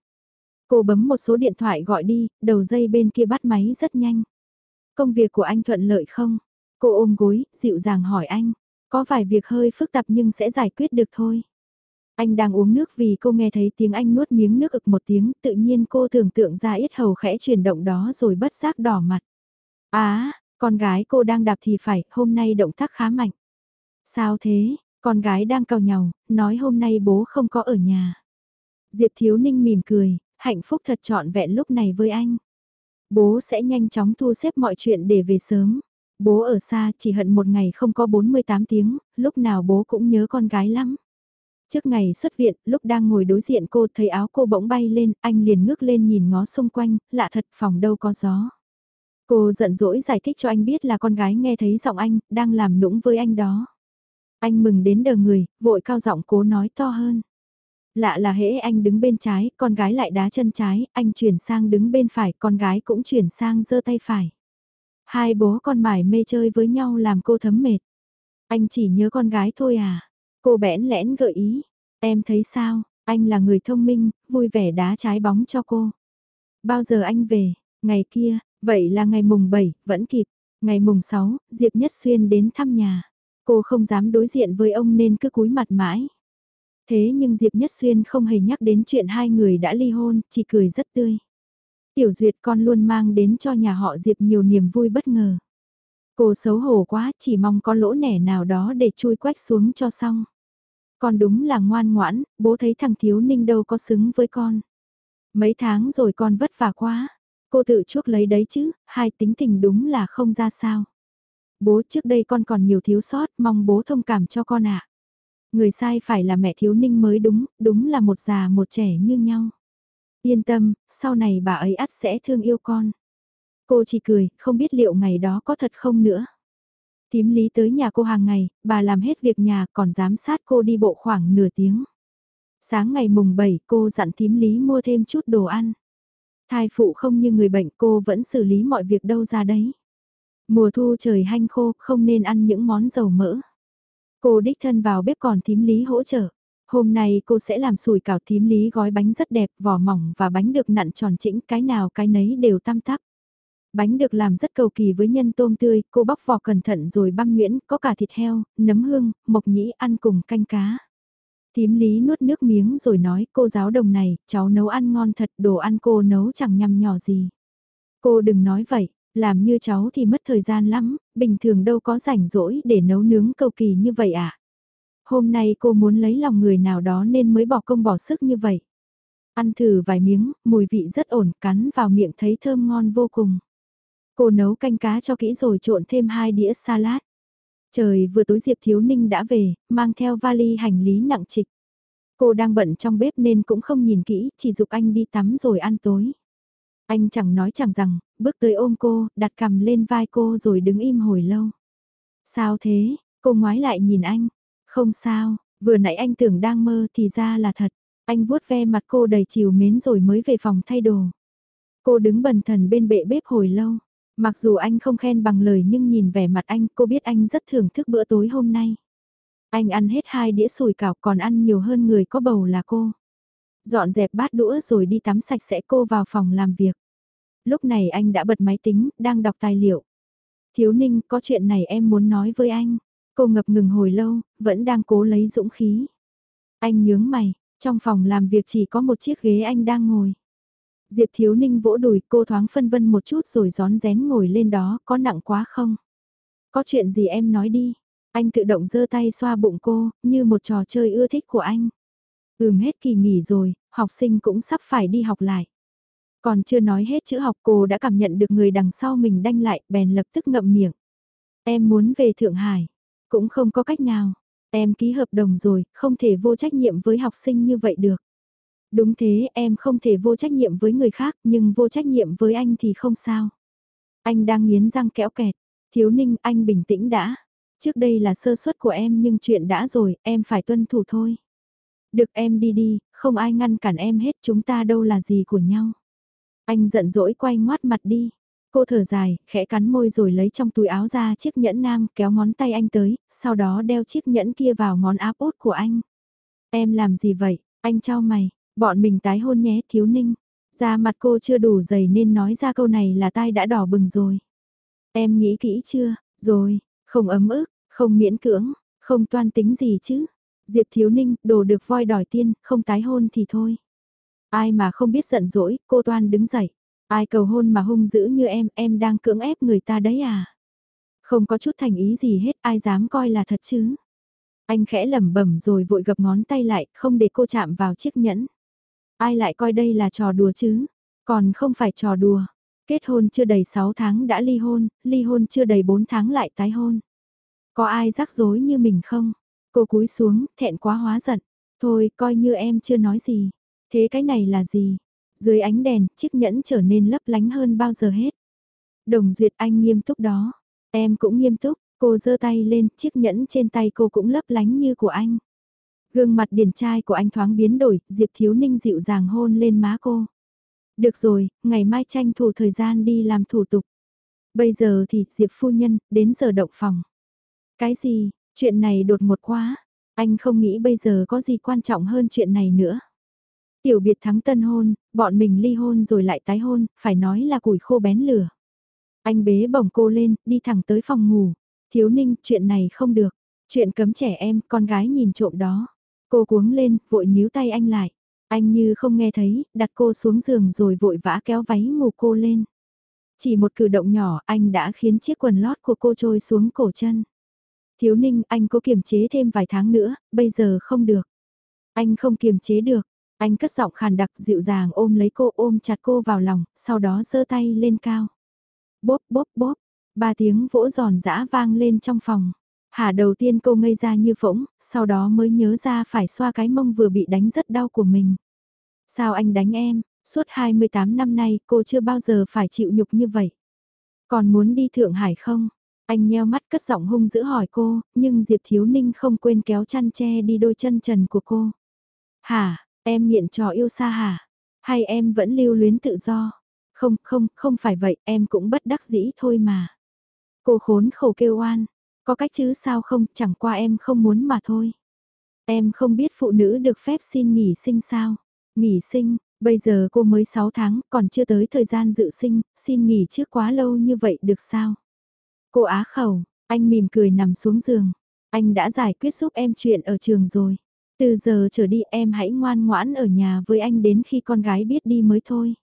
Cô bấm một số điện thoại gọi đi, đầu dây bên kia bắt máy rất nhanh. Công việc của anh thuận lợi không? Cô ôm gối, dịu dàng hỏi anh. Có vài việc hơi phức tạp nhưng sẽ giải quyết được thôi. Anh đang uống nước vì cô nghe thấy tiếng anh nuốt miếng nước ực một tiếng, tự nhiên cô tưởng tượng ra ít hầu khẽ chuyển động đó rồi bất giác đỏ mặt. Á, con gái cô đang đạp thì phải, hôm nay động tác khá mạnh. Sao thế, con gái đang cào nhàu, nói hôm nay bố không có ở nhà. Diệp Thiếu Ninh mỉm cười, hạnh phúc thật trọn vẹn lúc này với anh. Bố sẽ nhanh chóng thu xếp mọi chuyện để về sớm. Bố ở xa chỉ hận một ngày không có 48 tiếng, lúc nào bố cũng nhớ con gái lắm. Trước ngày xuất viện, lúc đang ngồi đối diện cô thấy áo cô bỗng bay lên, anh liền ngước lên nhìn ngó xung quanh, lạ thật phòng đâu có gió. Cô giận dỗi giải thích cho anh biết là con gái nghe thấy giọng anh, đang làm nũng với anh đó. Anh mừng đến đờ người, vội cao giọng cố nói to hơn. Lạ là hễ anh đứng bên trái, con gái lại đá chân trái, anh chuyển sang đứng bên phải, con gái cũng chuyển sang giơ tay phải. Hai bố con mải mê chơi với nhau làm cô thấm mệt. Anh chỉ nhớ con gái thôi à? Cô bẽn lẽn gợi ý. Em thấy sao, anh là người thông minh, vui vẻ đá trái bóng cho cô. Bao giờ anh về, ngày kia, vậy là ngày mùng 7, vẫn kịp. Ngày mùng 6, Diệp Nhất Xuyên đến thăm nhà. Cô không dám đối diện với ông nên cứ cúi mặt mãi. Thế nhưng Diệp Nhất Xuyên không hề nhắc đến chuyện hai người đã ly hôn, chỉ cười rất tươi. Tiểu Duyệt con luôn mang đến cho nhà họ Diệp nhiều niềm vui bất ngờ. Cô xấu hổ quá, chỉ mong có lỗ nẻ nào đó để chui quách xuống cho xong. Con đúng là ngoan ngoãn, bố thấy thằng thiếu ninh đâu có xứng với con. Mấy tháng rồi con vất vả quá. Cô tự chuốc lấy đấy chứ, hai tính tình đúng là không ra sao. Bố trước đây con còn nhiều thiếu sót, mong bố thông cảm cho con ạ. Người sai phải là mẹ thiếu ninh mới đúng, đúng là một già một trẻ như nhau. Yên tâm, sau này bà ấy ắt sẽ thương yêu con. Cô chỉ cười, không biết liệu ngày đó có thật không nữa. Tím lý tới nhà cô hàng ngày, bà làm hết việc nhà còn giám sát cô đi bộ khoảng nửa tiếng. Sáng ngày mùng 7 cô dặn tím lý mua thêm chút đồ ăn. Thai phụ không như người bệnh cô vẫn xử lý mọi việc đâu ra đấy. Mùa thu trời hanh khô không nên ăn những món dầu mỡ. Cô đích thân vào bếp còn Thím lý hỗ trợ. Hôm nay cô sẽ làm sủi cảo Thím lý gói bánh rất đẹp, vỏ mỏng và bánh được nặn tròn chỉnh, cái nào cái nấy đều tam tắp. Bánh được làm rất cầu kỳ với nhân tôm tươi, cô bóc vỏ cẩn thận rồi băm nhuyễn, có cả thịt heo, nấm hương, mộc nhĩ ăn cùng canh cá. Tím lý nuốt nước miếng rồi nói cô giáo đồng này, cháu nấu ăn ngon thật, đồ ăn cô nấu chẳng nhằm nhỏ gì. Cô đừng nói vậy, làm như cháu thì mất thời gian lắm, bình thường đâu có rảnh rỗi để nấu nướng cầu kỳ như vậy ạ. À? Hôm nay cô muốn lấy lòng người nào đó nên mới bỏ công bỏ sức như vậy. Ăn thử vài miếng, mùi vị rất ổn, cắn vào miệng thấy thơm ngon vô cùng. Cô nấu canh cá cho kỹ rồi trộn thêm hai đĩa salad. Trời vừa tối Diệp Thiếu Ninh đã về, mang theo vali hành lý nặng trịch. Cô đang bận trong bếp nên cũng không nhìn kỹ, chỉ dục anh đi tắm rồi ăn tối. Anh chẳng nói chẳng rằng, bước tới ôm cô, đặt cằm lên vai cô rồi đứng im hồi lâu. Sao thế, cô ngoái lại nhìn anh. Không sao, vừa nãy anh tưởng đang mơ thì ra là thật. Anh vuốt ve mặt cô đầy chiều mến rồi mới về phòng thay đồ. Cô đứng bần thần bên bệ bếp hồi lâu. Mặc dù anh không khen bằng lời nhưng nhìn vẻ mặt anh cô biết anh rất thưởng thức bữa tối hôm nay. Anh ăn hết hai đĩa sùi cảo còn ăn nhiều hơn người có bầu là cô. Dọn dẹp bát đũa rồi đi tắm sạch sẽ cô vào phòng làm việc. Lúc này anh đã bật máy tính, đang đọc tài liệu. Thiếu ninh có chuyện này em muốn nói với anh. Cô ngập ngừng hồi lâu, vẫn đang cố lấy dũng khí. Anh nhướng mày, trong phòng làm việc chỉ có một chiếc ghế anh đang ngồi. Diệp Thiếu Ninh vỗ đùi cô thoáng phân vân một chút rồi gión rén ngồi lên đó, có nặng quá không? Có chuyện gì em nói đi. Anh tự động giơ tay xoa bụng cô, như một trò chơi ưa thích của anh. Ừm hết kỳ nghỉ rồi, học sinh cũng sắp phải đi học lại. Còn chưa nói hết chữ học cô đã cảm nhận được người đằng sau mình đanh lại, bèn lập tức ngậm miệng. Em muốn về Thượng Hải, cũng không có cách nào. Em ký hợp đồng rồi, không thể vô trách nhiệm với học sinh như vậy được. Đúng thế, em không thể vô trách nhiệm với người khác, nhưng vô trách nhiệm với anh thì không sao. Anh đang nghiến răng kéo kẹt. Thiếu ninh, anh bình tĩnh đã. Trước đây là sơ suất của em nhưng chuyện đã rồi, em phải tuân thủ thôi. Được em đi đi, không ai ngăn cản em hết chúng ta đâu là gì của nhau. Anh giận dỗi quay ngoát mặt đi. Cô thở dài, khẽ cắn môi rồi lấy trong túi áo ra chiếc nhẫn nam kéo ngón tay anh tới, sau đó đeo chiếc nhẫn kia vào ngón áp út của anh. Em làm gì vậy? Anh cho mày, bọn mình tái hôn nhé thiếu ninh. Da mặt cô chưa đủ dày nên nói ra câu này là tai đã đỏ bừng rồi. Em nghĩ kỹ chưa? Rồi, không ấm ức, không miễn cưỡng, không toan tính gì chứ. Diệp Thiếu Ninh, đồ được voi đòi tiên, không tái hôn thì thôi. Ai mà không biết giận dỗi, cô toan đứng dậy. Ai cầu hôn mà hung dữ như em, em đang cưỡng ép người ta đấy à? Không có chút thành ý gì hết, ai dám coi là thật chứ? Anh khẽ lẩm bẩm rồi vội gập ngón tay lại, không để cô chạm vào chiếc nhẫn. Ai lại coi đây là trò đùa chứ? Còn không phải trò đùa. Kết hôn chưa đầy 6 tháng đã ly hôn, ly hôn chưa đầy 4 tháng lại tái hôn. Có ai rắc rối như mình không? Cô cúi xuống, thẹn quá hóa giận. Thôi, coi như em chưa nói gì. Thế cái này là gì? Dưới ánh đèn, chiếc nhẫn trở nên lấp lánh hơn bao giờ hết. Đồng duyệt anh nghiêm túc đó. Em cũng nghiêm túc, cô giơ tay lên, chiếc nhẫn trên tay cô cũng lấp lánh như của anh. Gương mặt điển trai của anh thoáng biến đổi, Diệp Thiếu Ninh dịu dàng hôn lên má cô. Được rồi, ngày mai tranh thủ thời gian đi làm thủ tục. Bây giờ thì, Diệp phu nhân, đến giờ động phòng. Cái gì, chuyện này đột ngột quá, anh không nghĩ bây giờ có gì quan trọng hơn chuyện này nữa. Tiểu biệt thắng tân hôn, bọn mình ly hôn rồi lại tái hôn, phải nói là củi khô bén lửa. Anh bế bổng cô lên, đi thẳng tới phòng ngủ. Thiếu ninh, chuyện này không được. Chuyện cấm trẻ em, con gái nhìn trộm đó. Cô cuống lên, vội níu tay anh lại. Anh như không nghe thấy, đặt cô xuống giường rồi vội vã kéo váy ngủ cô lên. Chỉ một cử động nhỏ anh đã khiến chiếc quần lót của cô trôi xuống cổ chân. Thiếu ninh anh có kiềm chế thêm vài tháng nữa, bây giờ không được. Anh không kiềm chế được, anh cất giọng khàn đặc dịu dàng ôm lấy cô ôm chặt cô vào lòng, sau đó giơ tay lên cao. Bốp bốp bốp, ba tiếng vỗ giòn giã vang lên trong phòng. Hà đầu tiên cô ngây ra như phỗng, sau đó mới nhớ ra phải xoa cái mông vừa bị đánh rất đau của mình. Sao anh đánh em, suốt 28 năm nay cô chưa bao giờ phải chịu nhục như vậy. Còn muốn đi Thượng Hải không? Anh nheo mắt cất giọng hung dữ hỏi cô, nhưng Diệp Thiếu Ninh không quên kéo chăn che đi đôi chân trần của cô. Hả, em nghiện trò yêu xa hả? Hay em vẫn lưu luyến tự do? Không, không, không phải vậy, em cũng bất đắc dĩ thôi mà. Cô khốn khổ kêu oan, có cách chứ sao không, chẳng qua em không muốn mà thôi. Em không biết phụ nữ được phép xin nghỉ sinh sao? Nghỉ sinh, bây giờ cô mới 6 tháng, còn chưa tới thời gian dự sinh, xin nghỉ trước quá lâu như vậy được sao? Cô á khẩu, anh mỉm cười nằm xuống giường. Anh đã giải quyết giúp em chuyện ở trường rồi. Từ giờ trở đi em hãy ngoan ngoãn ở nhà với anh đến khi con gái biết đi mới thôi.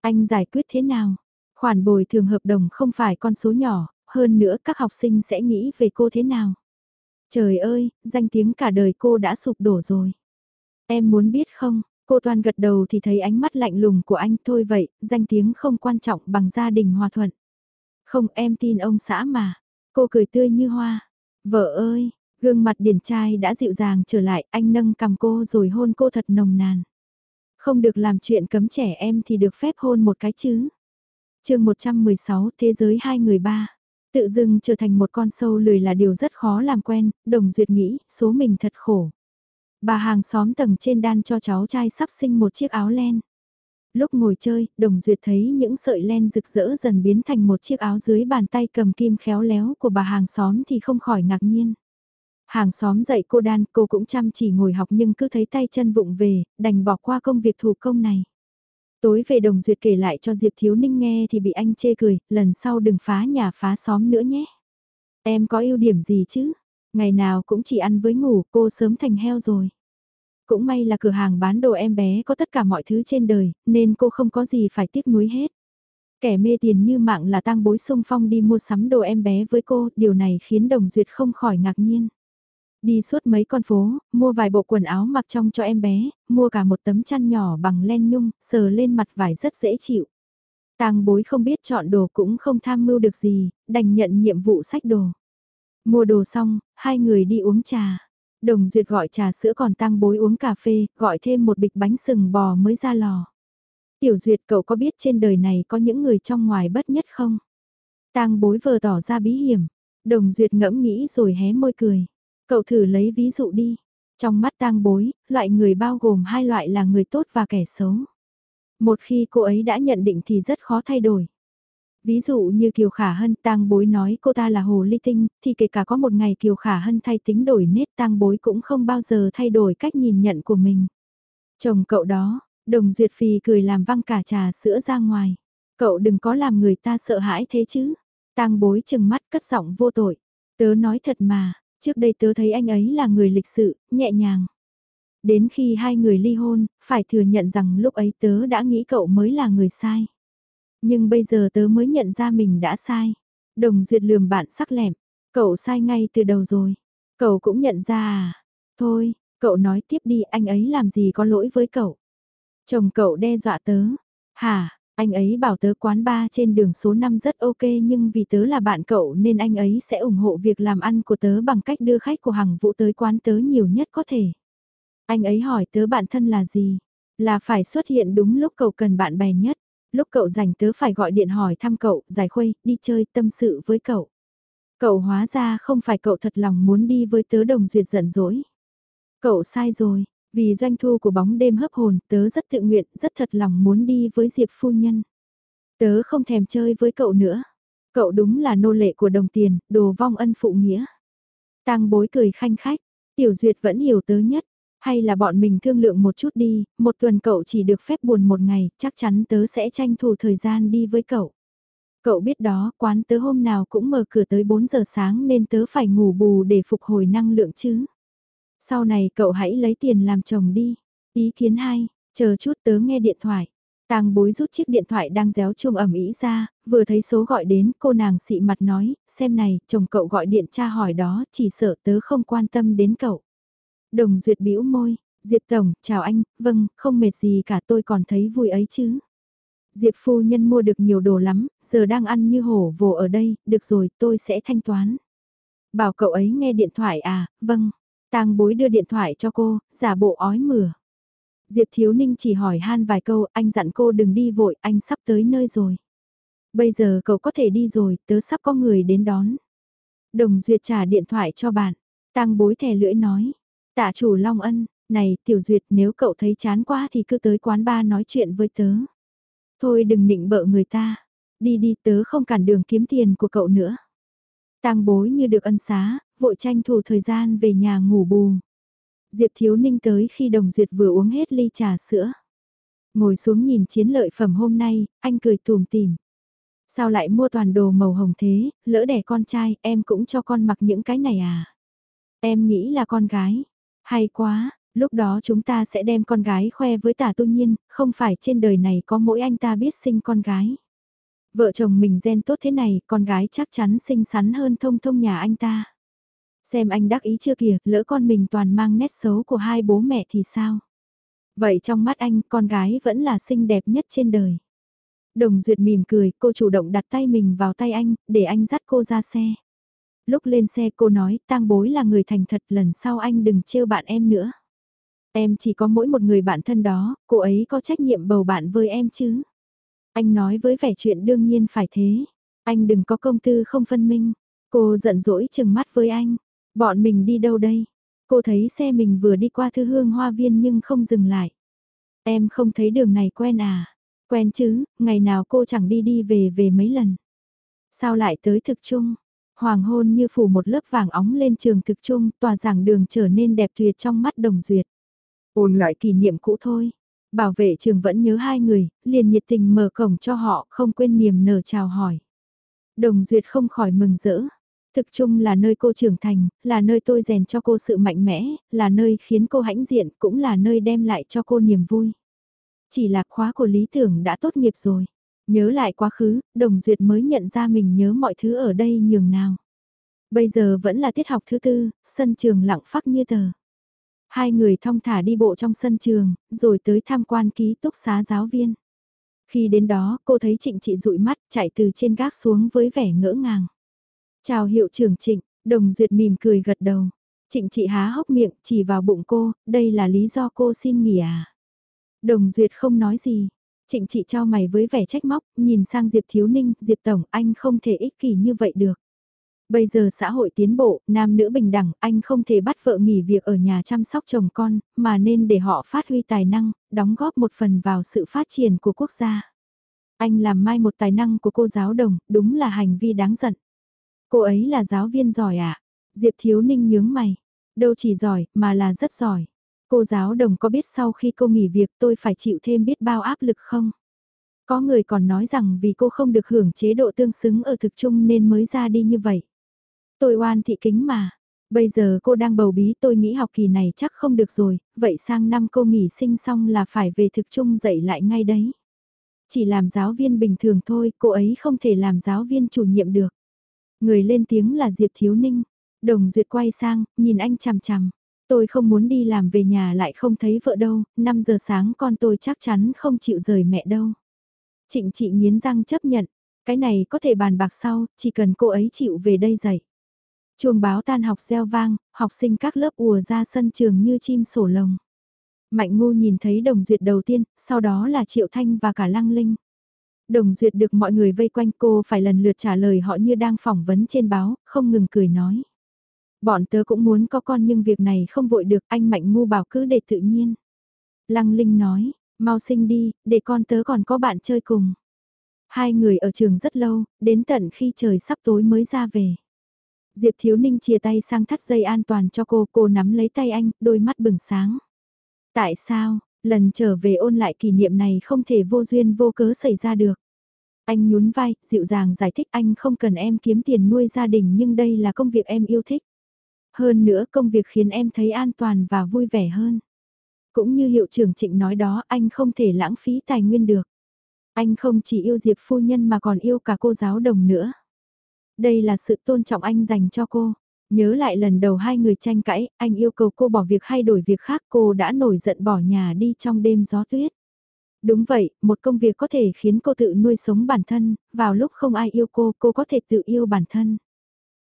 Anh giải quyết thế nào? Khoản bồi thường hợp đồng không phải con số nhỏ, hơn nữa các học sinh sẽ nghĩ về cô thế nào? Trời ơi, danh tiếng cả đời cô đã sụp đổ rồi. Em muốn biết không, cô toàn gật đầu thì thấy ánh mắt lạnh lùng của anh thôi vậy, danh tiếng không quan trọng bằng gia đình hòa thuận. Không em tin ông xã mà. Cô cười tươi như hoa. Vợ ơi, gương mặt điển trai đã dịu dàng trở lại, anh nâng cầm cô rồi hôn cô thật nồng nàn. Không được làm chuyện cấm trẻ em thì được phép hôn một cái chứ. chương 116 Thế giới hai người ba. Tự dưng trở thành một con sâu lười là điều rất khó làm quen, đồng duyệt nghĩ, số mình thật khổ. Bà hàng xóm tầng trên đan cho cháu trai sắp sinh một chiếc áo len lúc ngồi chơi, Đồng Duyệt thấy những sợi len rực rỡ dần biến thành một chiếc áo dưới bàn tay cầm kim khéo léo của bà hàng xóm thì không khỏi ngạc nhiên. Hàng xóm dạy cô đan, cô cũng chăm chỉ ngồi học nhưng cứ thấy tay chân vụng về, đành bỏ qua công việc thủ công này. Tối về Đồng Duyệt kể lại cho Diệp Thiếu Ninh nghe thì bị anh chê cười, lần sau đừng phá nhà phá xóm nữa nhé. Em có ưu điểm gì chứ? Ngày nào cũng chỉ ăn với ngủ, cô sớm thành heo rồi. Cũng may là cửa hàng bán đồ em bé có tất cả mọi thứ trên đời, nên cô không có gì phải tiếc nuối hết. Kẻ mê tiền như mạng là tang bối sung phong đi mua sắm đồ em bé với cô, điều này khiến Đồng Duyệt không khỏi ngạc nhiên. Đi suốt mấy con phố, mua vài bộ quần áo mặc trong cho em bé, mua cả một tấm chăn nhỏ bằng len nhung, sờ lên mặt vải rất dễ chịu. Tang bối không biết chọn đồ cũng không tham mưu được gì, đành nhận nhiệm vụ sách đồ. Mua đồ xong, hai người đi uống trà. Đồng Duyệt gọi trà sữa còn tăng bối uống cà phê, gọi thêm một bịch bánh sừng bò mới ra lò. Tiểu Duyệt cậu có biết trên đời này có những người trong ngoài bất nhất không? Tang bối vờ tỏ ra bí hiểm. Đồng Duyệt ngẫm nghĩ rồi hé môi cười. Cậu thử lấy ví dụ đi. Trong mắt tang bối, loại người bao gồm hai loại là người tốt và kẻ xấu. Một khi cô ấy đã nhận định thì rất khó thay đổi. Ví dụ như Kiều Khả Hân tang bối nói cô ta là hồ ly tinh, thì kể cả có một ngày Kiều Khả Hân thay tính đổi nết tang bối cũng không bao giờ thay đổi cách nhìn nhận của mình. Chồng cậu đó, đồng duyệt phì cười làm văng cả trà sữa ra ngoài. Cậu đừng có làm người ta sợ hãi thế chứ. tang bối chừng mắt cất giọng vô tội. Tớ nói thật mà, trước đây tớ thấy anh ấy là người lịch sự, nhẹ nhàng. Đến khi hai người ly hôn, phải thừa nhận rằng lúc ấy tớ đã nghĩ cậu mới là người sai. Nhưng bây giờ tớ mới nhận ra mình đã sai. Đồng duyệt lườm bạn sắc lẹm. Cậu sai ngay từ đầu rồi. Cậu cũng nhận ra à. Thôi, cậu nói tiếp đi anh ấy làm gì có lỗi với cậu. Chồng cậu đe dọa tớ. Hả, anh ấy bảo tớ quán ba trên đường số 5 rất ok nhưng vì tớ là bạn cậu nên anh ấy sẽ ủng hộ việc làm ăn của tớ bằng cách đưa khách của hàng vũ tới quán tớ nhiều nhất có thể. Anh ấy hỏi tớ bạn thân là gì? Là phải xuất hiện đúng lúc cậu cần bạn bè nhất lúc cậu rảnh tớ phải gọi điện hỏi thăm cậu, giải khuây, đi chơi, tâm sự với cậu. Cậu hóa ra không phải cậu thật lòng muốn đi với tớ đồng duyệt giận dỗi. Cậu sai rồi, vì doanh thu của bóng đêm hấp hồn, tớ rất tự nguyện, rất thật lòng muốn đi với Diệp phu nhân. Tớ không thèm chơi với cậu nữa. Cậu đúng là nô lệ của đồng tiền, đồ vong ân phụ nghĩa. Tăng bối cười khanh khách, tiểu duyệt vẫn hiểu tớ nhất. Hay là bọn mình thương lượng một chút đi, một tuần cậu chỉ được phép buồn một ngày, chắc chắn tớ sẽ tranh thủ thời gian đi với cậu. Cậu biết đó, quán tớ hôm nào cũng mở cửa tới 4 giờ sáng nên tớ phải ngủ bù để phục hồi năng lượng chứ. Sau này cậu hãy lấy tiền làm chồng đi. Ý kiến hay, chờ chút tớ nghe điện thoại. Tàng bối rút chiếc điện thoại đang réo chuông ẩm ý ra, vừa thấy số gọi đến, cô nàng xị mặt nói, xem này, chồng cậu gọi điện tra hỏi đó, chỉ sợ tớ không quan tâm đến cậu. Đồng duyệt bĩu môi, Diệp Tổng, chào anh, vâng, không mệt gì cả tôi còn thấy vui ấy chứ. Diệp phu nhân mua được nhiều đồ lắm, giờ đang ăn như hổ vồ ở đây, được rồi, tôi sẽ thanh toán. Bảo cậu ấy nghe điện thoại à, vâng. Tang bối đưa điện thoại cho cô, giả bộ ói mửa. Diệp Thiếu Ninh chỉ hỏi han vài câu, anh dặn cô đừng đi vội, anh sắp tới nơi rồi. Bây giờ cậu có thể đi rồi, tớ sắp có người đến đón. Đồng Duyệt trả điện thoại cho bạn. Tang bối thè lưỡi nói. Tạ chủ Long Ân, này Tiểu Duyệt nếu cậu thấy chán quá thì cứ tới quán ba nói chuyện với tớ. Thôi đừng nịnh bợ người ta, đi đi tớ không cản đường kiếm tiền của cậu nữa. Tang bối như được ân xá, vội tranh thủ thời gian về nhà ngủ bù. Diệp Thiếu Ninh tới khi Đồng Duyệt vừa uống hết ly trà sữa. Ngồi xuống nhìn chiến lợi phẩm hôm nay, anh cười tùm tìm. Sao lại mua toàn đồ màu hồng thế, lỡ đẻ con trai, em cũng cho con mặc những cái này à? Em nghĩ là con gái. Hay quá, lúc đó chúng ta sẽ đem con gái khoe với tả tu nhiên, không phải trên đời này có mỗi anh ta biết sinh con gái. Vợ chồng mình gen tốt thế này, con gái chắc chắn xinh xắn hơn thông thông nhà anh ta. Xem anh đắc ý chưa kìa, lỡ con mình toàn mang nét xấu của hai bố mẹ thì sao? Vậy trong mắt anh, con gái vẫn là xinh đẹp nhất trên đời. Đồng Duyệt mỉm cười, cô chủ động đặt tay mình vào tay anh, để anh dắt cô ra xe. Lúc lên xe cô nói tang bối là người thành thật lần sau anh đừng trêu bạn em nữa. Em chỉ có mỗi một người bạn thân đó, cô ấy có trách nhiệm bầu bạn với em chứ. Anh nói với vẻ chuyện đương nhiên phải thế. Anh đừng có công tư không phân minh. Cô giận dỗi chừng mắt với anh. Bọn mình đi đâu đây? Cô thấy xe mình vừa đi qua thư hương hoa viên nhưng không dừng lại. Em không thấy đường này quen à? Quen chứ, ngày nào cô chẳng đi đi về về mấy lần. Sao lại tới thực trung? Hoàng hôn như phủ một lớp vàng óng lên trường thực trung, tòa giảng đường trở nên đẹp tuyệt trong mắt đồng duyệt. Ôn lại kỷ niệm cũ thôi. Bảo vệ trường vẫn nhớ hai người, liền nhiệt tình mở cổng cho họ, không quên niềm nở chào hỏi. Đồng duyệt không khỏi mừng rỡ. Thực chung là nơi cô trưởng thành, là nơi tôi rèn cho cô sự mạnh mẽ, là nơi khiến cô hãnh diện, cũng là nơi đem lại cho cô niềm vui. Chỉ là khóa của lý tưởng đã tốt nghiệp rồi. Nhớ lại quá khứ, Đồng Duyệt mới nhận ra mình nhớ mọi thứ ở đây nhường nào. Bây giờ vẫn là tiết học thứ tư, sân trường lặng phắc như tờ. Hai người thong thả đi bộ trong sân trường, rồi tới tham quan ký túc xá giáo viên. Khi đến đó, cô thấy Trịnh Chị dụi mắt, chạy từ trên gác xuống với vẻ ngỡ ngàng. Chào hiệu trưởng Trịnh, Đồng Duyệt mỉm cười gật đầu. Trịnh Chị há hốc miệng, chỉ vào bụng cô, đây là lý do cô xin nghỉ à. Đồng Duyệt không nói gì, Trịnh chị cho mày với vẻ trách móc, nhìn sang Diệp Thiếu Ninh, Diệp Tổng, anh không thể ích kỷ như vậy được. Bây giờ xã hội tiến bộ, nam nữ bình đẳng, anh không thể bắt vợ nghỉ việc ở nhà chăm sóc chồng con, mà nên để họ phát huy tài năng, đóng góp một phần vào sự phát triển của quốc gia. Anh làm mai một tài năng của cô giáo đồng, đúng là hành vi đáng giận. Cô ấy là giáo viên giỏi ạ. À? Diệp Thiếu Ninh nhướng mày. Đâu chỉ giỏi, mà là rất giỏi. Cô giáo đồng có biết sau khi cô nghỉ việc tôi phải chịu thêm biết bao áp lực không? Có người còn nói rằng vì cô không được hưởng chế độ tương xứng ở thực trung nên mới ra đi như vậy. Tôi oan thị kính mà. Bây giờ cô đang bầu bí tôi nghĩ học kỳ này chắc không được rồi, vậy sang năm cô nghỉ sinh xong là phải về thực trung dạy lại ngay đấy. Chỉ làm giáo viên bình thường thôi, cô ấy không thể làm giáo viên chủ nhiệm được. Người lên tiếng là Diệp Thiếu Ninh. Đồng Duyệt quay sang, nhìn anh chằm chằm. Tôi không muốn đi làm về nhà lại không thấy vợ đâu, 5 giờ sáng con tôi chắc chắn không chịu rời mẹ đâu. Trịnh chị nghiến răng chấp nhận, cái này có thể bàn bạc sau, chỉ cần cô ấy chịu về đây dạy. Chuông báo tan học reo vang, học sinh các lớp ùa ra sân trường như chim sổ lồng. Mạnh ngu nhìn thấy đồng duyệt đầu tiên, sau đó là Triệu Thanh và cả Lăng Linh. Đồng duyệt được mọi người vây quanh cô phải lần lượt trả lời họ như đang phỏng vấn trên báo, không ngừng cười nói. Bọn tớ cũng muốn có con nhưng việc này không vội được anh Mạnh ngu bảo cứ để tự nhiên. Lăng Linh nói, mau sinh đi, để con tớ còn có bạn chơi cùng. Hai người ở trường rất lâu, đến tận khi trời sắp tối mới ra về. Diệp Thiếu Ninh chia tay sang thắt dây an toàn cho cô, cô nắm lấy tay anh, đôi mắt bừng sáng. Tại sao, lần trở về ôn lại kỷ niệm này không thể vô duyên vô cớ xảy ra được. Anh nhún vai, dịu dàng giải thích anh không cần em kiếm tiền nuôi gia đình nhưng đây là công việc em yêu thích. Hơn nữa công việc khiến em thấy an toàn và vui vẻ hơn. Cũng như hiệu trưởng trịnh nói đó anh không thể lãng phí tài nguyên được. Anh không chỉ yêu Diệp phu nhân mà còn yêu cả cô giáo đồng nữa. Đây là sự tôn trọng anh dành cho cô. Nhớ lại lần đầu hai người tranh cãi, anh yêu cầu cô bỏ việc hay đổi việc khác cô đã nổi giận bỏ nhà đi trong đêm gió tuyết. Đúng vậy, một công việc có thể khiến cô tự nuôi sống bản thân, vào lúc không ai yêu cô, cô có thể tự yêu bản thân.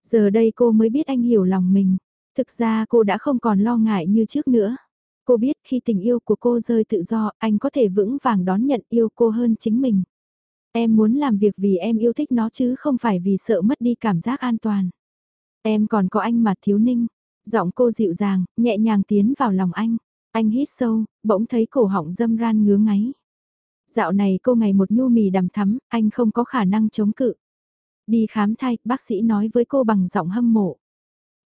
Giờ đây cô mới biết anh hiểu lòng mình. Thực ra cô đã không còn lo ngại như trước nữa. Cô biết khi tình yêu của cô rơi tự do, anh có thể vững vàng đón nhận yêu cô hơn chính mình. Em muốn làm việc vì em yêu thích nó chứ không phải vì sợ mất đi cảm giác an toàn. Em còn có anh mà thiếu ninh. Giọng cô dịu dàng, nhẹ nhàng tiến vào lòng anh. Anh hít sâu, bỗng thấy cổ họng dâm ran ngứa ngáy. Dạo này cô ngày một nhu mì đầm thắm, anh không có khả năng chống cự. Đi khám thai, bác sĩ nói với cô bằng giọng hâm mộ.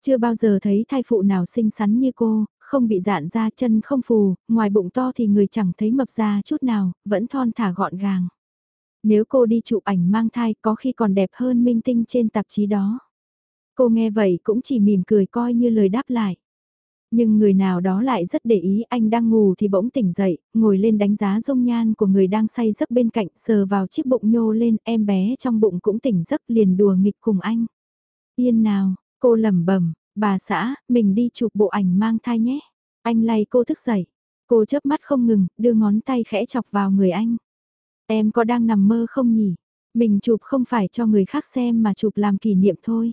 Chưa bao giờ thấy thai phụ nào xinh xắn như cô, không bị dạn ra chân không phù, ngoài bụng to thì người chẳng thấy mập ra chút nào, vẫn thon thả gọn gàng. Nếu cô đi chụp ảnh mang thai có khi còn đẹp hơn minh tinh trên tạp chí đó. Cô nghe vậy cũng chỉ mỉm cười coi như lời đáp lại. Nhưng người nào đó lại rất để ý anh đang ngủ thì bỗng tỉnh dậy, ngồi lên đánh giá dung nhan của người đang say giấc bên cạnh sờ vào chiếc bụng nhô lên em bé trong bụng cũng tỉnh giấc liền đùa nghịch cùng anh. Yên nào, cô lẩm bẩm bà xã, mình đi chụp bộ ảnh mang thai nhé. Anh lay cô thức dậy. Cô chớp mắt không ngừng, đưa ngón tay khẽ chọc vào người anh. Em có đang nằm mơ không nhỉ? Mình chụp không phải cho người khác xem mà chụp làm kỷ niệm thôi.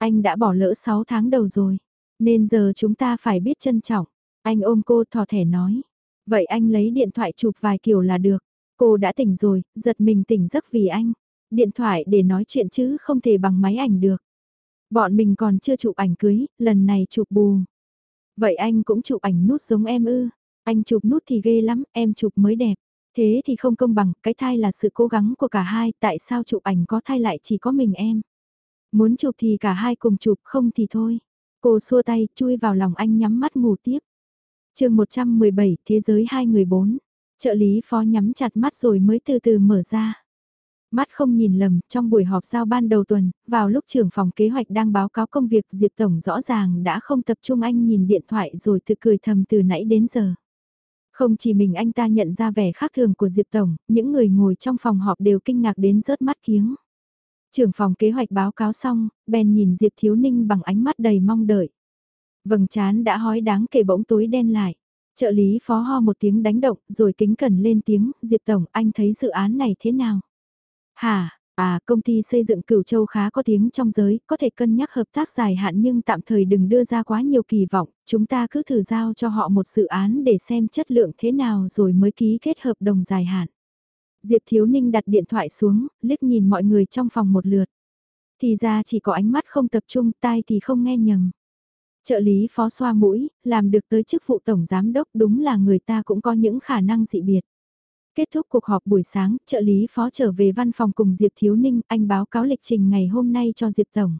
Anh đã bỏ lỡ 6 tháng đầu rồi, nên giờ chúng ta phải biết trân trọng. Anh ôm cô thò thẻ nói. Vậy anh lấy điện thoại chụp vài kiểu là được. Cô đã tỉnh rồi, giật mình tỉnh giấc vì anh. Điện thoại để nói chuyện chứ không thể bằng máy ảnh được. Bọn mình còn chưa chụp ảnh cưới, lần này chụp bù. Vậy anh cũng chụp ảnh nút giống em ư. Anh chụp nút thì ghê lắm, em chụp mới đẹp. Thế thì không công bằng, cái thai là sự cố gắng của cả hai, tại sao chụp ảnh có thai lại chỉ có mình em? Muốn chụp thì cả hai cùng chụp, không thì thôi. Cô xua tay, chui vào lòng anh nhắm mắt ngủ tiếp. chương 117, Thế giới hai người bốn. Trợ lý phó nhắm chặt mắt rồi mới từ từ mở ra. Mắt không nhìn lầm, trong buổi họp giao ban đầu tuần, vào lúc trưởng phòng kế hoạch đang báo cáo công việc Diệp Tổng rõ ràng đã không tập trung anh nhìn điện thoại rồi tự cười thầm từ nãy đến giờ. Không chỉ mình anh ta nhận ra vẻ khác thường của Diệp Tổng, những người ngồi trong phòng họp đều kinh ngạc đến rớt mắt kiếng. Trưởng phòng kế hoạch báo cáo xong, bèn nhìn Diệp Thiếu Ninh bằng ánh mắt đầy mong đợi. Vầng trán đã hói đáng kể bỗng tối đen lại. Trợ lý phó ho một tiếng đánh động rồi kính cẩn lên tiếng, Diệp Tổng anh thấy dự án này thế nào? Hả, à công ty xây dựng cửu châu khá có tiếng trong giới, có thể cân nhắc hợp tác dài hạn nhưng tạm thời đừng đưa ra quá nhiều kỳ vọng, chúng ta cứ thử giao cho họ một dự án để xem chất lượng thế nào rồi mới ký kết hợp đồng dài hạn. Diệp Thiếu Ninh đặt điện thoại xuống, liếc nhìn mọi người trong phòng một lượt. Thì ra chỉ có ánh mắt không tập trung, tai thì không nghe nhầm. Trợ lý phó xoa mũi, làm được tới chức vụ tổng giám đốc đúng là người ta cũng có những khả năng dị biệt. Kết thúc cuộc họp buổi sáng, trợ lý phó trở về văn phòng cùng Diệp Thiếu Ninh, anh báo cáo lịch trình ngày hôm nay cho Diệp Tổng.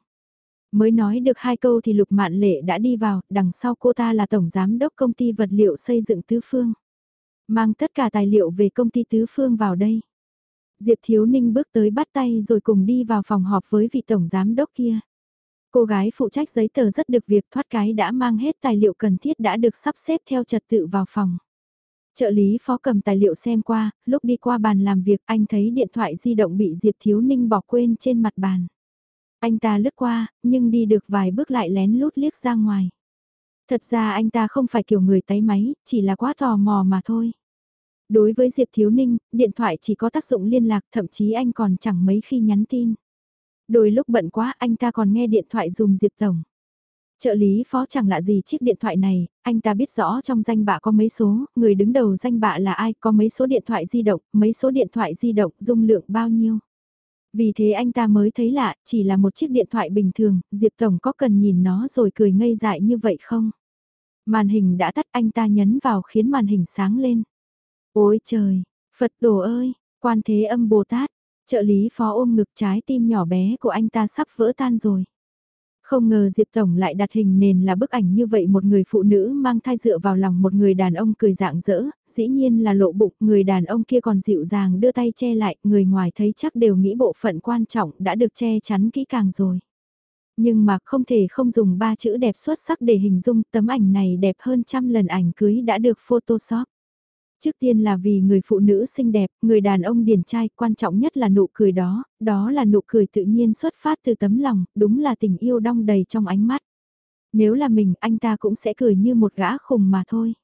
Mới nói được hai câu thì Lục Mạn Lệ đã đi vào, đằng sau cô ta là Tổng Giám đốc công ty vật liệu xây dựng Tứ Phương. Mang tất cả tài liệu về công ty Tứ Phương vào đây. Diệp Thiếu Ninh bước tới bắt tay rồi cùng đi vào phòng họp với vị Tổng Giám đốc kia. Cô gái phụ trách giấy tờ rất được việc thoát cái đã mang hết tài liệu cần thiết đã được sắp xếp theo trật tự vào phòng. Trợ lý phó cầm tài liệu xem qua, lúc đi qua bàn làm việc anh thấy điện thoại di động bị Diệp Thiếu Ninh bỏ quên trên mặt bàn. Anh ta lướt qua, nhưng đi được vài bước lại lén lút liếc ra ngoài. Thật ra anh ta không phải kiểu người tay máy, chỉ là quá tò mò mà thôi. Đối với Diệp Thiếu Ninh, điện thoại chỉ có tác dụng liên lạc, thậm chí anh còn chẳng mấy khi nhắn tin. Đôi lúc bận quá anh ta còn nghe điện thoại dùng Diệp Tổng. Trợ lý phó chẳng lạ gì chiếc điện thoại này, anh ta biết rõ trong danh bạ có mấy số, người đứng đầu danh bạ là ai, có mấy số điện thoại di động, mấy số điện thoại di động dung lượng bao nhiêu. Vì thế anh ta mới thấy lạ, chỉ là một chiếc điện thoại bình thường, Diệp Tổng có cần nhìn nó rồi cười ngây dại như vậy không? Màn hình đã tắt anh ta nhấn vào khiến màn hình sáng lên. Ôi trời, Phật tổ ơi, quan thế âm Bồ Tát, trợ lý phó ôm ngực trái tim nhỏ bé của anh ta sắp vỡ tan rồi. Không ngờ Diệp Tổng lại đặt hình nền là bức ảnh như vậy một người phụ nữ mang thai dựa vào lòng một người đàn ông cười dạng dỡ, dĩ nhiên là lộ bụng, người đàn ông kia còn dịu dàng đưa tay che lại, người ngoài thấy chắc đều nghĩ bộ phận quan trọng đã được che chắn kỹ càng rồi. Nhưng mà không thể không dùng ba chữ đẹp xuất sắc để hình dung tấm ảnh này đẹp hơn trăm lần ảnh cưới đã được photoshop. Trước tiên là vì người phụ nữ xinh đẹp, người đàn ông điển trai, quan trọng nhất là nụ cười đó, đó là nụ cười tự nhiên xuất phát từ tấm lòng, đúng là tình yêu đong đầy trong ánh mắt. Nếu là mình, anh ta cũng sẽ cười như một gã khùng mà thôi.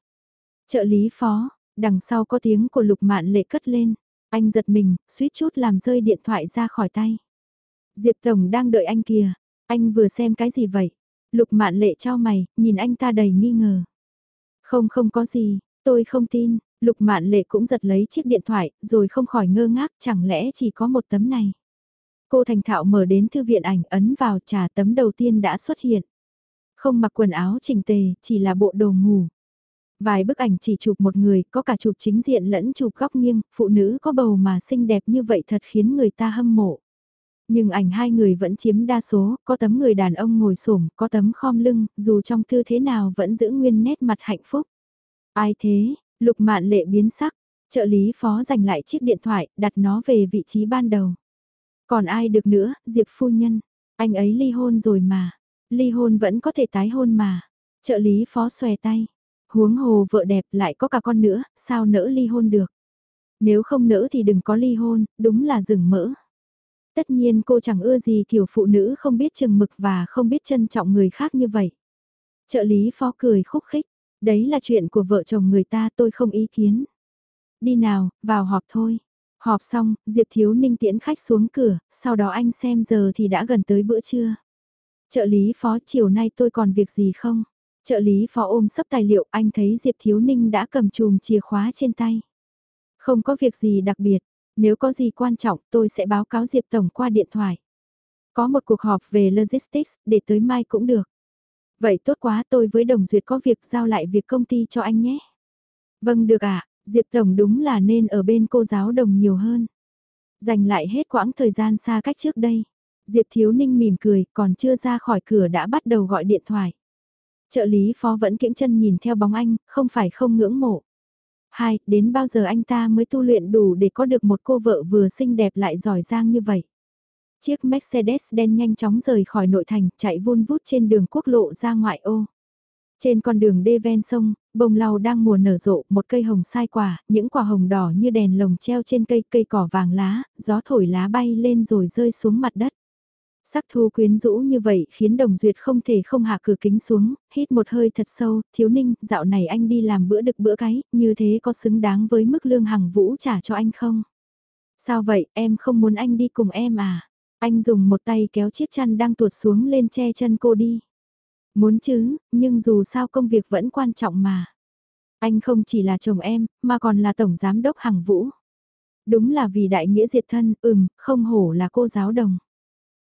Trợ lý phó, đằng sau có tiếng của lục mạn lệ cất lên, anh giật mình, suýt chút làm rơi điện thoại ra khỏi tay. Diệp Tổng đang đợi anh kìa, anh vừa xem cái gì vậy? Lục mạn lệ trao mày, nhìn anh ta đầy nghi ngờ. Không không có gì, tôi không tin, Lục mạn lệ cũng giật lấy chiếc điện thoại, rồi không khỏi ngơ ngác, chẳng lẽ chỉ có một tấm này. Cô thành thạo mở đến thư viện ảnh ấn vào trà tấm đầu tiên đã xuất hiện. Không mặc quần áo chỉnh tề, chỉ là bộ đồ ngủ. Vài bức ảnh chỉ chụp một người, có cả chụp chính diện lẫn chụp góc nghiêng, phụ nữ có bầu mà xinh đẹp như vậy thật khiến người ta hâm mộ. Nhưng ảnh hai người vẫn chiếm đa số, có tấm người đàn ông ngồi xổm, có tấm khom lưng, dù trong tư thế nào vẫn giữ nguyên nét mặt hạnh phúc. Ai thế, Lục mạn lệ biến sắc, trợ lý phó giành lại chiếc điện thoại, đặt nó về vị trí ban đầu. Còn ai được nữa, Diệp phu nhân, anh ấy ly hôn rồi mà, ly hôn vẫn có thể tái hôn mà. Trợ lý phó xòe tay, huống hồ vợ đẹp lại có cả con nữa, sao nỡ ly hôn được. Nếu không nỡ thì đừng có ly hôn, đúng là rừng mỡ. Tất nhiên cô chẳng ưa gì kiểu phụ nữ không biết chừng mực và không biết trân trọng người khác như vậy. Trợ lý phó cười khúc khích, Đấy là chuyện của vợ chồng người ta tôi không ý kiến. Đi nào, vào họp thôi. Họp xong, Diệp Thiếu Ninh tiễn khách xuống cửa, sau đó anh xem giờ thì đã gần tới bữa trưa. Trợ lý phó chiều nay tôi còn việc gì không? Trợ lý phó ôm sấp tài liệu anh thấy Diệp Thiếu Ninh đã cầm chùm chìa khóa trên tay. Không có việc gì đặc biệt, nếu có gì quan trọng tôi sẽ báo cáo Diệp Tổng qua điện thoại. Có một cuộc họp về logistics, để tới mai cũng được. Vậy tốt quá tôi với Đồng Duyệt có việc giao lại việc công ty cho anh nhé. Vâng được ạ, Diệp Tổng đúng là nên ở bên cô giáo đồng nhiều hơn. Dành lại hết quãng thời gian xa cách trước đây. Diệp Thiếu Ninh mỉm cười, còn chưa ra khỏi cửa đã bắt đầu gọi điện thoại. Trợ lý phó vẫn kiễng chân nhìn theo bóng anh, không phải không ngưỡng mộ. Hai, đến bao giờ anh ta mới tu luyện đủ để có được một cô vợ vừa xinh đẹp lại giỏi giang như vậy? Chiếc Mercedes đen nhanh chóng rời khỏi nội thành, chạy vun vút trên đường quốc lộ ra ngoại ô. Trên con đường đê ven sông, bông lau đang mùa nở rộ, một cây hồng sai quả, những quả hồng đỏ như đèn lồng treo trên cây, cây cỏ vàng lá, gió thổi lá bay lên rồi rơi xuống mặt đất. Sắc thu quyến rũ như vậy khiến đồng duyệt không thể không hạ cửa kính xuống, hít một hơi thật sâu, thiếu ninh, dạo này anh đi làm bữa đực bữa cái, như thế có xứng đáng với mức lương hàng vũ trả cho anh không? Sao vậy, em không muốn anh đi cùng em à? Anh dùng một tay kéo chiếc chăn đang tuột xuống lên che chân cô đi. Muốn chứ, nhưng dù sao công việc vẫn quan trọng mà. Anh không chỉ là chồng em, mà còn là tổng giám đốc hàng vũ. Đúng là vì đại nghĩa diệt thân, ừm, không hổ là cô giáo đồng.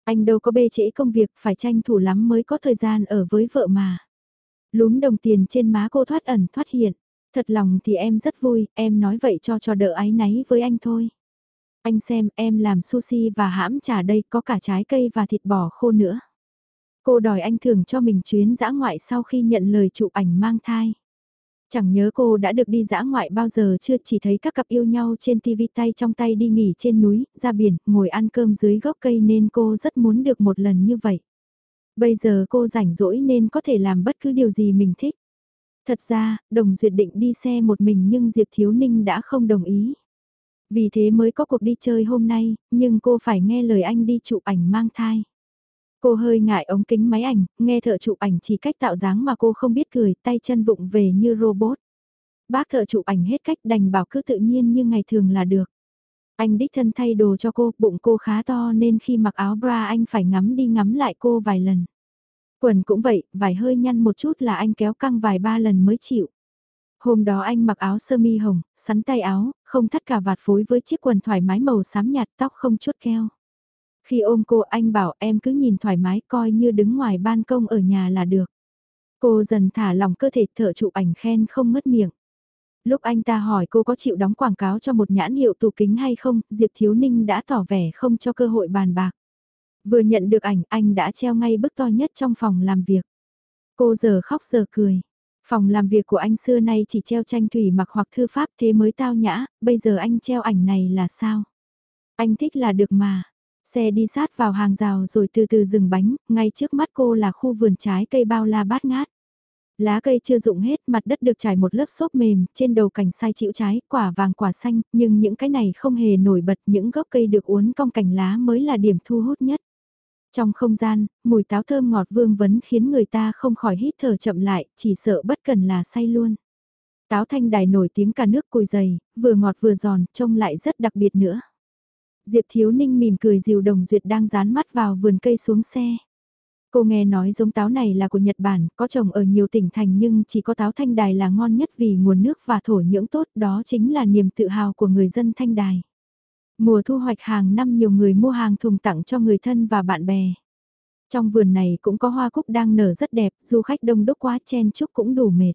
Anh đâu có bê trễ công việc, phải tranh thủ lắm mới có thời gian ở với vợ mà. Lúm đồng tiền trên má cô thoát ẩn thoát hiện. Thật lòng thì em rất vui, em nói vậy cho cho đỡ ái náy với anh thôi. Anh xem em làm sushi và hãm trà đây có cả trái cây và thịt bò khô nữa. Cô đòi anh thưởng cho mình chuyến dã ngoại sau khi nhận lời chụp ảnh mang thai. Chẳng nhớ cô đã được đi dã ngoại bao giờ chưa chỉ thấy các cặp yêu nhau trên tivi tay trong tay đi nghỉ trên núi, ra biển, ngồi ăn cơm dưới gốc cây nên cô rất muốn được một lần như vậy. Bây giờ cô rảnh rỗi nên có thể làm bất cứ điều gì mình thích. Thật ra, Đồng Duyệt định đi xe một mình nhưng Diệp Thiếu Ninh đã không đồng ý. Vì thế mới có cuộc đi chơi hôm nay, nhưng cô phải nghe lời anh đi chụp ảnh mang thai. Cô hơi ngại ống kính máy ảnh, nghe thợ chụp ảnh chỉ cách tạo dáng mà cô không biết cười, tay chân vụng về như robot. Bác thợ chụp ảnh hết cách đành bảo cứ tự nhiên như ngày thường là được. Anh đích thân thay đồ cho cô, bụng cô khá to nên khi mặc áo bra anh phải ngắm đi ngắm lại cô vài lần. Quần cũng vậy, vải hơi nhăn một chút là anh kéo căng vài ba lần mới chịu. Hôm đó anh mặc áo sơ mi hồng, sắn tay áo, không thắt cả vạt phối với chiếc quần thoải mái màu xám nhạt tóc không chút keo. Khi ôm cô anh bảo em cứ nhìn thoải mái coi như đứng ngoài ban công ở nhà là được. Cô dần thả lòng cơ thể thở chụp ảnh khen không ngất miệng. Lúc anh ta hỏi cô có chịu đóng quảng cáo cho một nhãn hiệu tủ kính hay không, Diệp Thiếu Ninh đã tỏ vẻ không cho cơ hội bàn bạc. Vừa nhận được ảnh anh đã treo ngay bức to nhất trong phòng làm việc. Cô giờ khóc giờ cười. Phòng làm việc của anh xưa nay chỉ treo tranh thủy mặc hoặc thư pháp thế mới tao nhã, bây giờ anh treo ảnh này là sao? Anh thích là được mà. Xe đi sát vào hàng rào rồi từ từ dừng bánh, ngay trước mắt cô là khu vườn trái cây bao la bát ngát. Lá cây chưa rụng hết, mặt đất được trải một lớp xốp mềm, trên đầu cành sai chịu trái, quả vàng quả xanh, nhưng những cái này không hề nổi bật, những gốc cây được uốn cong cành lá mới là điểm thu hút nhất. Trong không gian, mùi táo thơm ngọt vương vấn khiến người ta không khỏi hít thở chậm lại, chỉ sợ bất cần là say luôn. Táo thanh đài nổi tiếng cả nước cùi dày, vừa ngọt vừa giòn, trông lại rất đặc biệt nữa. Diệp Thiếu Ninh mỉm cười dìu Đồng Duyệt đang dán mắt vào vườn cây xuống xe. Cô nghe nói giống táo này là của Nhật Bản, có trồng ở nhiều tỉnh thành nhưng chỉ có táo thanh đài là ngon nhất vì nguồn nước và thổ nhưỡng tốt đó chính là niềm tự hào của người dân thanh đài. Mùa thu hoạch hàng năm nhiều người mua hàng thùng tặng cho người thân và bạn bè. Trong vườn này cũng có hoa cúc đang nở rất đẹp, du khách đông đúc quá chen chúc cũng đủ mệt.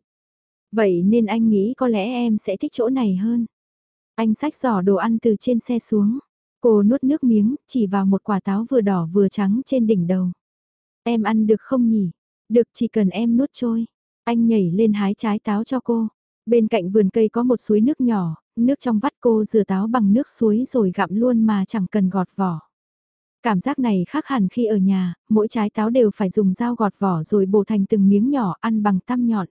Vậy nên anh nghĩ có lẽ em sẽ thích chỗ này hơn. Anh xách giỏ đồ ăn từ trên xe xuống. Cô nuốt nước miếng, chỉ vào một quả táo vừa đỏ vừa trắng trên đỉnh đầu. Em ăn được không nhỉ? Được chỉ cần em nuốt trôi. Anh nhảy lên hái trái táo cho cô. Bên cạnh vườn cây có một suối nước nhỏ, nước trong vắt cô rửa táo bằng nước suối rồi gặm luôn mà chẳng cần gọt vỏ. Cảm giác này khác hẳn khi ở nhà, mỗi trái táo đều phải dùng dao gọt vỏ rồi bổ thành từng miếng nhỏ ăn bằng tăm nhọn.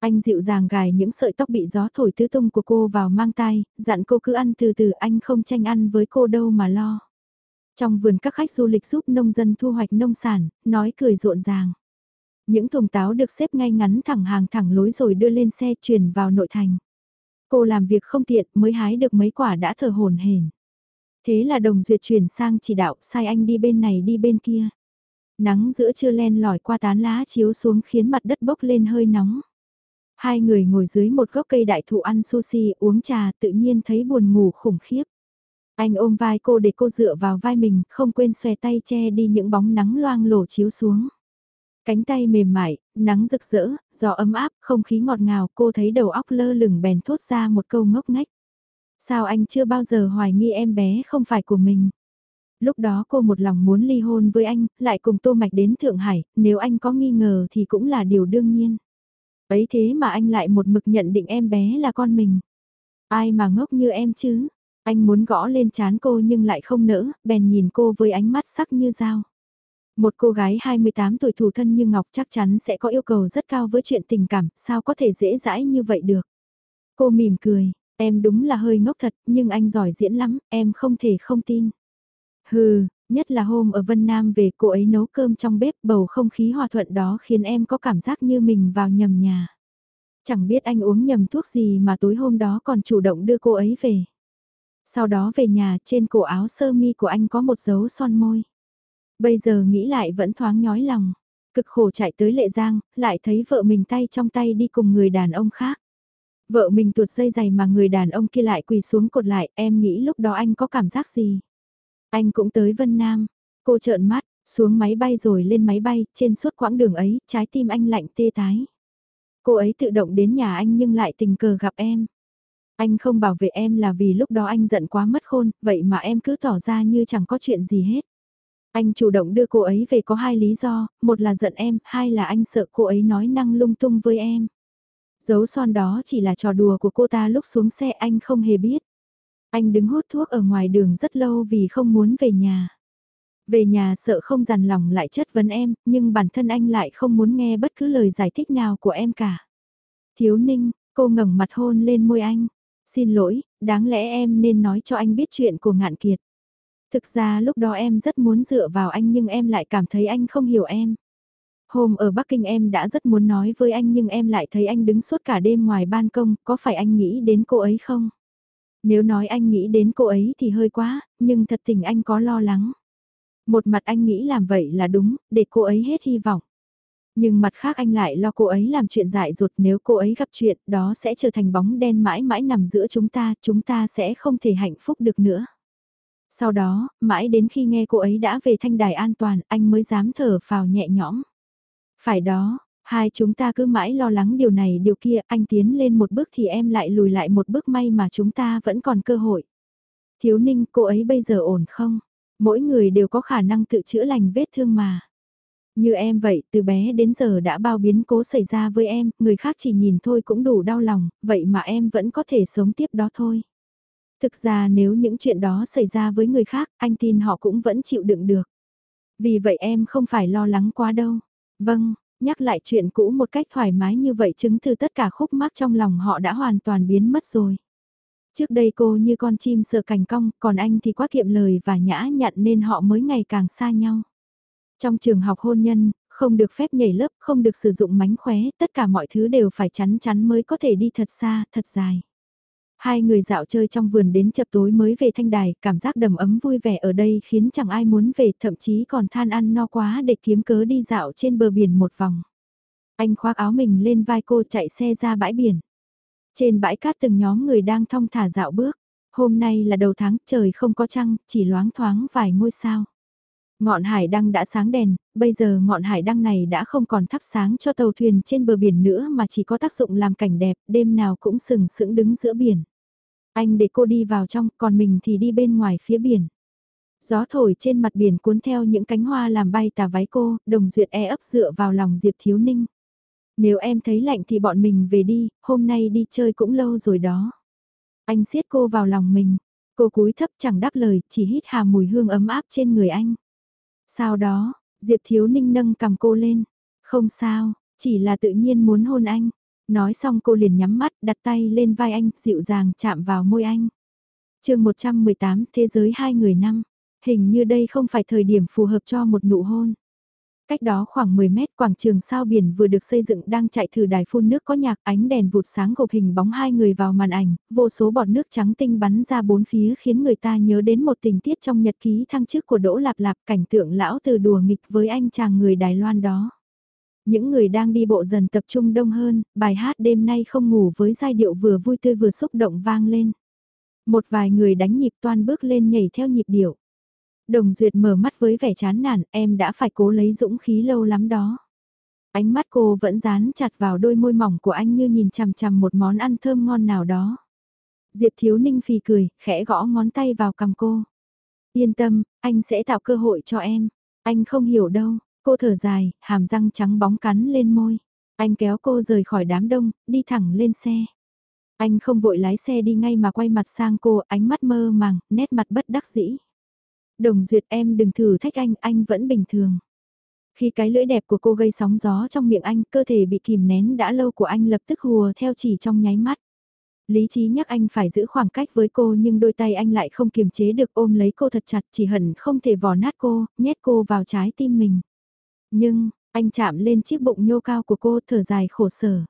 Anh dịu dàng gài những sợi tóc bị gió thổi tứ tung của cô vào mang tay, dặn cô cứ ăn từ từ anh không tranh ăn với cô đâu mà lo. Trong vườn các khách du lịch giúp nông dân thu hoạch nông sản, nói cười rộn ràng. Những thùng táo được xếp ngay ngắn thẳng hàng thẳng lối rồi đưa lên xe chuyển vào nội thành. Cô làm việc không tiện mới hái được mấy quả đã thở hồn hển. Thế là đồng duyệt chuyển sang chỉ đạo sai anh đi bên này đi bên kia. Nắng giữa trưa len lỏi qua tán lá chiếu xuống khiến mặt đất bốc lên hơi nóng. Hai người ngồi dưới một gốc cây đại thụ ăn sushi uống trà tự nhiên thấy buồn ngủ khủng khiếp. Anh ôm vai cô để cô dựa vào vai mình, không quên xòe tay che đi những bóng nắng loang lổ chiếu xuống. Cánh tay mềm mại, nắng rực rỡ, gió ấm áp, không khí ngọt ngào, cô thấy đầu óc lơ lửng bèn thốt ra một câu ngốc ngách. Sao anh chưa bao giờ hoài nghi em bé không phải của mình? Lúc đó cô một lòng muốn ly hôn với anh, lại cùng Tô Mạch đến Thượng Hải, nếu anh có nghi ngờ thì cũng là điều đương nhiên. Ấy thế mà anh lại một mực nhận định em bé là con mình. Ai mà ngốc như em chứ? Anh muốn gõ lên chán cô nhưng lại không nỡ, bèn nhìn cô với ánh mắt sắc như dao. Một cô gái 28 tuổi thủ thân như Ngọc chắc chắn sẽ có yêu cầu rất cao với chuyện tình cảm, sao có thể dễ dãi như vậy được. Cô mỉm cười, em đúng là hơi ngốc thật, nhưng anh giỏi diễn lắm, em không thể không tin. Hừ, nhất là hôm ở Vân Nam về cô ấy nấu cơm trong bếp bầu không khí hòa thuận đó khiến em có cảm giác như mình vào nhầm nhà. Chẳng biết anh uống nhầm thuốc gì mà tối hôm đó còn chủ động đưa cô ấy về. Sau đó về nhà trên cổ áo sơ mi của anh có một dấu son môi. Bây giờ nghĩ lại vẫn thoáng nhói lòng. Cực khổ chạy tới Lệ Giang, lại thấy vợ mình tay trong tay đi cùng người đàn ông khác. Vợ mình tuột dây giày mà người đàn ông kia lại quỳ xuống cột lại, em nghĩ lúc đó anh có cảm giác gì? Anh cũng tới Vân Nam. Cô trợn mắt, Xuống máy bay rồi lên máy bay, trên suốt quãng đường ấy, trái tim anh lạnh tê tái. Cô ấy tự động đến nhà anh nhưng lại tình cờ gặp em. Anh không bảo vệ em là vì lúc đó anh giận quá mất khôn, vậy mà em cứ tỏ ra như chẳng có chuyện gì hết. Anh chủ động đưa cô ấy về có hai lý do, một là giận em, hai là anh sợ cô ấy nói năng lung tung với em. Dấu son đó chỉ là trò đùa của cô ta lúc xuống xe anh không hề biết. Anh đứng hút thuốc ở ngoài đường rất lâu vì không muốn về nhà. Về nhà sợ không dằn lòng lại chất vấn em, nhưng bản thân anh lại không muốn nghe bất cứ lời giải thích nào của em cả. Thiếu ninh, cô ngẩng mặt hôn lên môi anh. Xin lỗi, đáng lẽ em nên nói cho anh biết chuyện của ngạn kiệt. Thực ra lúc đó em rất muốn dựa vào anh nhưng em lại cảm thấy anh không hiểu em. Hôm ở Bắc Kinh em đã rất muốn nói với anh nhưng em lại thấy anh đứng suốt cả đêm ngoài ban công, có phải anh nghĩ đến cô ấy không? Nếu nói anh nghĩ đến cô ấy thì hơi quá, nhưng thật tình anh có lo lắng. Một mặt anh nghĩ làm vậy là đúng, để cô ấy hết hy vọng. Nhưng mặt khác anh lại lo cô ấy làm chuyện dại dột nếu cô ấy gặp chuyện đó sẽ trở thành bóng đen mãi mãi nằm giữa chúng ta, chúng ta sẽ không thể hạnh phúc được nữa. Sau đó, mãi đến khi nghe cô ấy đã về thanh đài an toàn, anh mới dám thở phào nhẹ nhõm. Phải đó, hai chúng ta cứ mãi lo lắng điều này điều kia, anh tiến lên một bước thì em lại lùi lại một bước may mà chúng ta vẫn còn cơ hội. Thiếu ninh, cô ấy bây giờ ổn không? Mỗi người đều có khả năng tự chữa lành vết thương mà. Như em vậy, từ bé đến giờ đã bao biến cố xảy ra với em, người khác chỉ nhìn thôi cũng đủ đau lòng, vậy mà em vẫn có thể sống tiếp đó thôi. Thực ra nếu những chuyện đó xảy ra với người khác, anh tin họ cũng vẫn chịu đựng được. Vì vậy em không phải lo lắng quá đâu. Vâng, nhắc lại chuyện cũ một cách thoải mái như vậy chứng từ tất cả khúc mắc trong lòng họ đã hoàn toàn biến mất rồi. Trước đây cô như con chim sợ cành cong, còn anh thì quá kiệm lời và nhã nhặn nên họ mới ngày càng xa nhau. Trong trường học hôn nhân, không được phép nhảy lớp, không được sử dụng mánh khóe, tất cả mọi thứ đều phải chắn chắn mới có thể đi thật xa, thật dài. Hai người dạo chơi trong vườn đến chập tối mới về thanh đài, cảm giác đầm ấm vui vẻ ở đây khiến chẳng ai muốn về, thậm chí còn than ăn no quá để kiếm cớ đi dạo trên bờ biển một vòng. Anh khoác áo mình lên vai cô chạy xe ra bãi biển. Trên bãi cát từng nhóm người đang thong thả dạo bước. Hôm nay là đầu tháng, trời không có trăng, chỉ loáng thoáng vài ngôi sao. Ngọn hải đăng đã sáng đèn, bây giờ ngọn hải đăng này đã không còn thắp sáng cho tàu thuyền trên bờ biển nữa mà chỉ có tác dụng làm cảnh đẹp, đêm nào cũng sừng sững đứng giữa biển. Anh để cô đi vào trong, còn mình thì đi bên ngoài phía biển. Gió thổi trên mặt biển cuốn theo những cánh hoa làm bay tà váy cô, đồng duyệt e ấp dựa vào lòng Diệp Thiếu Ninh. Nếu em thấy lạnh thì bọn mình về đi, hôm nay đi chơi cũng lâu rồi đó. Anh siết cô vào lòng mình, cô cúi thấp chẳng đáp lời, chỉ hít hà mùi hương ấm áp trên người anh. Sau đó, Diệp Thiếu Ninh nâng cầm cô lên. Không sao, chỉ là tự nhiên muốn hôn anh. Nói xong cô liền nhắm mắt, đặt tay lên vai anh, dịu dàng chạm vào môi anh. chương 118, Thế giới hai người năm. Hình như đây không phải thời điểm phù hợp cho một nụ hôn. Cách đó khoảng 10 mét quảng trường sao biển vừa được xây dựng đang chạy thử đài phun nước có nhạc ánh đèn vụt sáng gộp hình bóng hai người vào màn ảnh, vô số bọt nước trắng tinh bắn ra bốn phía khiến người ta nhớ đến một tình tiết trong nhật ký thăng chức của Đỗ Lạp Lạp cảnh tượng lão từ đùa nghịch với anh chàng người Đài Loan đó. Những người đang đi bộ dần tập trung đông hơn, bài hát đêm nay không ngủ với giai điệu vừa vui tươi vừa xúc động vang lên. Một vài người đánh nhịp toan bước lên nhảy theo nhịp điệu. Đồng Duyệt mở mắt với vẻ chán nản, em đã phải cố lấy dũng khí lâu lắm đó. Ánh mắt cô vẫn dán chặt vào đôi môi mỏng của anh như nhìn chằm chằm một món ăn thơm ngon nào đó. Diệp Thiếu Ninh phì cười, khẽ gõ ngón tay vào cầm cô. Yên tâm, anh sẽ tạo cơ hội cho em. Anh không hiểu đâu, cô thở dài, hàm răng trắng bóng cắn lên môi. Anh kéo cô rời khỏi đám đông, đi thẳng lên xe. Anh không vội lái xe đi ngay mà quay mặt sang cô, ánh mắt mơ màng, nét mặt bất đắc dĩ. Đồng duyệt em đừng thử thách anh, anh vẫn bình thường. Khi cái lưỡi đẹp của cô gây sóng gió trong miệng anh, cơ thể bị kìm nén đã lâu của anh lập tức hùa theo chỉ trong nháy mắt. Lý trí nhắc anh phải giữ khoảng cách với cô nhưng đôi tay anh lại không kiềm chế được ôm lấy cô thật chặt chỉ hận không thể vò nát cô, nhét cô vào trái tim mình. Nhưng, anh chạm lên chiếc bụng nhô cao của cô thở dài khổ sở.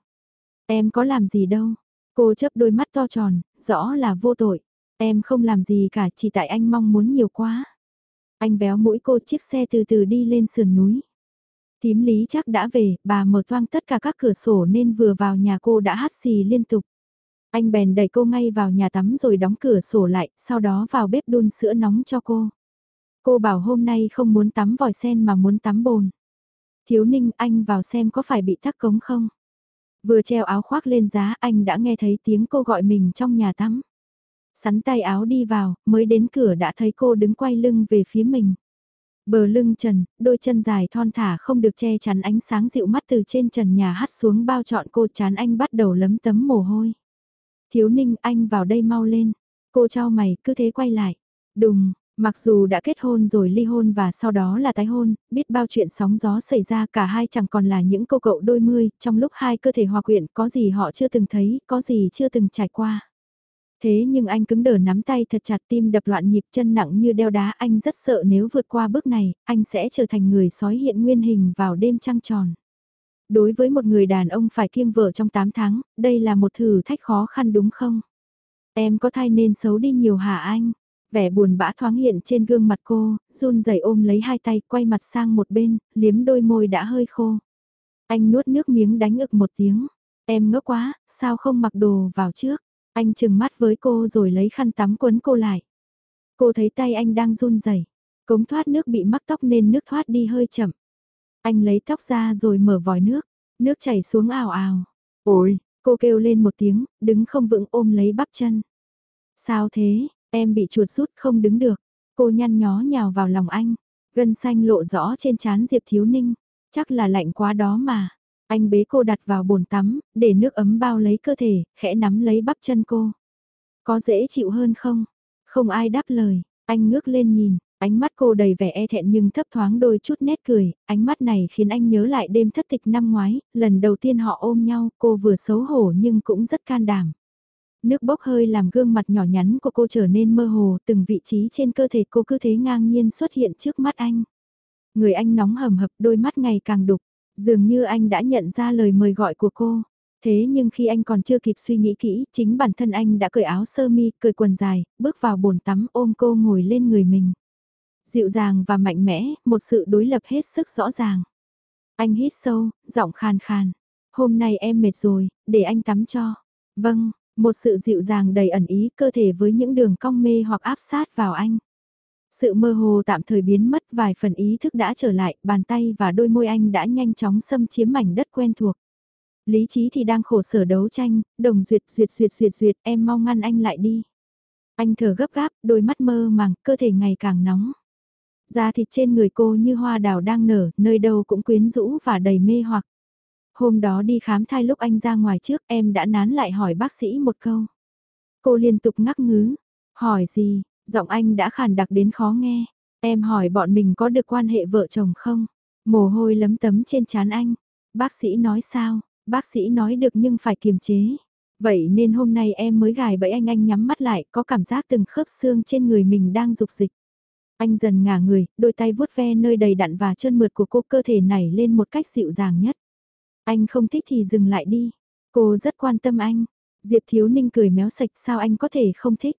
Em có làm gì đâu. Cô chớp đôi mắt to tròn, rõ là vô tội. Em không làm gì cả chỉ tại anh mong muốn nhiều quá. Anh véo mũi cô chiếc xe từ từ đi lên sườn núi. Tím lý chắc đã về, bà mở toang tất cả các cửa sổ nên vừa vào nhà cô đã hát xì liên tục. Anh bèn đẩy cô ngay vào nhà tắm rồi đóng cửa sổ lại, sau đó vào bếp đun sữa nóng cho cô. Cô bảo hôm nay không muốn tắm vòi sen mà muốn tắm bồn. Thiếu ninh anh vào xem có phải bị tắc cống không? Vừa treo áo khoác lên giá anh đã nghe thấy tiếng cô gọi mình trong nhà tắm. Sắn tay áo đi vào, mới đến cửa đã thấy cô đứng quay lưng về phía mình. Bờ lưng trần, đôi chân dài thon thả không được che chắn ánh sáng dịu mắt từ trên trần nhà hắt xuống bao trọn cô chán anh bắt đầu lấm tấm mồ hôi. Thiếu ninh anh vào đây mau lên. Cô trao mày cứ thế quay lại. Đùng, mặc dù đã kết hôn rồi ly hôn và sau đó là tái hôn, biết bao chuyện sóng gió xảy ra cả hai chẳng còn là những cô cậu đôi mươi, trong lúc hai cơ thể hòa quyện có gì họ chưa từng thấy, có gì chưa từng trải qua. Thế nhưng anh cứng đờ nắm tay thật chặt tim đập loạn nhịp chân nặng như đeo đá anh rất sợ nếu vượt qua bước này, anh sẽ trở thành người sói hiện nguyên hình vào đêm trăng tròn. Đối với một người đàn ông phải kiêng vợ trong 8 tháng, đây là một thử thách khó khăn đúng không? Em có thai nên xấu đi nhiều hả anh? Vẻ buồn bã thoáng hiện trên gương mặt cô, run rẩy ôm lấy hai tay quay mặt sang một bên, liếm đôi môi đã hơi khô. Anh nuốt nước miếng đánh ực một tiếng. Em ngốc quá, sao không mặc đồ vào trước? Anh chừng mắt với cô rồi lấy khăn tắm quấn cô lại. Cô thấy tay anh đang run rẩy, cống thoát nước bị mắc tóc nên nước thoát đi hơi chậm. Anh lấy tóc ra rồi mở vòi nước, nước chảy xuống ào ào. Ôi, cô kêu lên một tiếng, đứng không vững ôm lấy bắp chân. Sao thế, em bị chuột rút không đứng được. Cô nhăn nhó nhào vào lòng anh, gân xanh lộ rõ trên trán Diệp Thiếu Ninh. Chắc là lạnh quá đó mà. Anh bế cô đặt vào bồn tắm, để nước ấm bao lấy cơ thể, khẽ nắm lấy bắp chân cô. Có dễ chịu hơn không? Không ai đáp lời, anh ngước lên nhìn, ánh mắt cô đầy vẻ e thẹn nhưng thấp thoáng đôi chút nét cười, ánh mắt này khiến anh nhớ lại đêm thất tịch năm ngoái, lần đầu tiên họ ôm nhau, cô vừa xấu hổ nhưng cũng rất can đảm. Nước bốc hơi làm gương mặt nhỏ nhắn của cô trở nên mơ hồ, từng vị trí trên cơ thể cô cứ thế ngang nhiên xuất hiện trước mắt anh. Người anh nóng hầm hập, đôi mắt ngày càng đục, Dường như anh đã nhận ra lời mời gọi của cô. Thế nhưng khi anh còn chưa kịp suy nghĩ kỹ, chính bản thân anh đã cởi áo sơ mi, cởi quần dài, bước vào bồn tắm ôm cô ngồi lên người mình. Dịu dàng và mạnh mẽ, một sự đối lập hết sức rõ ràng. Anh hít sâu, giọng khàn khàn. Hôm nay em mệt rồi, để anh tắm cho. Vâng, một sự dịu dàng đầy ẩn ý cơ thể với những đường cong mê hoặc áp sát vào anh. Sự mơ hồ tạm thời biến mất vài phần ý thức đã trở lại, bàn tay và đôi môi anh đã nhanh chóng xâm chiếm mảnh đất quen thuộc. Lý trí thì đang khổ sở đấu tranh, đồng duyệt duyệt duyệt duyệt duyệt em mau ngăn anh lại đi. Anh thở gấp gáp, đôi mắt mơ màng, cơ thể ngày càng nóng. Da thịt trên người cô như hoa đào đang nở, nơi đâu cũng quyến rũ và đầy mê hoặc. Hôm đó đi khám thai lúc anh ra ngoài trước em đã nán lại hỏi bác sĩ một câu. Cô liên tục ngắc ngứ. Hỏi gì, Giọng anh đã khàn đặc đến khó nghe. Em hỏi bọn mình có được quan hệ vợ chồng không? Mồ hôi lấm tấm trên trán anh. Bác sĩ nói sao? Bác sĩ nói được nhưng phải kiềm chế. Vậy nên hôm nay em mới gài bẫy anh anh nhắm mắt lại có cảm giác từng khớp xương trên người mình đang dục dịch. Anh dần ngả người, đôi tay vuốt ve nơi đầy đặn và chân mượt của cô cơ thể này lên một cách dịu dàng nhất. Anh không thích thì dừng lại đi. Cô rất quan tâm anh. Diệp Thiếu Ninh cười méo sạch sao anh có thể không thích.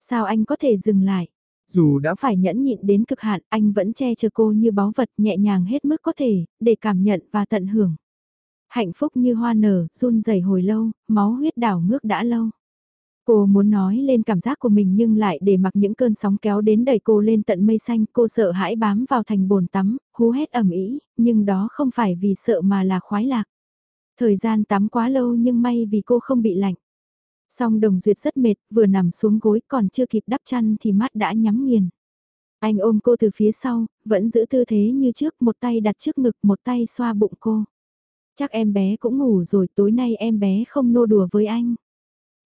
Sao anh có thể dừng lại? Dù đã phải nhẫn nhịn đến cực hạn, anh vẫn che chở cô như báu vật nhẹ nhàng hết mức có thể, để cảm nhận và tận hưởng. Hạnh phúc như hoa nở, run rẩy hồi lâu, máu huyết đảo ngước đã lâu. Cô muốn nói lên cảm giác của mình nhưng lại để mặc những cơn sóng kéo đến đẩy cô lên tận mây xanh, cô sợ hãi bám vào thành bồn tắm, hú hét ẩm ý, nhưng đó không phải vì sợ mà là khoái lạc. Thời gian tắm quá lâu nhưng may vì cô không bị lạnh. Song đồng duyệt rất mệt, vừa nằm xuống gối còn chưa kịp đắp chăn thì mắt đã nhắm nghiền. Anh ôm cô từ phía sau, vẫn giữ tư thế như trước, một tay đặt trước ngực, một tay xoa bụng cô. Chắc em bé cũng ngủ rồi, tối nay em bé không nô đùa với anh.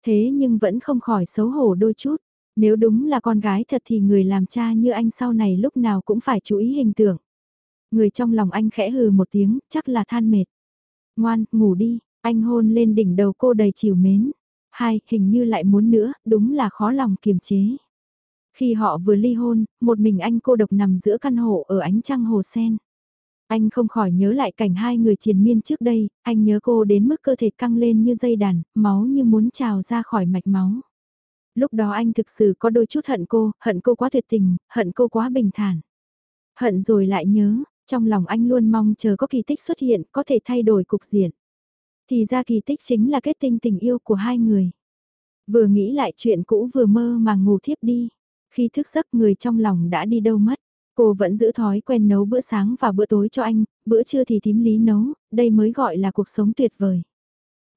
Thế nhưng vẫn không khỏi xấu hổ đôi chút. Nếu đúng là con gái thật thì người làm cha như anh sau này lúc nào cũng phải chú ý hình tượng. Người trong lòng anh khẽ hừ một tiếng, chắc là than mệt. Ngoan, ngủ đi, anh hôn lên đỉnh đầu cô đầy chiều mến. Hai, hình như lại muốn nữa, đúng là khó lòng kiềm chế. Khi họ vừa ly hôn, một mình anh cô độc nằm giữa căn hộ ở ánh trăng hồ sen. Anh không khỏi nhớ lại cảnh hai người triền miên trước đây, anh nhớ cô đến mức cơ thể căng lên như dây đàn, máu như muốn trào ra khỏi mạch máu. Lúc đó anh thực sự có đôi chút hận cô, hận cô quá tuyệt tình, hận cô quá bình thản. Hận rồi lại nhớ, trong lòng anh luôn mong chờ có kỳ tích xuất hiện, có thể thay đổi cục diện. Thì ra kỳ tích chính là kết tinh tình yêu của hai người. Vừa nghĩ lại chuyện cũ vừa mơ mà ngủ thiếp đi. Khi thức giấc người trong lòng đã đi đâu mất. Cô vẫn giữ thói quen nấu bữa sáng và bữa tối cho anh, bữa trưa thì thím lý nấu, đây mới gọi là cuộc sống tuyệt vời.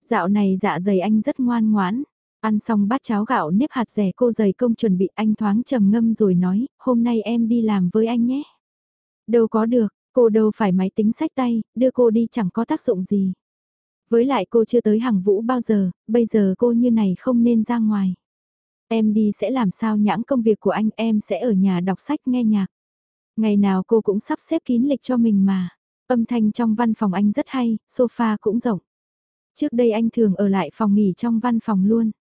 Dạo này dạ dày anh rất ngoan ngoãn, ăn xong bát cháo gạo nếp hạt rẻ cô dày công chuẩn bị anh thoáng trầm ngâm rồi nói, hôm nay em đi làm với anh nhé. Đâu có được, cô đâu phải máy tính sách tay, đưa cô đi chẳng có tác dụng gì. Với lại cô chưa tới hàng vũ bao giờ, bây giờ cô như này không nên ra ngoài. Em đi sẽ làm sao nhãng công việc của anh, em sẽ ở nhà đọc sách nghe nhạc. Ngày nào cô cũng sắp xếp kín lịch cho mình mà. Âm thanh trong văn phòng anh rất hay, sofa cũng rộng. Trước đây anh thường ở lại phòng nghỉ trong văn phòng luôn.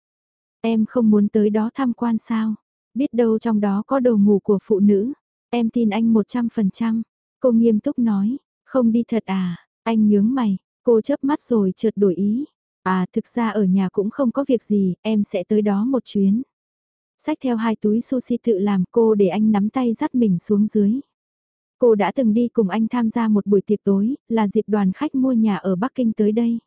Em không muốn tới đó tham quan sao? Biết đâu trong đó có đồ ngủ của phụ nữ. Em tin anh 100%. Cô nghiêm túc nói, không đi thật à? Anh nhướng mày, cô chớp mắt rồi chợt đổi ý. À thực ra ở nhà cũng không có việc gì, em sẽ tới đó một chuyến. Xách theo hai túi sushi tự làm cô để anh nắm tay dắt mình xuống dưới. Cô đã từng đi cùng anh tham gia một buổi tiệc tối, là dịp đoàn khách mua nhà ở Bắc Kinh tới đây.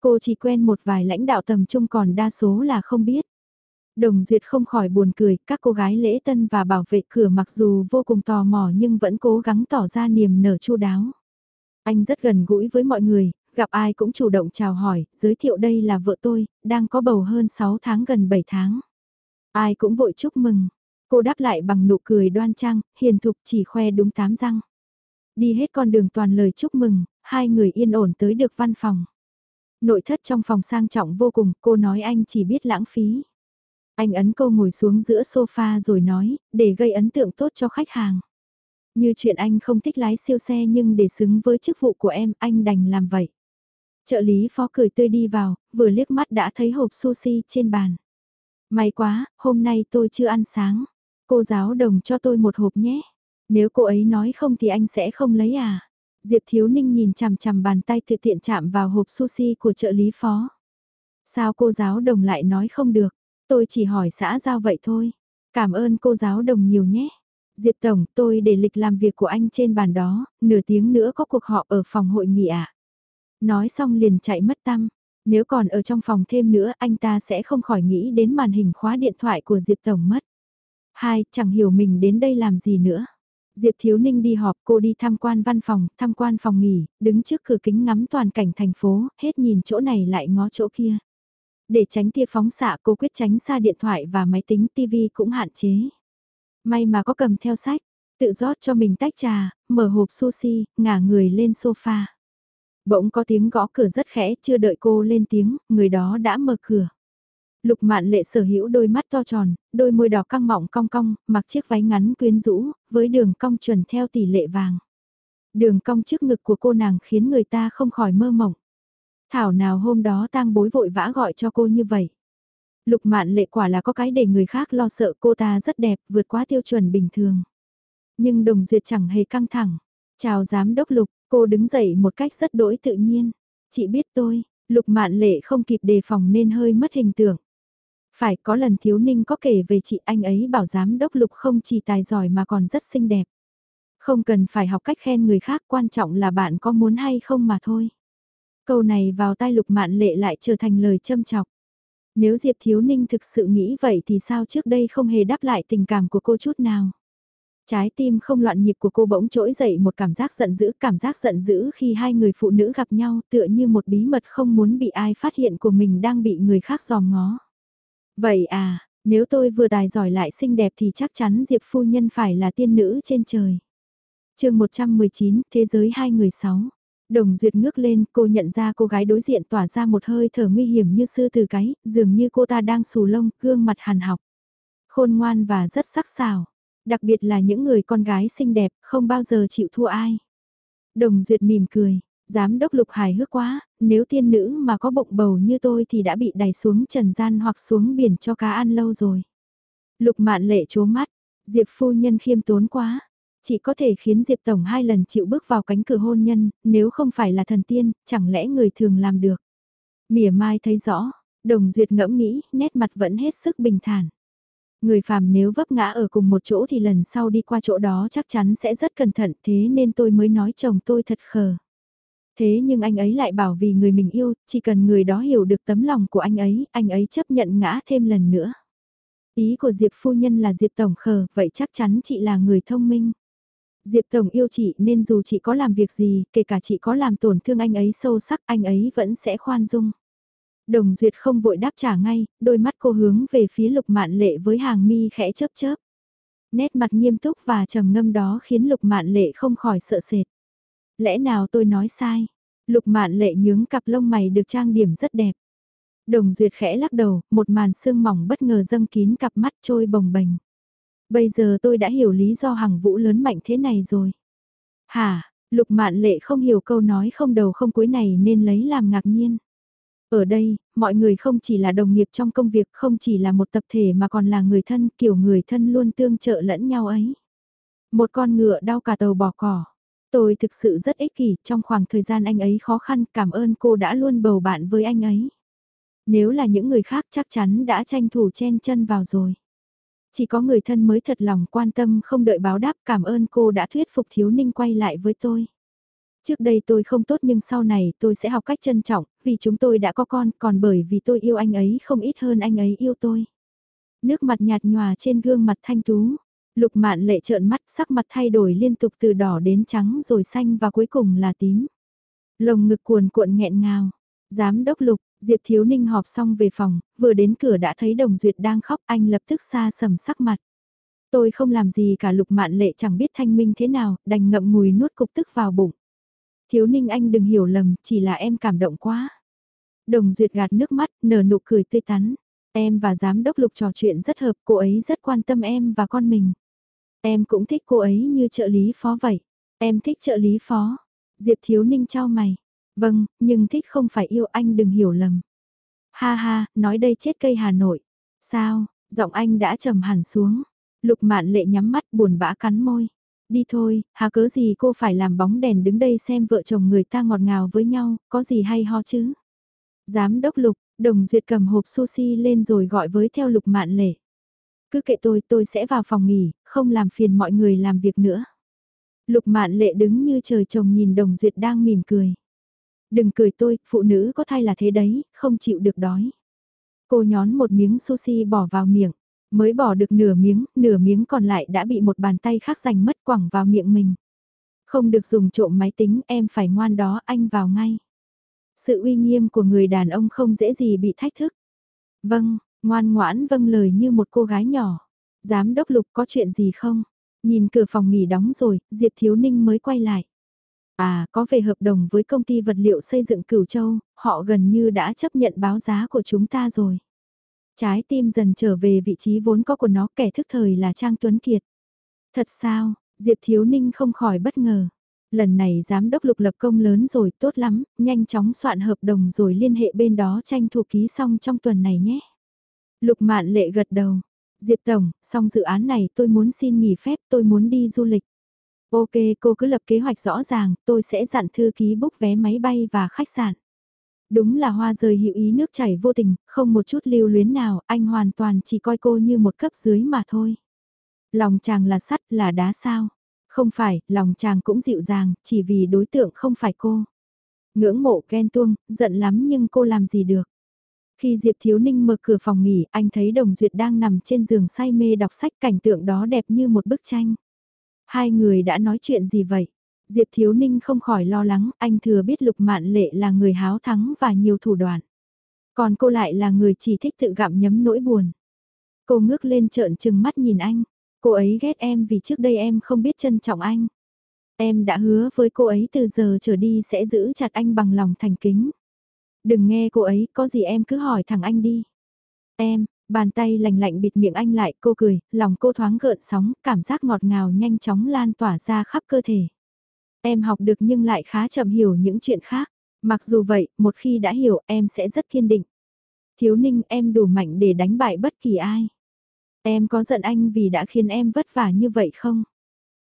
Cô chỉ quen một vài lãnh đạo tầm trung còn đa số là không biết. Đồng Duyệt không khỏi buồn cười, các cô gái lễ tân và bảo vệ cửa mặc dù vô cùng tò mò nhưng vẫn cố gắng tỏ ra niềm nở chu đáo. Anh rất gần gũi với mọi người, gặp ai cũng chủ động chào hỏi, giới thiệu đây là vợ tôi, đang có bầu hơn 6 tháng gần 7 tháng. Ai cũng vội chúc mừng. Cô đáp lại bằng nụ cười đoan trang, hiền thục chỉ khoe đúng tám răng. Đi hết con đường toàn lời chúc mừng, hai người yên ổn tới được văn phòng. Nội thất trong phòng sang trọng vô cùng, cô nói anh chỉ biết lãng phí. Anh ấn cô ngồi xuống giữa sofa rồi nói, để gây ấn tượng tốt cho khách hàng. Như chuyện anh không thích lái siêu xe nhưng để xứng với chức vụ của em, anh đành làm vậy. Trợ lý phó cười tươi đi vào, vừa liếc mắt đã thấy hộp sushi trên bàn. May quá, hôm nay tôi chưa ăn sáng. Cô giáo đồng cho tôi một hộp nhé. Nếu cô ấy nói không thì anh sẽ không lấy à. Diệp Thiếu Ninh nhìn chằm chằm bàn tay tự tiện chạm vào hộp sushi của trợ lý phó. Sao cô giáo đồng lại nói không được? Tôi chỉ hỏi xã giao vậy thôi. Cảm ơn cô giáo đồng nhiều nhé. Diệp Tổng, tôi để lịch làm việc của anh trên bàn đó, nửa tiếng nữa có cuộc họp ở phòng hội nghị ạ. À? Nói xong liền chạy mất tâm. Nếu còn ở trong phòng thêm nữa anh ta sẽ không khỏi nghĩ đến màn hình khóa điện thoại của Diệp Tổng mất. Hai, chẳng hiểu mình đến đây làm gì nữa. Diệp Thiếu Ninh đi họp cô đi tham quan văn phòng, tham quan phòng nghỉ, đứng trước cửa kính ngắm toàn cảnh thành phố, hết nhìn chỗ này lại ngó chỗ kia. Để tránh tia phóng xạ cô quyết tránh xa điện thoại và máy tính TV cũng hạn chế. May mà có cầm theo sách, tự rót cho mình tách trà, mở hộp sushi, ngả người lên sofa. Bỗng có tiếng gõ cửa rất khẽ, chưa đợi cô lên tiếng, người đó đã mở cửa. Lục mạn lệ sở hữu đôi mắt to tròn, đôi môi đỏ căng mọng cong cong, mặc chiếc váy ngắn quyến rũ, với đường cong chuẩn theo tỷ lệ vàng. Đường cong trước ngực của cô nàng khiến người ta không khỏi mơ mộng. Thảo nào hôm đó tang bối vội vã gọi cho cô như vậy. Lục mạn lệ quả là có cái để người khác lo sợ cô ta rất đẹp, vượt quá tiêu chuẩn bình thường. Nhưng đồng duyệt chẳng hề căng thẳng. Chào giám đốc lục, cô đứng dậy một cách rất đỗi tự nhiên. Chị biết tôi, lục mạn lệ không kịp đề phòng nên hơi mất hình tượng. Phải có lần thiếu ninh có kể về chị anh ấy bảo giám đốc lục không chỉ tài giỏi mà còn rất xinh đẹp. Không cần phải học cách khen người khác quan trọng là bạn có muốn hay không mà thôi. Câu này vào tai lục mạn lệ lại trở thành lời châm chọc. Nếu Diệp Thiếu Ninh thực sự nghĩ vậy thì sao trước đây không hề đáp lại tình cảm của cô chút nào. Trái tim không loạn nhịp của cô bỗng trỗi dậy một cảm giác giận dữ, cảm giác giận dữ khi hai người phụ nữ gặp nhau tựa như một bí mật không muốn bị ai phát hiện của mình đang bị người khác giòm ngó. Vậy à, nếu tôi vừa tài giỏi lại xinh đẹp thì chắc chắn Diệp phu nhân phải là tiên nữ trên trời. chương 119, Thế giới hai người sáu. Đồng duyệt ngước lên, cô nhận ra cô gái đối diện tỏa ra một hơi thở nguy hiểm như sư từ cái, dường như cô ta đang xù lông, gương mặt hàn học. Khôn ngoan và rất sắc sảo đặc biệt là những người con gái xinh đẹp, không bao giờ chịu thua ai. Đồng duyệt mỉm cười, giám đốc lục hài hước quá, nếu tiên nữ mà có bụng bầu như tôi thì đã bị đẩy xuống trần gian hoặc xuống biển cho cá ăn lâu rồi. Lục mạn lệ chố mắt, Diệp phu nhân khiêm tốn quá, chỉ có thể khiến Diệp Tổng hai lần chịu bước vào cánh cửa hôn nhân, nếu không phải là thần tiên, chẳng lẽ người thường làm được. Mỉa mai thấy rõ, đồng duyệt ngẫm nghĩ, nét mặt vẫn hết sức bình thản. Người phàm nếu vấp ngã ở cùng một chỗ thì lần sau đi qua chỗ đó chắc chắn sẽ rất cẩn thận thế nên tôi mới nói chồng tôi thật khờ. Thế nhưng anh ấy lại bảo vì người mình yêu, chỉ cần người đó hiểu được tấm lòng của anh ấy, anh ấy chấp nhận ngã thêm lần nữa. Ý của Diệp phu nhân là Diệp Tổng khờ, vậy chắc chắn chị là người thông minh. Diệp Tổng yêu chị nên dù chị có làm việc gì, kể cả chị có làm tổn thương anh ấy sâu sắc, anh ấy vẫn sẽ khoan dung. Đồng Duyệt không vội đáp trả ngay, đôi mắt cô hướng về phía lục mạn lệ với hàng mi khẽ chớp chớp. Nét mặt nghiêm túc và trầm ngâm đó khiến lục mạn lệ không khỏi sợ sệt. Lẽ nào tôi nói sai? Lục mạn lệ nhướng cặp lông mày được trang điểm rất đẹp. Đồng Duyệt khẽ lắc đầu, một màn sương mỏng bất ngờ dâng kín cặp mắt trôi bồng bềnh. Bây giờ tôi đã hiểu lý do hằng vũ lớn mạnh thế này rồi. Hả, lục mạn lệ không hiểu câu nói không đầu không cuối này nên lấy làm ngạc nhiên. Ở đây, mọi người không chỉ là đồng nghiệp trong công việc, không chỉ là một tập thể mà còn là người thân, kiểu người thân luôn tương trợ lẫn nhau ấy. Một con ngựa đau cả tàu bỏ cỏ. Tôi thực sự rất ích kỷ, trong khoảng thời gian anh ấy khó khăn, cảm ơn cô đã luôn bầu bạn với anh ấy. Nếu là những người khác chắc chắn đã tranh thủ chen chân vào rồi. Chỉ có người thân mới thật lòng quan tâm không đợi báo đáp cảm ơn cô đã thuyết phục Thiếu Ninh quay lại với tôi. Trước đây tôi không tốt nhưng sau này tôi sẽ học cách trân trọng, vì chúng tôi đã có con, còn bởi vì tôi yêu anh ấy không ít hơn anh ấy yêu tôi. Nước mặt nhạt nhòa trên gương mặt thanh tú, lục mạn lệ trợn mắt sắc mặt thay đổi liên tục từ đỏ đến trắng rồi xanh và cuối cùng là tím. Lồng ngực cuồn cuộn nghẹn ngào. Giám đốc lục, Diệp Thiếu Ninh họp xong về phòng, vừa đến cửa đã thấy Đồng Duyệt đang khóc anh lập tức xa sầm sắc mặt. Tôi không làm gì cả lục mạn lệ chẳng biết thanh minh thế nào, đành ngậm ngùi nuốt cục tức vào bụng. Thiếu Ninh anh đừng hiểu lầm, chỉ là em cảm động quá. Đồng Duyệt gạt nước mắt, nở nụ cười tươi tắn. Em và giám đốc lục trò chuyện rất hợp, cô ấy rất quan tâm em và con mình. Em cũng thích cô ấy như trợ lý phó vậy. Em thích trợ lý phó. Diệp Thiếu Ninh trao mày. Vâng, nhưng thích không phải yêu anh đừng hiểu lầm. Ha ha, nói đây chết cây Hà Nội. Sao, giọng anh đã trầm hẳn xuống. Lục mạn lệ nhắm mắt buồn bã cắn môi. Đi thôi, hà cớ gì cô phải làm bóng đèn đứng đây xem vợ chồng người ta ngọt ngào với nhau, có gì hay ho chứ? Giám đốc lục, đồng duyệt cầm hộp sushi lên rồi gọi với theo lục mạn lệ. Cứ kệ tôi, tôi sẽ vào phòng nghỉ, không làm phiền mọi người làm việc nữa. Lục mạn lệ đứng như trời trồng nhìn đồng duyệt đang mỉm cười. Đừng cười tôi, phụ nữ có thai là thế đấy, không chịu được đói. Cô nhón một miếng sushi bỏ vào miệng. Mới bỏ được nửa miếng, nửa miếng còn lại đã bị một bàn tay khác giành mất quẳng vào miệng mình. Không được dùng trộm máy tính, em phải ngoan đó, anh vào ngay. Sự uy nghiêm của người đàn ông không dễ gì bị thách thức. Vâng, ngoan ngoãn vâng lời như một cô gái nhỏ. Giám đốc lục có chuyện gì không? Nhìn cửa phòng nghỉ đóng rồi, Diệp Thiếu Ninh mới quay lại. À, có về hợp đồng với công ty vật liệu xây dựng Cửu Châu, họ gần như đã chấp nhận báo giá của chúng ta rồi. Trái tim dần trở về vị trí vốn có của nó kẻ thức thời là Trang Tuấn Kiệt. Thật sao, Diệp Thiếu Ninh không khỏi bất ngờ. Lần này giám đốc lục lập công lớn rồi tốt lắm, nhanh chóng soạn hợp đồng rồi liên hệ bên đó tranh thủ ký xong trong tuần này nhé. Lục mạn lệ gật đầu. Diệp Tổng, xong dự án này tôi muốn xin nghỉ phép tôi muốn đi du lịch. Ok cô cứ lập kế hoạch rõ ràng, tôi sẽ dặn thư ký book vé máy bay và khách sạn. Đúng là hoa rơi hữu ý nước chảy vô tình, không một chút lưu luyến nào, anh hoàn toàn chỉ coi cô như một cấp dưới mà thôi. Lòng chàng là sắt là đá sao? Không phải, lòng chàng cũng dịu dàng, chỉ vì đối tượng không phải cô. Ngưỡng mộ ghen tuông, giận lắm nhưng cô làm gì được. Khi Diệp Thiếu Ninh mở cửa phòng nghỉ, anh thấy Đồng Duyệt đang nằm trên giường say mê đọc sách cảnh tượng đó đẹp như một bức tranh. Hai người đã nói chuyện gì vậy? Diệp Thiếu Ninh không khỏi lo lắng, anh thừa biết Lục Mạn Lệ là người háo thắng và nhiều thủ đoạn. Còn cô lại là người chỉ thích tự gặm nhấm nỗi buồn. Cô ngước lên trợn trừng mắt nhìn anh. Cô ấy ghét em vì trước đây em không biết trân trọng anh. Em đã hứa với cô ấy từ giờ trở đi sẽ giữ chặt anh bằng lòng thành kính. Đừng nghe cô ấy, có gì em cứ hỏi thẳng anh đi. Em, Bàn tay lạnh lạnh bịt miệng anh lại, cô cười, lòng cô thoáng gợn sóng, cảm giác ngọt ngào nhanh chóng lan tỏa ra khắp cơ thể. Em học được nhưng lại khá chậm hiểu những chuyện khác. Mặc dù vậy, một khi đã hiểu em sẽ rất kiên định. Thiếu ninh em đủ mạnh để đánh bại bất kỳ ai. Em có giận anh vì đã khiến em vất vả như vậy không?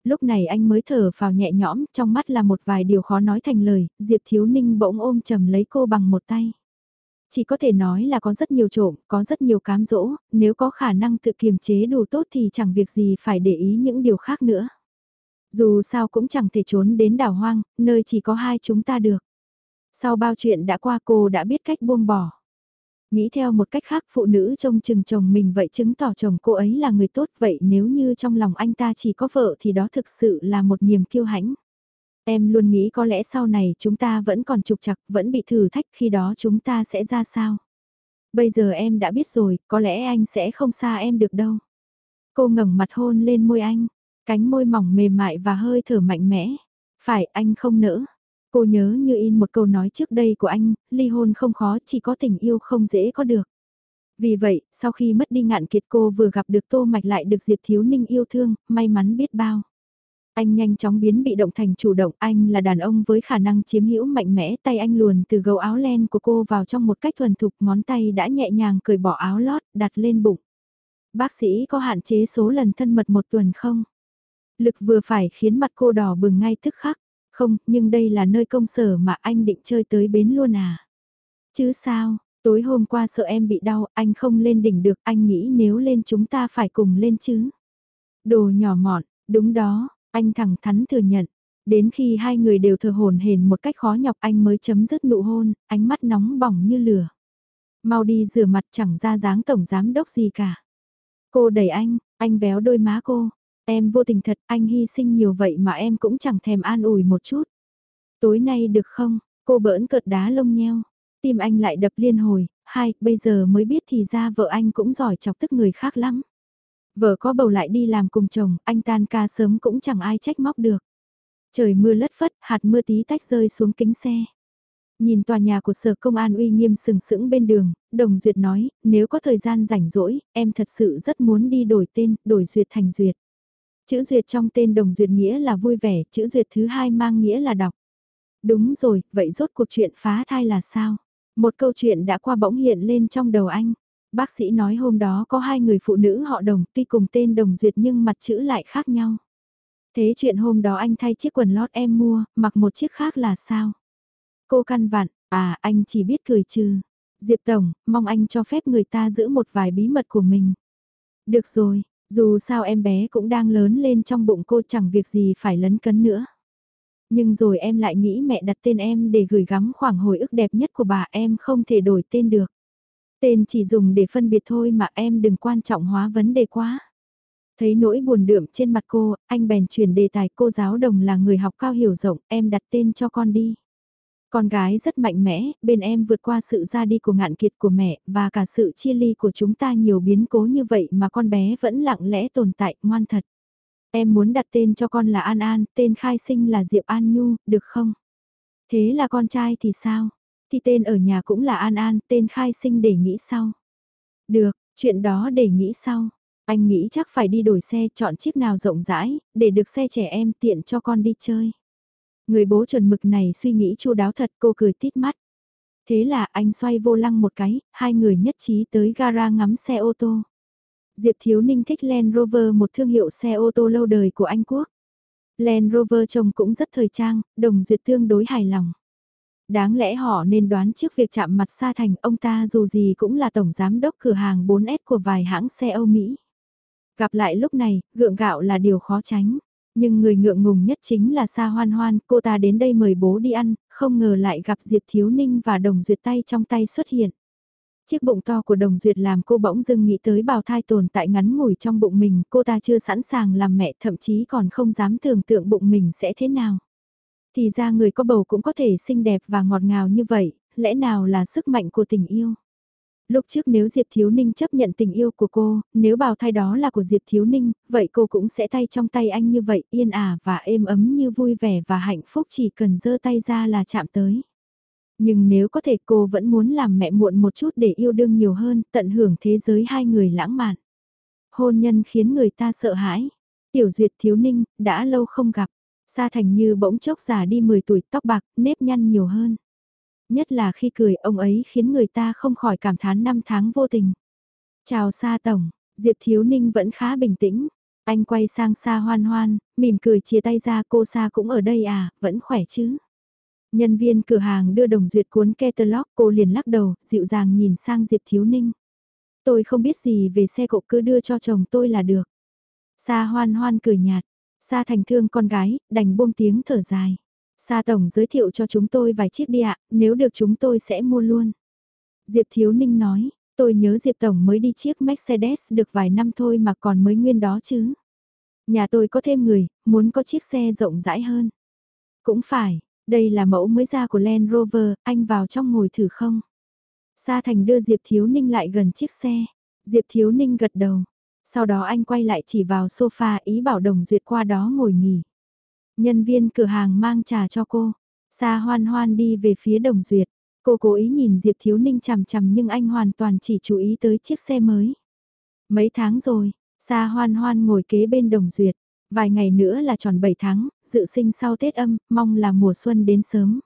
Lúc này anh mới thở vào nhẹ nhõm, trong mắt là một vài điều khó nói thành lời, Diệp Thiếu Ninh bỗng ôm chầm lấy cô bằng một tay. Chỉ có thể nói là có rất nhiều trộm, có rất nhiều cám dỗ, nếu có khả năng tự kiềm chế đủ tốt thì chẳng việc gì phải để ý những điều khác nữa. Dù sao cũng chẳng thể trốn đến đảo hoang, nơi chỉ có hai chúng ta được. Sau bao chuyện đã qua cô đã biết cách buông bỏ. Nghĩ theo một cách khác phụ nữ trông chừng chồng mình vậy chứng tỏ chồng cô ấy là người tốt vậy nếu như trong lòng anh ta chỉ có vợ thì đó thực sự là một niềm kiêu hãnh. Em luôn nghĩ có lẽ sau này chúng ta vẫn còn trục chặt, vẫn bị thử thách khi đó chúng ta sẽ ra sao. Bây giờ em đã biết rồi, có lẽ anh sẽ không xa em được đâu. Cô ngẩng mặt hôn lên môi anh, cánh môi mỏng mềm mại và hơi thở mạnh mẽ. Phải, anh không nỡ. Cô nhớ như in một câu nói trước đây của anh, ly hôn không khó chỉ có tình yêu không dễ có được. Vì vậy, sau khi mất đi ngạn kiệt cô vừa gặp được Tô Mạch lại được Diệp Thiếu Ninh yêu thương, may mắn biết bao. Anh nhanh chóng biến bị động thành chủ động, anh là đàn ông với khả năng chiếm hữu mạnh mẽ, tay anh luồn từ gấu áo len của cô vào trong một cách thuần thục, ngón tay đã nhẹ nhàng cởi bỏ áo lót, đặt lên bụng. Bác sĩ có hạn chế số lần thân mật một tuần không? Lực vừa phải khiến mặt cô đỏ bừng ngay tức khắc. Không, nhưng đây là nơi công sở mà anh định chơi tới bến luôn à? Chứ sao, tối hôm qua sợ em bị đau, anh không lên đỉnh được, anh nghĩ nếu lên chúng ta phải cùng lên chứ. Đồ nhỏ mọn, đúng đó, anh thẳng thắn thừa nhận. Đến khi hai người đều thờ hồn hển một cách khó nhọc anh mới chấm dứt nụ hôn, ánh mắt nóng bỏng như lửa. Mau đi rửa mặt chẳng ra dáng tổng giám đốc gì cả. Cô đẩy anh, anh véo đôi má cô. Em vô tình thật, anh hy sinh nhiều vậy mà em cũng chẳng thèm an ủi một chút. Tối nay được không? Cô bỡn cợt đá lông nheo. Tim anh lại đập liên hồi, hai, bây giờ mới biết thì ra vợ anh cũng giỏi chọc tức người khác lắm. Vợ có bầu lại đi làm cùng chồng, anh tan ca sớm cũng chẳng ai trách móc được. Trời mưa lất phất, hạt mưa tí tách rơi xuống kính xe. Nhìn tòa nhà của sở công an uy nghiêm sừng sững bên đường, Đồng Duyệt nói, nếu có thời gian rảnh rỗi, em thật sự rất muốn đi đổi tên, đổi Duyệt thành Duyệt. Chữ Duyệt trong tên Đồng Duyệt nghĩa là vui vẻ, chữ Duyệt thứ hai mang nghĩa là đọc. Đúng rồi, vậy rốt cuộc chuyện phá thai là sao? Một câu chuyện đã qua bỗng hiện lên trong đầu anh. Bác sĩ nói hôm đó có hai người phụ nữ họ đồng tuy cùng tên đồng duyệt nhưng mặt chữ lại khác nhau. Thế chuyện hôm đó anh thay chiếc quần lót em mua, mặc một chiếc khác là sao? Cô căn vặn, à anh chỉ biết cười trừ. Diệp Tổng, mong anh cho phép người ta giữ một vài bí mật của mình. Được rồi, dù sao em bé cũng đang lớn lên trong bụng cô chẳng việc gì phải lấn cấn nữa. Nhưng rồi em lại nghĩ mẹ đặt tên em để gửi gắm khoảng hồi ức đẹp nhất của bà em không thể đổi tên được. Tên chỉ dùng để phân biệt thôi mà em đừng quan trọng hóa vấn đề quá. Thấy nỗi buồn đượm trên mặt cô, anh bèn chuyển đề tài cô giáo đồng là người học cao hiểu rộng, em đặt tên cho con đi. Con gái rất mạnh mẽ, bên em vượt qua sự ra đi của ngạn kiệt của mẹ, và cả sự chia ly của chúng ta nhiều biến cố như vậy mà con bé vẫn lặng lẽ tồn tại, ngoan thật. Em muốn đặt tên cho con là An An, tên khai sinh là Diệp An Nhu, được không? Thế là con trai thì sao? Thì tên ở nhà cũng là An An, tên khai sinh để nghĩ sau. Được, chuyện đó để nghĩ sau. Anh nghĩ chắc phải đi đổi xe chọn chiếc nào rộng rãi, để được xe trẻ em tiện cho con đi chơi. Người bố chuẩn mực này suy nghĩ chu đáo thật cô cười tít mắt. Thế là anh xoay vô lăng một cái, hai người nhất trí tới gara ngắm xe ô tô. Diệp Thiếu Ninh thích Land Rover một thương hiệu xe ô tô lâu đời của Anh Quốc. Land Rover trông cũng rất thời trang, đồng duyệt tương đối hài lòng. Đáng lẽ họ nên đoán trước việc chạm mặt xa thành ông ta dù gì cũng là tổng giám đốc cửa hàng 4S của vài hãng xe Âu Mỹ. Gặp lại lúc này, gượng gạo là điều khó tránh. Nhưng người ngượng ngùng nhất chính là Sa Hoan Hoan, cô ta đến đây mời bố đi ăn, không ngờ lại gặp Diệp Thiếu Ninh và Đồng Duyệt tay trong tay xuất hiện. Chiếc bụng to của Đồng Duyệt làm cô bỗng dưng nghĩ tới bào thai tồn tại ngắn ngủi trong bụng mình, cô ta chưa sẵn sàng làm mẹ thậm chí còn không dám tưởng tượng bụng mình sẽ thế nào. Thì ra người có bầu cũng có thể xinh đẹp và ngọt ngào như vậy, lẽ nào là sức mạnh của tình yêu? Lúc trước nếu Diệp Thiếu Ninh chấp nhận tình yêu của cô, nếu bào thai đó là của Diệp Thiếu Ninh, vậy cô cũng sẽ tay trong tay anh như vậy, yên ả và êm ấm như vui vẻ và hạnh phúc chỉ cần giơ tay ra là chạm tới. Nhưng nếu có thể cô vẫn muốn làm mẹ muộn một chút để yêu đương nhiều hơn, tận hưởng thế giới hai người lãng mạn. Hôn nhân khiến người ta sợ hãi. Tiểu duyệt thiếu ninh, đã lâu không gặp. Sa thành như bỗng chốc già đi 10 tuổi tóc bạc, nếp nhăn nhiều hơn. Nhất là khi cười ông ấy khiến người ta không khỏi cảm thán năm tháng vô tình. Chào Sa Tổng, Diệp Thiếu Ninh vẫn khá bình tĩnh. Anh quay sang Sa hoan hoan, mỉm cười chia tay ra cô Sa cũng ở đây à, vẫn khỏe chứ. Nhân viên cửa hàng đưa đồng duyệt cuốn catalog cô liền lắc đầu, dịu dàng nhìn sang Diệp Thiếu Ninh. Tôi không biết gì về xe cộ cứ đưa cho chồng tôi là được. Sa hoan hoan cười nhạt, Sa thành thương con gái, đành buông tiếng thở dài. Sa tổng giới thiệu cho chúng tôi vài chiếc đi ạ, nếu được chúng tôi sẽ mua luôn. Diệp Thiếu Ninh nói, tôi nhớ Diệp Tổng mới đi chiếc Mercedes được vài năm thôi mà còn mới nguyên đó chứ. Nhà tôi có thêm người, muốn có chiếc xe rộng rãi hơn. Cũng phải, đây là mẫu mới ra của Land Rover, anh vào trong ngồi thử không? Sa Thành đưa Diệp Thiếu Ninh lại gần chiếc xe. Diệp Thiếu Ninh gật đầu. Sau đó anh quay lại chỉ vào sofa ý bảo Đồng Duyệt qua đó ngồi nghỉ. Nhân viên cửa hàng mang trà cho cô. Sa hoan hoan đi về phía Đồng Duyệt. Cô cố ý nhìn Diệp Thiếu Ninh chằm chằm nhưng anh hoàn toàn chỉ chú ý tới chiếc xe mới. Mấy tháng rồi, Sa hoan hoan ngồi kế bên Đồng Duyệt. Vài ngày nữa là tròn 7 tháng, dự sinh sau Tết âm, mong là mùa xuân đến sớm.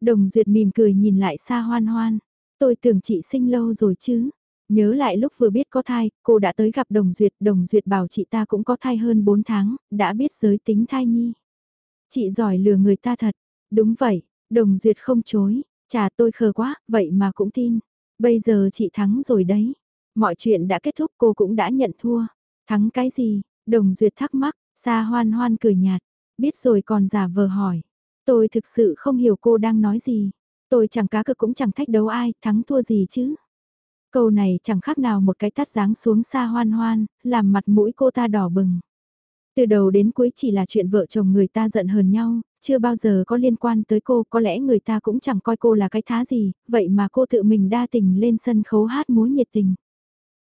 Đồng Duyệt mỉm cười nhìn lại Sa hoan hoan. Tôi tưởng chị sinh lâu rồi chứ. Nhớ lại lúc vừa biết có thai, cô đã tới gặp Đồng Duyệt, Đồng Duyệt bảo chị ta cũng có thai hơn 4 tháng, đã biết giới tính thai nhi. Chị giỏi lừa người ta thật. Đúng vậy, Đồng Duyệt không chối, chà tôi khờ quá, vậy mà cũng tin. Bây giờ chị thắng rồi đấy. Mọi chuyện đã kết thúc cô cũng đã nhận thua. Thắng cái gì? Đồng Duyệt thắc mắc, Sa hoan hoan cười nhạt. Biết rồi còn giả vờ hỏi. Tôi thực sự không hiểu cô đang nói gì. Tôi chẳng cá cực cũng chẳng thách đấu ai, thắng thua gì chứ. Câu này chẳng khác nào một cái tát dáng xuống xa hoan hoan, làm mặt mũi cô ta đỏ bừng. Từ đầu đến cuối chỉ là chuyện vợ chồng người ta giận hờn nhau, chưa bao giờ có liên quan tới cô, có lẽ người ta cũng chẳng coi cô là cái thá gì, vậy mà cô tự mình đa tình lên sân khấu hát múa nhiệt tình.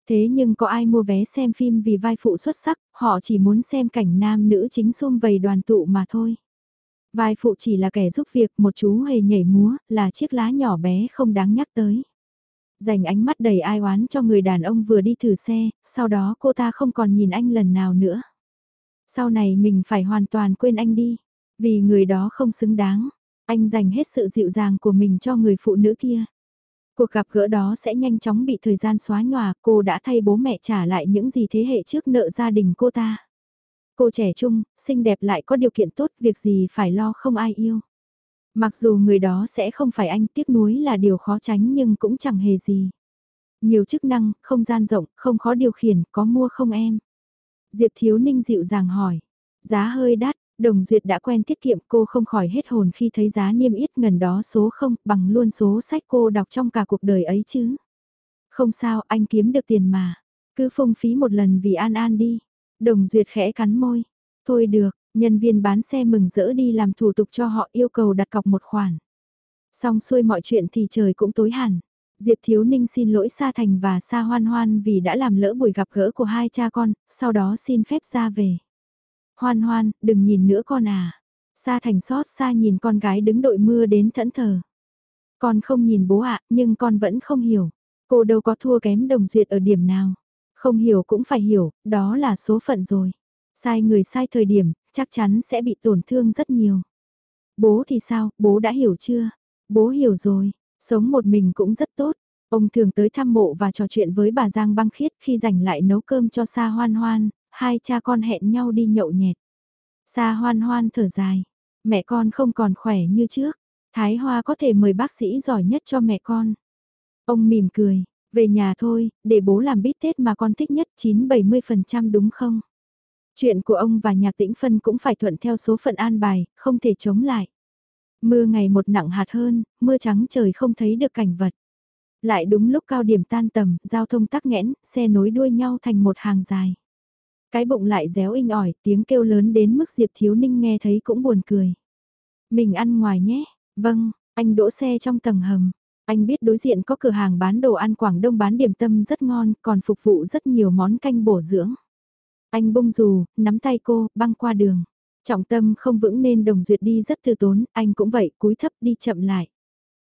Thế nhưng có ai mua vé xem phim vì vai phụ xuất sắc, họ chỉ muốn xem cảnh nam nữ chính xung vầy đoàn tụ mà thôi. Vai phụ chỉ là kẻ giúp việc, một chú hề nhảy múa, là chiếc lá nhỏ bé không đáng nhắc tới. Dành ánh mắt đầy ai oán cho người đàn ông vừa đi thử xe, sau đó cô ta không còn nhìn anh lần nào nữa. Sau này mình phải hoàn toàn quên anh đi, vì người đó không xứng đáng. Anh dành hết sự dịu dàng của mình cho người phụ nữ kia. Cuộc gặp gỡ đó sẽ nhanh chóng bị thời gian xóa nhòa, cô đã thay bố mẹ trả lại những gì thế hệ trước nợ gia đình cô ta. Cô trẻ trung, xinh đẹp lại có điều kiện tốt, việc gì phải lo không ai yêu. Mặc dù người đó sẽ không phải anh tiếc nuối là điều khó tránh nhưng cũng chẳng hề gì. Nhiều chức năng, không gian rộng, không khó điều khiển, có mua không em? Diệp Thiếu Ninh dịu dàng hỏi. Giá hơi đắt, Đồng Duyệt đã quen tiết kiệm cô không khỏi hết hồn khi thấy giá niêm yết ngần đó số không bằng luôn số sách cô đọc trong cả cuộc đời ấy chứ. Không sao, anh kiếm được tiền mà. Cứ phung phí một lần vì An An đi. Đồng Duyệt khẽ cắn môi. Thôi được, nhân viên bán xe mừng rỡ đi làm thủ tục cho họ yêu cầu đặt cọc một khoản. Xong xuôi mọi chuyện thì trời cũng tối hẳn. Diệp Thiếu Ninh xin lỗi Sa Thành và Sa Hoan Hoan vì đã làm lỡ buổi gặp gỡ của hai cha con, sau đó xin phép ra về. Hoan Hoan, đừng nhìn nữa con à. Sa Thành xót xa nhìn con gái đứng đội mưa đến thẫn thờ. Con không nhìn bố ạ, nhưng con vẫn không hiểu. Cô đâu có thua kém đồng duyệt ở điểm nào. Không hiểu cũng phải hiểu, đó là số phận rồi. Sai người sai thời điểm, chắc chắn sẽ bị tổn thương rất nhiều. Bố thì sao, bố đã hiểu chưa? Bố hiểu rồi, sống một mình cũng rất tốt. Ông thường tới thăm mộ và trò chuyện với bà Giang băng khiết khi rảnh lại nấu cơm cho Sa Hoan Hoan, hai cha con hẹn nhau đi nhậu nhẹt. Sa Hoan Hoan thở dài, mẹ con không còn khỏe như trước, Thái Hoa có thể mời bác sĩ giỏi nhất cho mẹ con. Ông mỉm cười, về nhà thôi, để bố làm bít tết mà con thích nhất 9-70% đúng không? Chuyện của ông và nhạc tĩnh phân cũng phải thuận theo số phận an bài, không thể chống lại. Mưa ngày một nặng hạt hơn, mưa trắng trời không thấy được cảnh vật. Lại đúng lúc cao điểm tan tầm, giao thông tắc nghẽn, xe nối đuôi nhau thành một hàng dài. Cái bụng lại réo inh ỏi, tiếng kêu lớn đến mức Diệp Thiếu Ninh nghe thấy cũng buồn cười. Mình ăn ngoài nhé, vâng, anh đỗ xe trong tầng hầm. Anh biết đối diện có cửa hàng bán đồ ăn Quảng Đông bán điểm tâm rất ngon, còn phục vụ rất nhiều món canh bổ dưỡng. Anh bung dù, nắm tay cô, băng qua đường. Trọng tâm không vững nên đồng duyệt đi rất từ tốn, anh cũng vậy, cúi thấp đi chậm lại.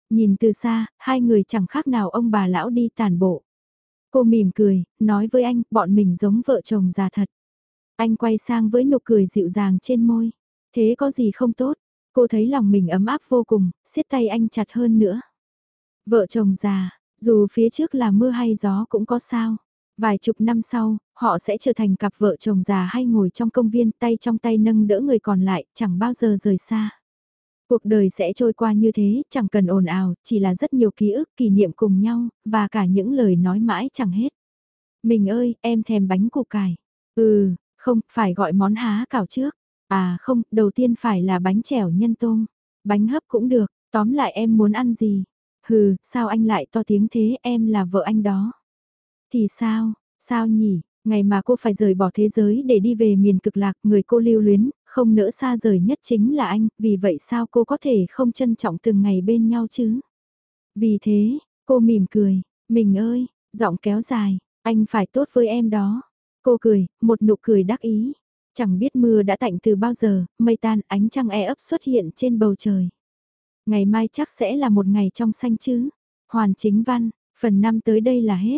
Nhìn từ xa, hai người chẳng khác nào ông bà lão đi tàn bộ. Cô mỉm cười, nói với anh, bọn mình giống vợ chồng già thật. Anh quay sang với nụ cười dịu dàng trên môi. Thế có gì không tốt? Cô thấy lòng mình ấm áp vô cùng, siết tay anh chặt hơn nữa. Vợ chồng già, dù phía trước là mưa hay gió cũng có sao. Vài chục năm sau, họ sẽ trở thành cặp vợ chồng già hay ngồi trong công viên tay trong tay nâng đỡ người còn lại, chẳng bao giờ rời xa. Cuộc đời sẽ trôi qua như thế, chẳng cần ồn ào, chỉ là rất nhiều ký ức, kỷ niệm cùng nhau, và cả những lời nói mãi chẳng hết. Mình ơi, em thèm bánh củ cải. Ừ, không, phải gọi món há cảo trước. À không, đầu tiên phải là bánh chèo nhân tôm. Bánh hấp cũng được, tóm lại em muốn ăn gì? Hừ, sao anh lại to tiếng thế, em là vợ anh đó. Thì sao, sao nhỉ, ngày mà cô phải rời bỏ thế giới để đi về miền cực lạc, người cô lưu luyến, không nỡ xa rời nhất chính là anh, vì vậy sao cô có thể không trân trọng từng ngày bên nhau chứ? Vì thế, cô mỉm cười, mình ơi, giọng kéo dài, anh phải tốt với em đó. Cô cười, một nụ cười đắc ý. Chẳng biết mưa đã tạnh từ bao giờ, mây tan ánh trăng e ấp xuất hiện trên bầu trời. Ngày mai chắc sẽ là một ngày trong xanh chứ. Hoàn chính văn, phần năm tới đây là hết.